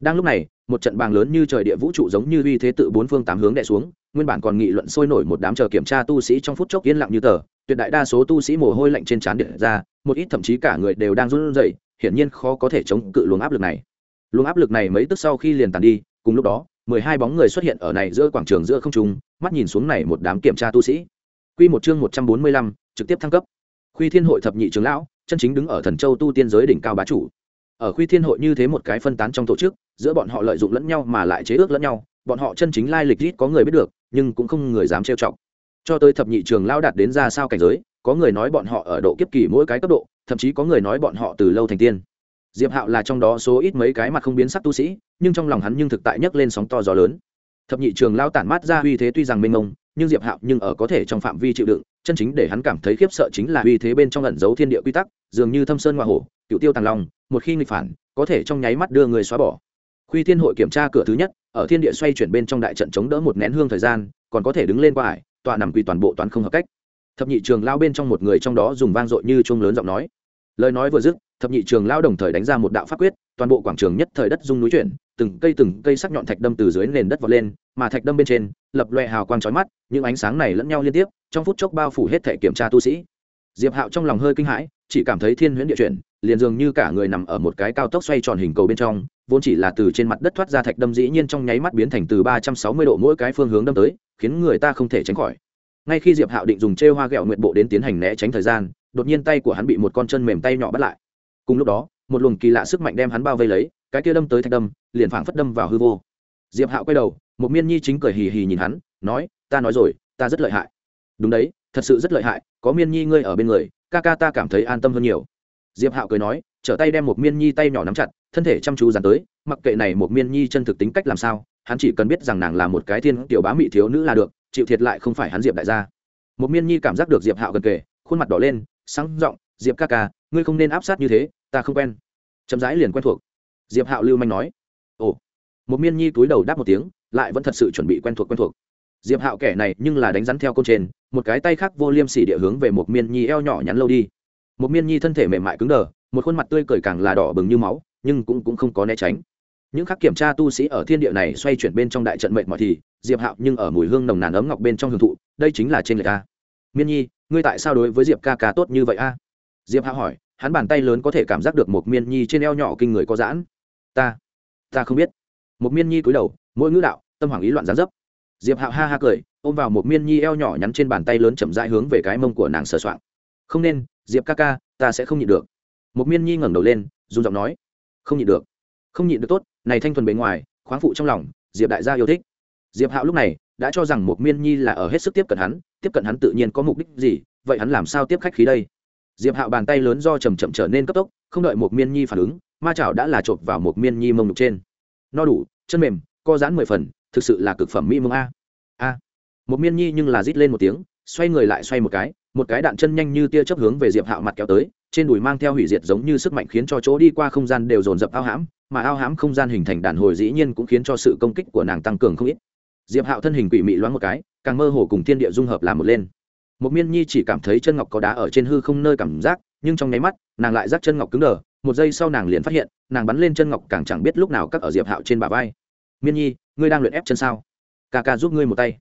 Đang lúc này, một trận bàng lớn như trời địa vũ trụ giống như uy thế tự bốn phương tám hướng đè xuống, nguyên bản còn nghị luận sôi nổi một đám chờ kiểm tra tu sĩ trong phút chốc yên lặng như tờ, tuyệt đại đa số tu sĩ mồ hôi lạnh trên trán điện ra, một ít thậm chí cả người đều đang run rẩy, hiển nhiên khó có thể chống cự luồng áp lực này. Luồng áp lực này mấy tức sau khi liền tàn đi cùng lúc đó, mười hai bóng người xuất hiện ở này giữa quảng trường giữa không trung, mắt nhìn xuống này một đám kiểm tra tu sĩ. Quy một chương một trăm bốn mươi lăm, trực tiếp thăng cấp. Khuy thiên hội thập nhị trưởng lão, chân chính đứng ở thần châu tu tiên giới đỉnh cao bá chủ. Ở khuy thiên hội như thế một cái phân tán trong tổ chức, giữa bọn họ lợi dụng lẫn nhau mà lại chế ước lẫn nhau, bọn họ chân chính lai lịch ít có người biết được, nhưng cũng không người dám trêu chọc. Cho tới thập nhị trường lão đạt đến ra sao cảnh giới, có người nói bọn họ ở độ kiếp kỳ mỗi cái cấp độ, thậm chí có người nói bọn họ từ lâu thành tiên. Diệp hạo là trong đó số ít mấy cái mặt không biến sắc tu sĩ nhưng trong lòng hắn nhưng thực tại nhấc lên sóng to gió lớn. Thập nhị trường lao tản mát ra uy thế tuy rằng mênh mông, nhưng diệp hạo nhưng ở có thể trong phạm vi chịu đựng, chân chính để hắn cảm thấy khiếp sợ chính là uy thế bên trong ẩn giấu thiên địa quy tắc, dường như thâm sơn ngoại hổ, cựu tiêu tàng long, một khi nghịch phản, có thể trong nháy mắt đưa người xóa bỏ. Khuy thiên hội kiểm tra cửa thứ nhất, ở thiên địa xoay chuyển bên trong đại trận chống đỡ một nén hương thời gian, còn có thể đứng lên qua ải, tọa nằm quỳ toàn bộ toán không hợp cách. Thập nhị trường lao bên trong một người trong đó dùng vang dội như chuông lớn giọng nói. Lời nói vừa dứt, thập nhị trường lao đồng thời đánh ra một đạo pháp quyết, toàn bộ quảng trường nhất thời đất dung núi chuyển từng cây từng cây sắc nhọn thạch đâm từ dưới nền đất vọt lên, mà thạch đâm bên trên, lập loè hào quang chói mắt, những ánh sáng này lẫn nhau liên tiếp, trong phút chốc bao phủ hết thể kiểm tra tu sĩ. Diệp hạo trong lòng hơi kinh hãi, chỉ cảm thấy thiên huyễn địa chuyển, liền dường như cả người nằm ở một cái cao tốc xoay tròn hình cầu bên trong, vốn chỉ là từ trên mặt đất thoát ra thạch đâm dĩ nhiên trong nháy mắt biến thành từ ba trăm sáu mươi độ mỗi cái phương hướng đâm tới, khiến người ta không thể tránh khỏi. Ngay khi diệp hạo định dùng trêu hoa gẹo nguyện bộ đến tiến hành né tránh thời gian, đột nhiên tay của hắn bị một con chân mềm tay nhỏ bắt lại. Cùng lúc đó, một luồng kỳ lạ sức mạnh đem hắn bao vây lấy cái kia đâm tới thạch đâm, liền phảng phất đâm vào hư vô. Diệp hạo quay đầu, một miên nhi chính cười hì hì nhìn hắn, nói, ta nói rồi, ta rất lợi hại. Đúng đấy, thật sự rất lợi hại, có miên nhi ngươi ở bên người, ca ca ta cảm thấy an tâm hơn nhiều. Diệp hạo cười nói, trở tay đem một miên nhi tay nhỏ nắm chặt, thân thể chăm chú dàn tới, mặc kệ này một miên nhi chân thực tính cách làm sao, hắn chỉ cần biết rằng nàng là một cái thiên tiểu bá mị thiếu nữ là được, chịu thiệt lại không phải hắn diệp đại gia. Một miên nhi cảm giác được diệp hạo gần kề, khuôn mặt đỏ lên, sáng giọng, diệp ca ca, ngươi không nên áp sát như thế, ta không quen. Chậm rãi liền quen thuộc diệp hạo lưu manh nói. Ồ. Một miên nhi túi đầu đáp một tiếng lại vẫn thật sự chuẩn bị quen thuộc quen thuộc. Diệp hạo kẻ này nhưng là đánh rắn theo côn trên một cái tay khác vô liêm sỉ địa hướng về một miên nhi eo nhỏ nhắn lâu đi. Một miên nhi thân thể mềm mại cứng đờ một khuôn mặt tươi cười càng là đỏ bừng như máu nhưng cũng, cũng không có né tránh. Những khắc kiểm tra tu sĩ ở thiên địa này xoay chuyển bên trong đại trận mệnh mọi thì diệp hạo nhưng ở mùi hương nồng nàn ấm ngọc bên trong hưởng thụ đây chính là trên người ta. miên nhi ngươi tại sao đối với diệp ca ca tốt như vậy a? Diệp hạo hỏi hắn bàn tay lớn có thể cảm giác được một miên nhi trên eo nhỏ kinh người có giãn ta ta không biết. Một miên nhi cúi đầu, mỗi ngữ đạo, tâm hoảng ý loạn gián dấp. Diệp hạo ha ha cười, ôm vào một miên nhi eo nhỏ nhắn trên bàn tay lớn chậm rãi hướng về cái mông của nàng sờ soạng. Không nên, diệp ca ca, ta sẽ không nhịn được. Một miên nhi ngẩng đầu lên, run giọng nói, không nhịn được. Không nhịn được tốt, này thanh thuần bề ngoài, khoáng phụ trong lòng, diệp đại gia yêu thích. Diệp hạo lúc này đã cho rằng một miên nhi là ở hết sức tiếp cận hắn, tiếp cận hắn tự nhiên có mục đích gì, vậy hắn làm sao tiếp khách khí đây? Diệp hạo bàn tay lớn do chầm chậm trở nên cấp tốc, không đợi một miên nhi phản ứng, ma chảo đã là chộp vào một miên nhi mông ngực trên. No đủ, chân mềm, co giãn mười phần, thực sự là cực phẩm mỹ mông a. A. Một miên nhi nhưng là rít lên một tiếng, xoay người lại xoay một cái một cái đạn chân nhanh như tia chớp hướng về diệp hạo mặt kéo tới, trên đùi mang theo hủy diệt giống như sức mạnh khiến cho chỗ đi qua không gian đều dồn dập ao hãm, mà ao hãm không gian hình thành đàn hồi dĩ nhiên cũng khiến cho sự công kích của nàng tăng cường không ít. Diệp hạo thân hình quỷ mị loáng một cái, càng mơ hồ cùng thiên địa dung hợp làm một lên một miên nhi chỉ cảm thấy chân ngọc có đá ở trên hư không nơi cảm giác, nhưng trong nháy mắt, nàng lại rắc chân ngọc cứng đờ, một giây sau nàng liền phát hiện, nàng bắn lên chân ngọc càng chẳng biết lúc nào cắt ở diệp hạo trên bả vai. Miên nhi, ngươi đang luyện ép chân sao? Ca ca giúp ngươi một tay.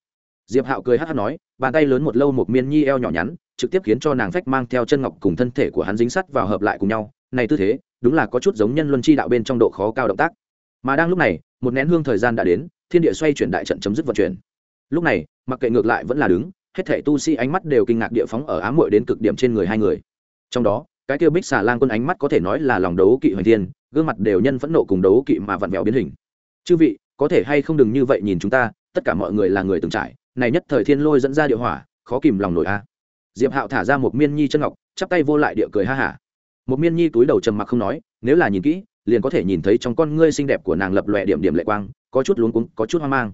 Diệp hạo cười hát hát nói, bàn tay lớn một lâu một miên nhi eo nhỏ nhắn, trực tiếp khiến cho nàng phách mang theo chân ngọc cùng thân thể của hắn dính sắt vào hợp lại cùng nhau. Này tư thế, đúng là có chút giống nhân luân chi đạo bên trong độ khó cao động tác. Mà đang lúc này, một nén hương thời gian đã đến, thiên địa xoay chuyển đại trận chấm dứt vận chuyển. Lúc này, mặc kệ ngược lại vẫn là đứng hết thảy tu sĩ ánh mắt đều kinh ngạc địa phóng ở ám muội đến cực điểm trên người hai người. Trong đó, cái kia bích xà lang quân ánh mắt có thể nói là lòng đấu kỵ hoành thiên, gương mặt đều nhân phẫn nộ cùng đấu kỵ mà vặn vẹo biến hình. Chư vị, có thể hay không đừng như vậy nhìn chúng ta, tất cả mọi người là người từng trải, này nhất thời thiên lôi dẫn ra địa hỏa, khó kìm lòng nổi a. Diệp hạo thả ra một miên nhi chân ngọc, chắp tay vô lại địa cười ha hả. Một miên nhi túi đầu trầm mặc không nói, nếu là nhìn kỹ, liền có thể nhìn thấy trong con ngươi xinh đẹp của nàng lập lòe điểm điểm lệ quang, có chút luống cuống, có chút hoang mang.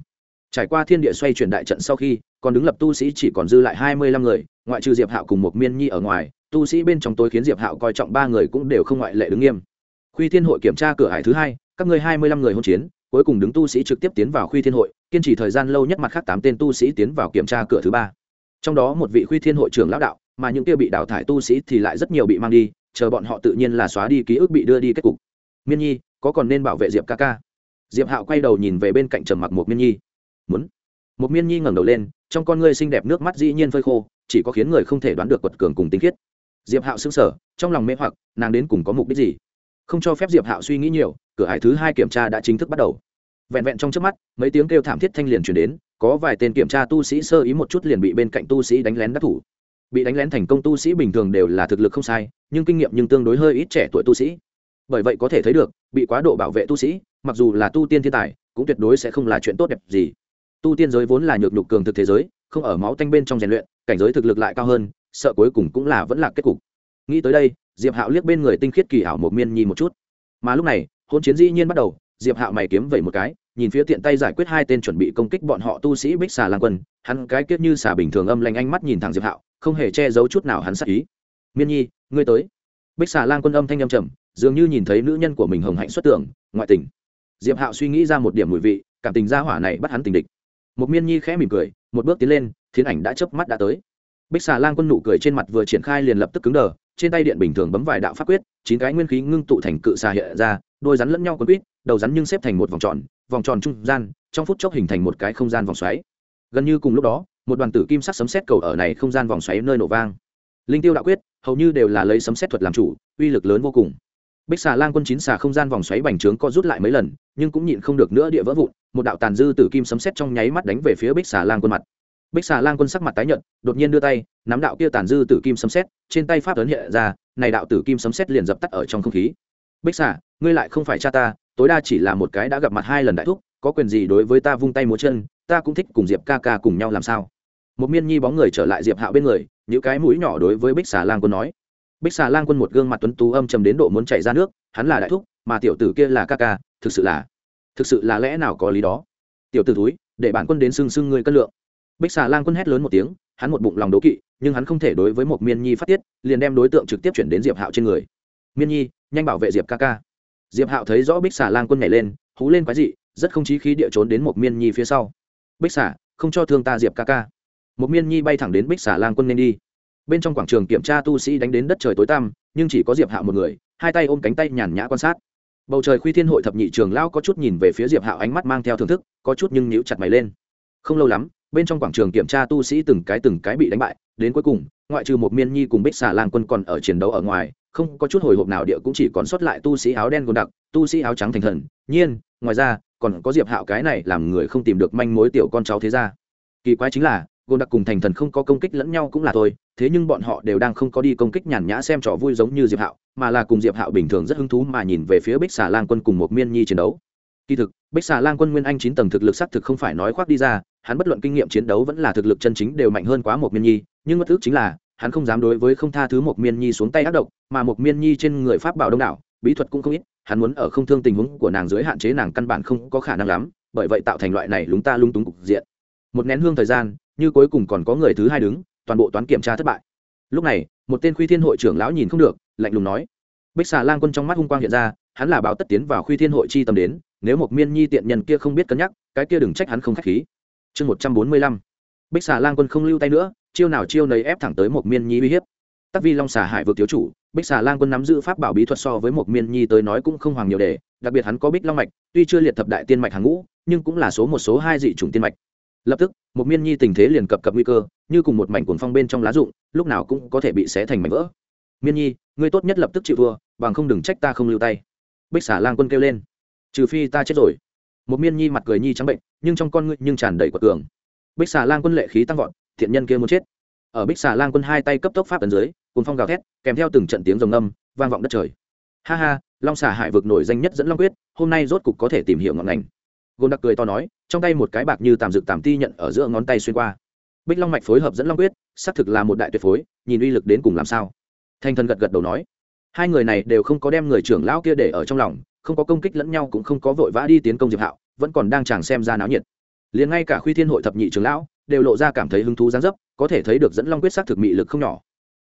Trải qua thiên địa xoay chuyển đại trận sau khi còn đứng lập tu sĩ chỉ còn dư lại hai mươi lăm người, ngoại trừ diệp hạo cùng một miên nhi ở ngoài, tu sĩ bên trong tôi khiến diệp hạo coi trọng ba người cũng đều không ngoại lệ đứng nghiêm. Khuy thiên hội kiểm tra cửa hải thứ hai, các ngươi hai mươi lăm người hôn chiến, cuối cùng đứng tu sĩ trực tiếp tiến vào khuy thiên hội, kiên trì thời gian lâu nhất mặt khác tám tên tu sĩ tiến vào kiểm tra cửa thứ ba. Trong đó một vị khuy thiên hội trưởng lão đạo, mà những kia bị đào thải tu sĩ thì lại rất nhiều bị mang đi, chờ bọn họ tự nhiên là xóa đi ký ức bị đưa đi kết cục. Miên nhi, có còn nên bảo vệ diệp ca ca? Diệp hạo quay đầu nhìn về bên cạnh trầm mặc một miên nhi. Muốn. Một miên nhi ngẩng đầu lên trong con ngươi xinh đẹp nước mắt dĩ nhiên phơi khô, chỉ có khiến người không thể đoán được quật cường cùng tinh khiết. Diệp hạo xứng sở trong lòng mê hoặc, nàng đến cùng có mục đích gì? Không cho phép diệp hạo suy nghĩ nhiều, cửa hải thứ hai kiểm tra đã chính thức bắt đầu. Vẹn vẹn trong trước mắt, mấy tiếng kêu thảm thiết thanh liền chuyển đến, có vài tên kiểm tra tu sĩ sơ ý một chút liền bị bên cạnh tu sĩ đánh lén đắc thủ. Bị đánh lén thành công tu sĩ bình thường đều là thực lực không sai, nhưng kinh nghiệm nhưng tương đối hơi ít trẻ tuổi tu sĩ. Bởi vậy có thể thấy được, bị quá độ bảo vệ tu sĩ, mặc dù là tu tiên thiên tài, cũng tuyệt đối sẽ không là chuyện tốt đẹp gì tu tiên giới vốn là nhược nhục cường thực thế giới, không ở máu tanh bên trong rèn luyện, cảnh giới thực lực lại cao hơn, sợ cuối cùng cũng là vẫn là kết cục. Nghĩ tới đây, diệp hạo liếc bên người tinh khiết kỳ ảo một miên nhi một chút. Mà lúc này, hôn chiến dĩ nhiên bắt đầu, diệp hạo mày kiếm vẩy một cái, nhìn phía tiện tay giải quyết hai tên chuẩn bị công kích bọn họ tu sĩ bích xà lang quân, hắn cái kiết như xà bình thường âm lanh ánh mắt nhìn thẳng diệp hạo, không hề che giấu chút nào hắn sắc ý. Miên nhi, ngươi tới. Bích xà lang quân âm thanh âm trầm, dường như nhìn thấy nữ nhân của mình hồng hạnh xuất tưởng, ngoại tình. Diệp hạo suy nghĩ ra một điểm mùi vị, cảm tình gia hỏa này bắt hắn tình địch một miên nhi khẽ mỉm cười, một bước tiến lên, thiến ảnh đã chớp mắt đã tới. Bích xà lang quân nụ cười trên mặt vừa triển khai liền lập tức cứng đờ, trên tay điện bình thường bấm vài đạo pháp quyết, chín cái nguyên khí ngưng tụ thành cự xà hiện ra, đôi rắn lẫn nhau quấn quýt, đầu rắn nhưng xếp thành một vòng tròn vòng tròn trung gian, trong phút chốc hình thành một cái không gian vòng xoáy. Gần như cùng lúc đó, một đoàn tử kim sắc sấm xét cầu ở này không gian vòng xoáy nơi nổ vang. Linh tiêu đạo quyết, hầu như đều là lấy sấm xét thuật làm chủ, uy lực lớn vô cùng. Bích xà lang quân chín xà không gian vòng xoáy bành trướng co rút lại mấy lần nhưng cũng nhịn không được nữa địa vỡ vụn, một đạo tàn dư tử kim sấm xét trong nháy mắt đánh về phía bích xà lang quân mặt. Bích xà lang quân sắc mặt tái nhợt, đột nhiên đưa tay, nắm đạo kia tàn dư tử kim sấm xét trên tay pháp ấn hiện ra, này đạo tử kim sấm xét liền dập tắt ở trong không khí. Bích xà, ngươi lại không phải cha ta, tối đa chỉ là một cái đã gặp mặt hai lần đại thúc, có quyền gì đối với ta vung tay múa chân, ta cũng thích cùng diệp ca ca cùng nhau làm sao? Một miên nhi bóng người trở lại diệp hạo bên người những cái mũi nhỏ đối với bích xà lang quân nói. Bích xà lang quân một gương mặt tuấn tú âm trầm đến độ muốn chảy ra nước, hắn là đại thúc mà tiểu tử kia là ca ca, thực sự là, thực sự là lẽ nào có lý đó? Tiểu tử túi để bản quân đến sưng sưng ngươi cân lượng. Bích xà lang quân hét lớn một tiếng, hắn một bụng lòng đố kỵ, nhưng hắn không thể đối với một miên nhi phát tiết, liền đem đối tượng trực tiếp chuyển đến diệp hạo trên người. Miên nhi, nhanh bảo vệ diệp ca ca. Diệp hạo thấy rõ bích xà lang quân nhảy lên, hú lên quái dị, rất không chí khí địa trốn đến một miên nhi phía sau. Bích xà, không cho thương ta diệp ca ca. Một miên nhi bay thẳng đến bích xà lang quân nên đi. Bên trong quảng trường kiểm tra tu sĩ đánh đến đất trời tối tăm, nhưng chỉ có diệp hạo một người, hai tay ôm cánh tay nhàn nhã quan sát bầu trời khuy thiên hội thập nhị trường lão có chút nhìn về phía diệp hạo ánh mắt mang theo thưởng thức, có chút nhưng nhíu chặt mày lên. Không lâu lắm, bên trong quảng trường kiểm tra tu sĩ từng cái từng cái bị đánh bại, đến cuối cùng, ngoại trừ một miên nhi cùng bích xà lang quân còn ở chiến đấu ở ngoài, không có chút hồi hộp nào địa cũng chỉ còn sót lại tu sĩ áo đen gồn đặc, tu sĩ áo trắng thành thần. Nhiên, ngoài ra, còn có diệp hạo cái này làm người không tìm được manh mối tiểu con cháu thế ra kỳ quái chính là gồn đặc cùng thành thần không có công kích lẫn nhau cũng là thôi, thế nhưng bọn họ đều đang không có đi công kích nhàn nhã xem trò vui giống như diệp hạo, mà là cùng diệp hạo bình thường rất hứng thú mà nhìn về phía bích xà lang quân cùng một miên nhi chiến đấu. Kỳ thực, bích xà lang quân nguyên anh chín tầng thực lực xác thực không phải nói khoác đi ra, hắn bất luận kinh nghiệm chiến đấu vẫn là thực lực chân chính đều mạnh hơn quá một miên nhi, nhưng mất ước chính là, hắn không dám đối với không tha thứ một miên nhi xuống tay ác độc, mà một miên nhi trên người pháp bảo đông đảo, bí thuật cũng không ít, hắn muốn ở không thương tình huống của nàng dưới hạn chế nàng căn bản không có khả năng lắm, bởi vậy tạo thành loại này lúng ta lung túng cục diện. Một nén hương thời gian như cuối cùng còn có người thứ hai đứng, toàn bộ toán kiểm tra thất bại. Lúc này, một tên khuy thiên hội trưởng lão nhìn không được, lạnh lùng nói. Bích xà lang quân trong mắt hung quang hiện ra, hắn là báo tất tiến vào khuy thiên hội chi tâm đến, nếu một miên nhi tiện nhân kia không biết cân nhắc, cái kia đừng trách hắn không k h á c h khí. Chương một trăm bốn mươi lăm. Bích xà lang quân không lưu tay nữa, chiêu nào chiêu nấy ép thẳng tới một miên nhi uy hiếp. Tắc vi long xà hải vượt thiếu chủ, bích xà lang quân nắm giữ pháp bảo bí thuật so với một miên nhi tới nói cũng không hoàng nhiều đề đặc biệt hắn có bích long mạch, tuy chưa liệt thập đại tiên mạch hàng ngũ, nhưng cũng là số một, số hai dị chủng tiên mạch lập tức, một miên nhi tình thế liền cập cập nguy cơ, như cùng một mảnh cuồng phong bên trong lá rụng, lúc nào cũng có thể bị xé thành mảnh vỡ. Miên nhi, ngươi tốt nhất lập tức chịu thua, bằng không đừng trách ta không lưu tay. Bích xà lang quân kêu lên. Trừ phi ta chết rồi. Một miên nhi mặt cười nhi trắng bệnh, nhưng trong con ngươi nhưng tràn đầy quật cường. Bích xà lang quân lệ khí tăng vọt, thiện nhân kia muốn chết. Ở bích xà lang quân hai tay cấp tốc pháp tấn dưới cùng phong gào thét, kèm theo từng trận tiếng rồng âm vang vọng đất trời. Ha ha, long xà hải vực nổi danh nhất dẫn long quyết, hôm nay rốt cục có thể tìm hiểu ngọn ngành gôn đặc cười to nói, trong tay một cái bạc như tàm dực tàm ti nhận ở giữa ngón tay xuyên qua. Bích long mạch phối hợp dẫn long quyết, xác thực là một đại tuyệt phối, nhìn uy lực đến cùng làm sao. Thanh thần gật gật đầu nói, hai người này đều không có đem người trưởng lão kia để ở trong lòng, không có công kích lẫn nhau cũng không có vội vã đi tiến công diệp hạo, vẫn còn đang chàng xem ra náo nhiệt. Liền ngay cả khuy thiên hội thập nhị trưởng lão, đều lộ ra cảm thấy hứng thú gián dấp, có thể thấy được dẫn long quyết sắc thực mị lực không nhỏ.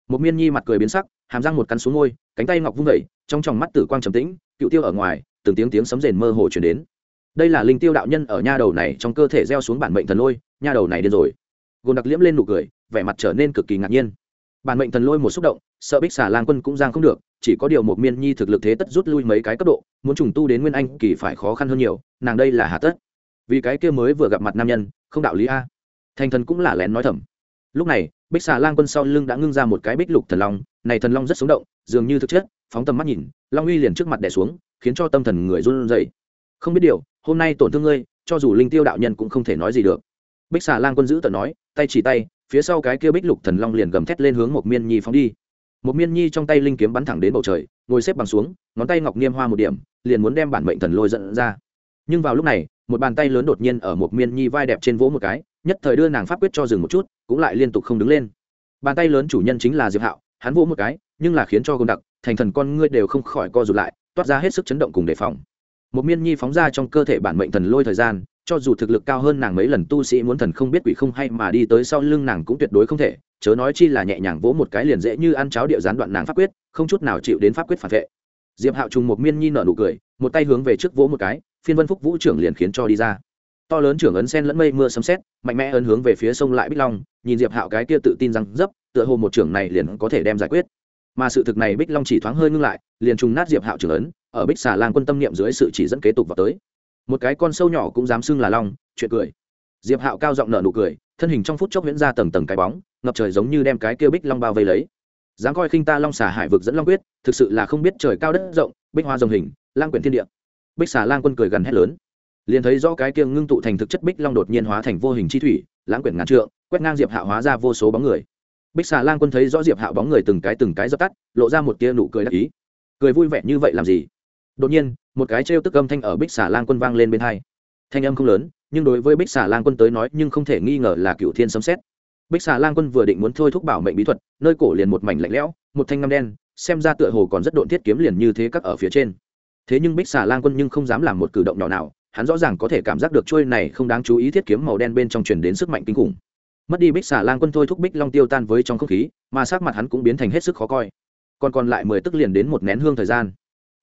Một miên nhi mặt cười biến sắc, hàm răng một cắn xuống môi, cánh tay ngọc vung vẩy trong tròng mắt tử quang trầm tĩnh, cựu tiêu ở ngoài, từng tiếng tiếng sấm rền mơ hồ chuyển đến đây là linh tiêu đạo nhân ở nha đầu này trong cơ thể gieo xuống bản mệnh thần lôi, nha đầu này điên rồi. Gồn đặc liễm lên nụ cười, vẻ mặt trở nên cực kỳ ngạc nhiên. Bản mệnh thần lôi một xúc động, sợ bích xà lang quân cũng giang không được, chỉ có điều một miên nhi thực lực thế tất rút lui mấy cái cấp độ, muốn trùng tu đến nguyên anh kỳ phải khó khăn hơn nhiều, nàng đây là hà tất. Vì cái kia mới vừa gặp mặt nam nhân, không đạo lý a. Thành thần cũng là lén nói thầm. Lúc này, bích xà lang quân sau lưng đã ngưng ra một cái bích lục thần long, này thần long rất sống động, dường như thực chất, phóng tầm mắt nhìn, long uy liền trước mặt đẻ xuống, khiến cho tâm thần người run rẩy. Không biết điều hôm nay tổn thương ngươi, cho dù linh tiêu đạo nhân cũng không thể nói gì được. Bích xà lang quân giữ tận nói, tay chỉ tay, phía sau cái kia bích lục thần long liền gầm thét lên hướng một miên nhi phóng đi. Một miên nhi trong tay linh kiếm bắn thẳng đến bầu trời, ngồi xếp bằng xuống, ngón tay ngọc niêm hoa một điểm, liền muốn đem bản mệnh thần lôi dẫn ra. Nhưng vào lúc này, một bàn tay lớn đột nhiên ở một miên nhi vai đẹp trên vỗ một cái, nhất thời đưa nàng pháp quyết cho dừng một chút, cũng lại liên tục không đứng lên. Bàn tay lớn chủ nhân chính là diệp hạo, hắn vỗ một cái, nhưng là khiến cho gồm đặc, thành thần con ngươi đều không khỏi co rụt lại, toát ra hết sức chấn động cùng đề phòng một miên nhi phóng ra trong cơ thể bản mệnh thần lôi thời gian, cho dù thực lực cao hơn nàng mấy lần tu sĩ muốn thần không biết quỷ không hay mà đi tới sau lưng nàng cũng tuyệt đối không thể, chớ nói chi là nhẹ nhàng vỗ một cái liền dễ như ăn cháo điệu gián đoạn nàng pháp quyết, không chút nào chịu đến pháp quyết phản vệ. Diệp hạo trùng một miên nhi nở nụ cười, một tay hướng về trước vỗ một cái, phiên vân phúc vũ trưởng liền khiến cho đi ra. To lớn trưởng ấn sen lẫn mây mưa sấm sét, mạnh mẽ ấn hướng về phía sông lại bích long, nhìn diệp hạo cái kia tự tin rằng dấp, tựa hồ một trưởng này liền có thể đem giải quyết mà sự thực này bích long chỉ thoáng hơi ngưng lại, liền trùng nát diệp hạo trưởng ấn, ở bích xà lang quân tâm niệm dưới sự chỉ dẫn kế tục vào tới. Một cái con sâu nhỏ cũng dám xưng là long, chuyện cười. Diệp hạo cao giọng nở nụ cười, thân hình trong phút chốc nguyễn ra tầng tầng cái bóng, ngập trời giống như đem cái kia bích long bao vây lấy. Dáng coi khinh ta long xà hải vực dẫn long quyết, thực sự là không biết trời cao đất rộng, bích hoa rồng hình, lang quyển thiên địa. Bích xà lang quân cười gần hét lớn. Liền thấy rõ cái kia ngưng tụ thành thực chất bích long đột nhiên hóa thành vô hình chi thủy lãng quyển ngàn trượng, quét ngang diệp hạo hóa ra vô số bóng người bích xà lang quân thấy rõ diệp hạo bóng người từng cái từng cái dập tắt, lộ ra một tia nụ cười đắc ý. Cười vui vẻ như vậy làm gì? Đột nhiên, một cái trêu tức âm thanh ở bích xà lang quân vang lên bên hai. Thanh âm không lớn, nhưng đối với bích xà lang quân tới nói, nhưng không thể nghi ngờ là cựu thiên sấm xét bích xà lang quân vừa định muốn thôi thúc bảo mệnh bí thuật, nơi cổ liền một mảnh lạnh lẽo, một thanh ngăm đen, xem ra tựa hồ còn rất độn thiết kiếm liền như thế các ở phía trên. Thế nhưng bích xà lang quân nhưng không dám làm một cử động nhỏ nào, hắn rõ ràng có thể cảm giác được trôi này không đáng chú ý thiết kiếm màu đen bên trong truyền đến sức mạnh kinh khủng mất đi bích xà lang quân thôi thúc bích long tiêu tan với trong không khí, mà sắc mặt hắn cũng biến thành hết sức khó coi. Còn còn lại mười tức liền đến một nén hương thời gian.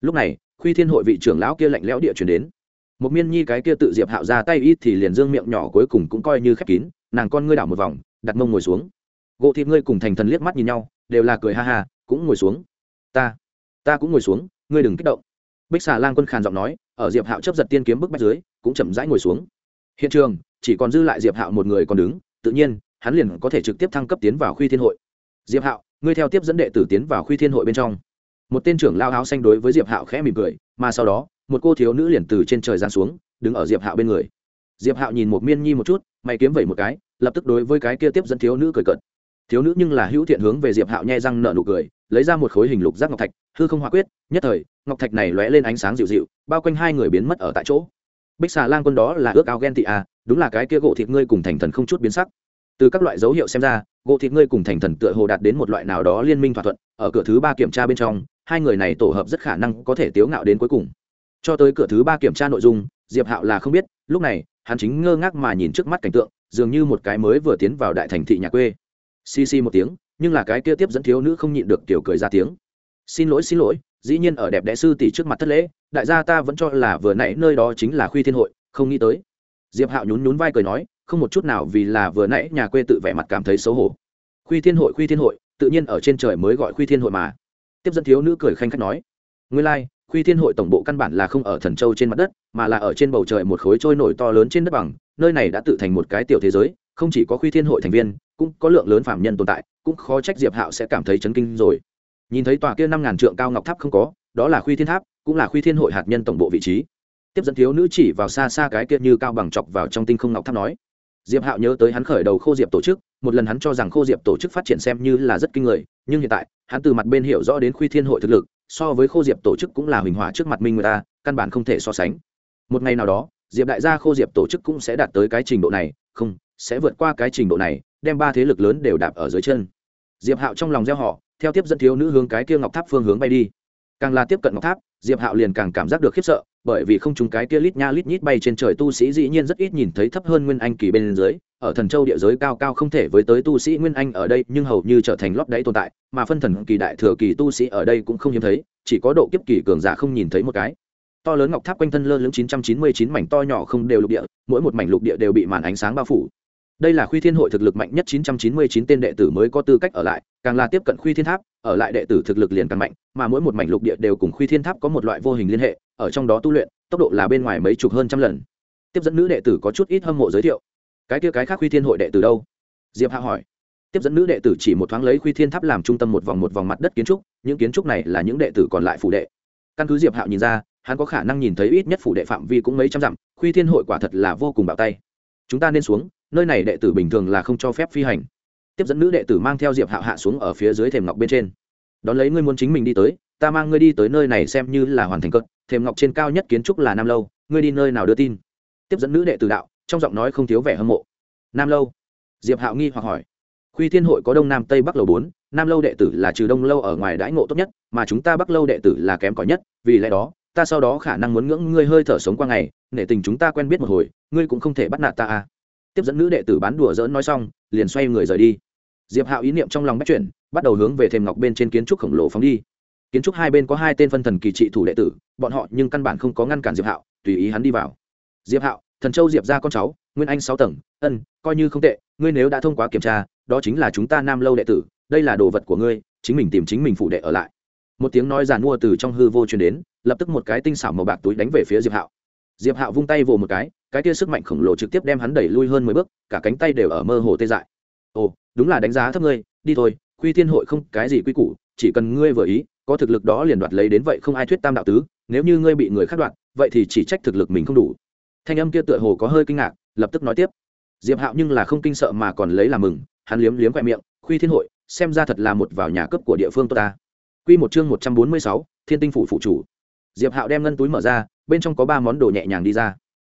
Lúc này, khuy thiên hội vị trưởng lão kia lạnh lẽo địa chuyển đến. Một miên nhi cái kia tự diệp hạo ra tay ít thì liền dương miệng nhỏ cuối cùng cũng coi như khép kín, nàng con ngươi đảo một vòng, đặt mông ngồi xuống. Gỗ thịt ngươi cùng thành thần liếc mắt nhìn nhau, đều là cười ha ha, cũng ngồi xuống. Ta ta cũng ngồi xuống, ngươi đừng kích động. Bích xà lan quân khàn giọng nói, ở diệp hạo chấp giật tiên kiếm bức bách dưới, cũng chậm rãi ngồi xuống. Hiện trường, chỉ còn dư lại diệp hạo một người còn đứng tự nhiên, hắn liền có thể trực tiếp thăng cấp tiến vào khuy thiên hội. Diệp hạo, ngươi theo tiếp dẫn đệ tử tiến vào khuy thiên hội bên trong. Một tên trưởng lao áo xanh đối với diệp hạo khẽ mỉm cười, mà sau đó, một cô thiếu nữ liền từ trên trời giáng xuống, đứng ở diệp hạo bên người. Diệp hạo nhìn một miên nhi một chút, mày kiếm vẩy một cái, lập tức đối với cái kia tiếp dẫn thiếu nữ cười cận thiếu nữ nhưng là hữu thiện hướng về diệp hạo nhai răng nợ nụ cười, lấy ra một khối hình lục giác ngọc thạch, hư không hóa quyết, nhất thời, ngọc thạch này lóe lên ánh sáng dịu dịu, bao quanh hai người biến mất ở tại chỗ bích xà lan quân đó là ước ao ghen tị à đúng là cái kia gỗ thịt ngươi cùng thành thần không chút biến sắc. Từ các loại dấu hiệu xem ra, gỗ thịt ngươi cùng thành thần tựa hồ đạt đến một loại nào đó liên minh thỏa thuận, ở cửa thứ ba kiểm tra bên trong, hai người này tổ hợp rất khả năng có thể tiếu ngạo đến cuối cùng. Cho tới cửa thứ ba kiểm tra nội dung, diệp hạo là không biết, lúc này, hắn chính ngơ ngác mà nhìn trước mắt cảnh tượng, dường như một cái mới vừa tiến vào đại thành thị nhà quê. Xì xì một tiếng, nhưng là cái kia tiếp dẫn thiếu nữ không nhịn được kiểu cười ra tiếng. Xin lỗi xin lỗi dĩ nhiên ở đẹp đẽ sư tỷ trước mặt thất lễ đại gia ta vẫn cho là vừa nãy nơi đó chính là khuy thiên hội không nghĩ tới. Diệp hạo nhún nhún vai cười nói không một chút nào vì là vừa nãy nhà quê tự vẻ mặt cảm thấy xấu hổ. Khuy thiên hội khuy thiên hội tự nhiên ở trên trời mới gọi khuy thiên hội mà. Tiếp dẫn thiếu nữ cười khanh khách nói nguyên lai、like, khuy thiên hội tổng bộ căn bản là không ở thần châu trên mặt đất mà là ở trên bầu trời một khối trôi nổi to lớn trên đất bằng nơi này đã tự thành một cái tiểu thế giới không chỉ có khuy thiên hội thành viên cũng có lượng lớn phạm nhân tồn tại cũng khó trách diệp hạo sẽ cảm thấy chấn kinh rồi nhìn thấy tòa kia năm ngàn trượng cao ngọc tháp không có, đó là khuy thiên tháp, cũng là khuy thiên hội hạt nhân tổng bộ vị trí. Tiếp dẫn thiếu nữ chỉ vào xa xa cái kia như cao bằng chọc vào trong tinh không ngọc tháp nói, diệp hạo nhớ tới hắn khởi đầu khô diệp tổ chức, một lần hắn cho rằng khô diệp tổ chức phát triển xem như là rất kinh người, nhưng hiện tại, hắn từ mặt bên hiểu rõ đến khuy thiên hội thực lực, so với khô diệp tổ chức cũng là huỳnh hòa trước mặt minh người ta căn bản không thể so sánh. Một ngày nào đó, diệp đại gia khô diệp tổ chức cũng sẽ đạt tới cái trình độ này, không, sẽ vượt qua cái trình độ này, đem ba thế lực lớn đều đạp ở dưới chân. Diệp hạo trong lòng gieo họ theo tiếp dẫn thiếu nữ hướng cái kia ngọc tháp phương hướng bay đi. Càng là tiếp cận ngọc tháp, diệp hạo liền càng cảm giác được khiếp sợ, bởi vì không chúng cái kia lít nha lít nhít bay trên trời tu sĩ dĩ nhiên rất ít nhìn thấy thấp hơn nguyên anh kỳ bên dưới, ở thần châu địa giới cao cao không thể với tới tu sĩ nguyên anh ở đây, nhưng hầu như trở thành lót đáy tồn tại, mà phân thần kỳ đại thừa kỳ tu sĩ ở đây cũng không hiếm thấy, chỉ có độ kiếp kỳ cường giả không nhìn thấy một cái. To lớn ngọc tháp quanh thân lơ lưỡng 999 mảnh to nhỏ không đều lục địa, mỗi một mảnh lục địa đều bị màn ánh sáng bao phủ đây là khuy thiên hội thực lực mạnh nhất 999 tên đệ tử mới có tư cách ở lại, càng là tiếp cận khuy thiên tháp, ở lại đệ tử thực lực liền càng mạnh, mà mỗi một mảnh lục địa đều cùng khuy thiên tháp có một loại vô hình liên hệ, ở trong đó tu luyện, tốc độ là bên ngoài mấy chục hơn trăm lần. Tiếp dẫn nữ đệ tử có chút ít hâm mộ giới thiệu. Cái kia cái khác khuy thiên hội đệ tử đâu? Diệp hạ hỏi. Tiếp dẫn nữ đệ tử chỉ một thoáng lấy khuy thiên tháp làm trung tâm một vòng một vòng mặt đất kiến trúc, những kiến trúc này là những đệ tử còn lại phủ đệ. Căn cứ diệp hạo nhìn ra, hắn có khả năng nhìn thấy ít nhất phủ đệ phạm vi cũng mấy trăm dặm, khuy thiên hội quả thật là vô cùng bạo tay. Chúng ta nên xuống nơi này đệ tử bình thường là không cho phép phi hành. Tiếp dẫn nữ đệ tử mang theo diệp hạo hạ xuống ở phía dưới thềm ngọc bên trên. Đón lấy ngươi muốn chính mình đi tới, ta mang ngươi đi tới nơi này xem như là hoàn thành cất thềm ngọc trên cao nhất kiến trúc là nam lâu, ngươi đi nơi nào đưa tin? Tiếp dẫn nữ đệ tử đạo, trong giọng nói không thiếu vẻ hâm mộ. Nam lâu? Diệp hạo nghi hoặc hỏi. Khuy thiên hội có đông nam tây bắc lầu bốn, nam lâu đệ tử là trừ đông lâu ở ngoài đãi ngộ tốt nhất, mà chúng ta bắc lâu đệ tử là kém cỏi nhất, vì lẽ đó, ta sau đó khả năng muốn ngưỡng ngươi hơi thở sống qua ngày, nể tình chúng ta quen biết một hồi, ngươi cũng không thể bắt nạt ta à tiếp dẫn nữ đệ tử bán đùa dỡn nói xong, liền xoay người rời đi. Diệp hạo ý niệm trong lòng bắt chuyển, bắt đầu hướng về thềm ngọc bên trên kiến trúc khổng lồ phóng đi. Kiến trúc hai bên có hai tên phân thần kỳ trị thủ đệ tử, bọn họ nhưng căn bản không có ngăn cản diệp hạo, tùy ý hắn đi vào. Diệp hạo, thần châu diệp ra con cháu, nguyên anh sáu tầng, ân, coi như không tệ, ngươi nếu đã thông qua kiểm tra, đó chính là chúng ta nam lâu đệ tử, đây là đồ vật của ngươi, chính mình tìm chính mình phụ đệ ở lại. Một tiếng nói giàn mua từ trong hư vô truyền đến, lập tức một cái tinh xảo màu bạc túi đánh về phía diệp hạo diệp hạo vung tay vồ một cái cái kia sức mạnh khổng lồ trực tiếp đem hắn đẩy lui hơn mười bước cả cánh tay đều ở mơ hồ tê dại. Ồ đúng là đánh giá thấp ngươi đi thôi khuy thiên hội không cái gì quy củ chỉ cần ngươi vừa ý có thực lực đó liền đoạt lấy đến vậy không ai thuyết tam đạo tứ nếu như ngươi bị người khác đoạt vậy thì chỉ trách thực lực mình không đủ. Thanh âm kia tựa hồ có hơi kinh ngạc lập tức nói tiếp. Diệp hạo nhưng là không kinh sợ mà còn lấy làm mừng hắn liếm liếm quẹ miệng khuy thiên hội xem ra thật là một vào nhà cấp của địa phương ta. Quy một chương một trăm bốn mươi sáu, Thiên Tinh phủ phụ chủ. Diệp Hạo đem ngân túi mở ra, bên trong có ba món đồ nhẹ nhàng đi ra.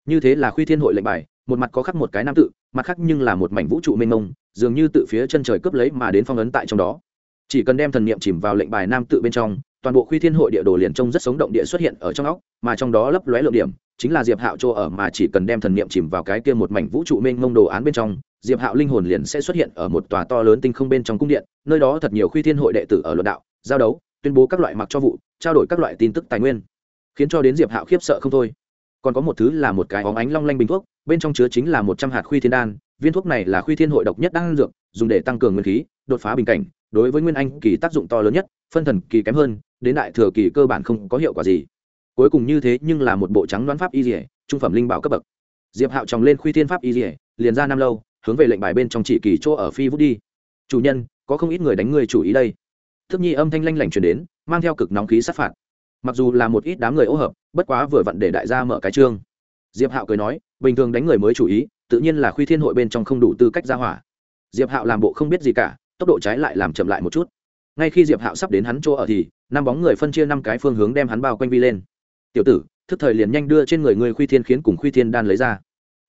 Như thế là Khuy Thiên hội lệnh bài, một mặt có khắc một cái nam tự, mặt khác nhưng là một mảnh vũ trụ mênh mông, dường như tự phía chân trời cướp lấy mà đến phong ấn tại trong đó. Chỉ cần đem thần niệm chìm vào lệnh bài nam tự bên trong, toàn bộ Khuy Thiên hội địa đồ liền trông rất sống động địa xuất hiện ở trong óc, mà trong đó lấp lóe lượng điểm, chính là Diệp Hạo chỗ ở mà chỉ cần đem thần niệm chìm vào cái kia một mảnh vũ trụ mênh mông đồ án bên trong, Diệp Hạo linh hồn liền sẽ xuất hiện ở một tòa to lớn tinh không bên trong cung điện, nơi đó thật nhiều Khuy Thiên hội đệ tử ở luận đạo, giao đấu, tuyên bố các loại mặc cho vụ, trao đổi các loại tin tức tài nguyên, khiến cho đến diệp hạo khiếp sợ không thôi. Còn có một thứ là một cái óng ánh long lanh bình thuốc, bên trong chứa chính là một trăm hạt khuy thiên đan, viên thuốc này là khuy thiên hội độc nhất đang dược, dùng để tăng cường nguyên khí, đột phá bình cảnh, đối với nguyên anh kỳ tác dụng to lớn nhất, phân thần kỳ kém hơn, đến đại thừa kỳ cơ bản không có hiệu quả gì. Cuối cùng như thế nhưng là một bộ trắng đoán pháp y dỉa trung phẩm linh bảo cấp bậc. Diệp hạo tròng lên khuy thiên pháp y dỉa liền ra năm lâu, hướng về lệnh bài bên trong chỉ kỳ chỗ ở phi vút đi. Chủ nhân, có không ít người đánh người chủ ý đây thức nhi âm thanh lanh lảnh truyền đến, mang theo cực nóng khí sát phạt. Mặc dù là một ít đám người ô hợp, bất quá vừa vặn để đại gia mở cái trương diệp hạo cười nói, bình thường đánh người mới chủ ý, tự nhiên là khuy thiên hội bên trong không đủ tư cách ra hỏa. Diệp hạo làm bộ không biết gì cả, tốc độ trái lại làm chậm lại một chút. Ngay khi diệp hạo sắp đến hắn chỗ ở thì, năm bóng người phân chia năm cái phương hướng đem hắn bao quanh vi lên. Tiểu tử, thức thời liền nhanh đưa trên người người khuy thiên khiến cùng khuy thiên đan lấy ra.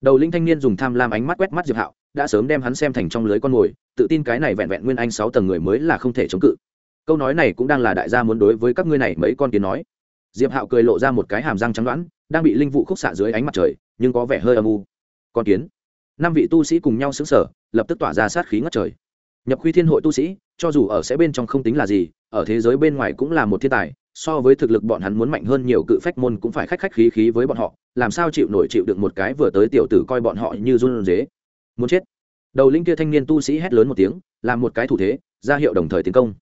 Đầu linh thanh niên dùng tham lam ánh mắt quét mắt diệp hạo, đã sớm đem hắn xem thành trong lưới con mồi, tự tin cái này vẹn vẹn nguyên anh sáu tầng người mới là không thể chống cự câu nói này cũng đang là đại gia muốn đối với các ngươi này mấy con kiến nói. Diệp hạo cười lộ ra một cái hàm răng trắng đoãn đang bị linh vụ khúc xạ dưới ánh mặt trời, nhưng có vẻ hơi âm u. Con kiến. Năm vị tu sĩ cùng nhau xứng sở lập tức tỏa ra sát khí ngất trời. Nhập khuy thiên hội tu sĩ, cho dù ở sẽ bên trong không tính là gì, ở thế giới bên ngoài cũng là một thiên tài, so với thực lực bọn hắn muốn mạnh hơn nhiều cự phách môn cũng phải khách khách khí khí với bọn họ, làm sao chịu nổi chịu được một cái vừa tới tiểu tử coi bọn họ như run dế muốn chết. Đầu linh kia thanh niên tu sĩ hét lớn một tiếng, làm một cái thủ thế, ra hiệu đồng thời tiến công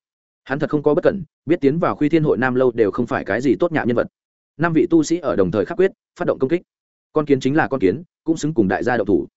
hắn thật không có bất cẩn, biết tiến vào khuy thiên hội nam lâu đều không phải cái gì tốt nhạ nhân vật. Năm vị tu sĩ ở đồng thời khắc quyết, phát động công kích. Con kiến chính là con kiến, cũng xứng cùng đại gia đậu thủ.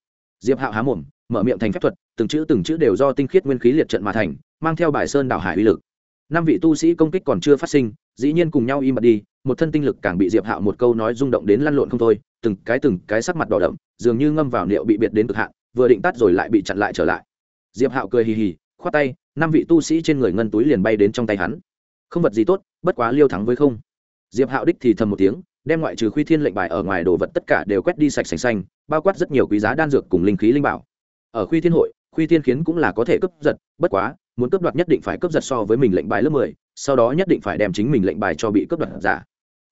Diệp hạo há mồm, mở miệng thành phép thuật, từng chữ từng chữ đều do tinh khiết nguyên khí liệt trận mà thành, mang theo bài sơn đảo hải uy lực. Năm vị tu sĩ công kích còn chưa phát sinh, dĩ nhiên cùng nhau im bặt đi, một thân tinh lực càng bị diệp hạo một câu nói rung động đến lăn lộn không thôi, từng cái từng cái sắc mặt đỏ đậm, dường như ngâm vào liệu bị biệt đến cực hạn, vừa định tắt rồi lại bị chặn lại trở lại. Diệp hạo cười hì hì khoát tay, năm vị tu sĩ trên người ngân túi liền bay đến trong tay hắn. Không vật gì tốt, bất quá liêu thắng với không. Diệp hạo đích thì thầm một tiếng, đem ngoại trừ khuy thiên lệnh bài ở ngoài đồ vật tất cả đều quét đi sạch sành xanh, bao quát rất nhiều quý giá đan dược cùng linh khí linh bảo. Ở khuy thiên hội, khuy thiên khiến cũng là có thể cướp giật, bất quá, muốn cướp đoạt nhất định phải cướp giật so với mình lệnh bài lớp mười, sau đó nhất định phải đem chính mình lệnh bài cho bị cướp đoạt giả.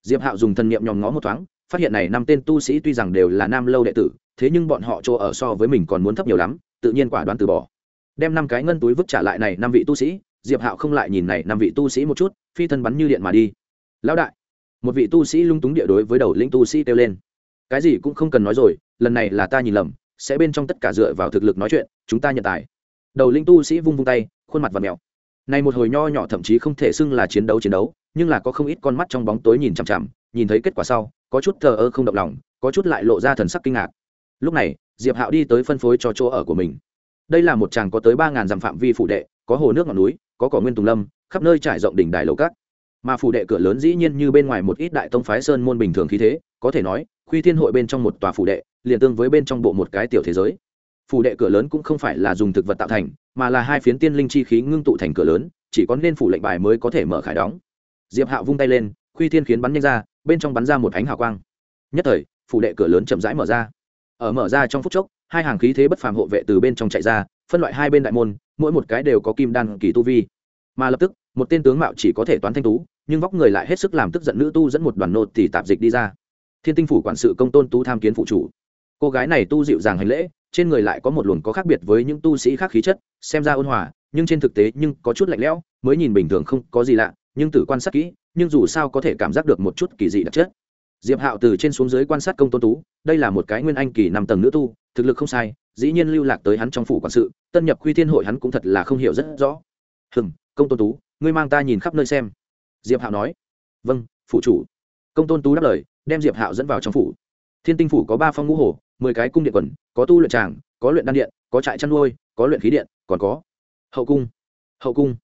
Diệp hạo dùng thân nhiệm nhòm ngó một thoáng, phát hiện này năm tên tu sĩ tuy rằng đều là nam lâu đệ tử, thế nhưng bọn họ chỗ ở so với mình còn muốn thấp nhiều lắm, tự nhiên quả đoán từ bỏ đem năm cái ngân túi vứt trả lại này năm vị tu sĩ, diệp hạo không lại nhìn này năm vị tu sĩ một chút, phi thân bắn như điện mà đi. Lão đại, một vị tu sĩ lung túng địa đối với đầu lĩnh tu sĩ kêu lên. Cái gì cũng không cần nói rồi, lần này là ta nhìn lầm, sẽ bên trong tất cả dựa vào thực lực nói chuyện, chúng ta nhận tài. Đầu linh tu sĩ vung vung tay, khuôn mặt và mèo. Này một hồi nho nhỏ thậm chí không thể xưng là chiến đấu chiến đấu, nhưng là có không ít con mắt trong bóng tối nhìn chằm chằm, nhìn thấy kết quả sau, có chút thờ ơ không động lòng, có chút lại lộ ra thần sắc kinh ngạc. Lúc này, diệp hạo đi tới phân phối cho chỗ ở của mình đây là một tràng có tới ba ngàn dặm phạm vi phủ đệ, có hồ nước ngọn núi, có cỏ nguyên tùng lâm, khắp nơi trải rộng đỉnh đài lầu cát mà phủ đệ cửa lớn dĩ nhiên như bên ngoài một ít đại tông phái sơn môn bình thường khí thế, có thể nói, khuy thiên hội bên trong một tòa phủ đệ, liền tương với bên trong bộ một cái tiểu thế giới. Phủ đệ cửa lớn cũng không phải là dùng thực vật tạo thành, mà là hai phiến tiên linh chi khí ngưng tụ thành cửa lớn, chỉ có nên phủ lệnh bài mới có thể mở khải đóng. Diệp hạo vung tay lên, khuy thiên khiến bắn nhanh ra, bên trong bắn ra một ánh hào quang. Nhất thời, phủ đệ cửa lớn chậm rãi mở ra. Ở mở ra trong phút chốc hai hàng khí thế bất phàm hộ vệ từ bên trong chạy ra, phân loại hai bên đại môn, mỗi một cái đều có kim đan kỳ tu vi. Mà lập tức, một tên tướng mạo chỉ có thể toán thanh tú, nhưng vóc người lại hết sức làm tức giận nữ tu dẫn một đoàn nô thì tạp dịch đi ra. Thiên tinh phủ quản sự công tôn tú tham kiến phụ chủ. Cô gái này tu dịu dàng hành lễ, trên người lại có một luồng có khác biệt với những tu sĩ khác khí chất, xem ra ôn hòa, nhưng trên thực tế nhưng có chút lạnh lẽo, mới nhìn bình thường không có gì lạ, nhưng tử quan sát kỹ, nhưng dù sao có thể cảm giác được một chút kỳ dị đặc chất diệp hạo từ trên xuống dưới quan sát công tôn tú, đây là một cái nguyên anh kỳ năm tầng nữ tu, thực lực không sai, dĩ nhiên lưu lạc tới hắn trong phủ quản sự, tân nhập quy thiên hội hắn cũng thật là không hiểu rất rõ. Hừng công tôn tú, ngươi mang ta nhìn khắp nơi xem. Diệp hạo nói. Vâng phụ chủ. Công tôn tú đáp lời, đem diệp hạo dẫn vào trong phủ. Thiên tinh phủ có ba phong ngũ hồ, mười cái cung điện quần, có tu luyện tràng, có luyện đan điện, có trại chăn nuôi, có luyện khí điện, còn có hậu cung. Hậu cung.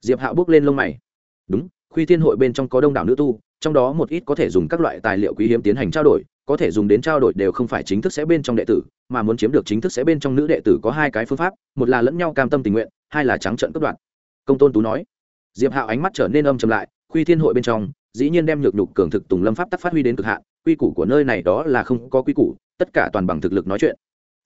Diệp hạo bước lên lông mày. Đúng, khuy thiên hội bên trong có đông đảo nữ tu trong đó một ít có thể dùng các loại tài liệu quý hiếm tiến hành trao đổi, có thể dùng đến trao đổi đều không phải chính thức sẽ bên trong đệ tử, mà muốn chiếm được chính thức sẽ bên trong nữ đệ tử có hai cái phương pháp, một là lẫn nhau cam tâm tình nguyện, hai là trắng trận cất đoạn công tôn tú nói. Diệp hạo ánh mắt trở nên âm chầm lại, khuy thiên hội bên trong, dĩ nhiên đem nhược nhục cường thực tùng lâm pháp tắc phát huy đến cực hạn, quy củ của nơi này đó là không có quy củ, tất cả toàn bằng thực lực nói chuyện.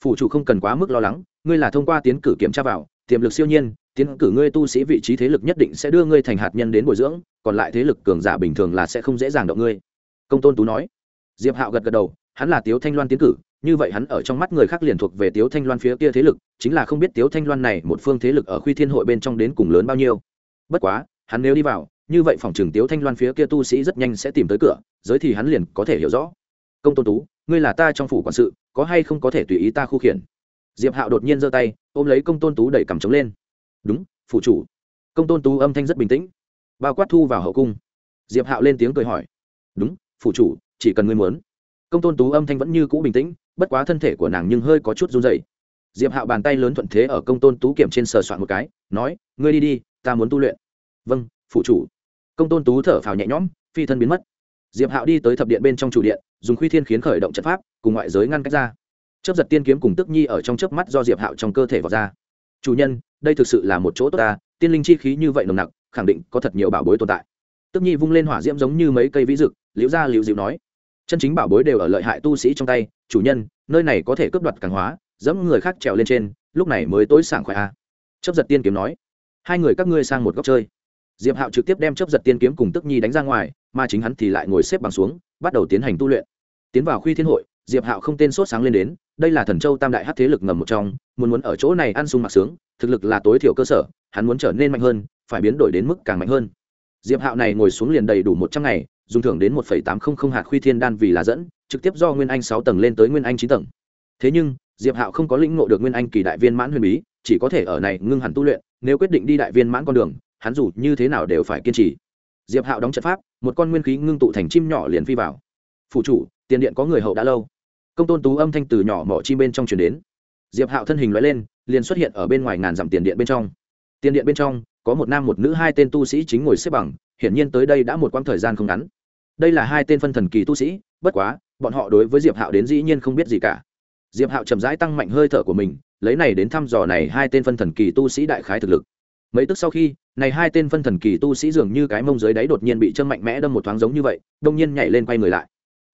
Phủ chủ không cần quá mức lo lắng, ngươi là thông qua tiến cử kiểm tra vào, tiềm lực siêu nhiên tiến cử ngươi tu sĩ vị trí thế lực nhất định sẽ đưa ngươi thành hạt nhân đến bồi dưỡng, còn lại thế lực cường giả bình thường là sẽ không dễ dàng động ngươi. Công tôn tú nói. Diệp hạo gật gật đầu, hắn là tiếu thanh loan tiến cử, như vậy hắn ở trong mắt người khác liền thuộc về tiếu thanh loan phía kia thế lực, chính là không biết tiếu thanh loan này một phương thế lực ở khuy thiên hội bên trong đến cùng lớn bao nhiêu. Bất quá, hắn nếu đi vào, như vậy phòng trường tiếu thanh loan phía kia tu sĩ rất nhanh sẽ tìm tới cửa, giới thì hắn liền có thể hiểu rõ. Công tôn tú, ngươi là ta trong phủ quản sự, có hay không có thể tùy ý ta khu khiển? Diệp hạo đột nhiên giơ tay, ôm lấy công tôn tú đẩy cầm trống lên đúng, phụ chủ. Công tôn tú âm thanh rất bình tĩnh. Bao quát thu vào hậu cung. Diệp hạo lên tiếng cười hỏi. Đúng, phụ chủ, chỉ cần ngươi muốn. Công tôn tú âm thanh vẫn như cũ bình tĩnh, bất quá thân thể của nàng nhưng hơi có chút run dày diệp hạo bàn tay lớn thuận thế ở công tôn tú kiểm trên sờ soạn một cái, nói, ngươi đi đi, ta muốn tu luyện. Vâng phụ chủ. Công tôn tú thở phào nhẹ nhõm, phi thân biến mất. Diệp hạo đi tới thập điện bên trong chủ điện, dùng khuy thiên khiến khởi động trận pháp, cùng ngoại giới ngăn cách ra. Chấp giật tiên kiếm cùng tức nhi ở trong chớp mắt do diệp hạo trong cơ thể vào ra. Chủ nhân đây thực sự là một chỗ tốt ta, tiên linh chi khí như vậy nồng nặc, khẳng định có thật nhiều bảo bối tồn tại. Tức nhi vung lên hỏa diễm giống như mấy cây vĩ rực liễu ra liễu dịu nói, chân chính bảo bối đều ở lợi hại tu sĩ trong tay, chủ nhân, nơi này có thể cướp đoạt càng hóa dẫm người khác trèo lên trên, lúc này mới tối sảng khỏe a. À. chấp giật tiên kiếm nói, hai người các ngươi sang một góc chơi. Diệp hạo trực tiếp đem chấp giật tiên kiếm cùng tức nhi đánh ra ngoài, mà chính hắn thì lại ngồi xếp bằng xuống, bắt đầu tiến hành tu luyện. Tiến vào khuy thiên hội diệp hạo không tên sốt sáng lên đến, đây là thần châu tam đại hát thế lực ngầm một trong, muốn muốn ở chỗ này ăn sung mặc sướng, thực lực là tối thiểu cơ sở, hắn muốn trở nên mạnh hơn, phải biến đổi đến mức càng mạnh hơn. Diệp hạo này ngồi xuống liền đầy đủ một trăm ngày, dùng thưởng đến một phẩy tám không không hạt khuy thiên đan vì là dẫn, trực tiếp do nguyên anh sáu tầng lên tới nguyên anh chín tầng. Thế nhưng, diệp hạo không có lĩnh ngộ được nguyên anh kỳ đại viên mãn huyền bí, chỉ có thể ở này ngưng hẳn tu luyện, nếu quyết định đi đại viên mãn con đường, hắn dù như thế nào đều phải kiên trì. Diệp hạo đóng trận pháp, một con nguyên khí ngưng tụ thành chim nhỏ liền phi vào. Phụ chủ, tiền điện có người hậu đã lâu công tôn tú âm thanh từ nhỏ mỏ chim bên trong chuyển đến. Diệp hạo thân hình loại lên, liền xuất hiện ở bên ngoài ngàn dặm tiền điện bên trong. Tiền điện bên trong, có một nam một nữ hai tên tu sĩ chính ngồi xếp bằng, hiển nhiên tới đây đã một quãng thời gian không ngắn. Đây là hai tên phân thần kỳ tu sĩ, bất quá, bọn họ đối với diệp hạo đến dĩ nhiên không biết gì cả. Diệp hạo chậm rãi tăng mạnh hơi thở của mình, lấy này đến thăm dò này hai tên phân thần kỳ tu sĩ đại khái thực lực. Mấy tức sau khi, này hai tên phân thần kỳ tu sĩ dường như cái mông dưới đáy đột nhiên bị châm mạnh mẽ đâm một thoáng giống như vậy, đông nhiên nhảy lên quay người lại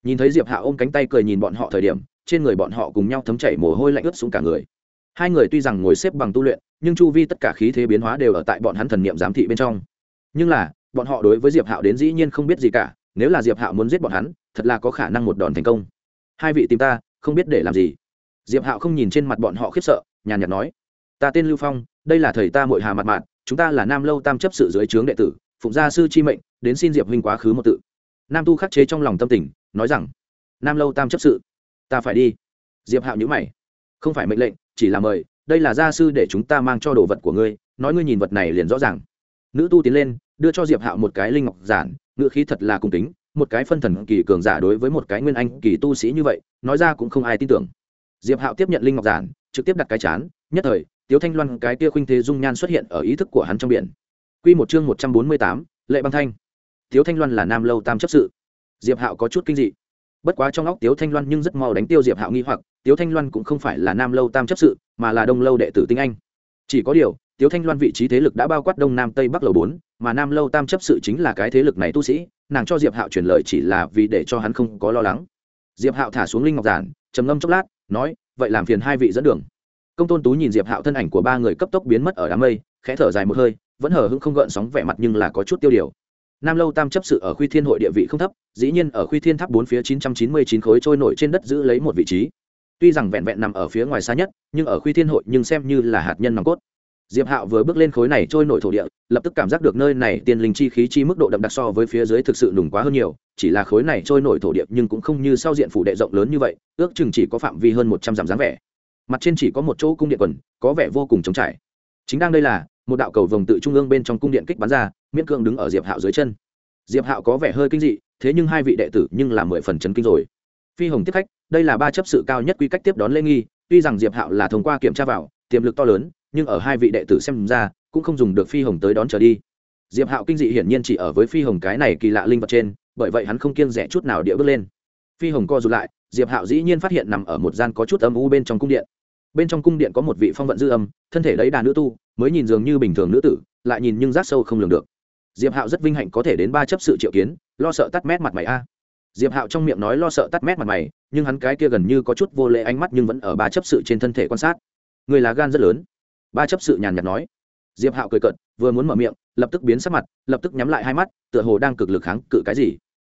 nhìn thấy diệp hạ ôm cánh tay cười nhìn bọn họ thời điểm, trên người bọn họ cùng nhau thấm chảy mồ hôi lạnh ướt xuống cả người. Hai người tuy rằng ngồi xếp bằng tu luyện, nhưng chu vi tất cả khí thế biến hóa đều ở tại bọn hắn thần niệm giám thị bên trong. Nhưng là, bọn họ đối với diệp hạo đến dĩ nhiên không biết gì cả, nếu là diệp hạo muốn giết bọn hắn, thật là có khả năng một đòn thành công. Hai vị tìm ta, không biết để làm gì. Diệp hạo không nhìn trên mặt bọn họ khiếp sợ, nhàn nhạt nói, ta tên lưu phong, đây là thầy ta mội hà mặt mạn chúng ta là nam lâu tam chấp sự dưới trướng đệ tử, phụng gia sư chi mệnh, đến xin diệp huynh quá khứ một tự. Nam tu khắc chế trong lòng tâm tình nói rằng, nam lâu tam chấp sự, ta phải đi. Diệp hạo nhữ mày. Không phải mệnh lệnh, chỉ là mời, đây là gia sư để chúng ta mang cho đồ vật của ngươi, nói ngươi nhìn vật này liền rõ ràng. Nữ tu tiến lên, đưa cho diệp hạo một cái linh ngọc giản, ngữ khí thật là cung kính, một cái phân thần kỳ cường giả đối với một cái nguyên anh kỳ tu sĩ như vậy, nói ra cũng không ai tin tưởng. Diệp hạo tiếp nhận linh ngọc giản, trực tiếp đặt cái chán, nhất thời, tiếu thanh loan cái kia khuynh thế dung nhan xuất hiện ở ý thức của hắn trong biển. Quy một chương một trăm bốn mươi tám, lệ băng thanh. Tiếu thanh loan là nam lâu tam chấp sự diệp hạo có chút kinh dị. Bất quá trong óc tiếu thanh loan nhưng rất mau đánh tiêu diệp hạo nghi hoặc, tiếu thanh loan cũng không phải là nam lâu tam chấp sự, mà là đông lâu đệ tử tinh anh. Chỉ có điều, tiếu thanh loan vị trí thế lực đã bao quát đông nam tây bắc lầu bốn, mà nam lâu tam chấp sự chính là cái thế lực này tu sĩ, nàng cho diệp hạo truyền lời chỉ là vì để cho hắn không có lo lắng. Diệp hạo thả xuống linh ngọc giản, trầm ngâm chốc lát, nói, vậy làm phiền hai vị dẫn đường. Công tôn tú nhìn diệp hạo thân ảnh của ba người cấp tốc biến mất ở đám mây, khẽ thở dài một hơi, vẫn hờ hững không gợn sóng vẻ mặt nhưng là có chút tiêu điều nam lâu tam chấp sự ở khuy thiên hội địa vị không thấp, dĩ nhiên ở khuy thiên tháp bốn phía chín trăm chín mươi chín khối trôi nổi trên đất giữ lấy một vị trí. Tuy rằng vẹn vẹn nằm ở phía ngoài xa nhất, nhưng ở khuy thiên hội nhưng xem như là hạt nhân nòng cốt. Diệp hạo vừa bước lên khối này trôi nổi thổ địa, lập tức cảm giác được nơi này tiên linh chi khí chi mức độ đậm đặc so với phía dưới thực sự nùng quá hơn nhiều, chỉ là khối này trôi nổi thổ địa nhưng cũng không như sau diện phủ đệ rộng lớn như vậy, ước chừng chỉ có phạm vi hơn một trăm dặm dáng vẻ. Mặt trên chỉ có một chỗ cung điện quần, có vẻ vô cùng trống trải. Chính đang đây là một đạo cầu vồng tự trung ương bên trong cung điện kích bắn ra, miễn cưỡng đứng ở diệp hạo dưới chân. Diệp hạo có vẻ hơi kinh dị, thế nhưng hai vị đệ tử nhưng là mười phần chấn kinh rồi. Phi hồng tiếp khách, đây là ba chấp sự cao nhất quy cách tiếp đón lễ nghi, tuy rằng diệp hạo là thông qua kiểm tra vào, tiềm lực to lớn, nhưng ở hai vị đệ tử xem ra, cũng không dùng được phi hồng tới đón trở đi. Diệp hạo kinh dị hiển nhiên chỉ ở với phi hồng cái này kỳ lạ linh vật trên, bởi vậy hắn không kiêng rẻ chút nào địa bước lên. Phi hồng co rụt lại, diệp hạo dĩ nhiên phát hiện nằm ở một gian có chút âm u bên trong cung điện bên trong cung điện có một vị phong vận dư âm thân thể đấy đà nữ tu mới nhìn dường như bình thường nữ tử lại nhìn nhưng rác sâu không lường được. Diệp hạo rất vinh hạnh có thể đến ba chấp sự triệu kiến lo sợ tắt mét mặt mày a. Diệp hạo trong miệng nói lo sợ tắt mét mặt mày nhưng hắn cái kia gần như có chút vô lệ ánh mắt nhưng vẫn ở ba chấp sự trên thân thể quan sát. Người là gan rất lớn. Ba chấp sự nhàn nhạt nói. Diệp hạo cười cợt, vừa muốn mở miệng lập tức biến sắc mặt lập tức nhắm lại hai mắt tựa hồ đang cực lực kháng cự cái gì.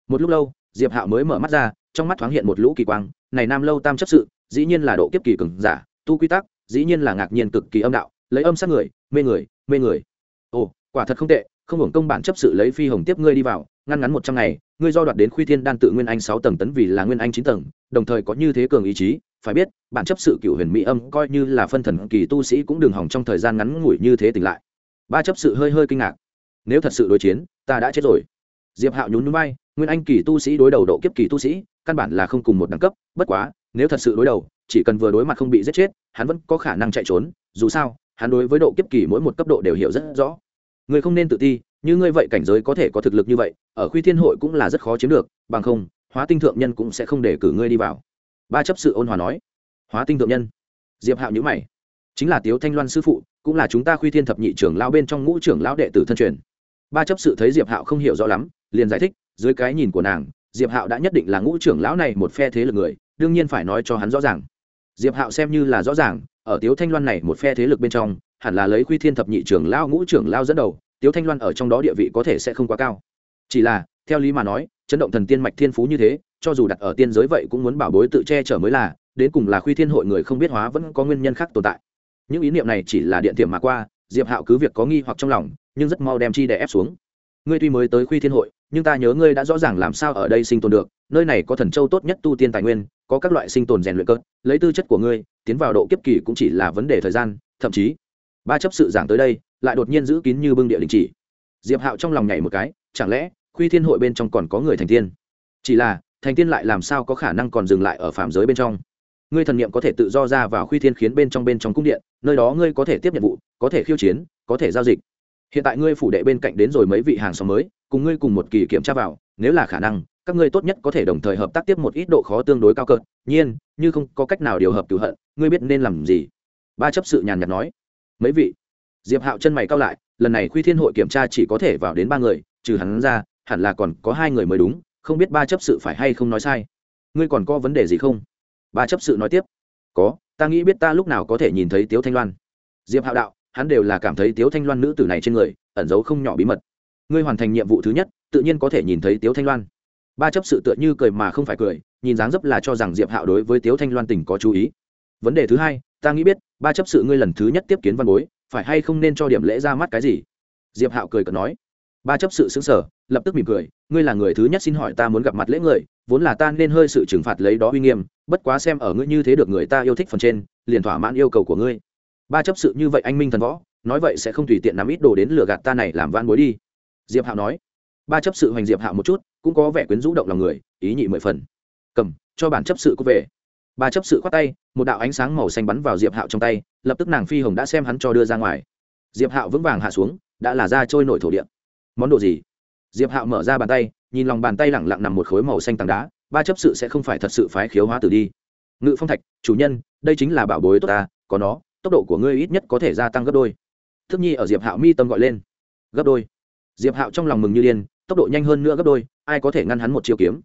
Một lúc lâu diệp hạo mới mở mắt ra trong mắt thoáng hiện một lũ kỳ quang này nam lâu tam chấp sự dĩ nhiên là độ kiếp kỳ cường giả tu quy tắc, dĩ nhiên là ngạc nhiên cực kỳ âm đạo, lấy âm sát người, mê người mê người. Ồ, quả thật không tệ, không hưởng công bản chấp sự lấy phi hồng tiếp ngươi đi vào, ngăn ngắn một trăm ngày, ngươi do đoạt đến khuy thiên đan tự nguyên anh sáu tầng tấn vì là nguyên anh chín tầng, đồng thời có như thế cường ý chí, phải biết, bản chấp sự cựu huyền mỹ âm coi như là phân thần kỳ tu sĩ cũng đừng hỏng trong thời gian ngắn ngủi như thế tỉnh lại. Ba chấp sự hơi hơi kinh ngạc. Nếu thật sự đối chiến, ta đã chết rồi. Diệp hạo nhún núi bay nguyên anh kỳ tu sĩ đối đầu độ kiếp kỳ tu sĩ, căn bản là không cùng một đẳng cấp, bất quá, nếu thật sự đối đầu chỉ cần vừa đối mặt không bị giết chết, hắn vẫn có khả năng chạy trốn, dù sao, hắn đối với độ kiếp kỳ mỗi một cấp độ đều hiểu rất rõ. Người không nên tự ti, như ngươi vậy cảnh giới có thể có thực lực như vậy, ở khuy thiên hội cũng là rất khó chiếm được, bằng không, hóa tinh thượng nhân cũng sẽ không để cử ngươi đi vào. Ba chấp sự ôn hòa nói. Hóa tinh thượng nhân. Diệp hạo nhữ mày. Chính là tiếu thanh loan sư phụ, cũng là chúng ta khuy thiên thập nhị trưởng lao bên trong ngũ trưởng lão đệ tử thân truyền. Ba chấp sự thấy diệp hạo không hiểu rõ lắm, liền giải thích, dưới cái nhìn của nàng, diệp hạo đã nhất định là ngũ trưởng lão này một phe thế lực người, đương nhiên phải nói cho hắn rõ ràng diệp hạo xem như là rõ ràng, ở tiếu thanh loan này một phe thế lực bên trong, hẳn là lấy Quy thiên thập nhị trưởng lao ngũ trưởng lao dẫn đầu, tiếu thanh loan ở trong đó địa vị có thể sẽ không quá cao. Chỉ là, theo lý mà nói, chấn động thần tiên mạch thiên phú như thế, cho dù đặt ở tiên giới vậy cũng muốn bảo bối tự che chở mới là, đến cùng là khuy thiên hội người không biết hóa vẫn có nguyên nhân khác tồn tại. Những ý niệm này chỉ là điện tiềm mà qua, diệp hạo cứ việc có nghi hoặc trong lòng, nhưng rất mau đem chi đè ép xuống. Ngươi tuy mới tới khuy thiên hội, nhưng ta nhớ ngươi đã rõ ràng làm sao ở đây sinh tồn được nơi này có thần châu tốt nhất tu tiên tài nguyên, có các loại sinh tồn rèn luyện cơ, lấy tư chất của ngươi, tiến vào độ kiếp kỳ cũng chỉ là vấn đề thời gian, thậm chí, ba chấp sự giảng tới đây, lại đột nhiên giữ kín như bưng địa đình chỉ. Diệp hạo trong lòng nhảy một cái, chẳng lẽ, khuy thiên hội bên trong còn có người thành tiên? Chỉ là, thành tiên lại làm sao có khả năng còn dừng lại ở phạm giới bên trong? Ngươi thần niệm có thể tự do ra vào khuy thiên khiến bên trong bên trong cung điện, nơi đó ngươi có thể tiếp nhận vụ, có thể khiêu chiến, có thể giao dịch. Hiện tại ngươi phủ đệ bên cạnh đến rồi mấy vị hàng xóm mới, cùng ngươi cùng một kỳ kiểm tra vào, nếu là khả năng các ngươi tốt nhất có thể đồng thời hợp tác tiếp một ít độ khó tương đối cao cợt nhiên, như không có cách nào điều hợp cửu hận, ngươi biết nên làm gì? Ba chấp sự nhàn nhạt nói. Mấy vị? Diệp hạo chân mày cao lại, lần này khuy thiên hội kiểm tra chỉ có thể vào đến ba người, trừ hắn ra, hẳn là còn có hai người mới đúng, không biết ba chấp sự phải hay không nói sai. Ngươi còn có vấn đề gì không? Ba chấp sự nói tiếp. Có, ta nghĩ biết ta lúc nào có thể nhìn thấy tiếu thanh loan. Diệp hạo đạo, hắn đều là cảm thấy tiếu thanh loan nữ tử này trên người, ẩn giấu không nhỏ bí mật. Ngươi hoàn thành nhiệm vụ thứ nhất, tự nhiên có thể nhìn thấy tiếu thanh loan ba chấp sự tựa như cười mà không phải cười, nhìn dáng dấp là cho rằng diệp hạo đối với tiếu thanh loan tình có chú ý. Vấn đề thứ hai, ta nghĩ biết, ba chấp sự ngươi lần thứ nhất tiếp kiến văn bối, phải hay không nên cho điểm lễ ra mắt cái gì? Diệp hạo cười cợt nói. Ba chấp sự xứng sở lập tức mỉm cười, ngươi là người thứ nhất xin hỏi ta muốn gặp mặt lễ người, vốn là ta nên hơi sự trừng phạt lấy đó uy nghiêm, bất quá xem ở ngươi như thế được người ta yêu thích phần trên, liền thỏa mãn yêu cầu của ngươi. Ba chấp sự như vậy anh minh thần võ, nói vậy sẽ không tùy tiện nắm ít đồ đến lừa gạt ta này làm van bối đi. Diệp hạo nói ba chấp sự hoành diệp hạo một chút, cũng có vẻ quyến rũ động lòng người, ý nhị mười phần. Cầm, cho bản chấp sự có về. Ba chấp sự khoát tay, một đạo ánh sáng màu xanh bắn vào diệp hạo trong tay, lập tức nàng phi hồng đã xem hắn cho đưa ra ngoài. Diệp hạo vững vàng hạ xuống, đã là ra trôi nổi thổ địa. Món đồ gì? Diệp hạo mở ra bàn tay, nhìn lòng bàn tay lẳng lặng nằm một khối màu xanh tảng đá, ba chấp sự sẽ không phải thật sự phái khiếu hóa tử đi. Ngự phong thạch, chủ nhân, đây chính là bảo bối tốt ta, có nó, tốc độ của ngươi ít nhất có thể gia tăng gấp đôi. Thức nhi ở diệp hạo mi tâm gọi lên. Gấp đôi. Diệp hạo trong lòng mừng như điên tốc độ nhanh hơn nữa gấp đôi, ai có thể ngăn hắn một chiêu kiếm?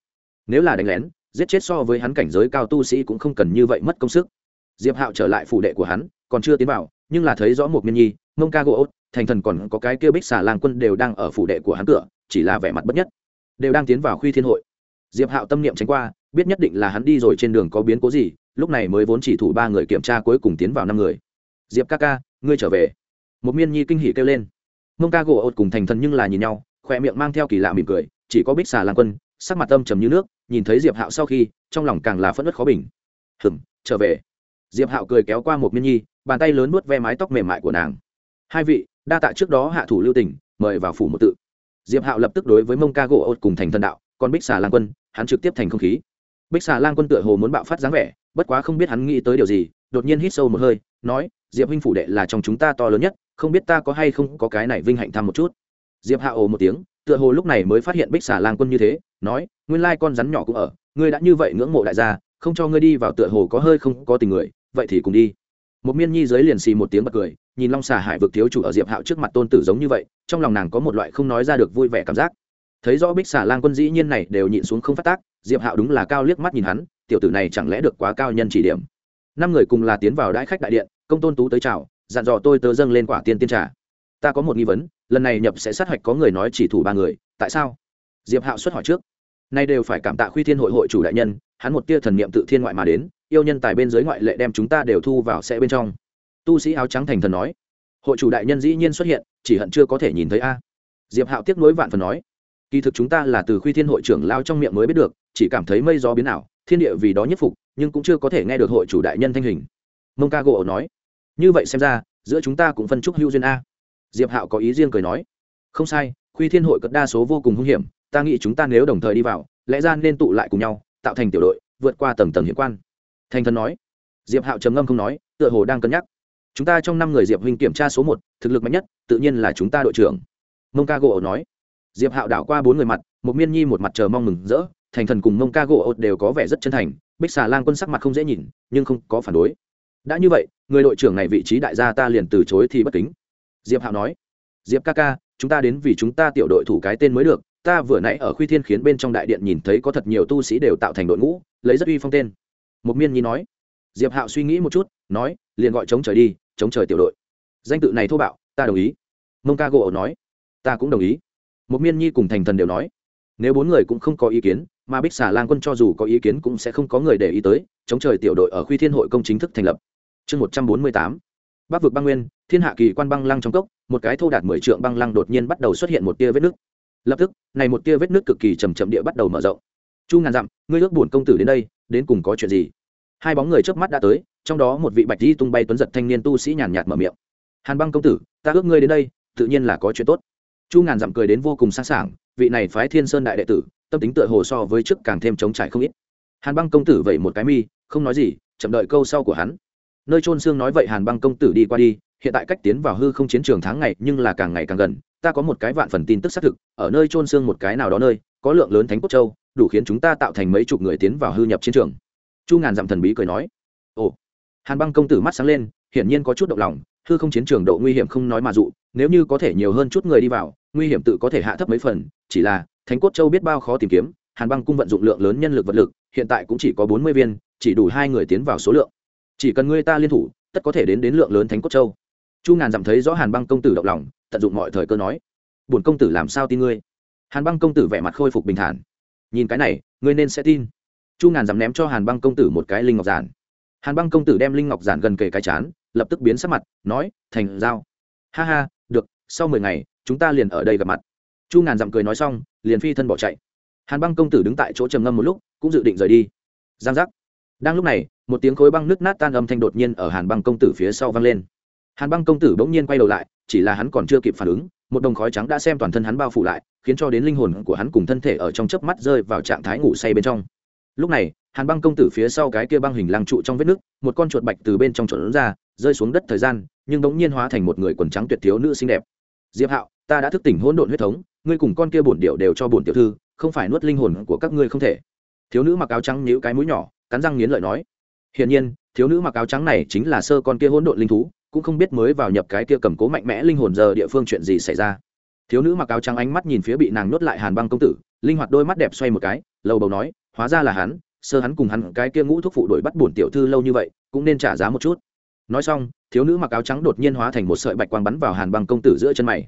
Nếu là đánh lén, giết chết so với hắn cảnh giới cao tu sĩ cũng không cần như vậy mất công sức. Diệp hạo trở lại phủ đệ của hắn, còn chưa tiến vào, nhưng là thấy rõ một miên nhi, mông ca gỗ ốt, thành thần còn có cái kia bích xà lang quân đều đang ở phủ đệ của hắn cửa, chỉ là vẻ mặt bất nhất. Đều đang tiến vào khuy thiên hội. Diệp hạo tâm niệm tránh qua, biết nhất định là hắn đi rồi trên đường có biến cố gì, lúc này mới vốn chỉ thủ ba người kiểm tra cuối cùng tiến vào năm người. Diệp ca ca, ngươi trở về. Một miên nhi kinh hỉ kêu lên. Mông ca gỗ ột cùng thành thần nhưng là nhìn nhau khoe miệng mang theo kỳ lạ mỉm cười chỉ có bích xà lang quân sắc mặt tâm trầm như nước nhìn thấy diệp hạo sau khi trong lòng càng là phẫn nứt khó bình. Hừng trở về. Diệp hạo cười kéo qua một miên nhi bàn tay lớn nuốt ve mái tóc mềm mại của nàng. Hai vị đa tạ trước đó hạ thủ lưu tình, mời vào phủ một tự. Diệp hạo lập tức đối với mông ca gỗ ột cùng thành thần đạo còn bích xà lang quân hắn trực tiếp thành không khí. Bích xà lang quân tựa hồ muốn bạo phát dáng vẻ bất quá không biết hắn nghĩ tới điều gì đột nhiên hít sâu một hơi nói diệp huynh phủ đệ là trong chúng ta to lớn nhất không biết ta có hay không có cái này vinh hạnh thăm một chút diệp hạ ồ một tiếng, tựa hồ lúc này mới phát hiện bích xà lang quân như thế, nói, nguyên lai con rắn nhỏ cũng ở, ngươi đã như vậy ngưỡng mộ đại gia, không cho ngươi đi vào tựa hồ có hơi không có tình người, vậy thì cùng đi. Một miên nhi dưới liền xì một tiếng bật cười, nhìn long xà hải vực thiếu chủ ở diệp hạo trước mặt tôn tử giống như vậy, trong lòng nàng có một loại không nói ra được vui vẻ cảm giác. Thấy rõ bích xà lang quân dĩ nhiên này đều nhịn xuống không phát tác, diệp hạo đúng là cao liếc mắt nhìn hắn, tiểu tử này chẳng lẽ được quá cao nhân chỉ điểm. Năm người cùng là tiến vào đãi khách đại điện, công tôn tú tới chào, dặn dò tôi tớ dâng lên quả tiên tiên trà. Ta có một nghi vấn lần này nhập sẽ sát hạch có người nói chỉ thủ ba người, tại sao? Diệp hạo xuất hỏi trước. Nay đều phải cảm tạ khuy thiên hội hội chủ đại nhân, hắn một tia thần niệm tự thiên ngoại mà đến, yêu nhân tài bên dưới ngoại lệ đem chúng ta đều thu vào sẽ bên trong. Tu sĩ áo trắng thành thần nói. Hội chủ đại nhân dĩ nhiên xuất hiện, chỉ hận chưa có thể nhìn thấy a. Diệp hạo tiếp nối vạn phần nói. Kỳ thực chúng ta là từ khuy thiên hội trưởng lao trong miệng mới biết được, chỉ cảm thấy mây gió biến ảo, thiên địa vì đó nhất phục, nhưng cũng chưa có thể nghe được hội chủ đại nhân thanh hình. Mông ca gỗ nói. Như vậy xem ra, giữa chúng ta cũng phân chúc hữu duyên a diệp hạo có ý riêng cười nói. Không sai, khuy thiên hội cất đa số vô cùng hung hiểm, ta nghĩ chúng ta nếu đồng thời đi vào, lẽ ra nên tụ lại cùng nhau, tạo thành tiểu đội, vượt qua tầng tầng hiểm quan. Thành thần nói. Diệp hạo trầm ngâm không nói, tựa hồ đang cân nhắc. Chúng ta trong năm người diệp huynh kiểm tra số một, thực lực mạnh nhất, tự nhiên là chúng ta đội trưởng. Mông ca gỗ nói. Diệp hạo đảo qua bốn người mặt, một miên nhi một mặt chờ mong mừng rỡ, thành thần cùng mông ca gỗ đều có vẻ rất chân thành, bích xà lan quân sắc mặt không dễ nhìn, nhưng không có phản đối. Đã như vậy, người đội trưởng này vị trí đại gia ta liền từ chối thì bất kính diệp hạo nói, diệp ca ca, chúng ta đến vì chúng ta tiểu đội thủ cái tên mới được. Ta vừa nãy ở khuy thiên khiến bên trong đại điện nhìn thấy có thật nhiều tu sĩ đều tạo thành đội ngũ, lấy rất uy phong tên. Một miên nhi nói. Diệp hạo suy nghĩ một chút, nói, liền gọi chống trời đi, chống trời tiểu đội. Danh tự này thô bạo, ta đồng ý. Mông ca gỗ nói, ta cũng đồng ý. Một miên nhi cùng thành thần đều nói, nếu bốn người cũng không có ý kiến, mà bích xà lan quân cho dù có ý kiến cũng sẽ không có người để ý tới, chống trời tiểu đội ở khuy thiên hội công chính thức thành lập. Chương một trăm bốn mươi tám bắc vực băng nguyên, thiên hạ kỳ quan băng lăng trong cốc, một cái thô đạt mười trượng băng lăng đột nhiên bắt đầu xuất hiện một tia vết nước. Lập tức, này một tia vết nước cực kỳ chầm chậm địa bắt đầu mở rộng. Chu ngàn dặm, ngươi ước buồn công tử đến đây, đến cùng có chuyện gì? Hai bóng người trước mắt đã tới, trong đó một vị bạch di tung bay tuấn giật thanh niên tu sĩ nhàn nhạt mở miệng. Hàn băng công tử, ta ước ngươi đến đây, tự nhiên là có chuyện tốt. Chu ngàn dặm cười đến vô cùng sáng sảng, vị này phái thiên sơn đại đệ tử, tâm tính tựa hồ so với trước càng thêm chống trải không ít. Hàn băng công tử vẩy một cái mi, không nói gì, chậm đợi câu sau của hắn nơi trôn xương nói vậy hàn băng công tử đi qua đi, hiện tại cách tiến vào hư không chiến trường tháng ngày nhưng là càng ngày càng gần, ta có một cái vạn phần tin tức xác thực, ở nơi trôn xương một cái nào đó nơi, có lượng lớn thánh quốc châu, đủ khiến chúng ta tạo thành mấy chục người tiến vào hư nhập chiến trường. Chu ngàn dặm thần bí cười nói. Ồ. Hàn băng công tử mắt sáng lên, hiển nhiên có chút động lòng, hư không chiến trường độ nguy hiểm không nói mà dụ, nếu như có thể nhiều hơn chút người đi vào, nguy hiểm tự có thể hạ thấp mấy phần, chỉ là, thánh cốt châu biết bao khó tìm kiếm, hàn băng cung vận dụng lượng lớn nhân lực vật lực, hiện tại cũng chỉ có bốn mươi viên, chỉ đủ hai người tiến vào số lượng chỉ cần ngươi ta liên thủ, tất có thể đến đến lượng lớn thánh cốt châu. Chu ngàn dặm thấy rõ hàn băng công tử động lòng, tận dụng mọi thời cơ nói, bổn công tử làm sao tin ngươi? Hàn băng công tử vẻ mặt khôi phục bình thản. Nhìn cái này, ngươi nên sẽ tin. Chu ngàn dặm ném cho hàn băng công tử một cái linh ngọc giản. Hàn băng công tử đem linh ngọc giản gần kề cái chán, lập tức biến sắc mặt, nói, thành dao. ha ha, được, sau mười ngày, chúng ta liền ở đây gặp mặt. Chu ngàn dặm cười nói xong, liền phi thân bỏ chạy. Hàn băng công tử đứng tại chỗ trầm ngâm một lúc, cũng dự định rời đi. Giang giác đang lúc này, một tiếng khối băng nước nát tan âm thanh đột nhiên ở hàn băng công tử phía sau vang lên. Hàn băng công tử bỗng nhiên quay đầu lại, chỉ là hắn còn chưa kịp phản ứng, một đồng khói trắng đã xem toàn thân hắn bao phủ lại, khiến cho đến linh hồn của hắn cùng thân thể ở trong chớp mắt rơi vào trạng thái ngủ say bên trong. Lúc này, hàn băng công tử phía sau cái kia băng hình lăng trụ trong vết nước một con chuột bạch từ bên trong chuột ra, rơi xuống đất thời gian, nhưng bỗng nhiên hóa thành một người quần trắng tuyệt thiếu nữ xinh đẹp. Diệp hạo, ta đã thức tỉnh hỗn độn huyết thống, ngươi cùng con kia bổn điệu đều cho bổn tiểu thư, không phải nuốt linh hồn của các ngươi không thể. Thiếu nữ mặc áo trắng nhíu cái mũi nhỏ cắn răng nghiến lợi nói, hiển nhiên, thiếu nữ mặc áo trắng này chính là sơ con kia hỗn độn linh thú, cũng không biết mới vào nhập cái kia cầm cố mạnh mẽ linh hồn giờ địa phương chuyện gì xảy ra. Thiếu nữ mặc áo trắng ánh mắt nhìn phía bị nàng nuốt lại hàn băng công tử, linh hoạt đôi mắt đẹp xoay một cái, lầu bầu nói, hóa ra là hắn, sơ hắn cùng hắn cái kia ngũ thúc phụ đổi bắt bổn tiểu thư lâu như vậy, cũng nên trả giá một chút. Nói xong, thiếu nữ mặc áo trắng đột nhiên hóa thành một sợi bạch quang bắn vào hàn băng công tử giữa chân mày.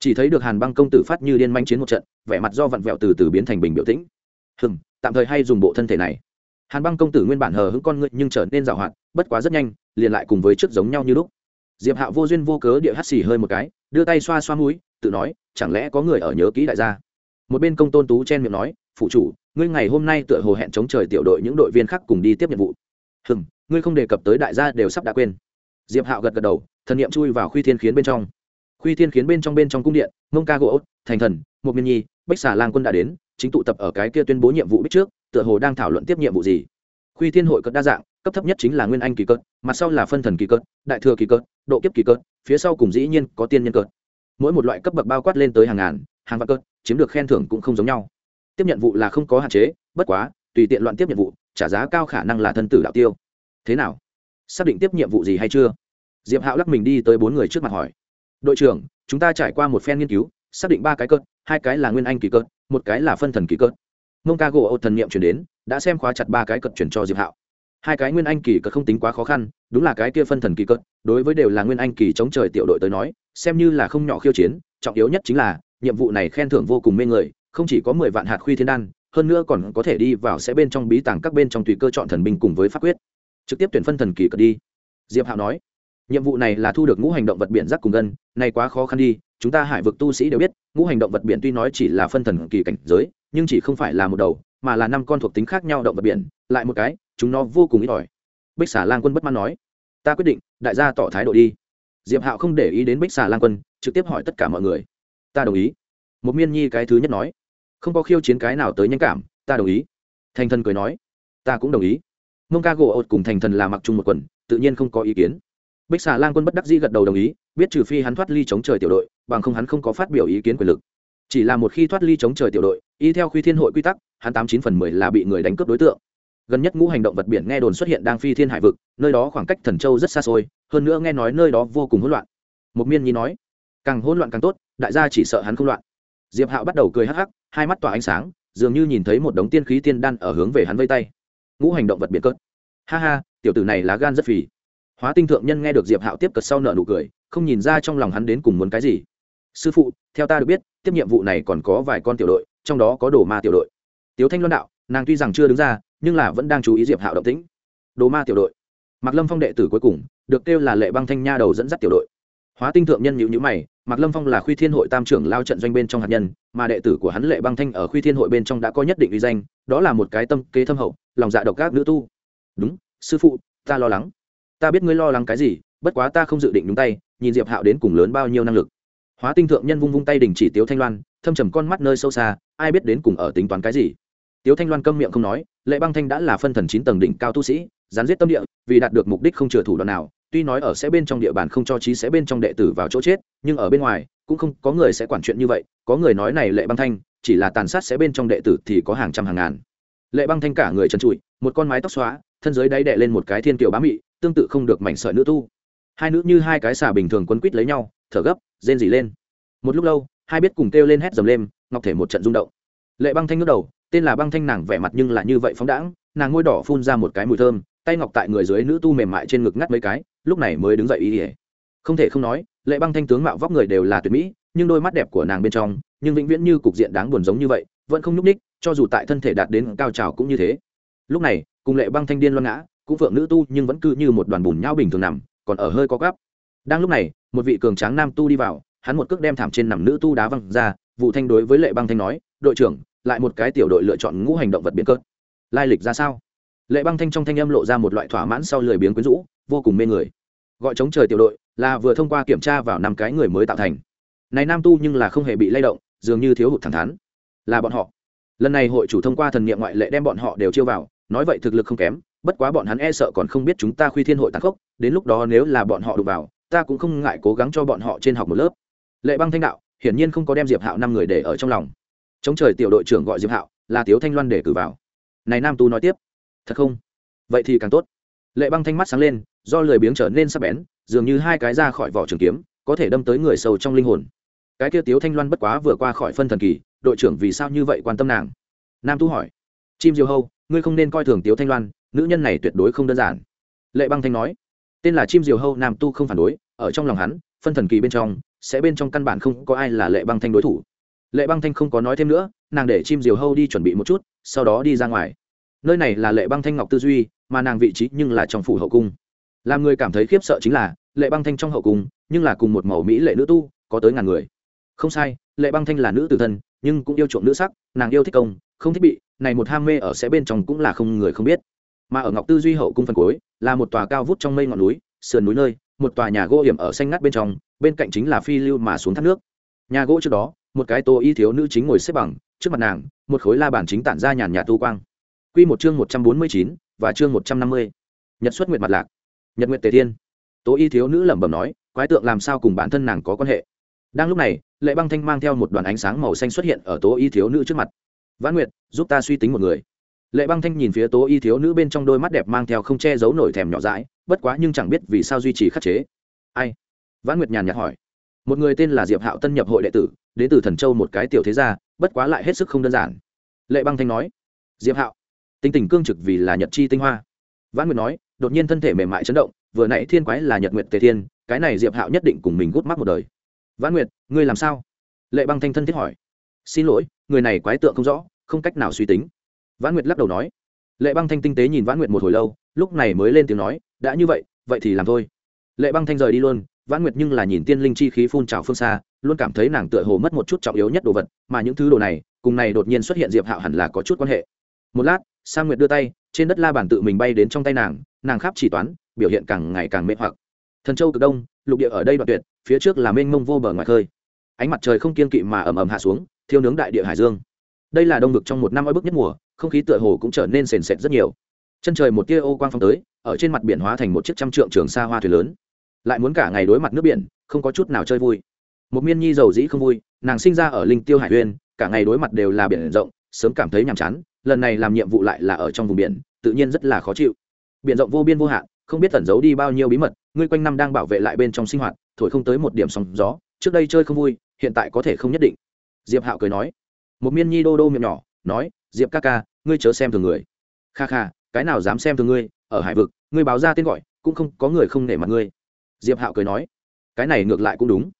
Chỉ thấy được hàn băng công tử phát như điên manh chiến một trận, vẻ mặt do vặn vẹo từ từ biến thành bình biểu tĩnh. Hừng tạm thời hay dùng bộ thân thể này hàn băng công tử nguyên bản hờ hững con ngươi nhưng trở nên giảo hoạt, bất quá rất nhanh, liền lại cùng với trước giống nhau như lúc. Diệp hạo vô duyên vô cớ địa hắt xì hơi một cái, đưa tay xoa xoa mũi, tự nói, chẳng lẽ có người ở nhớ kỹ đại gia? Một bên công tôn tú chen miệng nói, phụ chủ, ngươi ngày hôm nay tựa hồ hẹn chống trời tiểu đội những đội viên khác cùng đi tiếp nhiệm vụ. Hừng ngươi không đề cập tới đại gia đều sắp đã quên. Diệp hạo gật gật đầu, thần niệm chui vào khuy thiên khiến bên trong. Khuy thiên khiến bên trong bên trong cung điện mông ca gỗ, thành thần một miên nhi, bách xà lang quân đã đến, chính tụ tập ở cái kia tuyên bố nhiệm vụ bích trước tựa hồ đang thảo luận tiếp nhiệm vụ gì. Khuy thiên hội cất đa dạng, cấp thấp nhất chính là nguyên anh kỳ cất mặt sau là phân thần kỳ cất đại thừa kỳ cất độ kiếp kỳ cất phía sau cùng dĩ nhiên có tiên nhân cất mỗi một loại cấp bậc bao quát lên tới hàng ngàn, hàng vạn cất chiếm được khen thưởng cũng không giống nhau. Tiếp nhận vụ là không có hạn chế, bất quá, tùy tiện loạn tiếp nhiệm vụ, trả giá cao khả năng là thân tử đạo tiêu. Thế nào? Xác định tiếp nhiệm vụ gì hay chưa? Diệp hạo lắc mình đi tới bốn người trước mặt hỏi. Đội trưởng, chúng ta trải qua một phen nghiên cứu, xác định ba cái cơn hai cái là nguyên anh kỳ cơn một cái là phân thần kỳ cơn mông ca gỗ ô thần niệm chuyển đến, đã xem khóa chặt ba cái cật chuyển cho diệp hạo. Hai cái nguyên anh kỳ cật không tính quá khó khăn, đúng là cái kia phân thần kỳ cật đối với đều là nguyên anh kỳ chống trời tiểu đội tới nói, xem như là không nhỏ khiêu chiến, trọng yếu nhất chính là, nhiệm vụ này khen thưởng vô cùng mê người, không chỉ có mười vạn hạt khuy thiên đan, hơn nữa còn có thể đi vào sẽ bên trong bí tàng các bên trong tùy cơ chọn thần binh cùng với pháp quyết. Trực tiếp tuyển phân thần kỳ cật đi. Diệp hạo nói, nhiệm vụ này là thu được ngũ hành động vật biển rắc cùng gân này quá khó khăn đi, chúng ta hải vực tu sĩ đều biết, ngũ hành động vật biển tuy nói chỉ là phân thần kỳ cảnh giới nhưng chỉ không phải là một đầu, mà là năm con thuộc tính khác nhau động vật biển, lại một cái, chúng nó vô cùng ít ỏi. Bích xà lan quân bất mãn nói, ta quyết định, đại gia tỏ thái độ đi. Diệp hạo không để ý đến bích xà lan quân, trực tiếp hỏi tất cả mọi người, ta đồng ý. Một miên nhi cái thứ nhất nói, không có khiêu chiến cái nào tới nhanh cảm, ta đồng ý. Thành thần cười nói, ta cũng đồng ý. Mông ca gỗ ột cùng thành thần là mặc chung một quần, tự nhiên không có ý kiến. Bích xà lan quân bất đắc dĩ gật đầu đồng ý, biết trừ phi hắn thoát ly chống trời tiểu đội, bằng không hắn không có phát biểu ý kiến quyền lực. Chỉ là một khi thoát ly chống trời tiểu đội y theo khuy thiên hội quy tắc, hắn tám chín phần mười là bị người đánh cướp đối tượng. Gần nhất ngũ hành động vật biển nghe đồn xuất hiện đang phi thiên hải vực, nơi đó khoảng cách thần châu rất xa xôi, hơn nữa nghe nói nơi đó vô cùng hỗn loạn. Một miên nhi nói, càng hỗn loạn càng tốt, đại gia chỉ sợ hắn không loạn. Diệp hạo bắt đầu cười hắc hắc, hai mắt tỏa ánh sáng, dường như nhìn thấy một đống tiên khí tiên đan ở hướng về hắn vây tay. Ngũ hành động vật biển cớt ha ha, tiểu tử này lá gan rất phì. Hóa tinh thượng nhân nghe được diệp hạo tiếp cật sau nợ nụ cười, không nhìn ra trong lòng hắn đến cùng muốn cái gì. Sư phụ, theo ta được biết, tiếp nhiệm vụ này còn có vài con tiểu đội trong đó có đồ ma tiểu đội. Tiếu thanh loan đạo, nàng tuy rằng chưa đứng ra, nhưng là vẫn đang chú ý diệp hạo động tĩnh. Đồ ma tiểu đội. Mạc lâm phong đệ tử cuối cùng, được kêu là lệ băng thanh nha đầu dẫn dắt tiểu đội. Hóa tinh thượng nhân nhữ nhữ mày, mạc lâm phong là khuy thiên hội tam trưởng lao trận doanh bên trong hạt nhân, mà đệ tử của hắn lệ băng thanh ở khuy thiên hội bên trong đã có nhất định uy danh, đó là một cái tâm kế thâm hậu, lòng dạ độc ác nữ tu. Đúng, sư phụ, ta lo lắng. Ta biết ngươi lo lắng cái gì, bất quá ta không dự định nhúng tay, nhìn diệp hạo đến cùng lớn bao nhiêu năng lực. Hóa tinh thượng nhân vung vung tay đình chỉ tiếu thanh loan thâm trầm con mắt nơi sâu xa, ai biết đến cùng ở tính toán cái gì. Tiếu thanh loan câm miệng không nói, lệ băng thanh đã là phân thần chín tầng đỉnh cao tu sĩ gián giết tâm địa, vì đạt được mục đích không chừa thủ đoạn nào, tuy nói ở sẽ bên trong địa bàn không cho trí sẽ bên trong đệ tử vào chỗ chết, nhưng ở bên ngoài, cũng không có người sẽ quản chuyện như vậy, có người nói này lệ băng thanh, chỉ là tàn sát sẽ bên trong đệ tử thì có hàng trăm hàng ngàn. Lệ băng thanh cả người trần trụi, một con mái tóc xóa, thân dưới đáy đệ lên một cái thiên kiều bám mị, tương tự không được mảnh sợi nữ tu. Hai nữ như hai cái xà bình thường quấn quít lấy nhau, thở gấp, rên rỉ lên. Một lúc lâu hai biết cùng kêu lên hét dầm lên, ngọc thể một trận rung động. Lệ băng thanh ngước đầu, tên là băng thanh nàng vẻ mặt nhưng là như vậy phóng đãng, nàng ngôi đỏ phun ra một cái mùi thơm, tay ngọc tại người dưới nữ tu mềm mại trên ngực ngắt mấy cái, lúc này mới đứng dậy ý ỉa không thể không nói, lệ băng thanh tướng mạo vóc người đều là tuyệt mỹ, nhưng đôi mắt đẹp của nàng bên trong, nhưng vĩnh viễn như cục diện đáng buồn giống như vậy, vẫn không nhúc ních cho dù tại thân thể đạt đến cao trào cũng như thế. Lúc này, cùng lệ băng thanh điên loan ngã, cũng phượng nữ tu nhưng vẫn cứ như một đoàn bùn nhau bình thường nằm, còn ở hơi có gắp đang lúc này, một vị cường tráng nam tu đi vào hắn một cước đem thảm trên nằm nữ tu đá văng ra vụ thanh đối với lệ băng thanh nói, đội trưởng, lại một cái tiểu đội lựa chọn ngũ hành động vật biến cớt lai lịch ra sao? Lệ băng thanh trong thanh âm lộ ra một loại thỏa mãn sau lười biếng quyến rũ, vô cùng mê người. Gọi chống trời tiểu đội là vừa thông qua kiểm tra vào năm cái người mới tạo thành. Này nam tu nhưng là không hề bị lay động, dường như thiếu hụt thẳng thắn. Là bọn họ. Lần này hội chủ thông qua thần nghiệm ngoại lệ đem bọn họ đều chiêu vào, nói vậy thực lực không kém, bất quá bọn hắn e sợ còn không biết chúng ta khuy thiên hội tàn khốc, đến lúc đó nếu là bọn họ đụng vào, ta cũng không ngại cố gắng cho bọn họ trên học một lớp lệ băng thanh đạo, hiển nhiên không có đem diệp hạo năm người để ở trong lòng. Chống trời tiểu đội trưởng gọi diệp hạo, là tiếu thanh loan để cử vào. Này nam tu nói tiếp, thật không? Vậy thì càng tốt. Lệ băng thanh mắt sáng lên, do lười biếng trở nên sắc bén, dường như hai cái ra khỏi vỏ trường kiếm, có thể đâm tới người sâu trong linh hồn. Cái kia tiếu thanh loan bất quá vừa qua khỏi phân thần kỳ, đội trưởng vì sao như vậy quan tâm nàng? Nam tu hỏi. Chim diều hâu, ngươi không nên coi thường tiếu thanh loan, nữ nhân này tuyệt đối không đơn giản. Lệ băng thanh nói. Tên là chim diều hâu nam tu không phản đối, ở trong lòng hắn phân thần kỳ bên trong, sẽ bên trong căn bản không có ai là lệ băng thanh đối thủ. Lệ băng thanh không có nói thêm nữa, nàng để chim diều hâu đi chuẩn bị một chút, sau đó đi ra ngoài. Nơi này là lệ băng thanh ngọc tư duy, mà nàng vị trí nhưng là trong phủ hậu cung. Làm người cảm thấy khiếp sợ chính là, lệ băng thanh trong hậu cung, nhưng là cùng một màu mỹ lệ nữ tu, có tới ngàn người. Không sai, lệ băng thanh là nữ tử thân, nhưng cũng yêu chuộng nữ sắc, nàng yêu thích công, không thích bị, này một ham mê ở sẽ bên trong cũng là không người không biết. Mà ở ngọc tư duy hậu cung phần cuối, là một tòa cao vút trong mây ngọn núi, sườn núi nơi một tòa nhà gỗ hiểm ở xanh ngắt bên trong, bên cạnh chính là phi lưu mà xuống thác nước. Nhà gỗ trước đó, một cái tô y thiếu nữ chính ngồi xếp bằng, trước mặt nàng, một khối la bàn chính tản ra nhàn nhà tu quang. Quy một chương một trăm bốn mươi chín và chương một trăm năm mươi. Nhật xuất nguyệt mặt lạc. Nhật nguyệt tề thiên. Tố y thiếu nữ lẩm bẩm nói, quái tượng làm sao cùng bản thân nàng có quan hệ? Đang lúc này, lệ băng thanh mang theo một đoàn ánh sáng màu xanh xuất hiện ở tố y thiếu nữ trước mặt. Vãn nguyệt, giúp ta suy tính một người. Lệ băng thanh nhìn phía tố y thiếu nữ bên trong đôi mắt đẹp mang theo không che giấu nổi thèm nhỏ dãi bất quá nhưng chẳng biết vì sao duy trì khắc chế. Ai? Vãn nguyệt nhàn nhạt hỏi. Một người tên là diệp hạo tân nhập hội đệ tử, đến từ thần châu một cái tiểu thế gia, bất quá lại hết sức không đơn giản. Lệ băng thanh nói. Diệp hạo tinh tình cương trực vì là nhật chi tinh hoa. Vãn nguyệt nói, đột nhiên thân thể mềm mại chấn động, vừa nãy thiên quái là nhật nguyệt tề thiên, cái này diệp hạo nhất định cùng mình gút mắt một đời. Vãn nguyệt, ngươi làm sao? Lệ băng thanh thân thiết hỏi. Xin lỗi, người này quái tượng không rõ, không cách nào suy tính. Vãn nguyệt lắc đầu nói. Lệ băng thanh tinh tế nhìn vãn nguyệt một hồi lâu lúc này mới lên tiếng nói, đã như vậy vậy thì làm thôi. Lệ băng thanh rời đi luôn, vãn nguyệt nhưng là nhìn tiên linh chi khí phun trào phương xa, luôn cảm thấy nàng tựa hồ mất một chút trọng yếu nhất đồ vật, mà những thứ đồ này, cùng này đột nhiên xuất hiện diệp hạo hẳn là có chút quan hệ. Một lát sang nguyệt đưa tay, trên đất la bàn tự mình bay đến trong tay nàng nàng khắp chỉ toán, biểu hiện càng ngày càng mê hoặc. Thần châu cực đông, lục địa ở đây đoạn tuyệt, phía trước là mênh mông vô bờ ngoài khơi. Ánh mặt trời không kiên kỵ mà ầm ầm hạ xuống, thiêu nướng đại địa hải dương. Đây là đông vực trong một năm oi bức nhất mùa, không khí tựa hồ cũng trở nên sền sệt rất nhiều chân trời một tia ô quang phong tới, ở trên mặt biển hóa thành một chiếc trăm trượng trường xa hoa thuyền lớn. Lại muốn cả ngày đối mặt nước biển, không có chút nào chơi vui. Một miên nhi giàu dĩ không vui, nàng sinh ra ở linh tiêu hải uyên, cả ngày đối mặt đều là biển rộng, sớm cảm thấy nhàm chán, lần này làm nhiệm vụ lại là ở trong vùng biển, tự nhiên rất là khó chịu. Biển rộng vô biên vô hạn, không biết tẩn giấu đi bao nhiêu bí mật, ngươi quanh năm đang bảo vệ lại bên trong sinh hoạt, thổi không tới một điểm sóng gió, trước đây chơi không vui, hiện tại có thể không nhất định. Diệp hạo cười nói. Một miên nhi đô đô miệng nhỏ, nói, diệp ca ca, ngươi chớ xem thường người. Kha kha cái nào dám xem thường ngươi, ở hải vực, ngươi báo ra tên gọi, cũng không có người không nể mặt ngươi. Diệp hạo cười nói. Cái này ngược lại cũng đúng.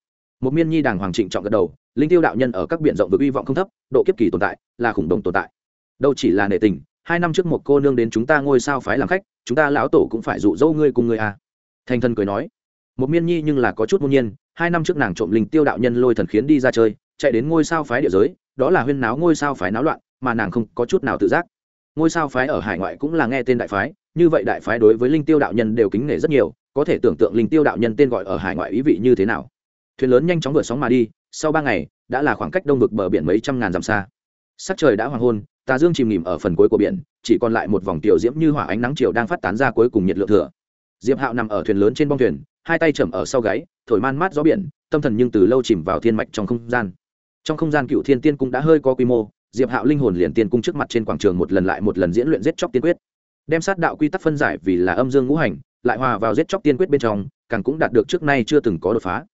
Một miên nhi đàng hoàng trịnh trọng gật đầu, linh tiêu đạo nhân ở các biển rộng vực hy vọng không thấp, độ kiếp kỳ tồn tại, là khủng đồng tồn tại. Đâu chỉ là nể tình, hai năm trước một cô nương đến chúng ta ngôi sao phái làm khách, chúng ta lão tổ cũng phải dụ dỗ ngươi cùng ngươi à. Thành thân cười nói. Một miên nhi nhưng là có chút môn nhiên, hai năm trước nàng trộm linh tiêu đạo nhân lôi thần khiến đi ra chơi, chạy đến ngôi sao phái địa giới, đó là huyên náo ngôi sao phái náo loạn, mà nàng không có chút nào tự giác ngôi sao phái ở hải ngoại cũng là nghe tên đại phái, như vậy đại phái đối với linh tiêu đạo nhân đều kính nể rất nhiều, có thể tưởng tượng linh tiêu đạo nhân tên gọi ở hải ngoại ý vị như thế nào. Thuyền lớn nhanh chóng vượt sóng mà đi, sau ba ngày, đã là khoảng cách đông vực bờ biển mấy trăm ngàn dặm xa. Sắc trời đã hoàng hôn, tà dương chìm nghỉm ở phần cuối của biển, chỉ còn lại một vòng tiểu diễm như hỏa ánh nắng chiều đang phát tán ra cuối cùng nhiệt lượng thừa. Diệp hạo nằm ở thuyền lớn trên bong thuyền, hai tay chầm ở sau gáy, thổi man mát gió biển, tâm thần nhưng từ lâu chìm vào thiên mạch trong không gian. Trong không gian cựu thiên tiên cũng đã hơi có quy mô diệp hạo linh hồn liền tiên cung trước mặt trên quảng trường một lần lại một lần diễn luyện giết chóc tiên quyết. Đem sát đạo quy tắc phân giải vì là âm dương ngũ hành, lại hòa vào giết chóc tiên quyết bên trong, càng cũng đạt được trước nay chưa từng có đột phá.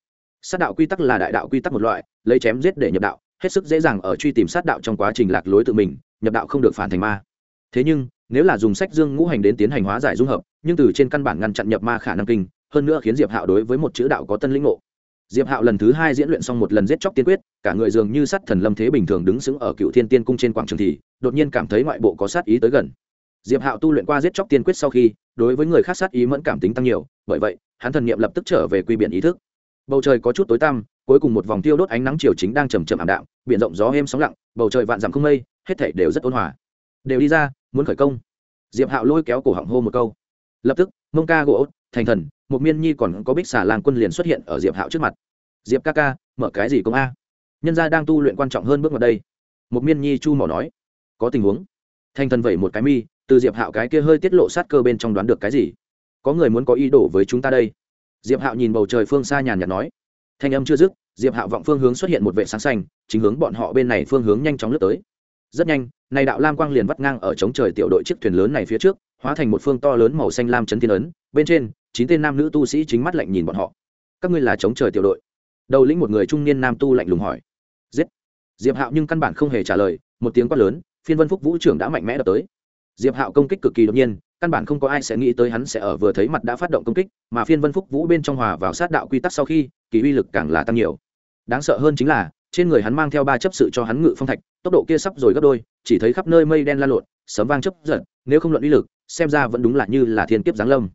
Sát đạo quy tắc là đại đạo quy tắc một loại, lấy chém giết để nhập đạo, hết sức dễ dàng ở truy tìm sát đạo trong quá trình lạc lối tự mình, nhập đạo không được phản thành ma. Thế nhưng, nếu là dùng sách dương ngũ hành đến tiến hành hóa giải dung hợp, nhưng từ trên căn bản ngăn chặn nhập ma khả năng kinh, hơn nữa khiến diệp hạo đối với một chữ đạo có tân lĩnh ngộ. Diệp hạo lần thứ hai diễn luyện xong một lần giết chóc tiên quyết cả người dường như sát thần lâm thế bình thường đứng sững ở cựu thiên tiên cung trên quảng trường thì, đột nhiên cảm thấy ngoại bộ có sát ý tới gần. Diệp hạo tu luyện qua giết chóc tiên quyết sau khi, đối với người khác sát ý mẫn cảm tính tăng nhiều, bởi vậy, hắn thần niệm lập tức trở về quy biển ý thức. Bầu trời có chút tối tăm, cuối cùng một vòng tiêu đốt ánh nắng chiều chính đang chầm chậm ảm đạm, biển rộng gió êm sóng lặng, bầu trời vạn dặm không mây, hết thảy đều rất ôn hòa. Đều đi ra, muốn khởi công. Diệp hạo lôi kéo cổ họng hô một câu. Lập tức, mông ca gỗ, thành thần một miên nhi còn có bích xà làng quân liền xuất hiện ở diệp hạo trước mặt. Diệp ca ca, mở cái gì công a? Nhân gia đang tu luyện quan trọng hơn bước vào đây. Một miên nhi chu mỏ nói, có tình huống. Thanh thần vẩy một cái mi, từ diệp hạo cái kia hơi tiết lộ sát cơ bên trong đoán được cái gì? Có người muốn có ý đồ với chúng ta đây. Diệp hạo nhìn bầu trời phương xa nhàn nhạt nói. Thanh âm chưa dứt, diệp hạo vọng phương hướng xuất hiện một vệ sáng xanh, chính hướng bọn họ bên này phương hướng nhanh chóng lướt tới. Rất nhanh, này đạo lam quang liền vắt ngang ở chống trời tiểu đội chiếc thuyền lớn này phía trước, hóa thành một phương to lớn màu xanh lam chấn thiên ấn, bên trên, chín tên nam nữ tu sĩ chính mắt lạnh nhìn bọn họ. Các ngươi là chống trời tiểu đội? Đầu lĩnh một người trung niên nam tu lạnh lùng hỏi diệp hạo nhưng căn bản không hề trả lời một tiếng quát lớn phiên vân phúc vũ trưởng đã mạnh mẽ đập tới. Diệp hạo công kích cực kỳ đột nhiên căn bản không có ai sẽ nghĩ tới hắn sẽ ở vừa thấy mặt đã phát động công kích mà phiên vân phúc vũ bên trong hòa vào sát đạo quy tắc sau khi kỳ uy lực càng là tăng nhiều. Đáng sợ hơn chính là trên người hắn mang theo ba chấp sự cho hắn ngự phong thạch tốc độ kia sắp rồi gấp đôi chỉ thấy khắp nơi mây đen lan lộn sấm vang chấp giật nếu không luận uy lực xem ra vẫn đúng là như là thiên kiếp giáng lâm.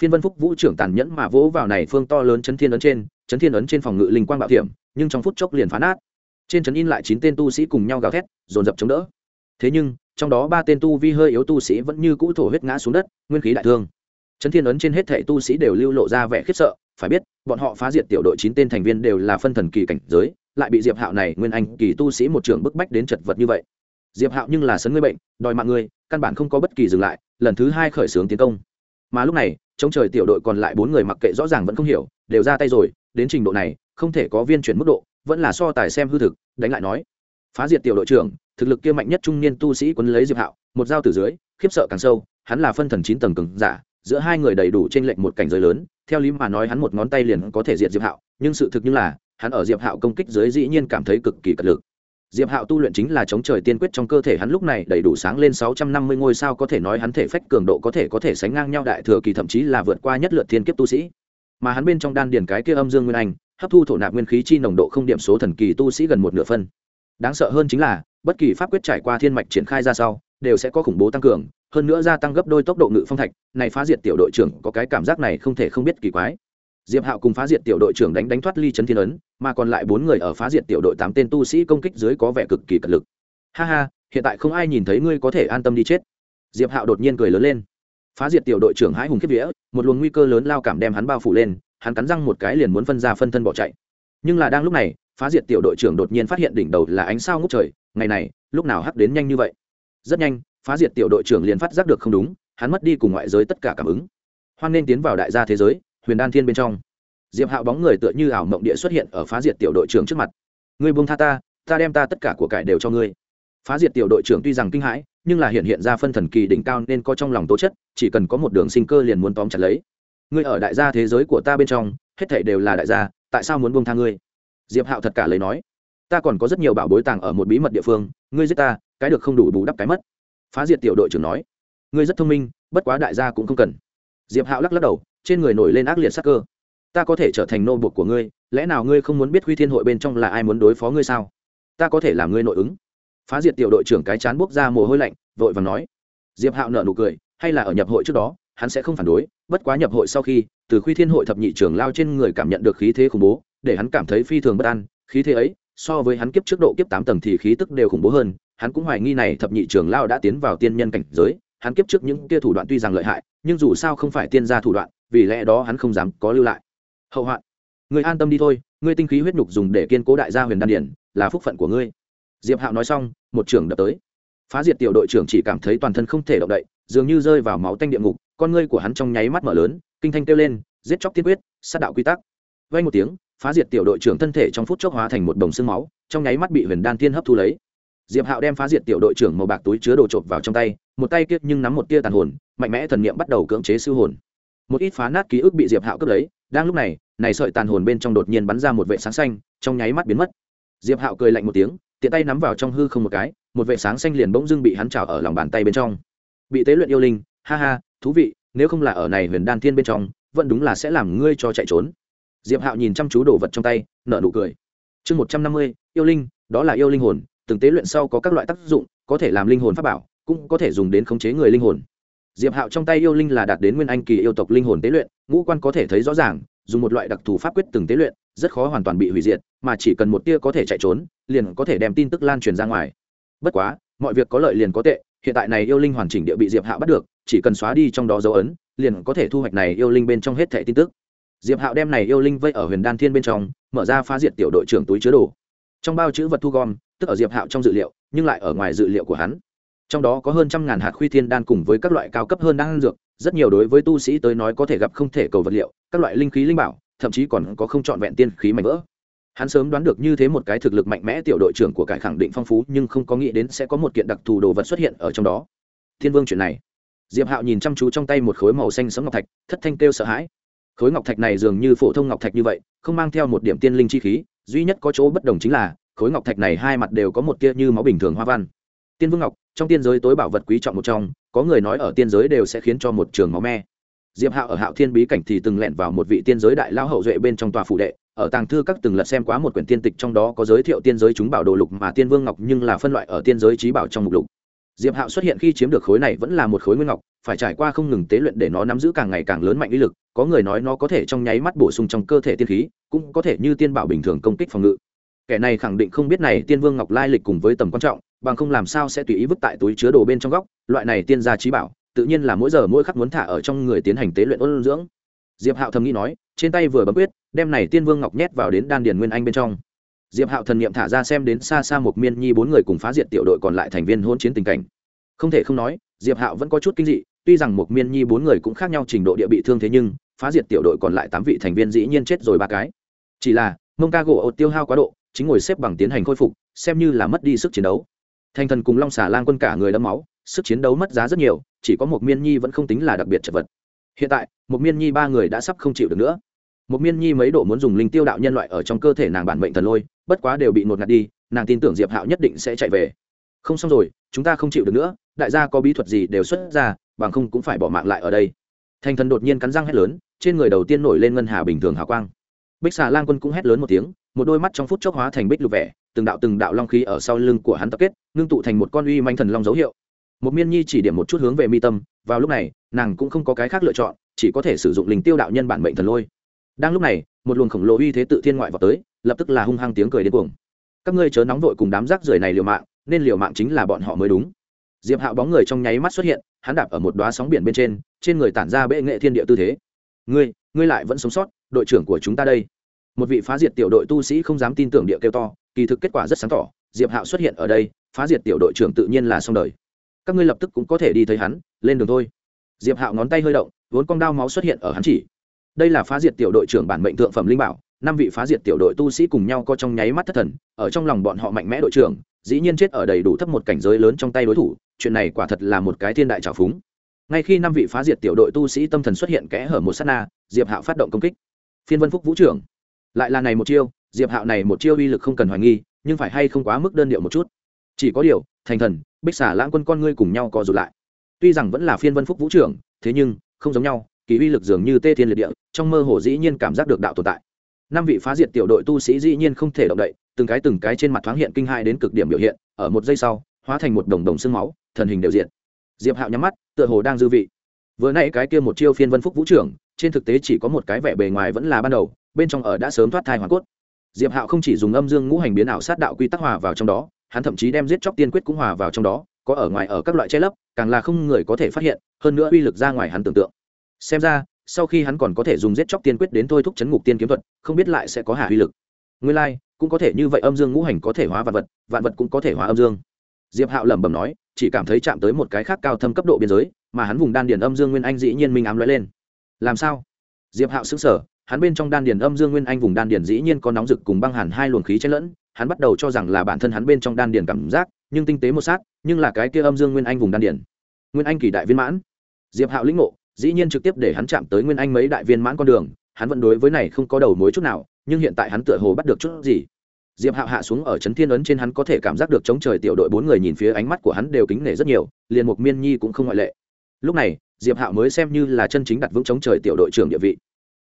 Phiên vân phúc vũ trưởng tàn nhẫn mà vỗ vào này phương to lớn chấn thiên ấn trên chấn thiên ấn trên phòng ngự linh quang bạo tiệm, nhưng trong phút chốc liền phá nát trên chấn in lại chín tên tu sĩ cùng nhau gào thét, dồn dập chống đỡ. Thế nhưng, trong đó ba tên tu vi hơi yếu tu sĩ vẫn như cũ thổ huyết ngã xuống đất, nguyên khí đại thương. Trấn thiên ấn trên hết thệ tu sĩ đều lưu lộ ra vẻ khiếp sợ, phải biết, bọn họ phá diệt tiểu đội chín tên thành viên đều là phân thần kỳ cảnh giới, lại bị diệp hạo này, nguyên anh kỳ tu sĩ một trường bức bách đến chật vật như vậy. Diệp hạo nhưng là sấn ngươi bệnh, đòi mạng ngươi, căn bản không có bất kỳ dừng lại, lần thứ hai khởi xướng tiến công. Mà lúc này, chống trời tiểu đội còn lại bốn người mặc kệ rõ ràng vẫn không hiểu, đều ra tay rồi, đến trình độ này, không thể có viên chuyển mức độ vẫn là so tài xem hư thực, đánh lại nói. Phá diệt tiểu đội trưởng, thực lực kia mạnh nhất trung niên tu sĩ quấn lấy diệp hạo, một dao từ dưới, khiếp sợ càng sâu, hắn là phân thần chín tầng cường giả, giữa hai người đầy đủ trên lệnh một cảnh giới lớn, theo lý mà nói hắn một ngón tay liền có thể diệt diệp hạo, nhưng sự thực như là, hắn ở diệp hạo công kích dưới dĩ nhiên cảm thấy cực kỳ cật lực. Diệp hạo tu luyện chính là chống trời tiên quyết trong cơ thể hắn lúc này đầy đủ sáng lên sáu trăm năm mươi ngôi sao có thể nói hắn thể phách cường độ có thể có thể sánh ngang nhau đại thừa kỳ thậm chí là vượt qua nhất lượt thiên kiếp tu sĩ. Mà hắn bên trong đan điền cái kia âm dương nguyên anh hấp thu thổ nạp nguyên khí chi nồng độ không điểm số thần kỳ tu sĩ gần một nửa phân. Đáng sợ hơn chính là, bất kỳ pháp quyết trải qua thiên mạch triển khai ra sau, đều sẽ có khủng bố tăng cường, hơn nữa gia tăng gấp đôi tốc độ ngự phong thạch, này phá diệt tiểu đội trưởng có cái cảm giác này không thể không biết kỳ quái. Diệp hạo cùng phá diệt tiểu đội trưởng đánh đánh thoát ly chấn thiên ấn, mà còn lại bốn người ở phá diệt tiểu đội tám tên tu sĩ công kích dưới có vẻ cực kỳ cật lực. Ha ha, hiện tại không ai nhìn thấy ngươi có thể an tâm đi chết. Diệp hạo đột nhiên cười lớn lên. Phá diệt tiểu đội trưởng hãi hùng kiếp vía, một luồng nguy cơ lớn lao cảm đem hắn bao phủ lên hắn cắn răng một cái liền muốn phân ra phân thân bỏ chạy. Nhưng là đang lúc này, phá diệt tiểu đội trưởng đột nhiên phát hiện đỉnh đầu là ánh sao ngốc trời, ngày này, lúc nào hắc đến nhanh như vậy? Rất nhanh, phá diệt tiểu đội trưởng liền phát giác được không đúng, hắn mất đi cùng ngoại giới tất cả cảm ứng. Hoan nên tiến vào đại gia thế giới, huyền đan thiên bên trong. Diệp hạo bóng người tựa như ảo mộng địa xuất hiện ở phá diệt tiểu đội trưởng trước mặt. Ngươi buông tha ta ta đem ta tất cả của cải đều cho ngươi. Phá diệt tiểu đội trưởng tuy rằng kinh hãi, nhưng là hiện hiện ra phân thần kỳ đỉnh cao nên có trong lòng tố chất, chỉ cần có một đường sinh cơ liền muốn tóm chặt lấy ngươi ở đại gia thế giới của ta bên trong, hết thảy đều là đại gia, tại sao muốn buông tha ngươi? Diệp hạo thật cả lấy nói. Ta còn có rất nhiều bảo bối tàng ở một bí mật địa phương, ngươi giết ta, cái được không đủ bù đắp cái mất. Phá diệt tiểu đội trưởng nói. Ngươi rất thông minh, bất quá đại gia cũng không cần. Diệp hạo lắc lắc đầu, trên người nổi lên ác liệt sắc cơ. Ta có thể trở thành nô buộc của ngươi, lẽ nào ngươi không muốn biết huy thiên hội bên trong là ai muốn đối phó ngươi sao? Ta có thể làm ngươi nội ứng. Phá diệt tiểu đội trưởng cái chán buốc ra mồ hôi lạnh, vội và nói. Diệp hạo nở nụ cười, hay là ở nhập hội trước đó hắn sẽ không phản đối, bất quá nhập hội sau khi, từ khuy thiên hội thập nhị trưởng lao trên người cảm nhận được khí thế khủng bố, để hắn cảm thấy phi thường bất an. Khí thế ấy, so với hắn kiếp trước độ kiếp tám tầng thì khí tức đều khủng bố hơn, hắn cũng hoài nghi này thập nhị trưởng lao đã tiến vào tiên nhân cảnh giới. Hắn kiếp trước những kia thủ đoạn tuy rằng lợi hại, nhưng dù sao không phải tiên gia thủ đoạn, vì lẽ đó hắn không dám có lưu lại. Hậu hoạn. Người an tâm đi thôi, ngươi tinh khí huyết nhục dùng để kiên cố đại gia huyền đan điển, là phúc phận của ngươi. Diệp hạo nói xong, một trưởng đập tới. Phá diệt tiểu đội trưởng chỉ cảm thấy toàn thân không thể động đậy, dường như rơi vào máu tanh địa ngục con ngươi của hắn trong nháy mắt mở lớn, kinh thanh kêu lên, giết chóc tiên quyết, sát đạo quy tắc. Vay một tiếng, phá diệt tiểu đội trưởng thân thể trong phút chốc hóa thành một đồng xương máu, trong nháy mắt bị huyền đan tiên hấp thu lấy. Diệp hạo đem phá diệt tiểu đội trưởng màu bạc túi chứa đồ trộm vào trong tay, một tay kiếp nhưng nắm một tia tàn hồn, mạnh mẽ thần niệm bắt đầu cưỡng chế sư hồn. Một ít phá nát ký ức bị diệp hạo cướp lấy, đang lúc này này sợi tàn hồn bên trong đột nhiên bắn ra một vệ sáng xanh, trong nháy mắt biến mất. Diệp hạo cười lạnh một tiếng, tiện tay nắm vào trong hư không một cái, một vệ sáng xanh liền bỗng dưng bị hắn trào ở lòng bàn tay bên trong. Bị tế luyện yêu linh, ha ha thú vị, nếu không là ở này huyền đan thiên bên trong, vẫn đúng là sẽ làm ngươi cho chạy trốn. Diệp hạo nhìn chăm chú đồ vật trong tay, nở nụ cười. Chương một trăm năm mươi, yêu linh, đó là yêu linh hồn, từng tế luyện sau có các loại tác dụng, có thể làm linh hồn pháp bảo, cũng có thể dùng đến khống chế người linh hồn. Diệp hạo trong tay yêu linh là đạt đến nguyên anh kỳ yêu tộc linh hồn tế luyện, ngũ quan có thể thấy rõ ràng, dùng một loại đặc thù pháp quyết từng tế luyện, rất khó hoàn toàn bị hủy diệt, mà chỉ cần một tia có thể chạy trốn, liền có thể đem tin tức lan truyền ra ngoài. Bất quá, mọi việc có lợi liền có tệ, hiện tại này yêu linh hoàn chỉnh địa bị diệp hạo bắt được chỉ cần xóa đi trong đó dấu ấn, liền có thể thu hoạch này yêu linh bên trong hết thẻ tin tức. Diệp hạo đem này yêu linh vây ở huyền đan thiên bên trong, mở ra phá diệt tiểu đội trưởng túi chứa đồ. Trong bao chữ vật thu gom, tức ở diệp hạo trong dự liệu, nhưng lại ở ngoài dự liệu của hắn. Trong đó có hơn trăm ngàn hạt khuy thiên đan cùng với các loại cao cấp hơn đan dược, rất nhiều đối với tu sĩ tới nói có thể gặp không thể cầu vật liệu, các loại linh khí linh bảo, thậm chí còn có không trọn vẹn tiên khí mạnh vỡ. Hắn sớm đoán được như thế một cái thực lực mạnh mẽ tiểu đội trưởng của cải khẳng định phong phú, nhưng không có nghĩ đến sẽ có một kiện đặc thù đồ vật xuất hiện ở trong đó. Thiên vương chuyện này diệp hạo nhìn chăm chú trong tay một khối màu xanh sẫm ngọc thạch, thất thanh kêu sợ hãi. Khối ngọc thạch này dường như phổ thông ngọc thạch như vậy, không mang theo một điểm tiên linh chi khí, duy nhất có chỗ bất đồng chính là, khối ngọc thạch này hai mặt đều có một tia như máu bình thường hoa văn. Tiên vương ngọc, trong tiên giới tối bảo vật quý trọng một trong, có người nói ở tiên giới đều sẽ khiến cho một trường máu me. Diệp hạo ở hạo thiên bí cảnh thì từng lẹn vào một vị tiên giới đại lao hậu duệ bên trong tòa phủ đệ, ở tàng thư các từng lật xem quá một quyển tiên tịch trong đó có giới thiệu tiên giới chúng bảo đồ lục mà tiên vương ngọc nhưng là phân loại ở tiên giới trí bảo trong mục lục diệp hạo xuất hiện khi chiếm được khối này vẫn là một khối nguyên ngọc, phải trải qua không ngừng tế luyện để nó nắm giữ càng ngày càng lớn mạnh uy lực, có người nói nó có thể trong nháy mắt bổ sung trong cơ thể tiên khí, cũng có thể như tiên bảo bình thường công kích phòng ngự. Kẻ này khẳng định không biết này tiên vương ngọc lai lịch cùng với tầm quan trọng, bằng không làm sao sẽ tùy ý vứt tại túi chứa đồ bên trong góc, loại này tiên gia trí bảo, tự nhiên là mỗi giờ mỗi khắc muốn thả ở trong người tiến hành tế luyện ôn dưỡng. Diệp hạo thầm nghĩ nói, trên tay vừa bấm quyết, đem này tiên vương ngọc nhét vào đến đan điền nguyên anh bên trong diệp hạo thần niệm thả ra xem đến xa xa một miên nhi bốn người cùng phá diệt tiểu đội còn lại thành viên hôn chiến tình cảnh. Không thể không nói, diệp hạo vẫn có chút kinh dị, tuy rằng một miên nhi bốn người cũng khác nhau trình độ địa bị thương thế nhưng, phá diệt tiểu đội còn lại tám vị thành viên dĩ nhiên chết rồi ba cái. Chỉ là, mông ca gỗ ột tiêu hao quá độ, chính ngồi xếp bằng tiến hành khôi phục, xem như là mất đi sức chiến đấu. Thành thần cùng long xà lan quân cả người đẫm máu, sức chiến đấu mất giá rất nhiều, chỉ có một miên nhi vẫn không tính là đặc biệt chật vật. Hiện tại một miên nhi ba người đã sắp không chịu được nữa một miên nhi mấy độ muốn dùng linh tiêu đạo nhân loại ở trong cơ thể nàng bản mệnh thần lôi, bất quá đều bị nột ngạt đi, nàng tin tưởng diệp hạo nhất định sẽ chạy về. Không xong rồi, chúng ta không chịu được nữa, đại gia có bí thuật gì đều xuất ra, bằng không cũng phải bỏ mạng lại ở đây. Thành thần đột nhiên cắn răng hét lớn, trên người đầu tiên nổi lên ngân hà bình thường hào quang. Bích xà lan quân cũng hét lớn một tiếng, một đôi mắt trong phút chốc hóa thành bích lục vẻ, từng đạo từng đạo long khí ở sau lưng của hắn tập kết, ngưng tụ thành một con uy manh thần long dấu hiệu. Một miên nhi chỉ điểm một chút hướng về mi tâm, vào lúc này, nàng cũng không có cái khác lựa chọn, chỉ có thể sử dụng linh tiêu đạo nhân bản mệnh thần lôi đang lúc này, một luồng khổng lồ uy thế tự thiên ngoại vào tới, lập tức là hung hăng tiếng cười đến cuồng. Các ngươi chớ nóng vội cùng đám rác rưởi này liều mạng, nên liều mạng chính là bọn họ mới đúng. Diệp hạo bóng người trong nháy mắt xuất hiện, hắn đạp ở một đóa sóng biển bên trên trên người tản ra bệ nghệ thiên địa tư thế. Ngươi ngươi lại vẫn sống sót, đội trưởng của chúng ta đây. Một vị phá diệt tiểu đội tu sĩ không dám tin tưởng địa kêu to, kỳ thực kết quả rất sáng tỏ, diệp hạo xuất hiện ở đây, phá diệt tiểu đội trưởng tự nhiên là xong đời. Các ngươi lập tức cũng có thể đi thấy hắn, lên đường thôi. Diệp hạo ngón tay hơi động, vốn con đao máu xuất hiện ở hắn chỉ đây là phá diệt tiểu đội trưởng bản mệnh thượng phẩm linh bảo, năm vị phá diệt tiểu đội tu sĩ cùng nhau có trong nháy mắt thất thần, ở trong lòng bọn họ mạnh mẽ đội trưởng, dĩ nhiên chết ở đầy đủ thấp một cảnh giới lớn trong tay đối thủ, chuyện này quả thật là một cái thiên đại trào phúng. Ngay khi năm vị phá diệt tiểu đội tu sĩ tâm thần xuất hiện kẽ hở một s á t na, diệp hạo phát động công kích. Phiên vân phúc vũ trưởng. Lại là này một chiêu, diệp hạo này một chiêu uy lực không cần hoài nghi, nhưng phải hay không quá mức đơn điệu một chút. Chỉ có điều, thành thần, bích xả lãng quân con ngươi cùng nhau co rụt lại. Tuy rằng vẫn là phiên vân phúc vũ trưởng, thế nhưng, không giống nhau kỳ uy lực dường như tê thiên liệt địa, trong mơ hồ dĩ nhiên cảm giác được đạo tồn tại. Năm vị phá diệt tiểu đội tu sĩ dĩ nhiên không thể động đậy, từng cái từng cái trên mặt thoáng hiện kinh hai đến cực điểm biểu hiện, ở một giây sau, hóa thành một đồng đồng xương máu, thần hình đều diện diệp hạo nhắm mắt, tựa hồ đang dư vị. Vừa nãy cái kia một chiêu phiên vân phúc vũ trưởng, trên thực tế chỉ có một cái vẻ bề ngoài vẫn là ban đầu, bên trong ở đã sớm thoát thai hoàn cốt. Diệp hạo không chỉ dùng âm dương ngũ hành biến ảo sát đạo quy tắc hòa vào trong đó, hắn thậm chí đem giết chóc tiên quyết cũng hòa vào trong đó, có ở ngoài ở các loại che lấp, càng là không người có thể phát hiện, hơn nữa uy lực ra ngoài hắn tưởng tượng xem ra sau khi hắn còn có thể dùng giết chóc tiên quyết đến thôi thúc chấn ngục tiên kiếm thuật không biết lại sẽ có hạ uy lực. Nguyên lai、like, cũng có thể như vậy âm dương ngũ hành có thể hóa vạn vật vạn vật cũng có thể hóa âm dương. Diệp hạo lẩm bẩm nói chỉ cảm thấy chạm tới một cái khác cao thâm cấp độ biên giới mà hắn vùng đan điền âm dương nguyên anh dĩ nhiên minh ám lóe lên. Làm sao? Diệp hạo xứng sở hắn bên trong đan điền âm dương nguyên anh vùng đan điền dĩ nhiên có nóng rực cùng băng hẳn hai luồng khí chen lẫn hắn bắt đầu cho rằng là bản thân hắn bên trong đan điền cảm giác nhưng tinh tế một sát nhưng là cái kia âm dương nguyên anh vùng đan điền. Nguyên anh kỳ đại viên mãn. Diệp hạo lĩnh ngộ dĩ nhiên trực tiếp để hắn chạm tới nguyên anh mấy đại viên mãn con đường hắn vẫn đối với này không có đầu mối chút nào nhưng hiện tại hắn tựa hồ bắt được chút gì. Diệp hạo hạ xuống ở trấn thiên ấn trên hắn có thể cảm giác được chống trời tiểu đội bốn người nhìn phía ánh mắt của hắn đều kính nể rất nhiều liền mục miên nhi cũng không ngoại lệ. Lúc này diệp hạo mới xem như là chân chính đặt vững chống trời tiểu đội trưởng địa vị.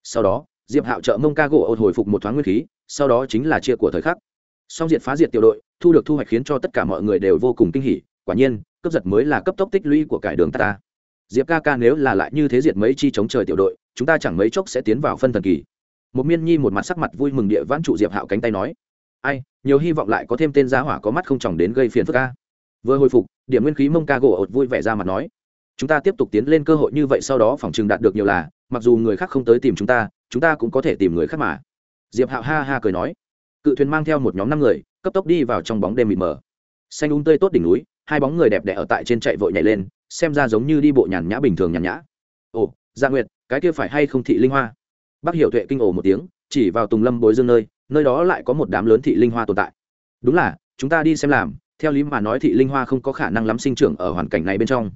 Sau đó diệp hạo trợ mông ca gỗ ột hồi phục một thoáng nguyên khí sau đó chính là chia của thời khắc. Song diệt phá diệt tiểu đội thu được thu hoạch khiến cho tất cả mọi người đều vô cùng kinh hỉ quả nhiên cấp giật mới là cấp tốc tích lũy của cải đường ta, ta diệp ca ca nếu là lại như thế diệt mấy chi chống trời tiểu đội, chúng ta chẳng mấy chốc sẽ tiến vào phân thần kỳ. Một miên nhi một mặt sắc mặt vui mừng địa vãn trụ diệp hạo cánh tay nói, ai, nhiều hy vọng lại có thêm tên giá hỏa có mắt không chồng đến gây phiền phức ca vừa hồi phục, điểm nguyên khí mông ca gỗ ột vui vẻ ra mặt nói, chúng ta tiếp tục tiến lên cơ hội như vậy sau đó phòng chừng đạt được nhiều là, mặc dù người khác không tới tìm chúng ta chúng ta cũng có thể tìm người khác mà. Diệp hạo ha ha cười nói, cự thuyền mang theo một nhóm năm người, cấp tốc đi vào trong bóng đêm mịt mờ. Xanh úng tươi tốt đỉnh núi hai bóng người đẹp đẽ ở tại trên chạy vội nhảy lên, xem ra giống như đi bộ nhàn nhã bình thường nhàn nhã. Ồ gia dạ nguyệt, cái kia phải hay không thị linh hoa? Bác hiểu tuệ kinh ồ một tiếng, chỉ vào tùng lâm bối dương nơi nơi đó lại có một đám lớn thị linh hoa tồn tại. Đúng là, chúng ta đi xem làm, theo lý mà nói thị linh hoa không có khả năng lắm sinh trưởng ở hoàn cảnh này bên trong.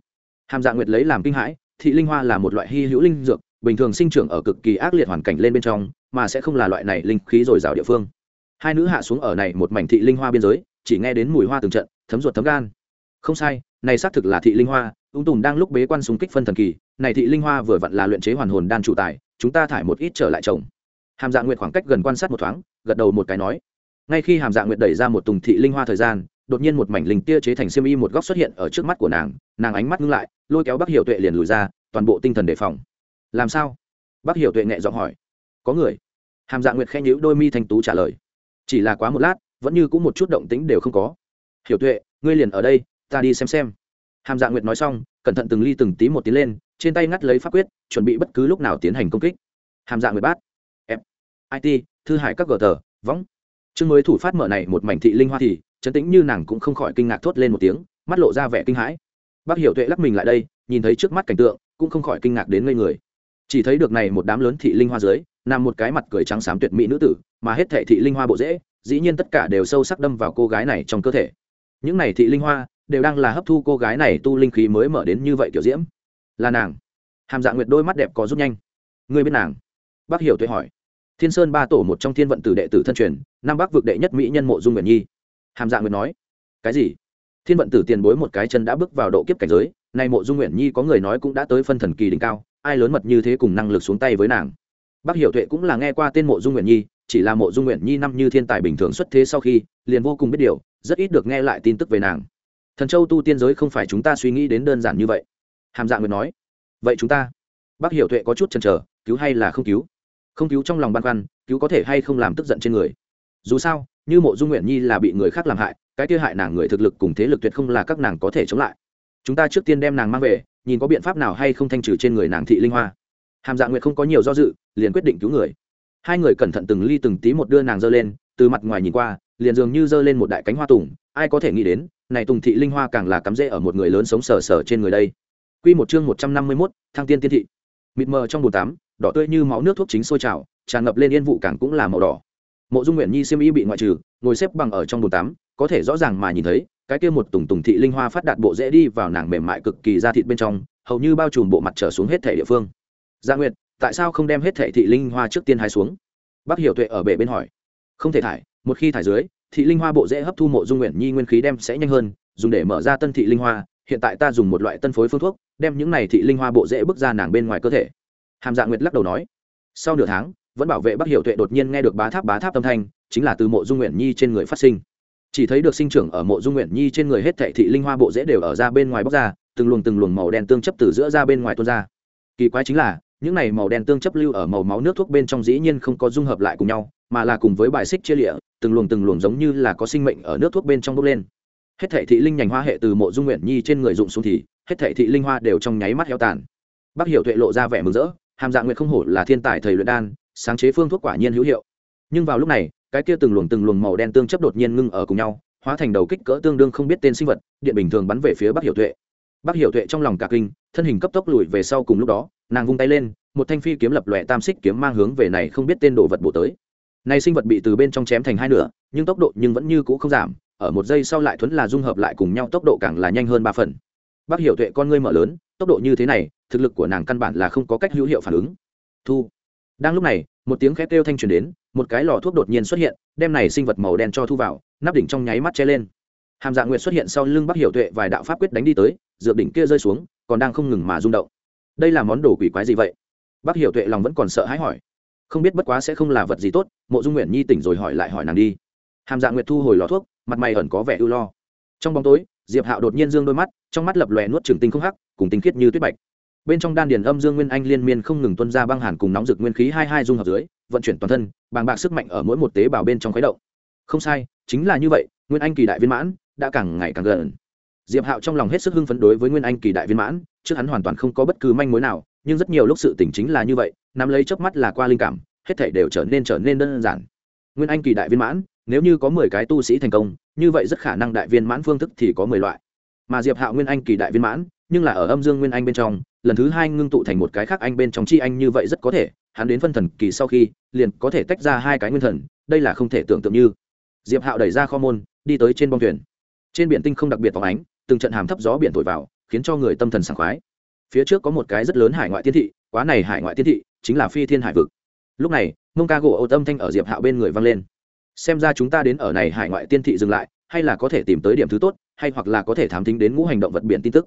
Hàm dạ nguyệt lấy làm kinh hãi, thị linh hoa là một loại hy hữu linh dược, bình thường sinh trưởng ở cực kỳ ác liệt hoàn cảnh lên bên trong, mà sẽ không là loại này linh khí dồi dào địa phương. Hai nữ hạ xuống ở này một mảnh thị linh hoa biên giới, chỉ nghe đến mùi hoa từng trận, thấm ruột thấm gan không sai, này xác thực là thị linh hoa ung tùm đang lúc bế quan súng kích phân thần kỳ, này thị linh hoa vừa vặn là luyện chế hoàn hồn đan chủ tài, chúng ta thải một ít trở lại chồng hàm dạ nguyệt khoảng cách gần quan sát một thoáng, gật đầu một cái nói. Ngay khi hàm dạ nguyệt đẩy ra một tùng thị linh hoa thời gian, đột nhiên một mảnh linh tia chế thành xiêm y một góc xuất hiện ở trước mắt của nàng nàng ánh mắt ngưng lại, lôi kéo bắc hiểu tuệ liền lùi ra, toàn bộ tinh thần đề phòng. Làm sao? Bắc hiểu tuệ nhẹ giọng hỏi. Có người. Hàm dạ nguyệt khen nhữ đôi mi thanh tú trả lời. Chỉ là quá một lát, vẫn như cũng một chút động tĩnh đều không có. Hiểu tuệ, ngươi liền ở đây ta đi xem xem. Hàm dạ nguyệt nói xong, cẩn thận từng ly từng tí một tiến lên, trên tay ngắt lấy pháp quyết, chuẩn bị bất cứ lúc nào tiến hành công kích. Hàm dạ nguyệt bát. F it thư hải các gờ tờ, võng. Chương mới thủ phát mở này một mảnh thị linh hoa thì, chấn tĩnh như nàng cũng không khỏi kinh ngạc thốt lên một tiếng, mắt lộ ra vẻ kinh hãi. Bác hiểu tuệ lắc mình lại đây, nhìn thấy trước mắt cảnh tượng, cũng không khỏi kinh ngạc đến ngây người. Chỉ thấy được này một đám lớn thị linh hoa dưới, nằm một cái mặt cười trắng xám tuyệt mỹ nữ tử, mà hết thệ thị linh hoa bộ dễ dĩ nhiên tất cả đều sâu sắc đâm vào cô gái này trong cơ thể. Những này thị linh hoa đều đang là hấp thu cô gái này tu linh khí mới mở đến như vậy kiểu diễm. Là nàng. Hàm dạ nguyệt đôi mắt đẹp có rút nhanh. Ngươi biết nàng? Bác hiểu tuệ hỏi. Thiên sơn ba tổ một trong thiên vận tử đệ tử thân truyền nam bắc vực đệ nhất mỹ nhân mộ dung nguyện nhi. Hàm dạ nguyệt nói. Cái gì? Thiên vận tử tiền bối một cái chân đã bước vào độ kiếp cảnh giới, nay mộ dung nguyện nhi có người nói cũng đã tới phân thần kỳ đỉnh cao, ai lớn mật như thế cùng năng lực xuống tay với nàng? Bác hiểu tuệ cũng là nghe qua tên mộ dung nguyện nhi, chỉ là mộ dung nguyện nhi năm như thiên tài bình thường xuất thế sau khi, liền vô cùng biết điều, rất ít được nghe lại tin tức về nàng thần châu tu tiên giới không phải chúng ta suy nghĩ đến đơn giản như vậy. Hàm Dạng nguyệt nói. Vậy chúng ta bác hiểu tuệ có chút chần chờ, cứu hay là không cứu? Không cứu trong lòng băn khoăn, cứu có thể hay không làm tức giận trên người? Dù sao, như mộ dung nguyện nhi là bị người khác làm hại, cái kia hại nàng người thực lực cùng thế lực tuyệt không là các nàng có thể chống lại. Chúng ta trước tiên đem nàng mang về, nhìn có biện pháp nào hay không thanh trừ trên người nàng thị linh hoa. Hàm Dạng nguyệt không có nhiều do dự, liền quyết định cứu người. Hai người cẩn thận từng ly từng tí một đưa nàng dơ lên, từ mặt ngoài nhìn qua, liền dường như dơ lên một đại cánh hoa tùng ai có thể nghĩ đến này tùng thị linh hoa càng là cắm rễ ở một người lớn sống sờ sờ trên người đây Quy một chương một trăm năm mươi 151, thăng tiên tiên thị. Mịt mờ trong bồn tắm, đỏ tươi như máu nước thuốc chính sôi trào, tràn ngập lên yên vụ càng cũng là màu đỏ. Mộ Dung Uyển Nhi xiêm y bị ngoại trừ, ngồi xếp bằng ở trong bồn tắm, có thể rõ ràng mà nhìn thấy, cái kia một tùng tùng thị linh hoa phát đạt bộ rễ đi vào nàng mềm mại cực kỳ da thịt bên trong, hầu như bao trùm bộ mặt trở xuống hết thể địa phương. Dạ Nguyệt, tại sao không đem hết thể thị linh hoa trước tiên hai xuống? Bác Hiểu Tuệ ở bể bên hỏi. Không thể thải, một khi thải dưới, thị linh hoa bộ dễ hấp thu mộ dung nguyện nhi nguyên khí đem sẽ nhanh hơn, dùng để mở ra tân thị linh hoa, hiện tại ta dùng một loại tân phối phương thuốc, đem những này thị linh hoa bộ dễ bước ra nàng bên ngoài cơ thể. Hàm dạ nguyệt lắc đầu nói. Sau nửa tháng, vẫn bảo vệ bắc hiệu tuệ đột nhiên nghe được bá tháp bá tháp âm thanh, chính là từ mộ dung nguyện nhi trên người phát sinh. Chỉ thấy được sinh trưởng ở mộ dung nguyện nhi trên người hết thệ thị linh hoa bộ dễ đều ở ra bên ngoài bóc ra, từng luồng từng luồng màu đen tương chấp từ giữa ra bên ngoài tuôn ra. Kỳ quái chính là những này màu đen tương chấp lưu ở màu máu nước thuốc bên trong dĩ nhiên không có dung hợp lại cùng nhau, mà là cùng với bài xích chia lịa, từng luồng từng luồng giống như là có sinh mệnh ở nước thuốc bên trong bốc lên. Hết thể thị linh nhành hoa hệ từ mộ dung nguyện nhi trên người dụng xuống thì, hết thể thị linh hoa đều trong nháy mắt heo tàn. Bác hiểu tuệ lộ ra vẻ mừng rỡ, hàm dạng nguyện không hổ là thiên tài thầy luyện đan, sáng chế phương thuốc quả nhiên hữu hiệu. Nhưng vào lúc này, cái kia từng luồng từng luồng màu đen tương chấp đột nhiên ngưng ở cùng nhau, hóa thành đầu kích cỡ tương đương không biết tên sinh vật, điện bình thường bắn về phía bác hiểu tuệ. Bác hiểu tuệ trong lòng cả kinh, thân hình cấp tốc lùi về sau cùng lúc đó nàng vung tay lên, một thanh phi kiếm lập lòe tam xích kiếm mang hướng về này không biết tên đồ vật bổ tới. Này sinh vật bị từ bên trong chém thành hai nửa, nhưng tốc độ nhưng vẫn như cũ không giảm, ở một giây sau lại thuấn là dung hợp lại cùng nhau tốc độ càng là nhanh hơn ba phần. Bác hiểu tuệ, con ngươi mở lớn, tốc độ như thế này, thực lực của nàng căn bản là không có cách hữu hiệu phản ứng. Thu. Đang lúc này, một tiếng khét kêu thanh truyền đến, một cái lò thuốc đột nhiên xuất hiện, đem này sinh vật màu đen cho thu vào, nắp đỉnh trong nháy mắt che lên. Hàm dạ nguyệt xuất hiện sau lưng bác hiểu tuệ vài đạo pháp quyết đánh đi tới dựa đỉnh kia rơi xuống, còn đang không ngừng mà rung động đây là món đồ quỷ quái gì vậy? Bác hiểu tuệ lòng vẫn còn sợ hãi hỏi. Không biết bất quá sẽ không là vật gì tốt, mộ dung nguyện nhi tỉnh rồi hỏi lại hỏi nàng đi. Hàm dạ nguyệt thu hồi lò thuốc, mặt mày ẩn có vẻ ưu lo. Trong bóng tối, diệp hạo đột nhiên dương đôi mắt, trong mắt lập lòe nuốt trường tinh không hắc, cùng tinh khiết như tuyết bạch. Bên trong đan điền âm dương nguyên anh liên miên không ngừng tuân ra băng hàn cùng nóng rực nguyên khí hai hai dung hợp dưới, vận chuyển toàn thân, bàng bạc sức mạnh ở mỗi một tế bào bên trong khuấy động. Không sai, chính là như vậy, nguyên anh kỳ đại viên mãn, đã càng ngày càng gần. Diệp hạo trong lòng hết sức hưng phấn đối với nguyên anh kỳ đại viên mãn trước hắn hoàn toàn không có bất cứ manh mối nào, nhưng rất nhiều lúc sự tỉnh chính là như vậy, nắm lấy chớp mắt là qua linh cảm, hết thể đều trở nên trở nên đơn giản. Nguyên anh kỳ đại viên mãn, nếu như có mười cái tu sĩ thành công, như vậy rất khả năng đại viên mãn phương thức thì có mười loại. Mà diệp hạo nguyên anh kỳ đại viên mãn, nhưng là ở âm dương nguyên anh bên trong, lần thứ hai ngưng tụ thành một cái khác anh bên trong chi anh như vậy rất có thể, hắn đến phân thần kỳ sau khi, liền có thể tách ra hai cái nguyên thần, đây là không thể tưởng tượng như. Diệp hạo đẩy ra kho môn, đi tới trên bông thuyền. Trên biển tinh không đặc biệt phóng ánh, từng trận hàm thấp gió biển thổi vào khiến cho người tâm thần sảng khoái. Phía trước có một cái rất lớn hải ngoại tiên thị, quá này hải ngoại tiên thị chính là phi thiên hải vực. Lúc này, mông ca gỗ ô tâm thanh ở diệp hạo bên người vang lên. Xem ra chúng ta đến ở này hải ngoại tiên thị dừng lại, hay là có thể tìm tới điểm thứ tốt, hay hoặc là có thể thám tính đến ngũ hành động vật biển tin tức.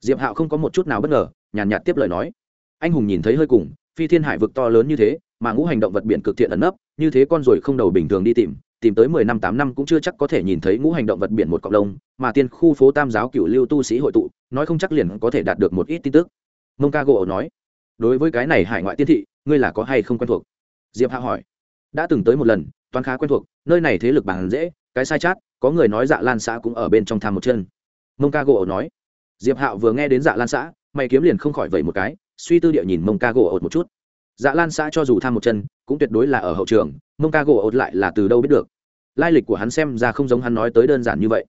Diệp hạo không có một chút nào bất ngờ, nhàn nhạt tiếp lời nói. Anh hùng nhìn thấy hơi cùng, phi thiên hải vực to lớn như thế, mà ngũ hành động vật biển cực thiện ẩn nấp, như thế con rồi không đầu bình thường đi tìm tìm tới mười năm, tám năm cũng chưa chắc có thể nhìn thấy ngũ hành động vật biển một cộng đồng mà tiên khu phố tam giáo cửu lưu tu sĩ hội tụ nói không chắc liền có thể đạt được một ít tin tức. Mông ca gỗ nói, đối với cái này hải ngoại tiên thị, ngươi là có hay không quen thuộc? Diệp hạ hỏi, đã từng tới một lần, toán khá quen thuộc, nơi này thế lực bàn dễ, cái sai chát, có người nói dạ lan xã cũng ở bên trong tham một chân. Mông ca gỗ nói, diệp hạo vừa nghe đến dạ lan xã, mày kiếm liền không khỏi vậy một cái, suy tư địa nhìn mông ca gỗ ột một chút. Dạ lan xã cho dù tham một chân, cũng tuyệt đối là ở hậu trường, mông ca gỗ ột lại là từ đâu biết được? Lai lịch của hắn xem ra không giống hắn nói tới đơn giản như vậy.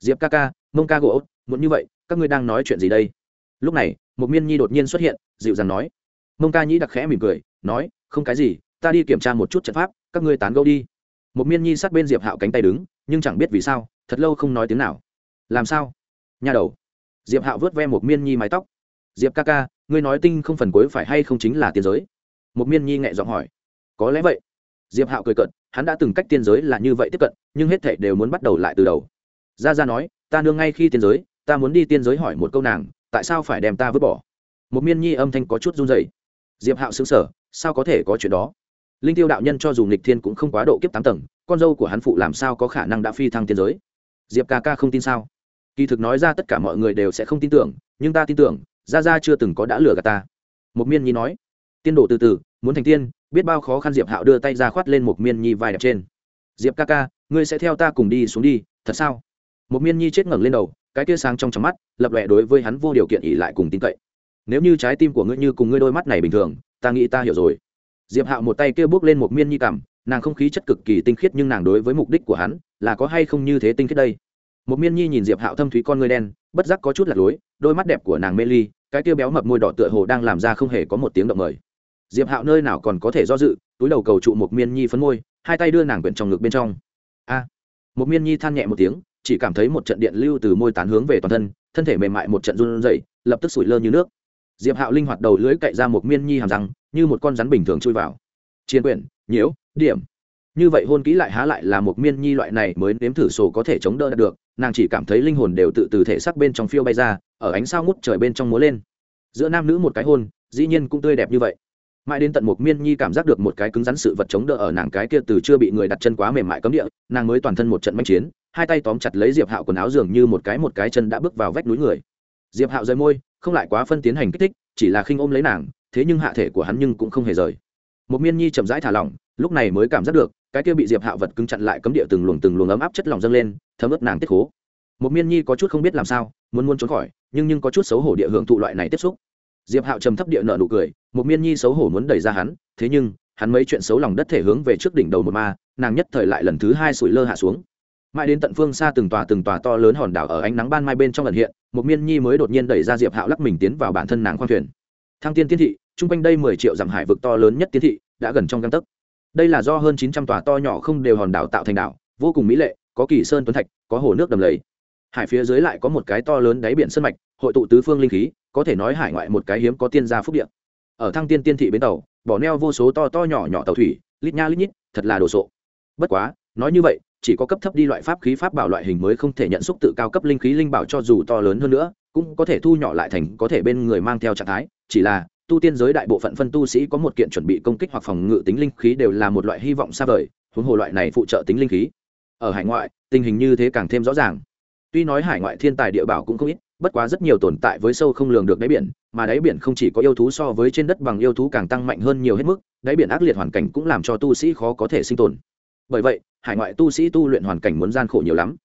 Diệp ca ca, mông ca gỗ ột muốn như vậy các ngươi đang nói chuyện gì đây? Lúc này, một miên nhi đột nhiên xuất hiện, dịu dàng nói. Mông ca nhĩ đặc khẽ mỉm cười, nói, không cái gì, ta đi kiểm tra một chút trận pháp, các ngươi tán gẫu đi. Một miên nhi sát bên diệp hạo cánh tay đứng, nhưng chẳng biết vì sao, thật lâu không nói tiếng nào. Làm sao? Nhà đầu. Diệp hạo vớt ve một miên nhi mái tóc. Diệp ca ca, ngươi nói tinh không phần cuối phải hay không chính là tiên giới? Một miên nhi nhẹ giọng hỏi. Có lẽ vậy. Diệp hạo cười cận hắn đã từng cách tiên giới là như vậy tiếp cận, nhưng hết thảy đều muốn bắt đầu lại từ đầu. Ra ra nói, ta nương ngay khi tiên giới ta muốn đi tiên giới hỏi một câu nàng, tại sao phải đem ta vứt bỏ? Một miên nhi âm thanh có chút run rẩy. Diệp hạo xứng sở sao có thể có chuyện đó? Linh tiêu đạo nhân cho dù nghịch thiên cũng không quá độ kiếp tám tầng, con dâu của hắn phụ làm sao có khả năng đã phi thăng tiên giới? Diệp ca ca không tin sao? Kỳ thực nói ra tất cả mọi người đều sẽ không tin tưởng, nhưng ta tin tưởng ra ra chưa từng có đã lừa gạt ta. Một miên nhi nói. Tiên độ từ từ, muốn thành tiên, biết bao khó khăn diệp hạo đưa tay ra khoát lên một miên nhi vai đẹp trên. Diệp ca ca, ngươi sẽ theo ta cùng đi xuống đi, thật sao? Một miên nhi chết ngẩng lên đầu cái tia sáng trong trong mắt, lập lệ đối với hắn vô điều kiện ỉ lại cùng tin cậy. Nếu như trái tim của ngươi như cùng ngươi đôi mắt này bình thường, ta nghĩ ta hiểu rồi. Diệp hạo một tay kia bước lên một miên nhi cảm, nàng không khí chất cực kỳ tinh khiết nhưng nàng đối với mục đích của hắn, là có hay không như thế tinh khiết đây? Một miên nhi nhìn diệp hạo thâm thúy con ngươi đen, bất giác có chút lạc lối, đôi mắt đẹp của nàng mê ly, cái kia béo mập môi đỏ tựa hồ đang làm ra không hề có một tiếng động mời. Diệp hạo nơi nào còn có thể do dự, túi đầu cầu trụ một miên nhi phấn môi, hai tay đưa nàng quyển trong ngực bên trong. A! Một miên nhi than nhẹ một tiếng chỉ cảm thấy một trận điện lưu từ môi tán hướng về toàn thân thân thể mềm mại một trận run rẩy, lập tức sủi lơ như nước. Diệp hạo linh hoạt đầu lưới cậy ra một miên nhi hàm răng, như một con rắn bình thường chui vào. Chiến quyển nhiễu, điểm. Như vậy hôn kỹ lại há lại là một miên nhi loại này mới nếm thử sổ có thể chống đỡ được, nàng chỉ cảm thấy linh hồn đều tự từ thể xác bên trong phiêu bay ra, ở ánh sao ngút trời bên trong múa lên. Giữa nam nữ một cái hôn, dĩ nhiên cũng tươi đẹp như vậy. Mãi đến tận một miên nhi cảm giác được một cái cứng rắn sự vật chống đỡ ở nàng cái kia từ chưa bị người đặt chân quá mềm mại cấm địa, nàng mới toàn thân một trận manh chiến hai tay tóm chặt lấy diệp hạo quần áo dường như một cái một cái chân đã bước vào vách núi người. Diệp hạo rời môi, không lại quá phân tiến hành kích thích, chỉ là khinh ôm lấy nàng, thế nhưng hạ thể của hắn nhưng cũng không hề rời. Một miên nhi chậm rãi thả lỏng, lúc này mới cảm giác được, cái kia bị diệp hạo vật cứng chặn lại cấm địa từng luồng từng luồng ấm áp chất lỏng dâng lên, thấm ướt nàng tiết khố. Một miên nhi có chút không biết làm sao, muốn muốn trốn khỏi, nhưng nhưng có chút xấu hổ địa hưởng thụ loại này tiếp xúc. Diệp hạo trầm thấp địa nợ nụ cười, một miên nhi xấu hổ muốn đẩy ra hắn, thế nhưng, hắn mấy chuyện xấu lòng đất thể hướng về trước đỉnh đầu một ma, nàng nhất thời lại lần thứ hai sủi lơ hạ xuống mãi đến tận phương xa từng tòa từng tòa to lớn hòn đảo ở ánh nắng ban mai bên trong lần hiện, một miên nhi mới đột nhiên đẩy ra diệp hạo lắc mình tiến vào bản thân nàng khoang thuyền. Thăng tiên tiên thị chung quanh đây mười triệu dặm hải vực to lớn nhất tiên thị, đã gần trong găng tấc. Đây là do hơn chín trăm tòa to nhỏ không đều hòn đảo tạo thành đảo, vô cùng mỹ lệ, có kỳ sơn tuấn thạch, có hồ nước đầm lầy. Hải phía dưới lại có một cái to lớn đáy biển sân mạch, hội tụ tứ phương linh khí, có thể nói hải ngoại một cái hiếm có tiên gia phúc điện ở thăng tiên tiên thị bến tàu, bỏ neo vô số to to nhỏ nhỏ tàu thủy, lít nha lít nhít, thật là đồ sộ. Bất quá, nói như vậy chỉ có cấp thấp đi loại pháp khí pháp bảo loại hình mới không thể nhận xúc tự cao cấp linh khí linh bảo cho dù to lớn hơn nữa, cũng có thể thu nhỏ lại thành có thể bên người mang theo trạng thái. Chỉ là, tu tiên giới đại bộ phận phân tu sĩ có một kiện chuẩn bị công kích hoặc phòng ngự tính linh khí đều là một loại hy vọng xa vời, huống hồ loại này phụ trợ tính linh khí. Ở hải ngoại, tình hình như thế càng thêm rõ ràng. Tuy nói hải ngoại thiên tài địa bảo cũng không ít, bất quá rất nhiều tồn tại với sâu không lường được đáy biển, mà đáy biển không chỉ có yêu thú so với trên đất bằng yêu thú càng tăng mạnh hơn nhiều hết mức, đáy biển ác liệt hoàn cảnh cũng làm cho tu sĩ khó có thể sinh tồn. Bởi vậy hải ngoại tu sĩ tu luyện hoàn cảnh muốn gian khổ nhiều lắm.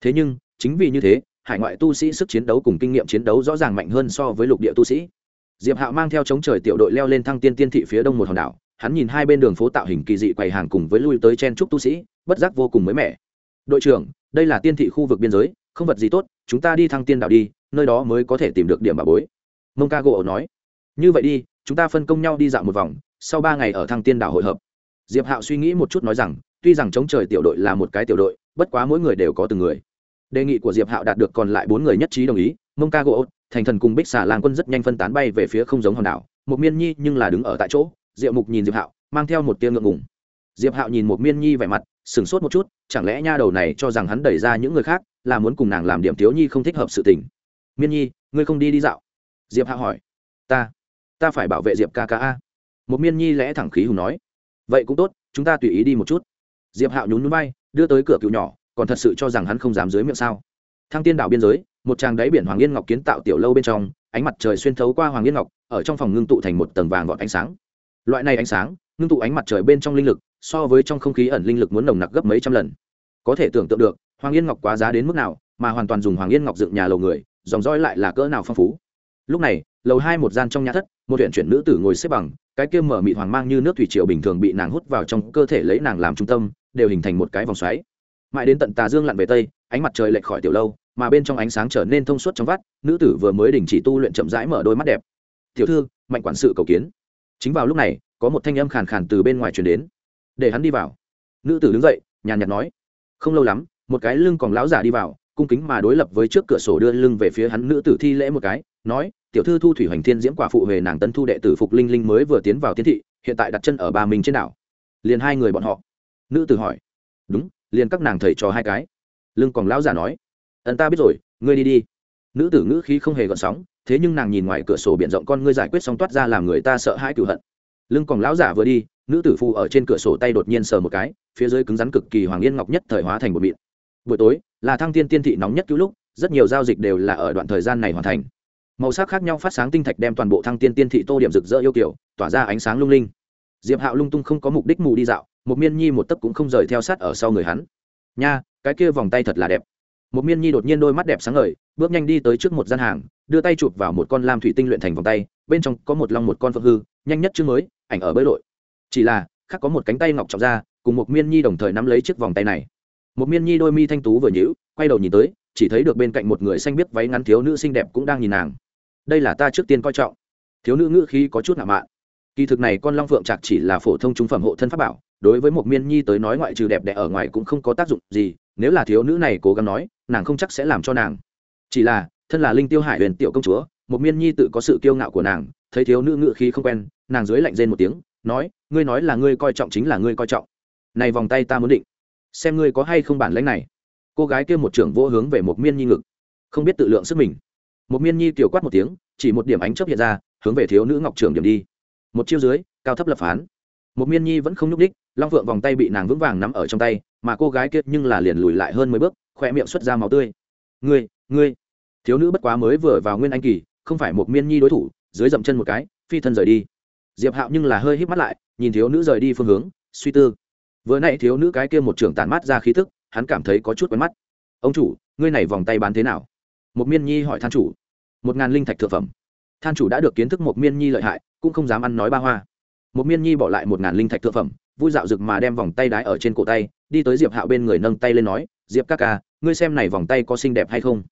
Thế nhưng, chính vì như thế, hải ngoại tu sĩ sức chiến đấu cùng kinh nghiệm chiến đấu rõ ràng mạnh hơn so với lục địa tu sĩ. Diệp hạo mang theo chống trời tiểu đội leo lên thăng tiên tiên thị phía đông một hòn đảo, hắn nhìn hai bên đường phố tạo hình kỳ dị quầy hàng cùng với lui tới chen trúc tu sĩ, bất giác vô cùng mới mẻ. Đội trưởng, đây là tiên thị khu vực biên giới, không vật gì tốt, chúng ta đi thăng tiên đảo đi, nơi đó mới có thể tìm được điểm bà bối. Mông ca gỗ nói. Như vậy đi, chúng ta phân công nhau đi dạo một vòng, sau ba ngày ở thăng tiên đảo hội hợp. Diệp hạo suy nghĩ một chút nói rằng tuy rằng chống trời tiểu đội là một cái tiểu đội, bất quá mỗi người đều có từng người. Đề nghị của diệp hạo đạt được còn lại bốn người nhất trí đồng ý, mông ca gỗ thành thần cùng bích xà lan quân rất nhanh phân tán bay về phía không giống hòn đảo. Một miên nhi nhưng là đứng ở tại chỗ, diệu mục nhìn diệp hạo, mang theo một tia ngượng ngùng. Diệp hạo nhìn một miên nhi vẻ mặt, sửng sốt một chút, chẳng lẽ nha đầu này cho rằng hắn đẩy ra những người khác, là muốn cùng nàng làm điểm thiếu nhi không thích hợp sự tình. Miên nhi, ngươi không đi đi dạo? Diệp Hạo hỏi. Ta ta phải bảo vệ diệp ca ca a. Một miên nhi lẽ thẳng khí hùng nói. Vậy cũng tốt, chúng ta tùy ý đi một chút diệp hạo nhún núi bay đưa tới cửa cựu nhỏ, còn thật sự cho rằng hắn không dám dưới miệng sao. Thăng tiên đảo biên giới, một tràng đáy biển hoàng yên ngọc kiến tạo tiểu lâu bên trong, ánh mặt trời xuyên thấu qua hoàng yên ngọc, ở trong phòng ngưng tụ thành một tầng vàng vọt ánh sáng. Loại này ánh sáng, ngưng tụ ánh mặt trời bên trong linh lực, so với trong không khí ẩn linh lực muốn nồng nặc gấp mấy trăm lần. Có thể tưởng tượng được, hoàng yên ngọc quá giá đến mức nào, mà hoàn toàn dùng hoàng yên ngọc dựng nhà lầu người, dòng roi lại là cỡ nào phong phú. Lúc này, lầu hai một gian trong nhà thất, một huyện chuyển nữ tử ngồi xếp bằng, cái kia mở mị hoàng mang như nước thủy triều bình thường bị nàng hút vào trong cơ thể lấy nàng làm trung tâm đều hình thành một cái vòng xoáy. Mãi đến tận tà dương lặn về tây, ánh mặt trời lệch khỏi tiểu lâu, mà bên trong ánh sáng trở nên thông suốt trong vắt, nữ tử vừa mới đình chỉ tu luyện chậm rãi mở đôi mắt đẹp. Tiểu thư, mạnh quản sự cầu kiến. Chính vào lúc này, có một thanh âm khàn khàn từ bên ngoài truyền đến. Để hắn đi vào. Nữ tử đứng dậy, nhàn nhạt nói. Không lâu lắm, một cái lưng còn lão giả đi vào, cung kính mà đối lập với trước cửa sổ đưa lưng về phía hắn nữ tử thi lễ một cái, nói, tiểu thư thu thủy hoành thiên diễm quả phụ về nàng tân thu đệ tử phục linh linh mới vừa tiến vào tiến thị, hiện tại đặt chân ở ba mình trên đảo. Liền hai người bọn họ nữ tử hỏi. Đúng, liền các nàng thầy trò hai cái. Lưng còn lão giả nói. Ẩn ta biết rồi, ngươi đi đi. Nữ tử ngữ khí không hề gợn sóng, thế nhưng nàng nhìn ngoài cửa sổ biển rộng con ngươi giải quyết xong toát ra làm người ta sợ hãi cựu hận. Lưng còn lão giả vừa đi, nữ tử phù ở trên cửa sổ tay đột nhiên sờ một cái, phía dưới cứng rắn cực kỳ hoàng yên ngọc nhất thời hóa thành một mịn. Buổi tối, là thăng tiên tiên thị nóng nhất cứu lúc, rất nhiều giao dịch đều là ở đoạn thời gian này hoàn thành. Màu sắc khác nhau phát sáng tinh thạch đem toàn bộ thăng tiên tiên thị tô điểm rực rỡ yêu kiểu, tỏa ra ánh sáng lung linh. Diệp hạo lung tung không có mục đích mù đi dạo một miên nhi một tấc cũng không rời theo sát ở sau người hắn. Nha, cái kia vòng tay thật là đẹp. Một miên nhi đột nhiên đôi mắt đẹp sáng ngời, bước nhanh đi tới trước một gian hàng, đưa tay chụp vào một con lam thủy tinh luyện thành vòng tay, bên trong có một long một con phượng hư, nhanh nhất chương mới, ảnh ở bơi lội. Chỉ là, khác có một cánh tay ngọc trọng ra, cùng một miên nhi đồng thời nắm lấy chiếc vòng tay này. Một miên nhi đôi mi thanh tú vừa nhíu, quay đầu nhìn tới, chỉ thấy được bên cạnh một người xanh biết váy ngắn thiếu nữ xinh đẹp cũng đang nhìn nàng. Đây là ta trước tiên coi trọng. Thiếu nữ ngữ khí có chút ngạo mạ kỳ thực này con long phượng trạc chỉ là phổ thông trung phẩm hộ thân pháp bảo đối với một miên nhi tới nói ngoại trừ đẹp đẽ ở ngoài cũng không có tác dụng gì, nếu là thiếu nữ này cố gắng nói, nàng không chắc sẽ làm cho nàng. Chỉ là, thân là linh tiêu hải huyền tiểu công chúa, một miên nhi tự có sự kiêu ngạo của nàng, thấy thiếu nữ ngự khí không quen, nàng dưới lạnh rên một tiếng, nói, ngươi nói là ngươi coi trọng chính là ngươi coi trọng. Này vòng tay ta muốn định. Xem ngươi có hay không bản lãnh này. Cô gái kia một trưởng vô hướng về một miên nhi ngực, không biết tự lượng sức mình. Một miên nhi tiểu quát một tiếng, chỉ một điểm ánh chớp hiện ra, hướng về thiếu nữ ngọc trưởng điểm đi. Một chiêu dưới, cao thấp lập phán. Một miên nhi vẫn không nhúc đích long vượng vòng tay bị nàng vững vàng nắm ở trong tay, mà cô gái kia nhưng là liền lùi lại hơn mười bước khoe miệng xuất ra máu tươi. Ngươi ngươi. Thiếu nữ bất quá mới vừa vào nguyên anh kỳ, không phải một miên nhi đối thủ, dưới dậm chân một cái, phi thân rời đi. Diệp hạo nhưng là hơi hít mắt lại, nhìn thiếu nữ rời đi phương hướng, suy tư. Vừa nãy thiếu nữ cái kia một trưởng tàn mát ra khí thức hắn cảm thấy có chút quen mắt. Ông chủ, ngươi này vòng tay bán thế nào? Một miên nhi hỏi than chủ. Một ngàn linh thạch thượng phẩm. Than chủ đã được kiến thức một miên nhi lợi hại, cũng không dám ăn nói ba hoa. Một miên nhi bỏ lại một ngàn linh thạch thượng phẩm vui dạo rực mà đem vòng tay đái ở trên cổ tay, đi tới diệp hạo bên người nâng tay lên nói, diệp ca ca, ngươi xem này vòng tay có xinh đẹp hay không?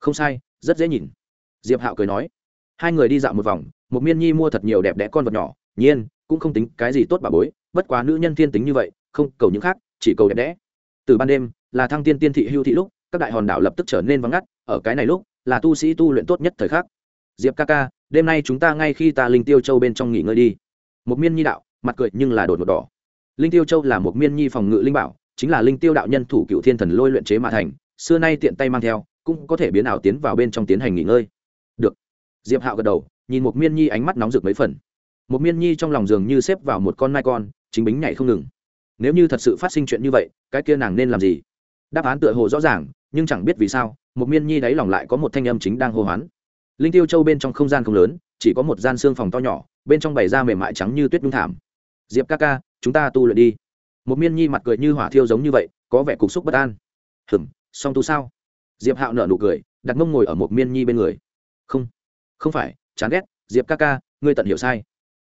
Không sai, rất dễ nhìn. Diệp hạo cười nói. Hai người đi dạo một vòng, một miên nhi mua thật nhiều đẹp đẽ con vật nhỏ, nhiên, cũng không tính cái gì tốt bà bối, bất quá nữ nhân thiên tính như vậy, không cầu những khác, chỉ cầu đẹp đẽ. Từ ban đêm, là thăng tiên tiên thị hưu thị lúc, các đại hòn đảo lập tức trở nên vắng ngắt, ở cái này lúc, là tu sĩ tu luyện tốt nhất thời khắc. Diệp ca ca, đêm nay chúng ta ngay khi ta linh tiêu châu bên trong nghỉ ngơi đi. Một miên nhi đạo, mặt cười nhưng là đột ngột đỏ linh tiêu châu là một miên nhi phòng ngự linh bảo, chính là linh tiêu đạo nhân thủ cựu thiên thần lôi luyện chế mà thành, xưa nay tiện tay mang theo, cũng có thể biến ảo tiến vào bên trong tiến hành nghỉ ngơi. Được. Diệp hạo gật đầu, nhìn một miên nhi ánh mắt nóng rực mấy phần. Một miên nhi trong lòng giường như xếp vào một con mai con, chính bính nhảy không ngừng. Nếu như thật sự phát sinh chuyện như vậy, cái kia nàng nên làm gì? Đáp án tựa hồ rõ ràng, nhưng chẳng biết vì sao, một miên nhi đáy lòng lại có một thanh âm chính đang hô hoán. Linh tiêu châu bên trong không gian không lớn, chỉ có một gian xương phòng to nhỏ, bên trong bày ra mềm mại trắng như tuyết nhung thảm. Diệp ca ca chúng ta tu luyện đi. Một miên nhi mặt cười như hỏa thiêu giống như vậy, có vẻ cục xúc bất an. Hừm song tu sao? Diệp hạo nở nụ cười, đặt mông ngồi ở một miên nhi bên người. Không không phải, chán ghét, diệp ca ca, ngươi tận hiểu sai.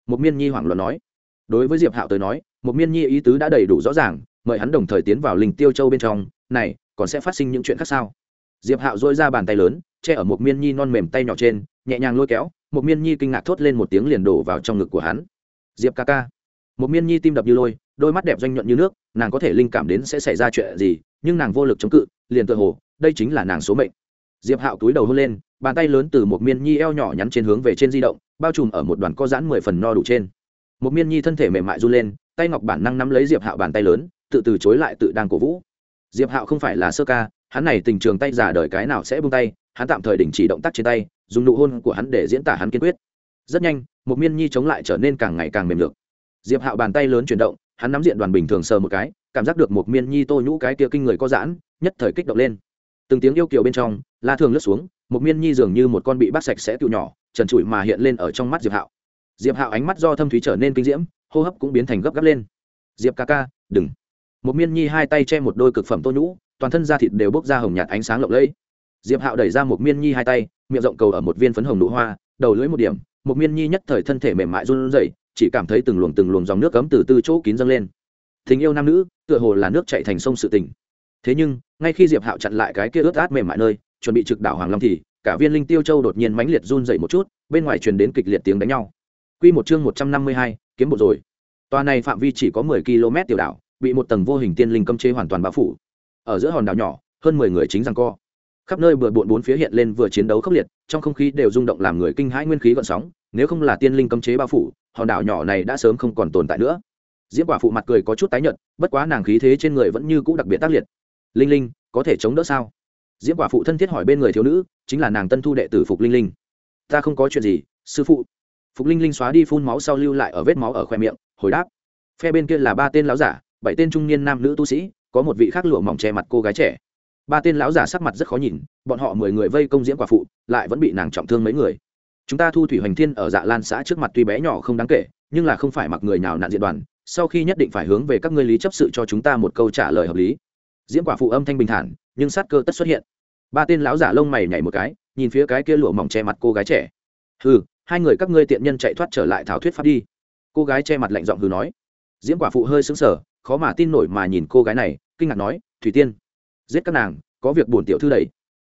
Một miên nhi hoảng loạn nói. Đối với diệp hạo tới nói, một miên nhi ý tứ đã đầy đủ rõ ràng, mời hắn đồng thời tiến vào linh tiêu châu bên trong, này, còn sẽ phát sinh những chuyện khác sao? Diệp hạo dỗi ra bàn tay lớn, che ở một miên nhi non mềm tay nhỏ trên, nhẹ nhàng lôi kéo, một miên nhi kinh ngạc thốt lên một tiếng liền đổ vào trong ngực của hắn. Diệp ca ca một miên nhi tim đập như lôi, đôi mắt đẹp doanh nhuận như nước, nàng có thể linh cảm đến sẽ xảy ra chuyện gì, nhưng nàng vô lực chống cự, liền tự hồ, đây chính là nàng số mệnh. Diệp hạo túi đầu hôn lên, bàn tay lớn từ một miên nhi eo nhỏ nhắn trên hướng về trên di động, bao trùm ở một đoàn co giãn mười phần no đủ trên. Một miên nhi thân thể mềm mại run lên, tay ngọc bản năng nắm lấy diệp hạo bàn tay lớn, tự từ chối lại tự đang cổ vũ. Diệp hạo không phải là sơ ca, hắn này tình trường tay giả đời cái nào sẽ buông tay, hắn tạm thời đình chỉ động tác trên tay, dùng nụ hôn của hắn để diễn tả hắn kiên quyết. Rất nhanh, một miên nhi chống lại trở nên càng ngày càng mềm được diệp hạo bàn tay lớn chuyển động, hắn nắm diện đoàn bình thường sờ một cái, cảm giác được một miên nhi tô nhũ cái kia kinh người có giãn, nhất thời kích động lên. Từng tiếng yêu kiều bên trong la thường lướt xuống, một miên nhi dường như một con bị bắt sạch sẽ cựu nhỏ, trần trụi mà hiện lên ở trong mắt diệp hạo. Diệp hạo ánh mắt do thâm thúy trở nên kinh diễm, hô hấp cũng biến thành gấp gáp lên. Diệp ca ca, đừng. Một miên nhi hai tay che một đôi cực phẩm tô nhũ, toàn thân da thịt đều bốc ra hồng nhạt ánh sáng lộng lẫy. Diệp hạo đẩy ra một miên nhi hai tay, miệng rộng cầu ở một viên phấn hồng nụ hoa, đầu lưỡi một điểm, một miên nhi nhất thời thân thể mềm mại run rẩy chỉ cảm thấy từng luồng từng luồng dòng nước cấm từ từ chỗ kín dâng lên. Tình yêu nam nữ, tựa hồ là nước chạy thành sông sự tình. Thế nhưng, ngay khi diệp hạo chặn lại cái kia ướt át mềm mại nơi, chuẩn bị trực đảo hoàng long thì, cả viên linh tiêu châu đột nhiên mãnh liệt run dậy một chút, bên ngoài truyền đến kịch liệt tiếng đánh nhau. Quy một chương một trăm năm mươi hai, kiếm một rồi. Tòa này phạm vi chỉ có mười km tiểu đảo, bị một tầng vô hình tiên linh cấm chế hoàn toàn bao phủ. Ở giữa hòn đảo nhỏ, hơn mười người chính giằng co. Khắp nơi vừa bộn bốn phía hiện lên vừa chiến đấu khốc liệt, trong không khí đều rung động làm người kinh hãi nguyên khí gợn sóng, nếu không là tiên linh cấm chế bao phủ hòn đảo nhỏ này đã sớm không còn tồn tại nữa. Diễm quả phụ mặt cười có chút tái nhợt, bất quá nàng khí thế trên người vẫn như cũ đặc biệt tác liệt. Linh linh, có thể chống đỡ sao? Diễm quả phụ thân thiết hỏi bên người thiếu nữ, chính là nàng tân thu đệ tử phục linh linh. Ta không có chuyện gì, sư phụ. Phục linh linh xóa đi phun máu sau lưu lại ở vết máu ở khoe miệng, hồi đáp. Phe bên kia là ba tên lão giả, bảy tên trung niên nam nữ tu sĩ, có một vị khác lụa mỏng che mặt cô gái trẻ. Ba tên lão giả sắc mặt rất khó nhìn, bọn họ mười người vây công diễm quả phụ, lại vẫn bị nàng trọng thương mấy người chúng ta thu thủy hoành thiên ở dạ lan xã trước mặt tuy bé nhỏ không đáng kể, nhưng là không phải mặc người nào nạn diện đoàn, sau khi nhất định phải hướng về các ngươi lý chấp sự cho chúng ta một câu trả lời hợp lý. Diễm quả phụ âm thanh bình thản, nhưng sát cơ tất xuất hiện. Ba tên lão giả lông mày nhảy một cái, nhìn phía cái kia lụa mỏng che mặt cô gái trẻ. Hừ, hai người các ngươi tiện nhân chạy thoát trở lại thảo thuyết pháp đi. Cô gái che mặt lạnh giọng hừ nói. Diễm quả phụ hơi sững sờ, khó mà tin nổi mà nhìn cô gái này, kinh ngạc nói, thủy tiên, giết các nàng, có việc buồn tiểu thư đầy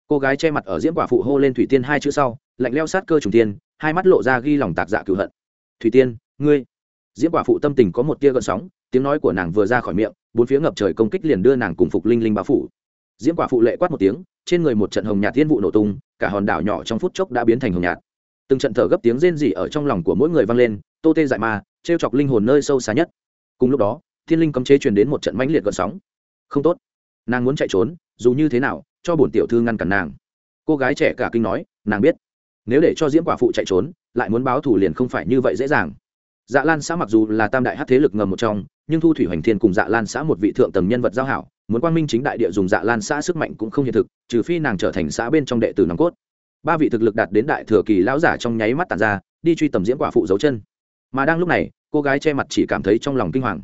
cô gái che mặt ở diễm quả phụ hô lên thủy tiên hai chữ sau, lạnh leo sát cơ trùng tiên hai mắt lộ ra ghi lòng tạc dạ cựu hận. Thủy tiên, ngươi? Diễm quả phụ tâm tình có một tia gợn sóng, tiếng nói của nàng vừa ra khỏi miệng, bốn phía ngập trời công kích liền đưa nàng cùng phục linh linh báo phủ. Diễm quả phụ lệ quát một tiếng, trên người một trận hồng nhạt thiên vụ nổ tung, cả hòn đảo nhỏ trong phút chốc đã biến thành hồng nhạt. Từng trận thở gấp tiếng rên rỉ ở trong lòng của mỗi người vang lên, tô tê dại ma t chọc linh hồn nơi sâu xa nhất. Cùng lúc đó, thiên linh cấm chế truyền đến một trận mãnh liệt gợn sóng. Không tốt, nàng muốn chạy trốn, dù như thế nào cho bổn tiểu thư ngăn cản nàng. Cô gái trẻ cả kinh nói, nàng biết. Nếu để cho diễm quả phụ chạy trốn, lại muốn báo thù liền không phải như vậy dễ dàng. Dạ lan xã mặc dù là tam đại hát thế lực ngầm một trong, nhưng thu thủy hoành thiên cùng dạ lan xã một vị thượng tầng nhân vật giao hảo, muốn quang minh chính đại địa dùng dạ lan xã sức mạnh cũng không hiện thực, trừ phi nàng trở thành xã bên trong đệ tử nòng cốt. Ba vị thực lực đạt đến đại thừa kỳ lão giả trong nháy mắt tàn ra, đi truy tầm diễm quả phụ dấu chân. Mà đang lúc này, cô gái che mặt chỉ cảm thấy trong lòng kinh hoàng.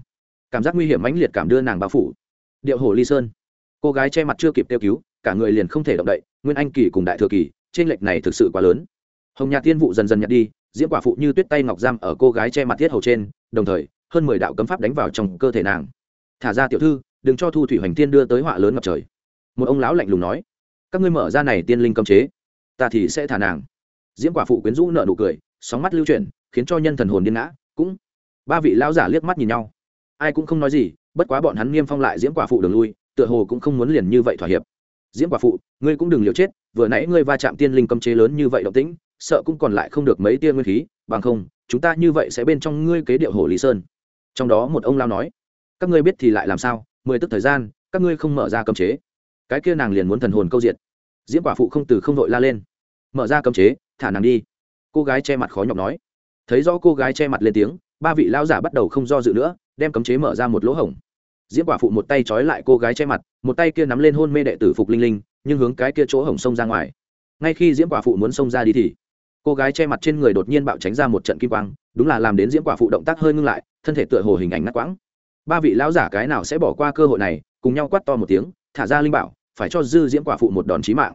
Cảm giác nguy hiểm mãnh liệt cảm đưa nàng bao phủ. Điệu hồ ly sơn. Cô gái che mặt chưa kịp kêu cứu cả người liền không thể động đậy, nguyên anh kỳ cùng đại thừa kỳ trên lệch này thực sự quá lớn. Hồng nhà tiên vụ dần dần nhặt đi, diễm quả phụ như tuyết tay ngọc giam ở cô gái che mặt thiết hầu trên, đồng thời, hơn mười đạo cấm pháp đánh vào trong cơ thể nàng. Thả ra tiểu thư, đừng cho thu thủy hoành tiên đưa tới họa lớn ngập trời. Một ông lão lạnh lùng nói. Các ngươi mở ra này tiên linh cấm chế, ta thì sẽ thả nàng. Diễm quả phụ quyến rũ nợ nụ cười, sóng mắt lưu chuyển, khiến cho nhân thần hồn điên ngã. Cũng, ba vị lão giả liếc mắt nhìn nhau. Ai cũng không nói gì, bất quá bọn hắn niêm phong lại diễm quả phụ đường lui, tựa hồ cũng không muốn liền như vậy thỏa hiệp diễm quả phụ, ngươi cũng đừng liều chết, vừa nãy ngươi va chạm tiên linh cấm chế lớn như vậy động tĩnh, sợ cũng còn lại không được mấy tia nguyên khí, bằng không, chúng ta như vậy sẽ bên trong ngươi kế điệu hồ lý sơn. Trong đó một ông lao nói, các ngươi biết thì lại làm sao, mười tức thời gian, các ngươi không mở ra cấm chế. Cái kia nàng liền muốn thần hồn câu diệt. Diễm quả phụ không từ không đội la lên, mở ra cấm chế, thả nàng đi. Cô gái che mặt khó nhọc nói. Thấy rõ cô gái che mặt lên tiếng, ba vị lao giả bắt đầu không do dự nữa, đem cấm chế mở ra một lỗ hổng diễm quả phụ một tay trói lại cô gái che mặt, một tay kia nắm lên hôn mê đệ tử phục linh linh, nhưng hướng cái kia chỗ hổng sông ra ngoài. Ngay khi diễm quả phụ muốn xông ra đi thì, cô gái che mặt trên người đột nhiên bạo tránh ra một trận kim quang, đúng là làm đến diễm quả phụ động tác hơi ngưng lại, thân thể tựa hồ hình ảnh ngắt quãng. Ba vị lão giả cái nào sẽ bỏ qua cơ hội này, cùng nhau quát to một tiếng, thả ra linh bảo, phải cho dư diễm quả phụ một đòn chí mạng.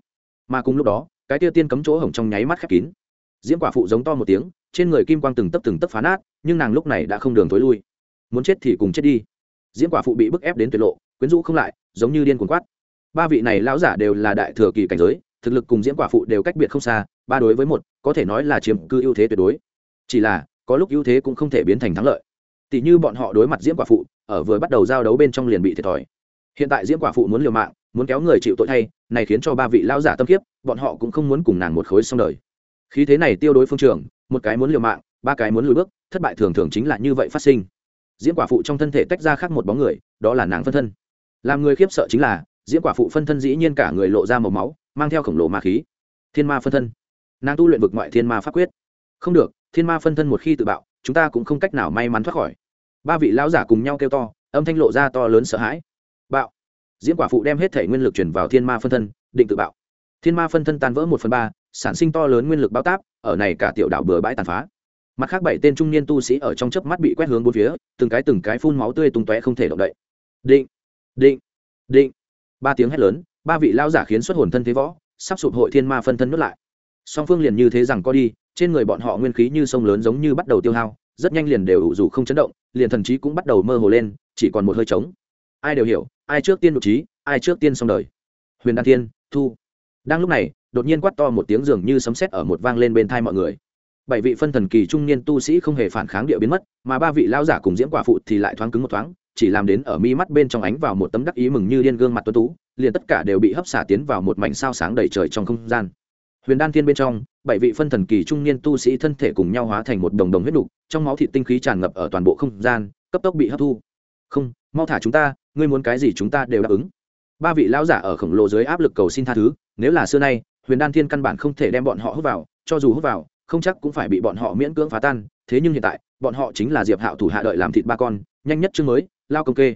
Mà cùng lúc đó, cái tia tiên cấm chỗ hổng trong nháy mắt khép kín. Diễm quả phụ giống to một tiếng, trên người kim quang từng tấp từng tấp phá nát, nhưng nàng lúc này đã không đường thối lui. Muốn chết thì cùng chết đi diễm quả phụ bị bức ép đến tuyệt lộ, quyến rũ không lại, giống như điên cuồng quát. Ba vị này lão giả đều là đại thừa kỳ cảnh giới, thực lực cùng diễm quả phụ đều cách biệt không xa, ba đối với một, có thể nói là chiếm cư ưu thế tuyệt đối. Chỉ là, có lúc ưu thế cũng không thể biến thành thắng lợi. Tỷ như bọn họ đối mặt diễm quả phụ, ở vừa bắt đầu giao đấu bên trong liền bị thiệt thòi. Hiện tại diễm quả phụ muốn liều mạng, muốn kéo người chịu tội thay, này khiến cho ba vị lão giả tâm kiếp, bọn họ cũng không muốn cùng nàng một khối xong đời. Khí thế này tiêu đối phương trường, một cái muốn liều mạng, ba cái muốn lùi bước, thất bại thường thường chính là như vậy phát sinh diễm quả phụ trong thân thể tách ra khác một bóng người, đó là nàng phân thân. Làm người khiếp sợ chính là, diễm quả phụ phân thân dĩ nhiên cả người lộ ra màu máu, mang theo khổng lồ ma khí. Thiên ma phân thân. Nàng tu luyện vực ngoại thiên ma pháp quyết. Không được, thiên ma phân thân một khi tự bạo, chúng ta cũng không cách nào may mắn thoát khỏi. Ba vị lão giả cùng nhau kêu to, âm thanh lộ ra to lớn sợ hãi. Bạo. Diễm quả phụ đem hết thể nguyên lực chuyển vào thiên ma phân thân, định tự bạo. Thiên ma phân thân tan vỡ một phần ba, sản sinh to lớn nguyên lực bao táp, ở này cả tiểu đảo bừa bãi tàn phá mặt khác bảy tên trung niên tu sĩ ở trong chớp mắt bị quét hướng bốn phía, từng cái từng cái phun máu tươi tung tóe không thể động đậy. Định định định. Ba tiếng hét lớn, ba vị lao giả khiến xuất hồn thân thế võ, sắp sụp hội thiên ma phân thân nuốt lại. Song phương liền như thế rằng có đi, trên người bọn họ nguyên khí như sông lớn giống như bắt đầu tiêu hao, rất nhanh liền đều ủ dù không chấn động, liền thần trí cũng bắt đầu mơ hồ lên, chỉ còn một hơi trống. Ai đều hiểu, ai trước tiên đột trí, ai trước tiên xong đời. Huyền đan thiên, thu. Đang lúc này, đột nhiên quát to một tiếng dường như sấm sét ở một vang lên bên thai mọi người bảy vị phân thần kỳ trung niên tu sĩ không hề phản kháng địa biến mất, mà ba vị lao giả cùng diễm quả phụ thì lại thoáng cứng một thoáng, chỉ làm đến ở mi mắt bên trong ánh vào một tấm đắc ý mừng như điên gương mặt tuấn tú, liền tất cả đều bị hấp xả tiến vào một mảnh sao sáng đầy trời trong không gian. Huyền đan thiên bên trong, bảy vị phân thần kỳ trung niên tu sĩ thân thể cùng nhau hóa thành một đồng đồng huyết đục trong máu thịt tinh khí tràn ngập ở toàn bộ không gian, cấp tốc bị hấp thu. Không, mau thả chúng ta, ngươi muốn cái gì chúng ta đều đáp ứng. Ba vị lão giả ở khổng lồ dưới áp lực cầu xin tha thứ, nếu là xưa nay, huyền đan thiên căn bản không thể đem bọn họ hút vào, cho dù hút vào không chắc cũng phải bị bọn họ miễn cưỡng phá tan, thế nhưng hiện tại, bọn họ chính là diệp hạo thủ hạ đợi làm thịt ba con, nhanh nhất chương mới, lao công kê.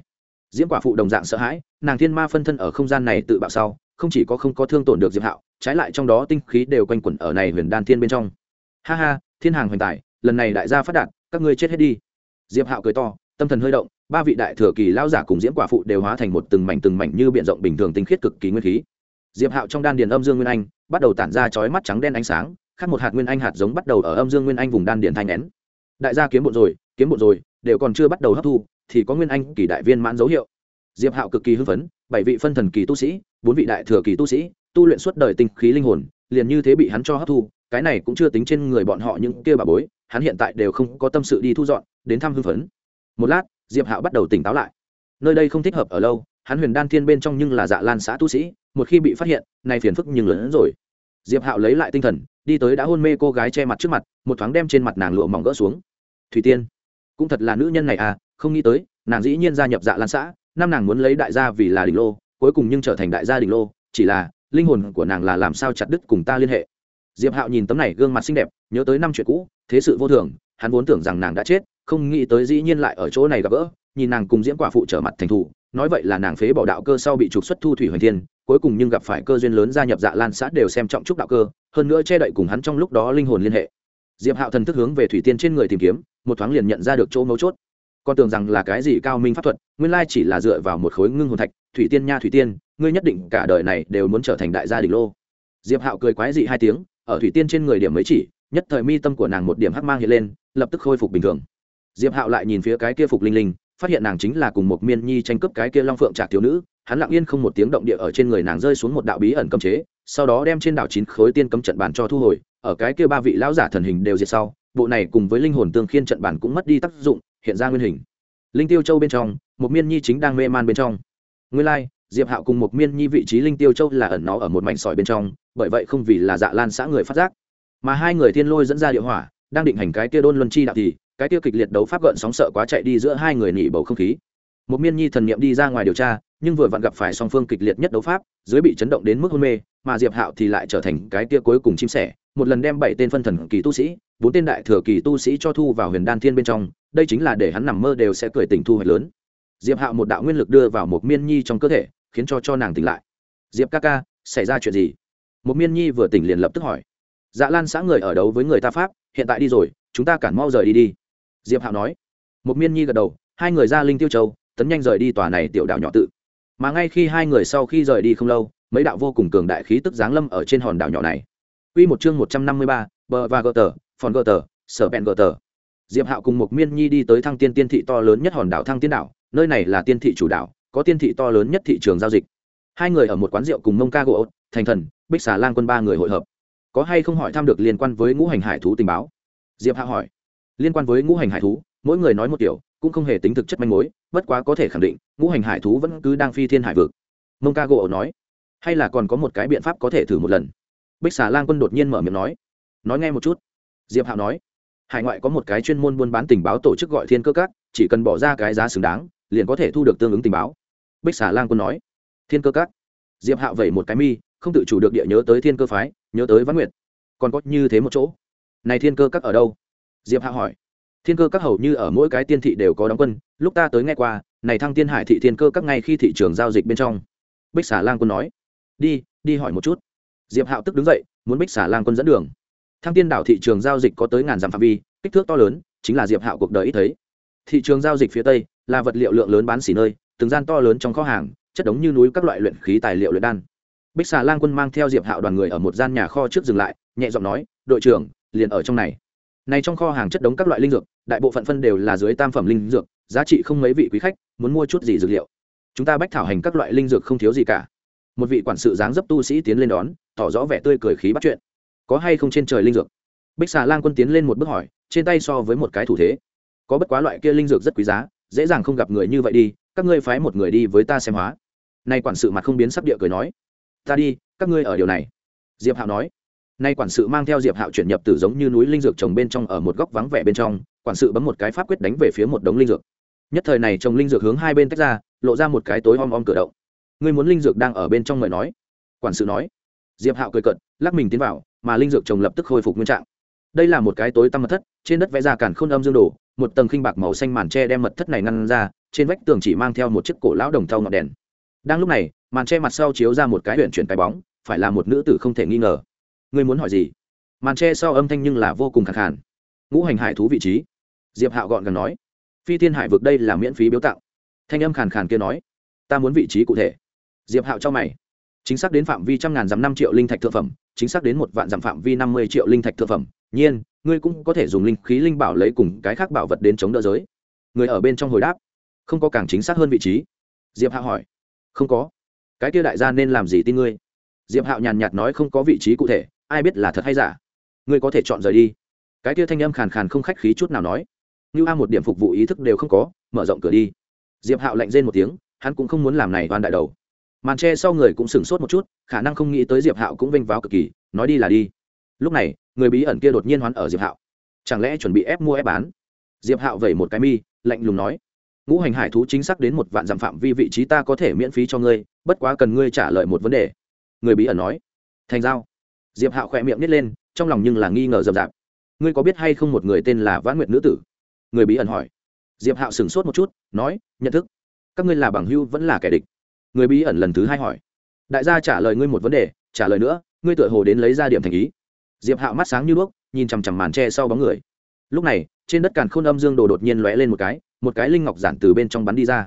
Diễm quả phụ đồng dạng sợ hãi, nàng thiên ma phân thân ở không gian này tự bạo sau, không chỉ có không có thương tổn được diệp hạo, trái lại trong đó tinh khí đều quanh quẩn ở này huyền đan thiên bên trong. Ha ha, thiên hàng hoành tài, lần này đại gia phát đạt, các ngươi chết hết đi. Diệp hạo cười to, tâm thần hơi động, ba vị đại thừa kỳ lao giả cùng diễm quả phụ đều hóa thành một từng mảnh từng mảnh như b i ể n rộng bình thường tinh khiết cực kỳ nguyên khí. Diệp hạo trong đan điền âm dương nguyên anh, bắt đầu tản ra chói mắt trắng đen ánh sáng khác một hạt nguyên anh hạt giống bắt đầu ở âm dương nguyên anh vùng đan điền thanh nén. Đại gia kiếm bộ rồi, kiếm bộ rồi, đều còn chưa bắt đầu hấp thu, thì có nguyên anh kỳ đại viên mãn dấu hiệu. Diệp hạo cực kỳ hưng phấn, bảy vị phân thần kỳ tu sĩ, bốn vị đại thừa kỳ tu sĩ, tu luyện suốt đời tinh khí linh hồn, liền như thế bị hắn cho hấp thu, cái này cũng chưa tính trên người bọn họ những kia bà bối, hắn hiện tại đều không có tâm sự đi thu dọn, đến thăm hưng phấn. Một lát, diệp hạo bắt đầu tỉnh táo lại. Nơi đây không thích hợp ở lâu, hắn huyền đan thiên bên trong nhưng là dạ lan xã tu sĩ, một khi bị phát hiện, nay phiền phức nhưng lớn hơn rồi. Diệp hạo lấy lại tinh thần đi tới đã hôn mê cô gái che mặt trước mặt, một thoáng đem trên mặt nàng lụa mỏng gỡ xuống. Thủy tiên, cũng thật là nữ nhân này à không nghĩ tới, nàng dĩ nhiên gia nhập dạ lan xã, năm nàng muốn lấy đại gia vì là đỉnh lô, cuối cùng nhưng trở thành đại gia đỉnh lô, chỉ là, linh hồn của nàng là làm sao chặt đứt cùng ta liên hệ. Diệp hạo nhìn tấm này gương mặt xinh đẹp, nhớ tới năm chuyện cũ, thế sự vô thường, hắn vốn tưởng rằng nàng đã chết, không nghĩ tới dĩ nhiên lại ở chỗ này gặp gỡ, nhìn nàng cùng diễm quả phụ trở mặt thành thủ, nói vậy là nàng phế bỏ đạo cơ sau bị trục xuất thu thủy hoành thiên cuối cùng nhưng gặp phải cơ duyên lớn gia nhập dạ lan xã đều xem trọng trúc đạo cơ, hơn nữa che đậy cùng hắn trong lúc đó linh hồn liên hệ. Diệp hạo thần thức hướng về thủy tiên trên người tìm kiếm, một thoáng liền nhận ra được chỗ mấu chốt. Con tưởng rằng là cái gì cao minh pháp thuật, nguyên lai chỉ là dựa vào một khối ngưng hồn thạch, thủy tiên nha thủy tiên, ngươi nhất định cả đời này đều muốn trở thành đại gia đình lô. Diệp hạo cười quái dị hai tiếng, ở thủy tiên trên người điểm mới chỉ, nhất thời mi tâm của nàng một điểm hắc mang hiện lên, lập tức khôi phục bình thường. Diệp hạo lại nhìn phía cái kia phục linh linh phát hiện nàng chính là cùng một miên nhi tranh cướp cái kia long phượng trạc thiếu nữ hắn lặng yên không một tiếng động địa ở trên người nàng rơi xuống một đạo bí ẩn cấm chế sau đó đem trên đảo chín khối tiên cấm trận bàn cho thu hồi ở cái kia ba vị lão giả thần hình đều diệt sau bộ này cùng với linh hồn tương khiên trận bản cũng mất đi tác dụng hiện ra nguyên hình. Linh tiêu châu bên trong một miên nhi chính đang mê man bên trong. Nguyên lai、like, diệp hạo cùng một miên nhi vị trí linh tiêu châu là ẩn nó ở một mảnh sỏi bên trong bởi vậy không vì là dạ lan xã người phát giác. Mà hai người thiên lôi dẫn ra địa hỏa đang định hành cái kia đôn luân chi đạo thì cái tiêu kịch liệt đấu pháp gợn sóng sợ quá chạy đi giữa hai người nỉ bầu không khí. Một miên nhi thần niệm đi ra ngoài điều tra, nhưng vừa vặn gặp phải song phương kịch liệt nhất đấu pháp, dưới bị chấn động đến mức hôn mê, mà diệp hạo thì lại trở thành cái tia cuối cùng chim sẻ, một lần đem bảy tên phân thần kỳ tu sĩ, bốn tên đại thừa kỳ tu sĩ cho thu vào huyền đan thiên bên trong, đây chính là để hắn nằm mơ đều sẽ cười tỉnh thu hoạch lớn. Diệp hạo một đạo nguyên lực đưa vào một miên nhi trong cơ thể, khiến cho cho nàng tỉnh lại. Diệp ca ca, xảy ra chuyện gì? Một miên nhi vừa tỉnh liền lập tức hỏi. Dạ lan xã người ở đấu với người ta pháp, hiện tại đi rồi, chúng ta cản mau rời đi đi diệp hạo nói một miên nhi gật đầu hai người ra linh tiêu châu tấn nhanh rời đi tòa này tiểu đảo nhỏ tự mà ngay khi hai người sau khi rời đi không lâu mấy đạo vô cùng cường đại khí tức giáng lâm ở trên hòn đảo nhỏ này Quy một chương một trăm năm mươi ba, bờ và gờ tờ, phòn gờ tờ, sở bẹn gờ tờ. Diệp Hạo cùng một Miên Nhi đi tới Thăng Tiên Tiên thị to lớn nhất hòn đảo Thăng Tiên đảo, nơi này là tiên thị chủ đảo, có tiên thị to lớn nhất thị trường giao dịch. Hai người ở một quán rượu cùng Mông Ca gỗ, Thành Thần, Bích Xà Lang quân ba người hội hợp. Có hay không hỏi thăm được liên quan với ngũ hành hải thú tình báo? Diệp Hạo hỏi. Liên quan với ngũ hành hải thú, mỗi người nói một kiểu, cũng không hề tính thực chất manh mối, bất quá có thể khẳng định, ngũ hành hải thú vẫn cứ đang phi thiên hải vực. Mông Ca gỗ nói. Hay là còn có một cái biện pháp có thể thử một lần? Bích xà lang quân đột nhiên mở miệng nói nói nghe một chút. Diệp hạo nói hải ngoại có một cái chuyên môn buôn bán tình báo tổ chức gọi thiên cơ các chỉ cần bỏ ra cái giá xứng đáng liền có thể thu được tương ứng tình báo. Bích xà lang quân nói thiên cơ các? Diệp hạo vẩy một cái mi không tự chủ được địa nhớ tới thiên cơ phái nhớ tới văn nguyệt. Còn có như thế một chỗ. Này thiên cơ các ở đâu? Diệp Hạ hỏi. Thiên cơ các hầu như ở mỗi cái tiên thị đều có đóng quân, lúc ta tới nghe qua, này thăng tiên hải thị thiên cơ các ngay khi thị trường giao dịch bên trong. Bích xà lang quân nói. Đi đi hỏi một chút. Diệp hạo tức đứng dậy, muốn bích xà lang quân dẫn đường. Thăng tiên đảo thị trường giao dịch có tới ngàn dặm phạm vi, kích thước to lớn, chính là diệp hạo cuộc đời ít thấy. Thị trường giao dịch phía tây, là vật liệu lượng lớn bán xỉ nơi, từng gian to lớn trong kho hàng, chất đống như núi các loại luyện khí tài liệu luyện đan. Bích xà lang quân mang theo diệp hạo đoàn người ở một gian nhà kho trước dừng lại, nhẹ giọng nói, đội trưởng, liền ở trong này này trong kho hàng chất đống các loại linh dược, đại bộ phận phân đều là dưới tam phẩm linh dược, giá trị không mấy vị quý khách, muốn mua chút gì dược liệu. Chúng ta bách thảo hành các loại linh dược không thiếu gì cả. Một vị quản sự dáng dấp tu sĩ tiến lên đón, tỏ rõ vẻ tươi cười khí bắt chuyện. Có hay không trên trời linh dược? Bích xà lang quân tiến lên một bước hỏi, trên tay so với một cái thủ thế. Có bất quá loại kia linh dược rất quý giá, dễ dàng không gặp người như vậy đi, các ngươi phái một người đi với ta xem hóa. Nay quản sự mặt không biến sắc địa cười nói, ta đi, các ngươi ở điều này. Diệp hạo nói nay quản sự mang theo diệp hạo chuyển nhập từ giống như núi linh dược trồng bên trong ở một góc vắng vẻ bên trong, quản sự bấm một cái pháp quyết đánh về phía một đống linh dược. Nhất thời này trồng linh dược hướng hai bên tách ra, lộ ra một cái tối om om cửa động. Ngươi muốn linh dược đang ở bên trong mời nói. Quản sự nói. Diệp hạo cười cận lắc mình tiến vào, mà linh dược trồng lập tức khôi phục nguyên trạng. Đây là một cái tối tăm mật thất, trên đất vẽ ra cản khôn âm dương đồ, một tầng khinh bạc màu xanh màn tre đem mật thất này ngăn ra, trên vách tường chỉ mang theo một chiếc cổ lão đồng thau ngọn đèn. Đang lúc này, màn tre mặt sau chiếu ra một cái huyện chuyển cái bóng, phải là một nữ tử không thể nghi ngờ ngươi muốn hỏi gì? Màn tre sau âm thanh nhưng là vô cùng khẳng khàn. Ngũ hành hải thú vị trí. Diệp hạo gọn gần nói. Phi thiên hải vực đây là miễn phí biếu tặng. Thanh âm khàn khàn kia nói. Ta muốn vị trí cụ thể. Diệp hạo cho mày. Chính xác đến phạm vi trăm ngàn dặm năm triệu linh thạch thượng phẩm, chính xác đến một vạn dặm phạm vi năm mươi triệu linh thạch thượng phẩm. Nhiên, ngươi cũng có thể dùng linh khí linh bảo lấy cùng cái khác bảo vật đến chống đỡ giới. Người ở bên trong hồi đáp. Không có càng chính xác hơn vị trí. Diệp hạo hỏi. Không có. Cái kia đại gia nên làm gì tin ngươi? Diệp hạo nhàn nhạt nói không có vị trí cụ thể ai biết là thật hay giả. Ngươi có thể chọn rời đi. Cái kia thanh âm khàn khàn không khách khí chút nào nói. Như a một điểm phục vụ ý thức đều không có, mở rộng cửa đi. Diệp hạo lạnh rên một tiếng, hắn cũng không muốn làm này toàn đại đầu. Màn tre sau người cũng sửng sốt một chút, khả năng không nghĩ tới diệp hạo cũng vênh váo cực kỳ, nói đi là đi. Lúc này, người bí ẩn kia đột nhiên hoán ở diệp hạo. Chẳng lẽ chuẩn bị ép mua ép bán? Diệp hạo vẩy một cái mi, lạnh lùng nói. Ngũ hành hải thú chính xác đến một vạn dặm phạm vi vị trí ta có thể miễn phí cho ngươi, bất quá cần ngươi trả lời một vấn đề. Người bí ẩn nói. Thành giao diệp hạo khỏe miệng nít lên, trong lòng nhưng là nghi ngờ rậm rạp. Ngươi có biết hay không một người tên là vãn nguyệt nữ tử? Người bí ẩn hỏi. Diệp hạo sửng sốt một chút, nói, nhận thức. Các ngươi là bằng hưu vẫn là kẻ địch? Người bí ẩn lần thứ hai hỏi. Đại gia trả lời ngươi một vấn đề, trả lời nữa, ngươi tựa hồ đến lấy ra điểm thành ý. Diệp hạo mắt sáng như đuốc, nhìn chằm chằm màn tre sau bóng người. Lúc này, trên đất càn khôn âm dương đồ đột nhiên lóe lên một cái một cái linh ngọc giản từ bên trong bắn đi ra.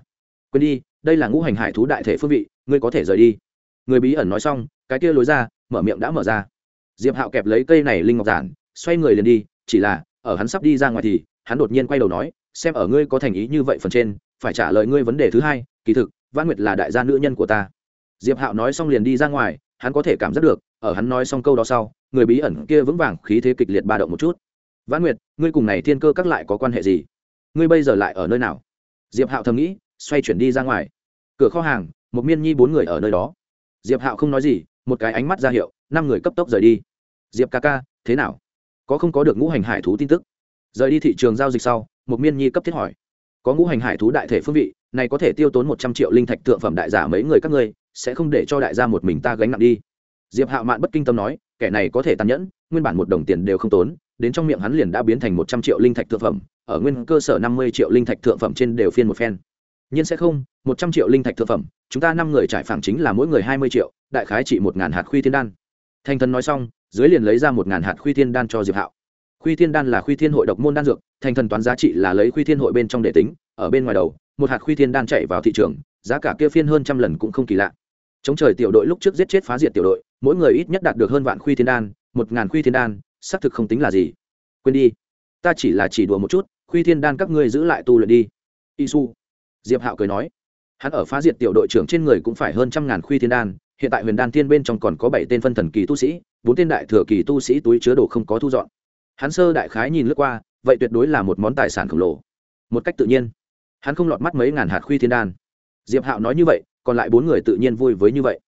Quên đi, đây là ngũ hành hải thú đại thể phương vị, ngươi có thể rời đi. Người bí ẩn nói xong, cái kia lối ra, mở miệng đã mở ra diệp hạo kẹp lấy cây này linh ngọc giản, xoay người liền đi, chỉ là, ở hắn sắp đi ra ngoài thì, hắn đột nhiên quay đầu nói, xem ở ngươi có thành ý như vậy phần trên, phải trả lời ngươi vấn đề thứ hai, kỳ thực văn nguyệt là đại gia nữ nhân của ta. Diệp hạo nói xong liền đi ra ngoài, hắn có thể cảm giác được, ở hắn nói xong câu đó sau, người bí ẩn kia vững vàng, khí thế kịch liệt ba động một chút. Văn nguyệt, ngươi cùng này thiên cơ các lại có quan hệ gì? Ngươi bây giờ lại ở nơi nào? Diệp hạo thầm nghĩ, xoay chuyển đi ra ngoài. Cửa kho hàng, một miên nhi bốn người ở nơi đó. Diệp hạo không nói gì một cái ánh mắt ra hiệu, năm người cấp tốc rời đi. Diệp ca ca, thế nào? Có không có được ngũ hành hải thú tin tức? Rời đi thị trường giao dịch sau một miên nhi cấp thiết hỏi. Có ngũ hành hải thú đại thể phương vị, này có thể tiêu tốn một trăm triệu linh thạch thượng phẩm đại giả mấy người các ngươi, sẽ không để cho đại gia một mình ta gánh nặng đi. Diệp hạo mạn bất kinh tâm nói, kẻ này có thể tàn nhẫn, nguyên bản một đồng tiền đều không tốn, đến trong miệng hắn liền đã biến thành một trăm triệu linh thạch thượng phẩm, ở nguyên cơ sở năm mươi triệu linh thạch thượng phẩm trên đều phiên một phen. Nhiên sẽ không, một trăm triệu linh thạch thượng phẩm, chúng ta năm người trải phẳng chính là mỗi người hai mươi triệu đại khái trị một ngàn hạt khuy thiên đan. Thanh thần nói xong, dưới liền lấy ra một ngàn hạt khuy thiên đan cho diệp hạo. Khuy thiên đan là khuy thiên hội độc môn đan dược thanh thần toán giá trị là lấy khuy thiên hội bên trong để tính, ở bên ngoài đầu, một hạt khuy thiên đan chạy vào thị trường, giá cả kia phiên hơn trăm lần cũng không kỳ lạ. Chống trời tiểu đội lúc trước giết chết phá diệt tiểu đội, mỗi người ít nhất đạt được hơn vạn khuy thiên đan, một ngàn khuy thiên đan, xác thực không tính là gì. Quên đi, ta chỉ là chỉ đùa một chút, khuy thiên đan các ngươi giữ lại tu luyện đi. Isu, diệp hạo cười nói, hắn ở phá diệt tiểu đội trưởng trên người cũng phải hơn trăm ngàn khuy thiên đan hiện tại huyền đan thiên bên trong còn có bảy tên phân thần kỳ tu sĩ, bốn tên đại thừa kỳ tu sĩ túi chứa đồ không có thu dọn. Hắn sơ đại khái nhìn lướt qua, vậy tuyệt đối là một món tài sản khổng lồ. Một cách tự nhiên. Hắn không lọt mắt mấy ngàn hạt khuy thiên đan. Diệp hạo nói như vậy, còn lại bốn người tự nhiên vui với như vậy.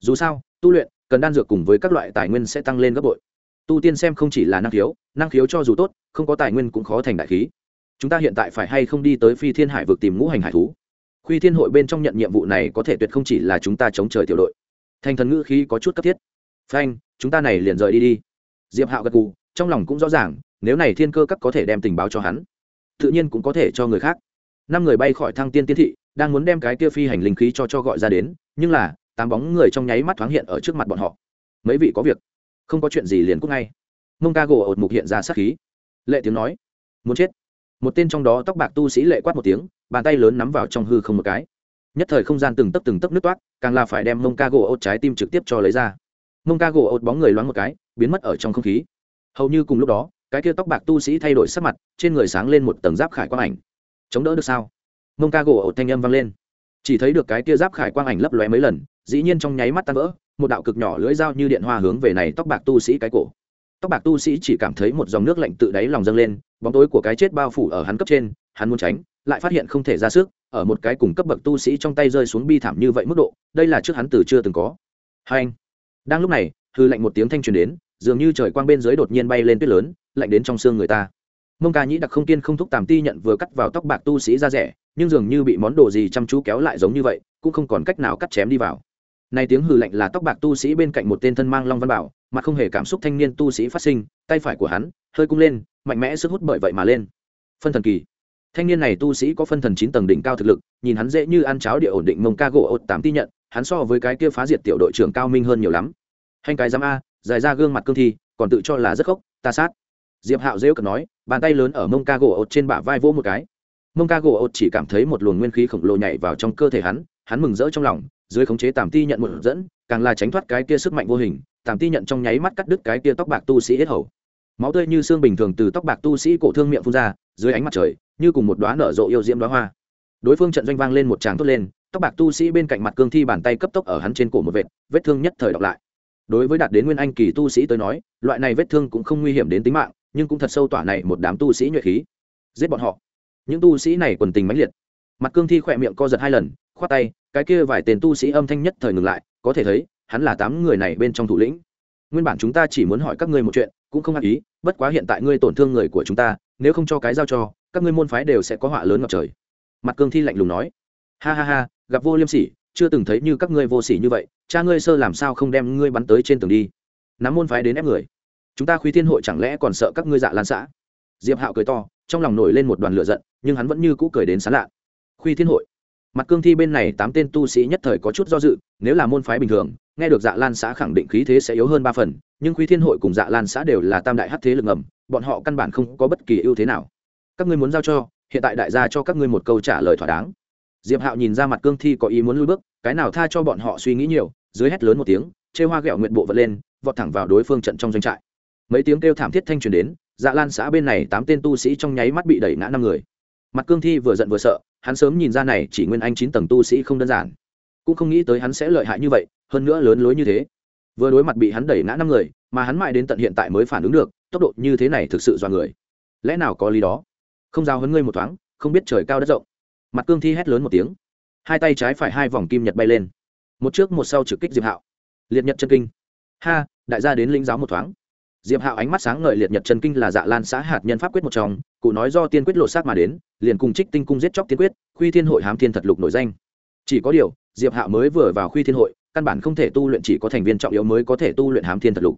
Dù sao, tu luyện, cần đan dược cùng với các loại tài nguyên sẽ tăng lên gấp bội. Tu tiên xem không chỉ là năng khiếu năng khiếu cho dù tốt, không có tài nguyên cũng khó thành đại khí. Chúng ta hiện tại phải hay không đi tới phi thiên hải vực tìm ngũ hành hải thú? Khuy thiên hội bên trong nhận nhiệm vụ này có thể tuyệt không chỉ là chúng ta chống trời tiểu đội thành thần ngữ khí có chút cấp thiết. Phanh chúng ta này liền rời đi đi. Diệp hạo gật gù, trong lòng cũng rõ ràng nếu này thiên cơ các có thể đem tình báo cho hắn tự nhiên cũng có thể cho người khác. Năm người bay khỏi thăng tiên tiên thị đang muốn đem cái kia phi hành linh khí cho cho gọi ra đến nhưng là tám bóng người trong nháy mắt thoáng hiện ở trước mặt bọn họ. Mấy vị có việc. Không có chuyện gì liền cúc ngay. Mông ca gỗ ột mục hiện ra sát khí. Lệ tiếng nói muốn chết. Một tên trong đó tóc bạc tu sĩ lệ quát một tiếng bàn tay lớn nắm vào trong hư không một cái nhất thời không gian từng tấc từng tấc nước toát, càng là phải đem mông ca gỗ ột trái tim trực tiếp cho lấy ra. Mông ca gỗ ột bóng người loáng một cái, biến mất ở trong không khí. Hầu như cùng lúc đó, cái kia tóc bạc tu sĩ thay đổi sắc mặt, trên người sáng lên một tầng giáp khải quang ảnh. Chống đỡ được sao? Mông ca gỗ ột thanh âm vang lên. Chỉ thấy được cái kia giáp khải quang ảnh lấp lóe mấy lần, dĩ nhiên trong nháy mắt tan vỡ, một đạo cực nhỏ lưỡi dao như điện hoa hướng về này tóc bạc tu sĩ cái cổ. Tóc bạc tu sĩ chỉ cảm thấy một dòng nước lạnh tự đáy lòng dâng lên, bóng tối của cái chết bao phủ ở hắn cấp trên, hắn muốn tránh, lại phát hiện không thể ra sức ở một cái cùng cấp bậc tu sĩ trong tay rơi xuống bi thảm như vậy mức độ, đây là trước hắn từ chưa từng có. Hai anh. Đang lúc này, hư lạnh một tiếng thanh truyền đến, dường như trời quang bên dưới đột nhiên bay lên tuyết lớn, lạnh đến trong xương người ta. Mông ca nhĩ đặc không tiên không thúc tàm ti nhận vừa cắt vào tóc bạc tu sĩ ra rẻ, nhưng dường như bị món đồ gì chăm chú kéo lại giống như vậy, cũng không còn cách nào cắt chém đi vào. Này tiếng hư lạnh là tóc bạc tu sĩ bên cạnh một tên thân mang long văn bảo, mà không hề cảm xúc thanh niên tu sĩ phát sinh, tay phải của hắn hơi cung lên, mạnh mẽ sức hút bởi vậy mà lên. Phân thần kỳ thanh niên này tu sĩ có phân thần chín tầng đỉnh cao thực lực, nhìn hắn dễ như ăn cháo địa ổn định mông ca gỗ ột tám ti nhận, hắn so với cái kia phá diệt tiểu đội trưởng cao minh hơn nhiều lắm. Hành cái giám a, dài ra gương mặt cương thi, còn tự cho là rất khốc, ta sát. Diệp hạo dễ cận nói, bàn tay lớn ở mông ca gỗ ột trên bả vai vỗ một cái. Mông ca gỗ ột chỉ cảm thấy một luồng nguyên khí khổng lồ nhảy vào trong cơ thể hắn hắn mừng rỡ trong lòng, dưới khống chế tàm ti nhận một dẫn, càng là tránh thoát cái kia sức mạnh vô hình tàm ti nhận trong nháy mắt cắt đứt cái kia tóc bạc tu sĩ hết hầu. Máu tươi như xương bình thường từ tóc bạc tu sĩ cổ thương miệng phun ra, dưới ánh mặt trời như cùng một đoá nở rộ yêu diễm đoá hoa. Đối phương trận doanh vang lên một tràng thốt lên, tóc bạc tu sĩ bên cạnh mặt cương thi bàn tay cấp tốc ở hắn trên cổ một vệt, vết thương nhất thời đọc lại. Đối với đạt đến nguyên anh kỳ tu sĩ tới nói, loại này vết thương cũng không nguy hiểm đến tính mạng, nhưng cũng thật sâu tỏa này một đám tu sĩ nhuệ khí. Giết bọn họ. Những tu sĩ này quần tình mãnh liệt. Mặt cương thi khỏe miệng co giật hai lần, khoát tay, cái kia vài tên tu sĩ âm thanh nhất thời ngừng lại, có thể thấy, hắn là tám người này bên trong thủ lĩnh. Nguyên bản chúng ta chỉ muốn hỏi các ngươi một chuyện, cũng không ác ý, bất quá hiện tại ngươi tổn thương người của chúng ta, nếu không cho cái giao cho các ngươi môn phái đều sẽ có họa lớn ngập trời. Mặt cương thi lạnh lùng nói. Ha ha ha, gặp vô liêm sỉ, chưa từng thấy như các ngươi vô sỉ như vậy, cha ngươi sơ làm sao không đem ngươi bắn tới trên tường đi. Nắm môn phái đến ép người. Chúng ta khuy thiên hội chẳng lẽ còn sợ các ngươi dạ lan xã? Diệp hạo cười to, trong lòng nổi lên một đoàn lửa giận, nhưng hắn vẫn như cũ cười đến sán lạ. Khuy thiên hội. Mặt cương thi bên này tám tên tu sĩ nhất thời có chút do dự, nếu là môn phái bình thường, nghe được dạ lan xã khẳng định khí thế sẽ yếu hơn ba phần, nhưng khuy thiên hội cùng dạ lan xã đều là tam đại hát thế lực ngầm, bọn họ căn bản không có bất kỳ ưu thế nào các ngươi muốn giao cho, hiện tại đại gia cho các ngươi một câu trả lời thỏa đáng. Diệp hạo nhìn ra mặt cương thi có ý muốn lui bước, cái nào tha cho bọn họ suy nghĩ nhiều, dưới hét lớn một tiếng, chê hoa ghẹo nguyện bộ vật lên, vọt thẳng vào đối phương trận trong doanh trại. Mấy tiếng kêu thảm thiết thanh truyền đến dạ lan xã bên này tám tên tu sĩ trong nháy mắt bị đẩy ngã năm người. Mặt cương thi vừa giận vừa sợ, hắn sớm nhìn ra này chỉ nguyên anh chín tầng tu sĩ không đơn giản. Cũng không nghĩ tới hắn sẽ lợi hại như vậy, hơn nữa lớn lối như thế. Vừa đối mặt bị hắn đẩy ngã năm người, mà hắn mãi đến tận hiện tại mới phản ứng được, tốc độ như thế này thực sự do người. Lẽ nào có lý đó? Không giao hấn ngươi một thoáng, không biết trời cao đất rộng. Mặt cương thi hét lớn một tiếng. Hai tay trái phải hai vòng kim nhật bay lên. Một trước một sau trực kích diệp hạo. Liệt nhật chân kinh. Ha, đại gia đến lĩnh giáo một thoáng. Diệp hạo ánh mắt sáng ngời, liệt nhật chân kinh là dạ lan xã hạt nhân pháp quyết một trong, cụ nói do tiên quyết lột xác mà đến, liền cùng trích tinh cung giết chóc tiên quyết, khuy thiên hội hám thiên thật lục nổi danh. Chỉ có điều, diệp hạo mới vừa vào khuy thiên hội, căn bản không thể tu luyện chỉ có thành viên trọng yếu mới có thể tu luyện hám thiên thật lục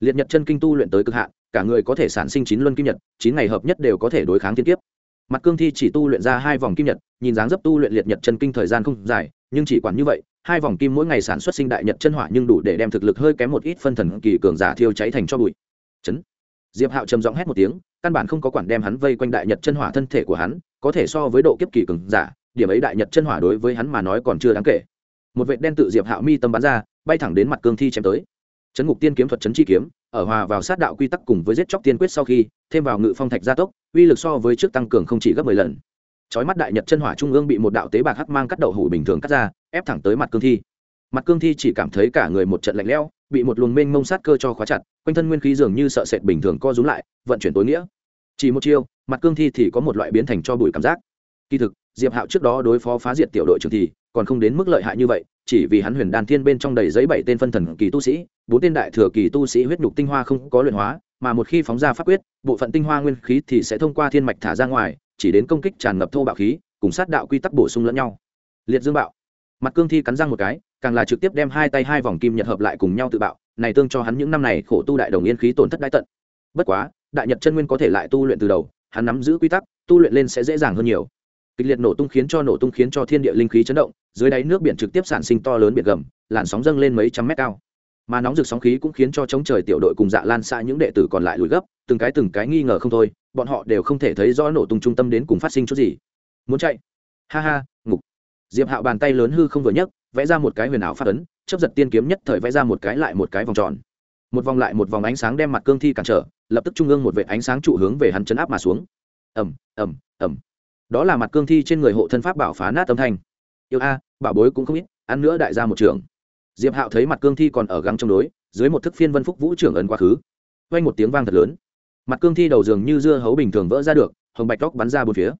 liệt nhật chân kinh tu luyện tới cực hạn, cả người có thể sản sinh chín luân kim nhật, chín ngày hợp nhất đều có thể đối kháng thiên kiếp. Mặt cương thi chỉ tu luyện ra hai vòng kim nhật, nhìn dáng dấp tu luyện liệt nhật chân kinh thời gian không dài, nhưng chỉ quản như vậy, hai vòng kim mỗi ngày sản xuất sinh đại nhật chân hỏa nhưng đủ để đem thực lực hơi kém một ít phân thần kỳ cường giả thiêu cháy thành cho bụi. Chấn. Diệp hạo trầm giọng hét một tiếng, căn bản không có quản đem hắn vây quanh đại nhật chân hỏa thân thể của hắn, có thể so với độ kiếp kỳ cường giả, điểm ấy đại nhật chân hỏa đối với hắn mà nói còn chưa đáng kể. Một vệt đen tự diệp hạo mi tâm bắn ra, bay thẳng đến mặt cương thi chém tới chấn ngục tiên kiếm thuật chấn chi kiếm, ở hòa vào sát đạo quy tắc cùng với giết chóc tiên quyết sau khi, thêm vào ngự phong thạch gia tốc, uy lực so với trước tăng cường không chỉ gấp mười lần. Chói mắt đại nhật chân hỏa trung ương bị một đạo tế bạc hắc mang cắt đậu hủ bình thường cắt ra, ép thẳng tới mặt cương thi. Mặt cương thi chỉ cảm thấy cả người một trận lạnh lẽo, bị một luồng mênh mông sát cơ cho khóa chặt, quanh thân nguyên khí dường như sợ sệt bình thường co rúm lại, vận chuyển tối nghĩa. Chỉ một chiêu, mặt cương thi thì có một loại biến thành cho bụi cảm giác. Kỳ thực, diệp hạo trước đó đối phó phá diệt tiểu đội trưởng thì còn không đến mức lợi hại như vậy chỉ vì hắn huyền đan thiên bên trong đầy giấy bảy tên phân thần kỳ tu sĩ, bốn tên đại thừa kỳ tu sĩ huyết nhục tinh hoa không có luyện hóa, mà một khi phóng ra pháp quyết, bộ phận tinh hoa nguyên khí thì sẽ thông qua thiên mạch thả ra ngoài, chỉ đến công kích tràn ngập thô bạo khí, cùng sát đạo quy tắc bổ sung lẫn nhau. Liệt dương bạo. Mặt cương thi cắn răng một cái, càng là trực tiếp đem hai tay hai vòng kim nhật hợp lại cùng nhau tự bạo, này tương cho hắn những năm này khổ tu đại đồng yên khí tổn thất đại tận. Bất quá, đại nhật chân nguyên có thể lại tu luyện từ đầu, hắn nắm giữ quy tắc, tu luyện lên sẽ dễ dàng hơn nhiều kịch liệt nổ tung khiến cho nổ tung khiến cho thiên địa linh khí chấn động, dưới đáy nước biển trực tiếp sản sinh to lớn biển gầm, làn sóng dâng lên mấy trăm mét cao. Mà nóng rực sóng khí cũng khiến cho chống trời tiểu đội cùng dạ lan xa những đệ tử còn lại lùi gấp, từng cái từng cái nghi ngờ không thôi, bọn họ đều không thể thấy rõ nổ tung trung tâm đến cùng phát sinh chút gì. Muốn chạy? Ha ha, ngục. Diệp hạo bàn tay lớn hư không vừa nhấc, vẽ ra một cái huyền ảo phát ấn chấp giật tiên kiếm nhất thời vẽ ra một cái lại một cái vòng tròn. Một vòng lại một vòng ánh sáng đem mặt cương thi cản trở, lập tức trung ương một vệ ánh sáng trụ hướng về hắn chấn áp mà xuống. Ẩm ẩm ẩm đó là mặt cương thi trên người hộ thân pháp bảo phá nát âm thanh. Yêu a, bảo bối cũng không ít, ăn nữa đại gia một trường. Diệp hạo thấy mặt cương thi còn ở gắng trong đối, dưới một thức phiên vân phúc vũ trưởng ấn quá khứ. Vang một tiếng vang thật lớn. Mặt cương thi đầu giường như dưa hấu bình thường vỡ ra được, hồng bạch tóc bắn ra bốn phía.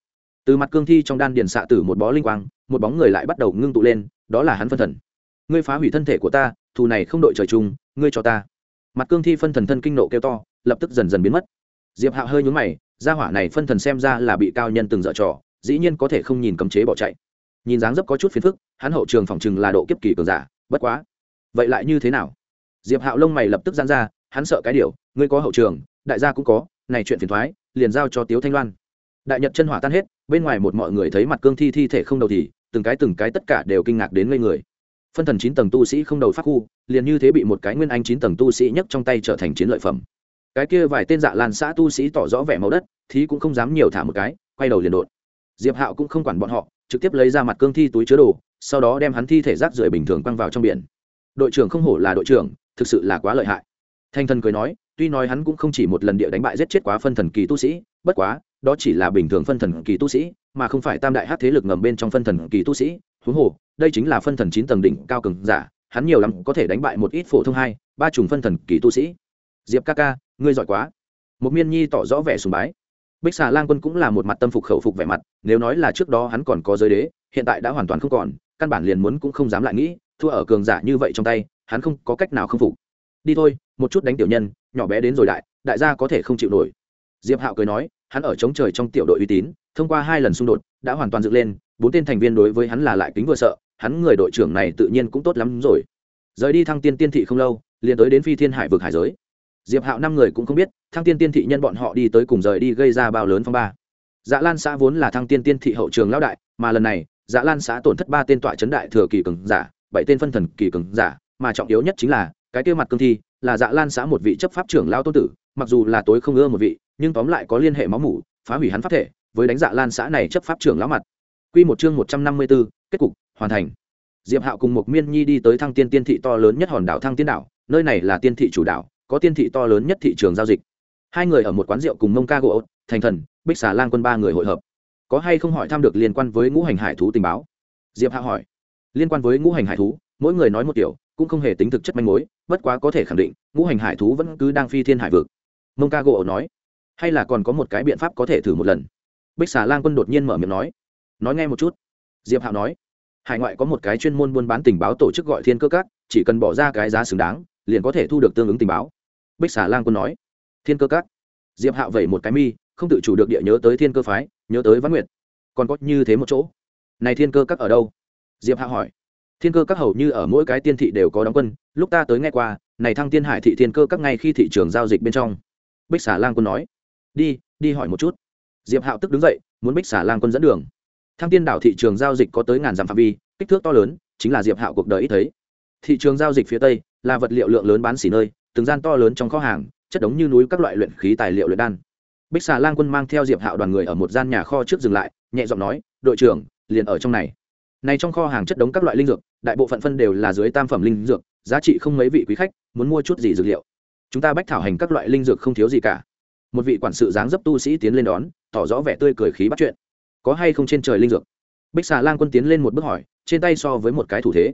Từ mặt cương thi trong đan điền xạ tử một bó linh quang, một bóng người lại bắt đầu ngưng tụ lên, đó là hắn phân thần. Ngươi phá hủy thân thể của ta, thù này không đội trời chung, ngươi cho ta. Mặt cương thi phân thần thân kinh nộ kêu to, lập tức dần dần biến mất. Diệp hạo hơi nhún mày gia hỏa này phân thần xem ra là bị cao nhân từng dở trò, dĩ nhiên có thể không nhìn cấm chế bỏ chạy. Nhìn dáng dấp có chút phiền phức, hắn hậu trường phòng chừng là độ kiếp kỳ cường giả, bất quá. Vậy lại như thế nào? Diệp hạo lông mày lập tức giãn ra, hắn sợ cái điều, ngươi có hậu trường, đại gia cũng có, này chuyện phiền thoái, liền giao cho tiếu thanh loan. Đại nhật chân hỏa tan hết, bên ngoài một mọi người thấy mặt cương thi thi thể không đầu thì, từng cái từng cái tất cả đều kinh ngạc đến ngây người. Phân thần chín tầng tu sĩ không đầu phát khu, liền như thế bị một cái nguyên anh chín tầng tu sĩ nhấc trong tay trở thành chiến lợi phẩm cái kia vài tên dạ lan xã tu sĩ tỏ rõ vẻ màu đất, thì cũng không dám nhiều thả một cái, quay đầu liền đột. Diệp hạo cũng không quản bọn họ, trực tiếp lấy ra mặt cương thi túi chứa đồ, sau đó đem hắn thi thể rác rưởi bình thường quăng vào trong biển. Đội trưởng không hổ là đội trưởng, thực sự là quá lợi hại. Thanh thần cười nói, tuy nói hắn cũng không chỉ một lần địa đánh bại giết chết quá phân thần kỳ tu sĩ, bất quá, đó chỉ là bình thường phân thần kỳ tu sĩ, mà không phải tam đại hát thế lực ngầm bên trong phân thần kỳ tu sĩ. Huống hồ, đây chính là phân thần chín tầng đỉnh cao cường giả, hắn nhiều lắm có thể đánh bại một ít phổ thông hai, ba trùng phân thần kỳ tu sĩ. Diệp ca ca ngươi giỏi quá. Một miên nhi tỏ rõ vẻ sùng bái. Bích xà lang quân cũng là một mặt tâm phục khẩu phục vẻ mặt, nếu nói là trước đó hắn còn có giới đế, hiện tại đã hoàn toàn không còn, căn bản liền muốn cũng không dám lại nghĩ, thua ở cường giả như vậy trong tay, hắn không có cách nào không phục. Đi thôi, một chút đánh tiểu nhân, nhỏ bé đến rồi đại đại gia có thể không chịu nổi. Diệp hạo cười nói, hắn ở chống trời trong tiểu đội uy tín, thông qua hai lần xung đột, đã hoàn toàn dựng lên, bốn tên thành viên đối với hắn là lại kính vừa sợ, hắn người đội trưởng này tự nhiên cũng tốt lắm rồi. Rời đi thăng tiên tiên thị không lâu, liền tới đến phi thiên hải vực hải giới diệp hạo năm người cũng không biết thăng tiên tiên thị nhân bọn họ đi tới cùng rời đi gây ra bao lớn phong ba. Dạ lan xã vốn là thăng tiên tiên thị hậu trường lão đại mà lần này dạ lan xã tổn thất ba tên tọa chấn đại thừa kỳ cường giả bảy tên phân thần kỳ cường giả mà trọng yếu nhất chính là cái kia mặt cương thi là dạ lan xã một vị chấp pháp trưởng lao tôn tử mặc dù là tối không ưa một vị nhưng tóm lại có liên hệ máu mủ phá hủy hắn pháp thể với đánh dạ lan xã này chấp pháp trưởng lão mặt. Quy một chương một trăm năm mươi 154, kết cục hoàn thành. Diệp hạo cùng một miên nhi đi tới thăng tiên tiên thị to lớn nhất hòn đảo thăng tiên đảo nơi này là tiên thị chủ đảo có tiên thị to lớn nhất thị trường giao dịch. Hai người ở một quán rượu cùng mông ca gỗ thành thần, bích xà lan quân ba người hội hợp. Có hay không hỏi thăm được liên quan với ngũ hành hải thú tình báo? Diệp hạ hỏi. Liên quan với ngũ hành hải thú, mỗi người nói một kiểu, cũng không hề tính thực chất manh mối, bất quá có thể khẳng định, ngũ hành hải thú vẫn cứ đang phi thiên hải vực. Mông ca gỗ nói. Hay là còn có một cái biện pháp có thể thử một lần? Bích xà lan quân đột nhiên mở miệng nói. Nói nghe một chút. Diệp hạo nói. Hải ngoại có một cái chuyên môn buôn bán tình báo tổ chức gọi thiên cơ các, chỉ cần bỏ ra cái giá xứng đáng, liền có thể thu được tương ứng tình báo bích xà Lang quân nói, thiên cơ các, diệp hạo vẩy một cái mi, không tự chủ được địa nhớ tới thiên cơ phái, nhớ tới văn nguyệt. Còn có như thế một chỗ. Này thiên cơ các ở đâu? Diệp hạo hỏi. Thiên cơ các hầu như ở mỗi cái tiên thị đều có đóng quân, lúc ta tới nghe qua, này thăng tiên hải thị thiên cơ các ngay khi thị trường giao dịch bên trong. Bích xà Lang quân nói. Đi đi hỏi một chút. Diệp hạo tức đứng dậy, muốn bích xà Lang quân dẫn đường. Thăng tiên đảo thị trường giao dịch có tới ngàn dặm phạm vi, kích thước to lớn, chính là diệp hạo cuộc đời ít thấy. Thị trường giao dịch phía tây là vật liệu lượng lớn bán xỉ nơi từng gian to lớn trong kho hàng, chất đống như núi các loại luyện khí tài liệu luyện đan. Bích xà Lang quân mang theo diệp hạo đoàn người ở một gian nhà kho trước dừng lại, nhẹ giọng nói, đội trưởng, liền ở trong này. Này trong kho hàng chất đống các loại linh dược, đại bộ phận phân đều là dưới tam phẩm linh dược, giá trị không mấy vị quý khách, muốn mua chút gì dược liệu. Chúng ta bách thảo hành các loại linh dược không thiếu gì cả. Một vị quản sự dáng dấp tu sĩ tiến lên đón, tỏ rõ vẻ tươi cười khí bắt chuyện. Có hay không trên trời linh dược? Bích xà lan quân tiến lên một bước hỏi, trên tay so với một cái thủ thế.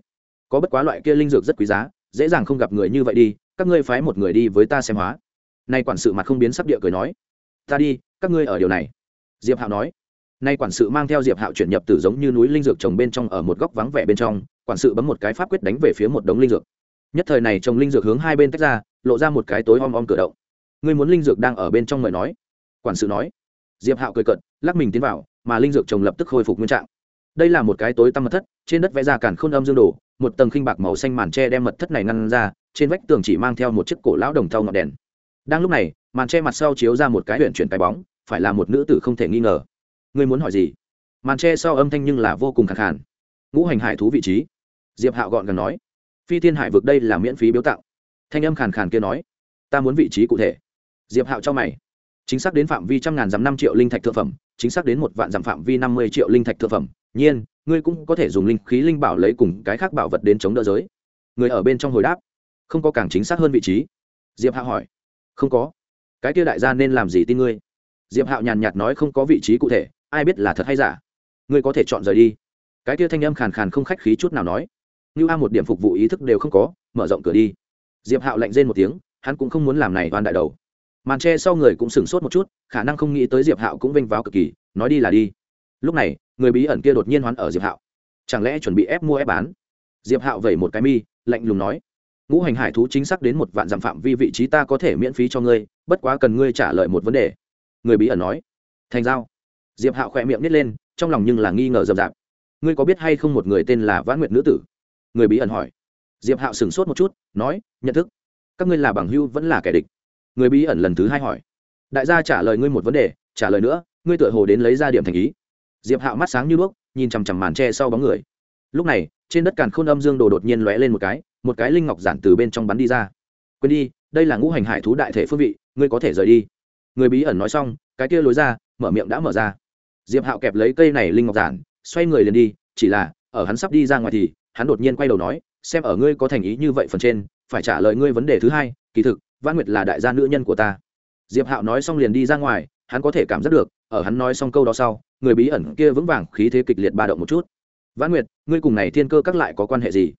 Có bất quá loại kia linh dược rất quý giá, dễ dàng không gặp người như vậy đi các ngươi phái một người đi với ta xem hóa. Nay quản sự mặt không biến sắc địa cười nói, ta đi, các ngươi ở điều này. Diệp hạo nói, nay quản sự mang theo diệp hạo chuyển nhập từ giống như núi linh dược trồng bên trong ở một góc vắng vẻ bên trong, quản sự bấm một cái pháp quyết đánh về phía một đống linh dược. Nhất thời này trồng linh dược hướng hai bên tách ra, lộ ra một cái tối om om cửa động. Ngươi muốn linh dược đang ở bên trong mời nói. Quản sự nói. Diệp hạo cười cận lắc mình tiến vào, mà linh dược trồng lập tức khôi phục nguyên trạng. Đây là một cái tối tăm mật thất, trên đất vẽ ra cản khôn âm dương đổ một tầng khinh bạc màu xanh màn tre đem mật thất này ngăn ra trên vách tường chỉ mang theo một chiếc cổ lão đồng thau ngọn đèn. Đang lúc này, màn che mặt sau chiếu ra một cái huyện chuyển cái bóng, phải là một nữ tử không thể nghi ngờ. Ngươi muốn hỏi gì? Màn che sau âm thanh nhưng là vô cùng khẳng khàn. Ngũ hành hải thú vị trí. Diệp hạo gọn gần nói. Phi thiên hải vực đây là miễn phí biếu tặng. Thanh âm khàn khàn kia nói. Ta muốn vị trí cụ thể. Diệp hạo cho mày. Chính xác đến phạm vi trăm ngàn dặm năm triệu linh thạch thượng phẩm, chính xác đến một vạn dặm phạm vi năm mươi triệu linh thạch thượng phẩm, nhiên, ngươi cũng có thể dùng linh khí linh bảo lấy cùng cái khác bảo vật đến chống đỡ giới. Người ở bên trong hồi đáp không có càng chính xác hơn vị trí. Diệp hạo hỏi. Không có. Cái kia đại gia nên làm gì tin ngươi? Diệp hạo nhàn nhạt nói không có vị trí cụ thể, ai biết là thật hay giả. Ngươi có thể chọn rời đi. Cái kia thanh âm khàn khàn không khách khí chút nào nói. Như a một điểm phục vụ ý thức đều không có, mở rộng cửa đi. Diệp hạo lạnh rên một tiếng, hắn cũng không muốn làm này toàn đại đầu. Màn tre sau người cũng sửng sốt một chút, khả năng không nghĩ tới diệp hạo cũng vênh váo cực kỳ, nói đi là đi. Lúc này, người bí ẩn kia đột nhiên hoán ở diệp hạo. Chẳng lẽ chuẩn bị ép mua ép bán? Diệp hạo vẩy một cái mi, lạnh lùng nói ngũ hành hải thú chính xác đến một vạn dặm phạm vi vị trí ta có thể miễn phí cho ngươi, bất quá cần ngươi trả lời một vấn đề. Người bí ẩn nói. Thành giao. Diệp hạo khỏe miệng nít lên, trong lòng nhưng là nghi ngờ rậm rạp ngươi có biết hay không một người tên là vãn nguyệt nữ tử? Người bí ẩn hỏi. Diệp hạo sửng sốt một chút, nói, nhận thức. Các ngươi là bằng hưu vẫn là kẻ địch. Người bí ẩn lần thứ hai hỏi. Đại gia trả lời ngươi một vấn đề, trả lời nữa, ngươi tựa hồ đến lấy ra điểm thành ý. Diệp hạo mắt sáng như đuốc, nhìn chằm chằm màn tre sau bóng người. Lúc này trên đất càn khôn âm dương đồ đột nhiên lóe lên một cái một cái linh ngọc giản từ bên trong bắn đi ra. Quên đi, đây là ngũ hành hải thú đại thể phương vị, ngươi có thể rời đi. Người bí ẩn nói xong, cái kia lối ra, mở miệng đã mở ra. Diệp hạo kẹp lấy cây này linh ngọc giản, xoay người liền đi, chỉ là, ở hắn sắp đi ra ngoài thì, hắn đột nhiên quay đầu nói, xem ở ngươi có thành ý như vậy phần trên, phải trả lời ngươi vấn đề thứ hai, kỳ thực văn nguyệt là đại gia nữ nhân của ta. Diệp hạo nói xong liền đi ra ngoài, hắn có thể cảm giác được, ở hắn nói xong câu đó sau, người bí ẩn kia vững vàng khí thế kịch liệt ba động một chút văn nguyệt, ngươi cùng này thiên cơ các lại có quan hệ gì?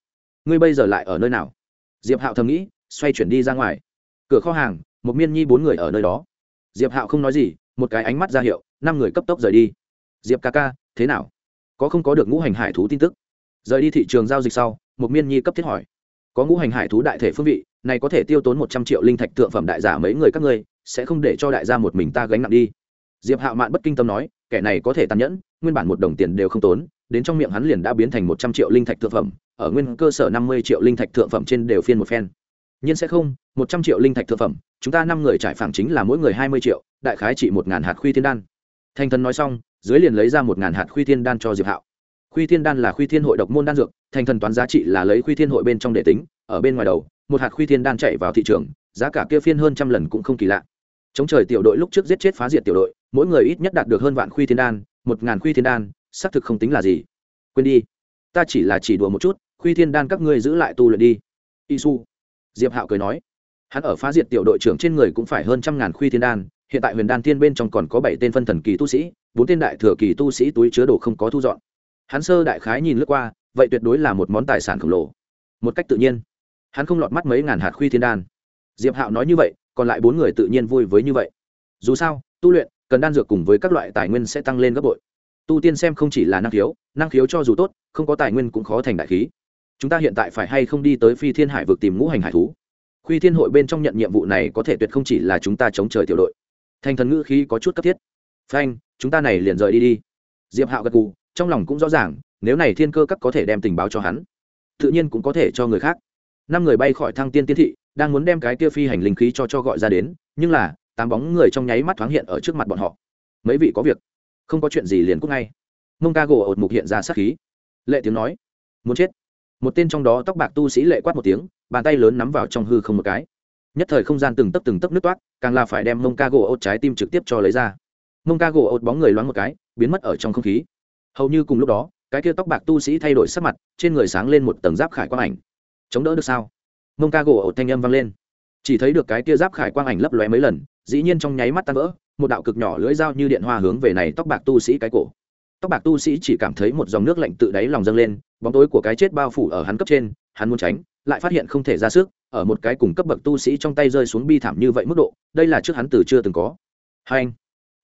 Ngươi bây giờ lại ở nơi nào? Diệp hạo thầm nghĩ, xoay chuyển đi ra ngoài. Cửa kho hàng, một miên nhi bốn người ở nơi đó. Diệp hạo không nói gì, một cái ánh mắt ra hiệu, năm người cấp tốc rời đi. Diệp ca ca, thế nào? Có không có được ngũ hành hải thú tin tức? Rời đi thị trường giao dịch sau, một miên nhi cấp thiết hỏi. Có ngũ hành hải thú đại thể phương vị, này có thể tiêu tốn một trăm triệu linh thạch tượng phẩm đại giả mấy người các ngươi, sẽ không để cho đại gia một mình ta gánh nặng đi. Diệp hạo mạn bất kinh tâm nói, kẻ này có thể tàn nhẫn, nguyên bản một đồng tiền đều không tốn đến trong miệng hắn liền đã biến thành một trăm triệu linh thạch thượng phẩm, ở nguyên cơ sở năm mươi triệu linh thạch thượng phẩm trên đều phiên một phen. Nhiên sẽ không, một trăm triệu linh thạch thượng phẩm, chúng ta năm người trải phẳng chính là mỗi người hai mươi triệu, đại khái trị một ngàn hạt khuy thiên đan. Thanh thần nói xong, dưới liền lấy ra một ngàn hạt khuy thiên đan cho diệp hạo. Khuy thiên đan là khuy thiên hội độc môn đan dược, thành thần toán giá trị là lấy khuy thiên hội bên trong để tính, ở bên ngoài đầu, một hạt khuy thiên đan chạy vào thị trường, giá cả kia phiên hơn trăm lần cũng không kỳ lạ. Chống trời tiểu đội lúc trước giết chết phá diệt tiểu đội, mỗi người ít nhất đạt được hơn vạn khuy thiên đan, một ngàn khuy thiên đan xác thực không tính là gì. Quên đi. Ta chỉ là chỉ đùa một chút, khuy thiên đan các ngươi giữ lại tu luyện đi. Isu. Diệp hạo cười nói. Hắn ở phá diệt tiểu đội trưởng trên người cũng phải hơn trăm ngàn khuy thiên đan, hiện tại huyền đan thiên bên trong còn có bảy tên phân thần kỳ tu sĩ, bốn tên đại thừa kỳ tu sĩ túi chứa đồ không có thu dọn. Hắn sơ đại khái nhìn lướt qua, vậy tuyệt đối là một món tài sản khổng lồ. Một cách tự nhiên. Hắn không lọt mắt mấy ngàn hạt khuy thiên đan. Diệp hạo nói như vậy, còn lại bốn người tự nhiên vui với như vậy. Dù sao, tu luyện, cần đan dược cùng với các loại tài nguyên sẽ tăng lên gấp bội tu tiên xem không chỉ là năng khiếu năng khiếu cho dù tốt, không có tài nguyên cũng khó thành đại khí. Chúng ta hiện tại phải hay không đi tới phi thiên hải vực tìm ngũ hành hải thú? Khuy thiên hội bên trong nhận nhiệm vụ này có thể tuyệt không chỉ là chúng ta chống trời tiểu đội. Thành thần ngữ khí có chút cấp thiết. Phanh, chúng ta này liền rời đi đi. Diệp hạo gật cù trong lòng cũng rõ ràng, nếu này thiên cơ các có thể đem tình báo cho hắn, tự nhiên cũng có thể cho người khác. Năm người bay khỏi thăng tiên tiến thị, đang muốn đem cái kia phi hành linh khí cho cho gọi ra đến, nhưng là, tám bóng người trong nháy mắt thoáng hiện ở trước mặt bọn họ. Mấy vị có việc? Không có chuyện gì liền cúc ngay. Mông ca gỗ ột mục hiện ra sát khí. Lệ tiếng nói, muốn chết? Một tên trong đó tóc bạc tu sĩ lệ quát một tiếng, bàn tay lớn nắm vào trong hư không một cái. Nhất thời không gian từng tấp từng tấp nước toát, càng là phải đem mông ca gỗ ột trái tim trực tiếp cho lấy ra. Mông ca gỗ ột bóng người loáng một cái, biến mất ở trong không khí. Hầu như cùng lúc đó, cái kia tóc bạc tu sĩ thay đổi sắc mặt, trên người sáng lên một tầng giáp khải quang ảnh. Chống đỡ được sao? Mông ca gỗ ột thanh âm vang lên. Chỉ thấy được cái kia giáp khải quang ảnh lấp lóe mấy lần, dĩ nhiên trong nháy mắt tan vỡ một đạo cực nhỏ lưỡi dao như điện hoa hướng về này tóc bạc tu sĩ cái cổ. Tóc bạc tu sĩ chỉ cảm thấy một dòng nước lạnh tự đáy lòng dâng lên, bóng tối của cái chết bao phủ ở hắn cấp trên, hắn muốn tránh, lại phát hiện không thể ra sức, ở một cái cùng cấp bậc tu sĩ trong tay rơi xuống bi thảm như vậy mức độ, đây là trước hắn từ chưa từng có. Hai anh,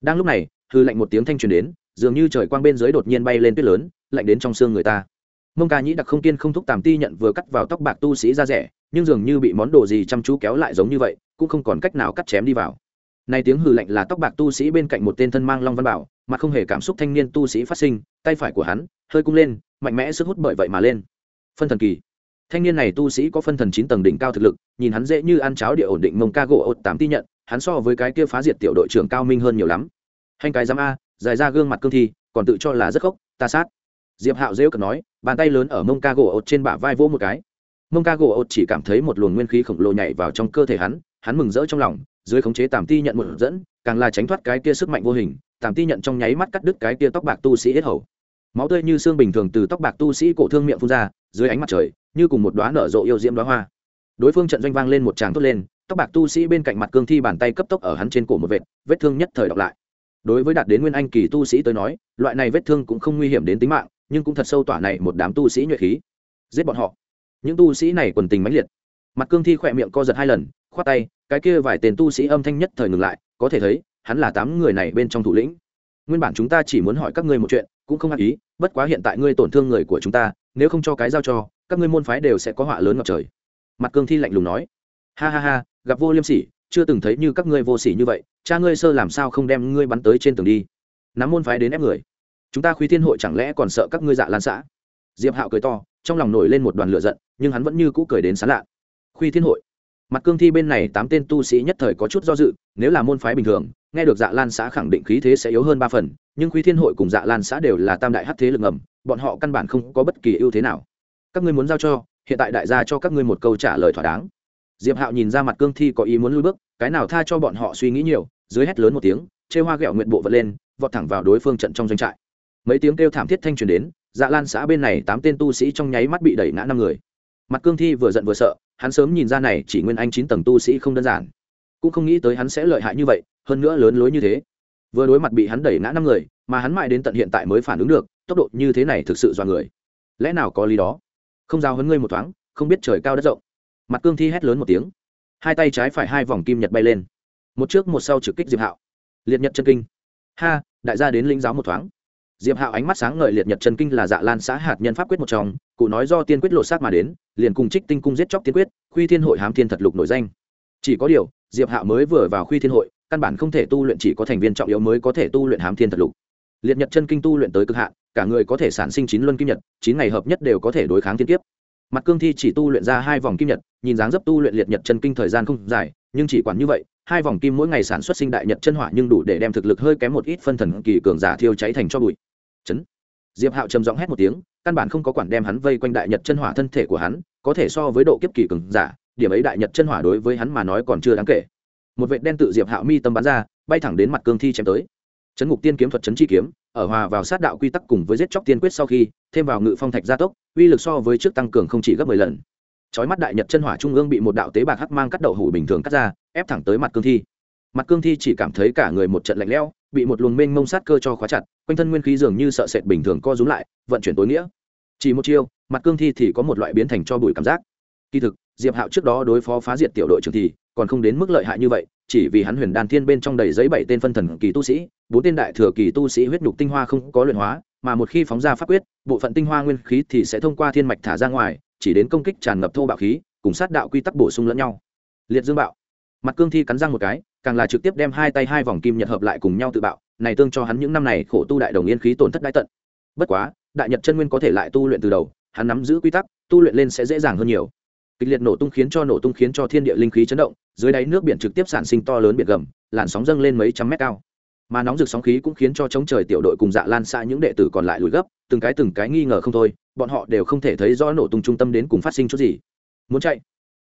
đang lúc này, hư lạnh một tiếng thanh truyền đến, dường như trời quang bên dưới đột nhiên bay lên tuyết lớn, lạnh đến trong xương người ta. Mông ca nhĩ đặc không tiên không thúc tàm ti nhận vừa cắt vào tóc bạc tu sĩ ra rẻ, nhưng dường như bị món đồ gì chăm chú kéo lại giống như vậy, cũng không còn cách nào cắt chém đi vào này tiếng hừ lạnh là tóc bạc tu sĩ bên cạnh một tên thân mang long văn bảo, mà không hề cảm xúc thanh niên tu sĩ phát sinh, tay phải của hắn, hơi cung lên, mạnh mẽ sức hút bởi vậy mà lên. Phân thần kỳ. Thanh niên này tu sĩ có phân thần chín tầng đỉnh cao thực lực, nhìn hắn dễ như ăn cháo địa ổn định mông ca gỗ ột tám ti nhận, hắn so với cái kia phá diệt tiểu đội trưởng cao minh hơn nhiều lắm. Hành cái giám a, dài ra gương mặt cương thi, còn tự cho là rất khốc, ta sát. Diệp hạo rêu cợt nói, bàn tay lớn ở mông ca gỗ ột trên bả vai vỗ một cái. Mông ca gỗ ột chỉ cảm thấy một luồng nguyên khí khổng lồ nhảy vào trong cơ thể hắn hắn mừng rỡ trong lòng dưới khống chế tàm ti nhận một dẫn, càng là tránh thoát cái kia sức mạnh vô hình, tàm ti nhận trong nháy mắt cắt đứt cái kia tóc bạc tu sĩ ít hầu. Máu tươi như xương bình thường từ tóc bạc tu sĩ cổ thương miệng phun ra, dưới ánh mặt trời, như cùng một đoá nở rộ yêu diễm đoá hoa. Đối phương trận doanh vang lên một tràng thốt lên, tóc bạc tu sĩ bên cạnh mặt cương thi bàn tay cấp tốc ở hắn trên cổ một vệt, vết thương nhất thời đọc lại. Đối với đạt đến nguyên anh kỳ tu sĩ tới nói, loại này vết thương cũng không nguy hiểm đến tính mạng, nhưng cũng thật sâu tỏa này một đám tu sĩ nhuệ khí. Giết bọn họ. Những tu sĩ này quần tình mãnh liệt. Mặt cương thi khỏe miệng co giật hai lần khoát tay, cái kia vài tên tu sĩ âm thanh nhất thời ngừng lại, có thể thấy, hắn là tám người này bên trong thủ lĩnh. Nguyên bản chúng ta chỉ muốn hỏi các ngươi một chuyện, cũng không ác ý, bất quá hiện tại ngươi tổn thương người của chúng ta, nếu không cho cái giao cho, các ngươi môn phái đều sẽ có họa lớn ngập trời. Mặt cương thi lạnh lùng nói. Ha ha ha, gặp vô liêm sỉ, chưa từng thấy như các ngươi vô sỉ như vậy, cha ngươi sơ làm sao không đem ngươi bắn tới trên tường đi. Nắm môn phái đến ép người. Chúng ta khuy thiên hội chẳng lẽ còn sợ các ngươi dạ lan xã? Diệp hạo cười to, trong lòng nổi lên một đoàn lửa giận, nhưng hắn vẫn như cũ cười đến sán lạ. Khuy thiên hội mặt cương thi bên này tám tên tu sĩ nhất thời có chút do dự, nếu là môn phái bình thường, nghe được dạ lan xã khẳng định khí thế sẽ yếu hơn ba phần, nhưng khuy thiên hội cùng dạ lan xã đều là tam đại hát thế lực ngầm, bọn họ căn bản không có bất kỳ ưu thế nào. Các ngươi muốn giao cho, hiện tại đại gia cho các ngươi một câu trả lời thỏa đáng. Diệp hạo nhìn ra mặt cương thi có ý muốn lui bước, cái nào tha cho bọn họ suy nghĩ nhiều, dưới hét lớn một tiếng, chê hoa ghẹo nguyện bộ vật lên, vọt thẳng vào đối phương trận trong doanh trại. Mấy tiếng kêu thảm thiết thanh truyền đến dạ lan xã bên này tám tên tu sĩ trong nháy mắt bị đẩy ngã năm người. Mặt cương thi vừa giận vừa sợ hắn sớm nhìn ra này chỉ nguyên anh chín tầng tu sĩ không đơn giản. Cũng không nghĩ tới hắn sẽ lợi hại như vậy, hơn nữa lớn lối như thế. Vừa đối mặt bị hắn đẩy ngã năm người, mà hắn mãi đến tận hiện tại mới phản ứng được, tốc độ như thế này thực sự do người. Lẽ nào có lý đó? Không giao hấn ngươi một thoáng, không biết trời cao đất rộng. Mặt cương thi hét lớn một tiếng. Hai tay trái phải hai vòng kim nhật bay lên. Một trước một sau trực kích diệp hạo. Liệt nhật chân kinh. Ha, đại gia đến lĩnh giáo một thoáng. Diệp hạo ánh mắt sáng ngời liệt nhật chân kinh là dạ lan xã hạt nhân pháp quyết một trong, cụ nói do tiên quyết lột xác mà đến liền cùng trích tinh cung giết chóc tiên quyết, khuy thiên hội hám thiên thật lục nổi danh. Chỉ có điều, diệp hạ mới vừa vào khuy thiên hội, căn bản không thể tu luyện chỉ có thành viên trọng yếu mới có thể tu luyện hám thiên thật lục. Liệt nhật chân kinh tu luyện tới cực hạn, cả người có thể sản sinh chín luân kim nhật, chín ngày hợp nhất đều có thể đối kháng thiên kiếp. Mặt cương thi chỉ tu luyện ra hai vòng kim nhật, nhìn dáng dấp tu luyện liệt nhật chân kinh thời gian không dài, nhưng chỉ quản như vậy, hai vòng kim mỗi ngày sản xuất sinh đại nhật chân hỏa nhưng đủ để đem thực lực hơi kém một ít phân thần kỳ cường giả thiêu cháy thành cho bụi. Chấn diệp hạo trầm giọng hét một tiếng, căn bản không có quản đem hắn vây quanh đại nhật chân hỏa thân thể của hắn, có thể so với độ kiếp kỳ cường giả, điểm ấy đại nhật chân hỏa đối với hắn mà nói còn chưa đáng kể. Một vệt đen tự diệp hạo mi tâm bắn ra, bay thẳng đến mặt cương thi chém tới. Chấn ngục tiên kiếm thuật chấn chi kiếm, ở hòa vào sát đạo quy tắc cùng với giết chóc tiên quyết sau khi, thêm vào ngự phong thạch gia tốc, uy lực so với trước tăng cường không chỉ gấp mười lần. Chói mắt đại nhật chân hỏa trung ương bị một đạo tế bạc hắc mang cắt đậu hủ bình thường cắt ra, ép thẳng tới mặt cương thi mặt cương thi chỉ cảm thấy cả người một trận lạnh lẽo, bị một luồng mênh mông sát cơ cho khóa chặt, quanh thân nguyên khí dường như sợ sệt bình thường co rúm lại, vận chuyển tối nghĩa. Chỉ một chiêu, mặt cương thi thì có một loại biến thành cho bụi cảm giác. Kỳ thực, diệp hạo trước đó đối phó phá diệt tiểu đội trưởng thì còn không đến mức lợi hại như vậy, chỉ vì hắn huyền đan thiên bên trong đầy giấy bảy tên phân thần kỳ tu sĩ, bốn tên đại thừa kỳ tu sĩ huyết nhục tinh hoa không có luyện hóa, mà một khi phóng ra pháp quyết, bộ phận tinh hoa nguyên khí thì sẽ thông qua thiên mạch thả ra ngoài, chỉ đến công kích tràn ngập thô bạo khí, cùng sát đạo quy tắc bổ sung lẫn nhau. Liệt dương bạo. Mặt cương thi cắn răng một cái càng là trực tiếp đem hai tay hai vòng kim nhật hợp lại cùng nhau tự bạo, này tương cho hắn những năm này khổ tu đại đồng yên khí tổn thất đại tận. Bất quá, đại nhật chân nguyên có thể lại tu luyện từ đầu, hắn nắm giữ quy tắc, tu luyện lên sẽ dễ dàng hơn nhiều. Kịch liệt nổ tung khiến cho nổ tung khiến cho thiên địa linh khí chấn động, dưới đáy nước biển trực tiếp sản sinh to lớn biển gầm, làn sóng dâng lên mấy trăm mét cao. Mà nóng rực sóng khí cũng khiến cho chống trời tiểu đội cùng dạ lan xa những đệ tử còn lại lùi gấp, từng cái từng cái nghi ngờ không thôi, bọn họ đều không thể thấy rõ nổ tung trung tâm đến cùng phát sinh chút gì. Muốn chạy?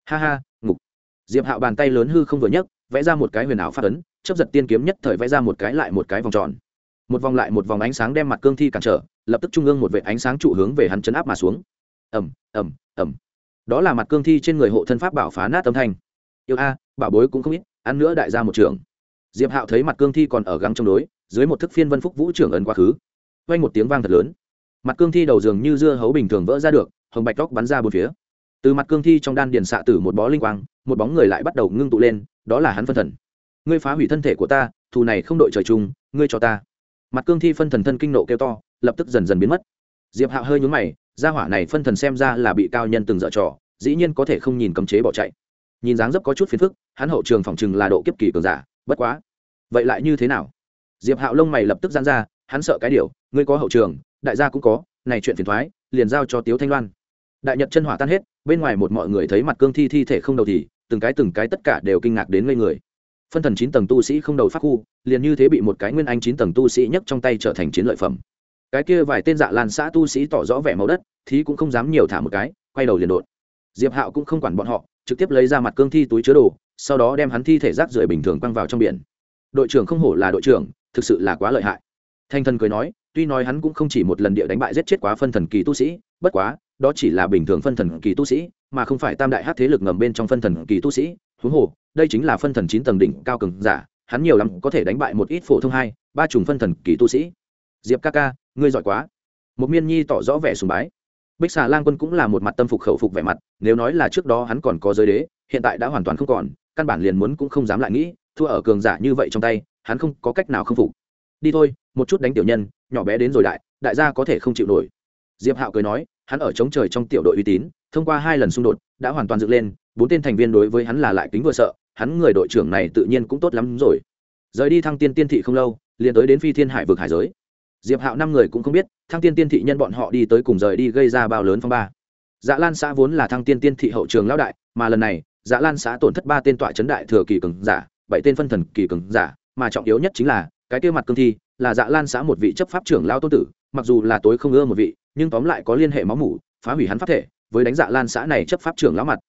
Ha ha diệp hạo bàn tay lớn hư không vừa nhấc vẽ ra một cái huyền ảo phát ấn chấp giật tiên kiếm nhất thời vẽ ra một cái lại một cái vòng tròn. Một vòng lại một vòng ánh sáng đem mặt cương thi cản trở lập tức trung ương một vệ ánh sáng trụ hướng về hắn chấn áp mà xuống. Ầm ầm ầm, đó là mặt cương thi trên người hộ thân pháp bảo phá nát âm thanh. Yêu a bảo bối cũng không ít ăn nữa đại ra một trường diệp hạo thấy mặt cương thi còn ở găng trong đối dưới một thức phiên vân phúc vũ trưởng ấn quá khứ. Quanh một tiếng vang thật lớn. Mặt cương thi đầu giường như dưa hấu bình thường vỡ ra được hồng bạch tóc bắn ra bốn phía. Từ mặt cương thi trong đan điền xạ tử một bó linh quang một bóng người lại bắt đầu ngưng tụ lên, đó là hắn phân thần. Ngươi phá hủy thân thể của ta, thù này không đội trời chung, ngươi cho ta. Mặt cương thi phân thần thân kinh nộ kêu to, lập tức dần dần biến mất. Diệp hạo hơi nhúng mày, gia hỏa này phân thần xem ra là bị cao nhân từng dở trò, dĩ nhiên có thể không nhìn cấm chế bỏ chạy. Nhìn dáng dấp có chút phiền phức, hắn hậu trường phòng chừng là độ kiếp kỳ cường giả, bất quá. Vậy lại như thế nào? Diệp hạo lông mày lập tức giãn ra, hắn sợ cái điều, ngươi có hậu trường, đại gia cũng có, này chuyện phiền thoái, liền giao cho tiếu thanh loan. Đại nhật chân hỏa tan hết, bên ngoài một mọi người thấy mặt cương thi thi thể không đầu thì từng cái từng cái tất cả đều kinh ngạc đến ngây người. Phân thần chín tầng tu sĩ không đầu phát khu, liền như thế bị một cái nguyên anh chín tầng tu sĩ nhấc trong tay trở thành chiến lợi phẩm. Cái kia vài tên dạ lan xã tu sĩ tỏ rõ vẻ màu đất, thì cũng không dám nhiều thả một cái, quay đầu liền đột. Diệp hạo cũng không quản bọn họ, trực tiếp lấy ra mặt cương thi túi chứa đồ, sau đó đem hắn thi thể rác rưởi bình thường quăng vào trong biển. Đội trưởng không hổ là đội trưởng, thực sự là quá lợi hại. Thanh thần cười nói, tuy nói hắn cũng không chỉ một lần địa đánh bại giết chết quá phân thần kỳ tu sĩ, bất quá, đó chỉ là bình thường phân thần kỳ tu sĩ mà không phải tam đại hát thế lực ngầm bên trong phân thần kỳ tu sĩ, huống hồ, đây chính là phân thần chín tầng đỉnh cao cường giả, hắn nhiều lắm có thể đánh bại một ít phổ thông hai, ba trùng phân thần kỳ tu sĩ. Diệp ca ca, ngươi giỏi quá. Một miên nhi tỏ rõ vẻ sùng bái. Bích xà lang quân cũng là một mặt tâm phục khẩu phục vẻ mặt, nếu nói là trước đó hắn còn có giới đế, hiện tại đã hoàn toàn không còn, căn bản liền muốn cũng không dám lại nghĩ, thua ở cường giả như vậy trong tay, hắn không có cách nào không phục. Đi thôi, một chút đánh tiểu nhân, nhỏ bé đến rồi đại đại gia có thể không chịu nổi. Diệp hạo cười nói hắn ở chống trời trong tiểu đội uy tín, thông qua hai lần xung đột, đã hoàn toàn dựng lên, bốn tên thành viên đối với hắn là lại kính vừa sợ, hắn người đội trưởng này tự nhiên cũng tốt lắm rồi. Rời đi thăng tiên tiên thị không lâu, liền tới đến phi thiên hải vực hải giới. Diệp hạo năm người cũng không biết, thăng tiên tiên thị nhân bọn họ đi tới cùng rời đi gây ra bao lớn phong ba. Dạ lan xã vốn là thăng tiên tiên thị hậu trường lão đại, mà lần này dạ lan xã tổn thất ba tên tọa chấn đại thừa kỳ cường giả, bảy tên phân thần kỳ cường giả, mà trọng yếu nhất chính là, cái kia mặt cương thi, là dạ lan xã một vị chấp pháp trưởng lao tôn tử mặc dù là tối không ưa một vị, nhưng tóm lại có liên hệ máu mủ, phá hủy hắn pháp thể, với đánh dạ lan xã này chấp pháp trưởng lão mặt.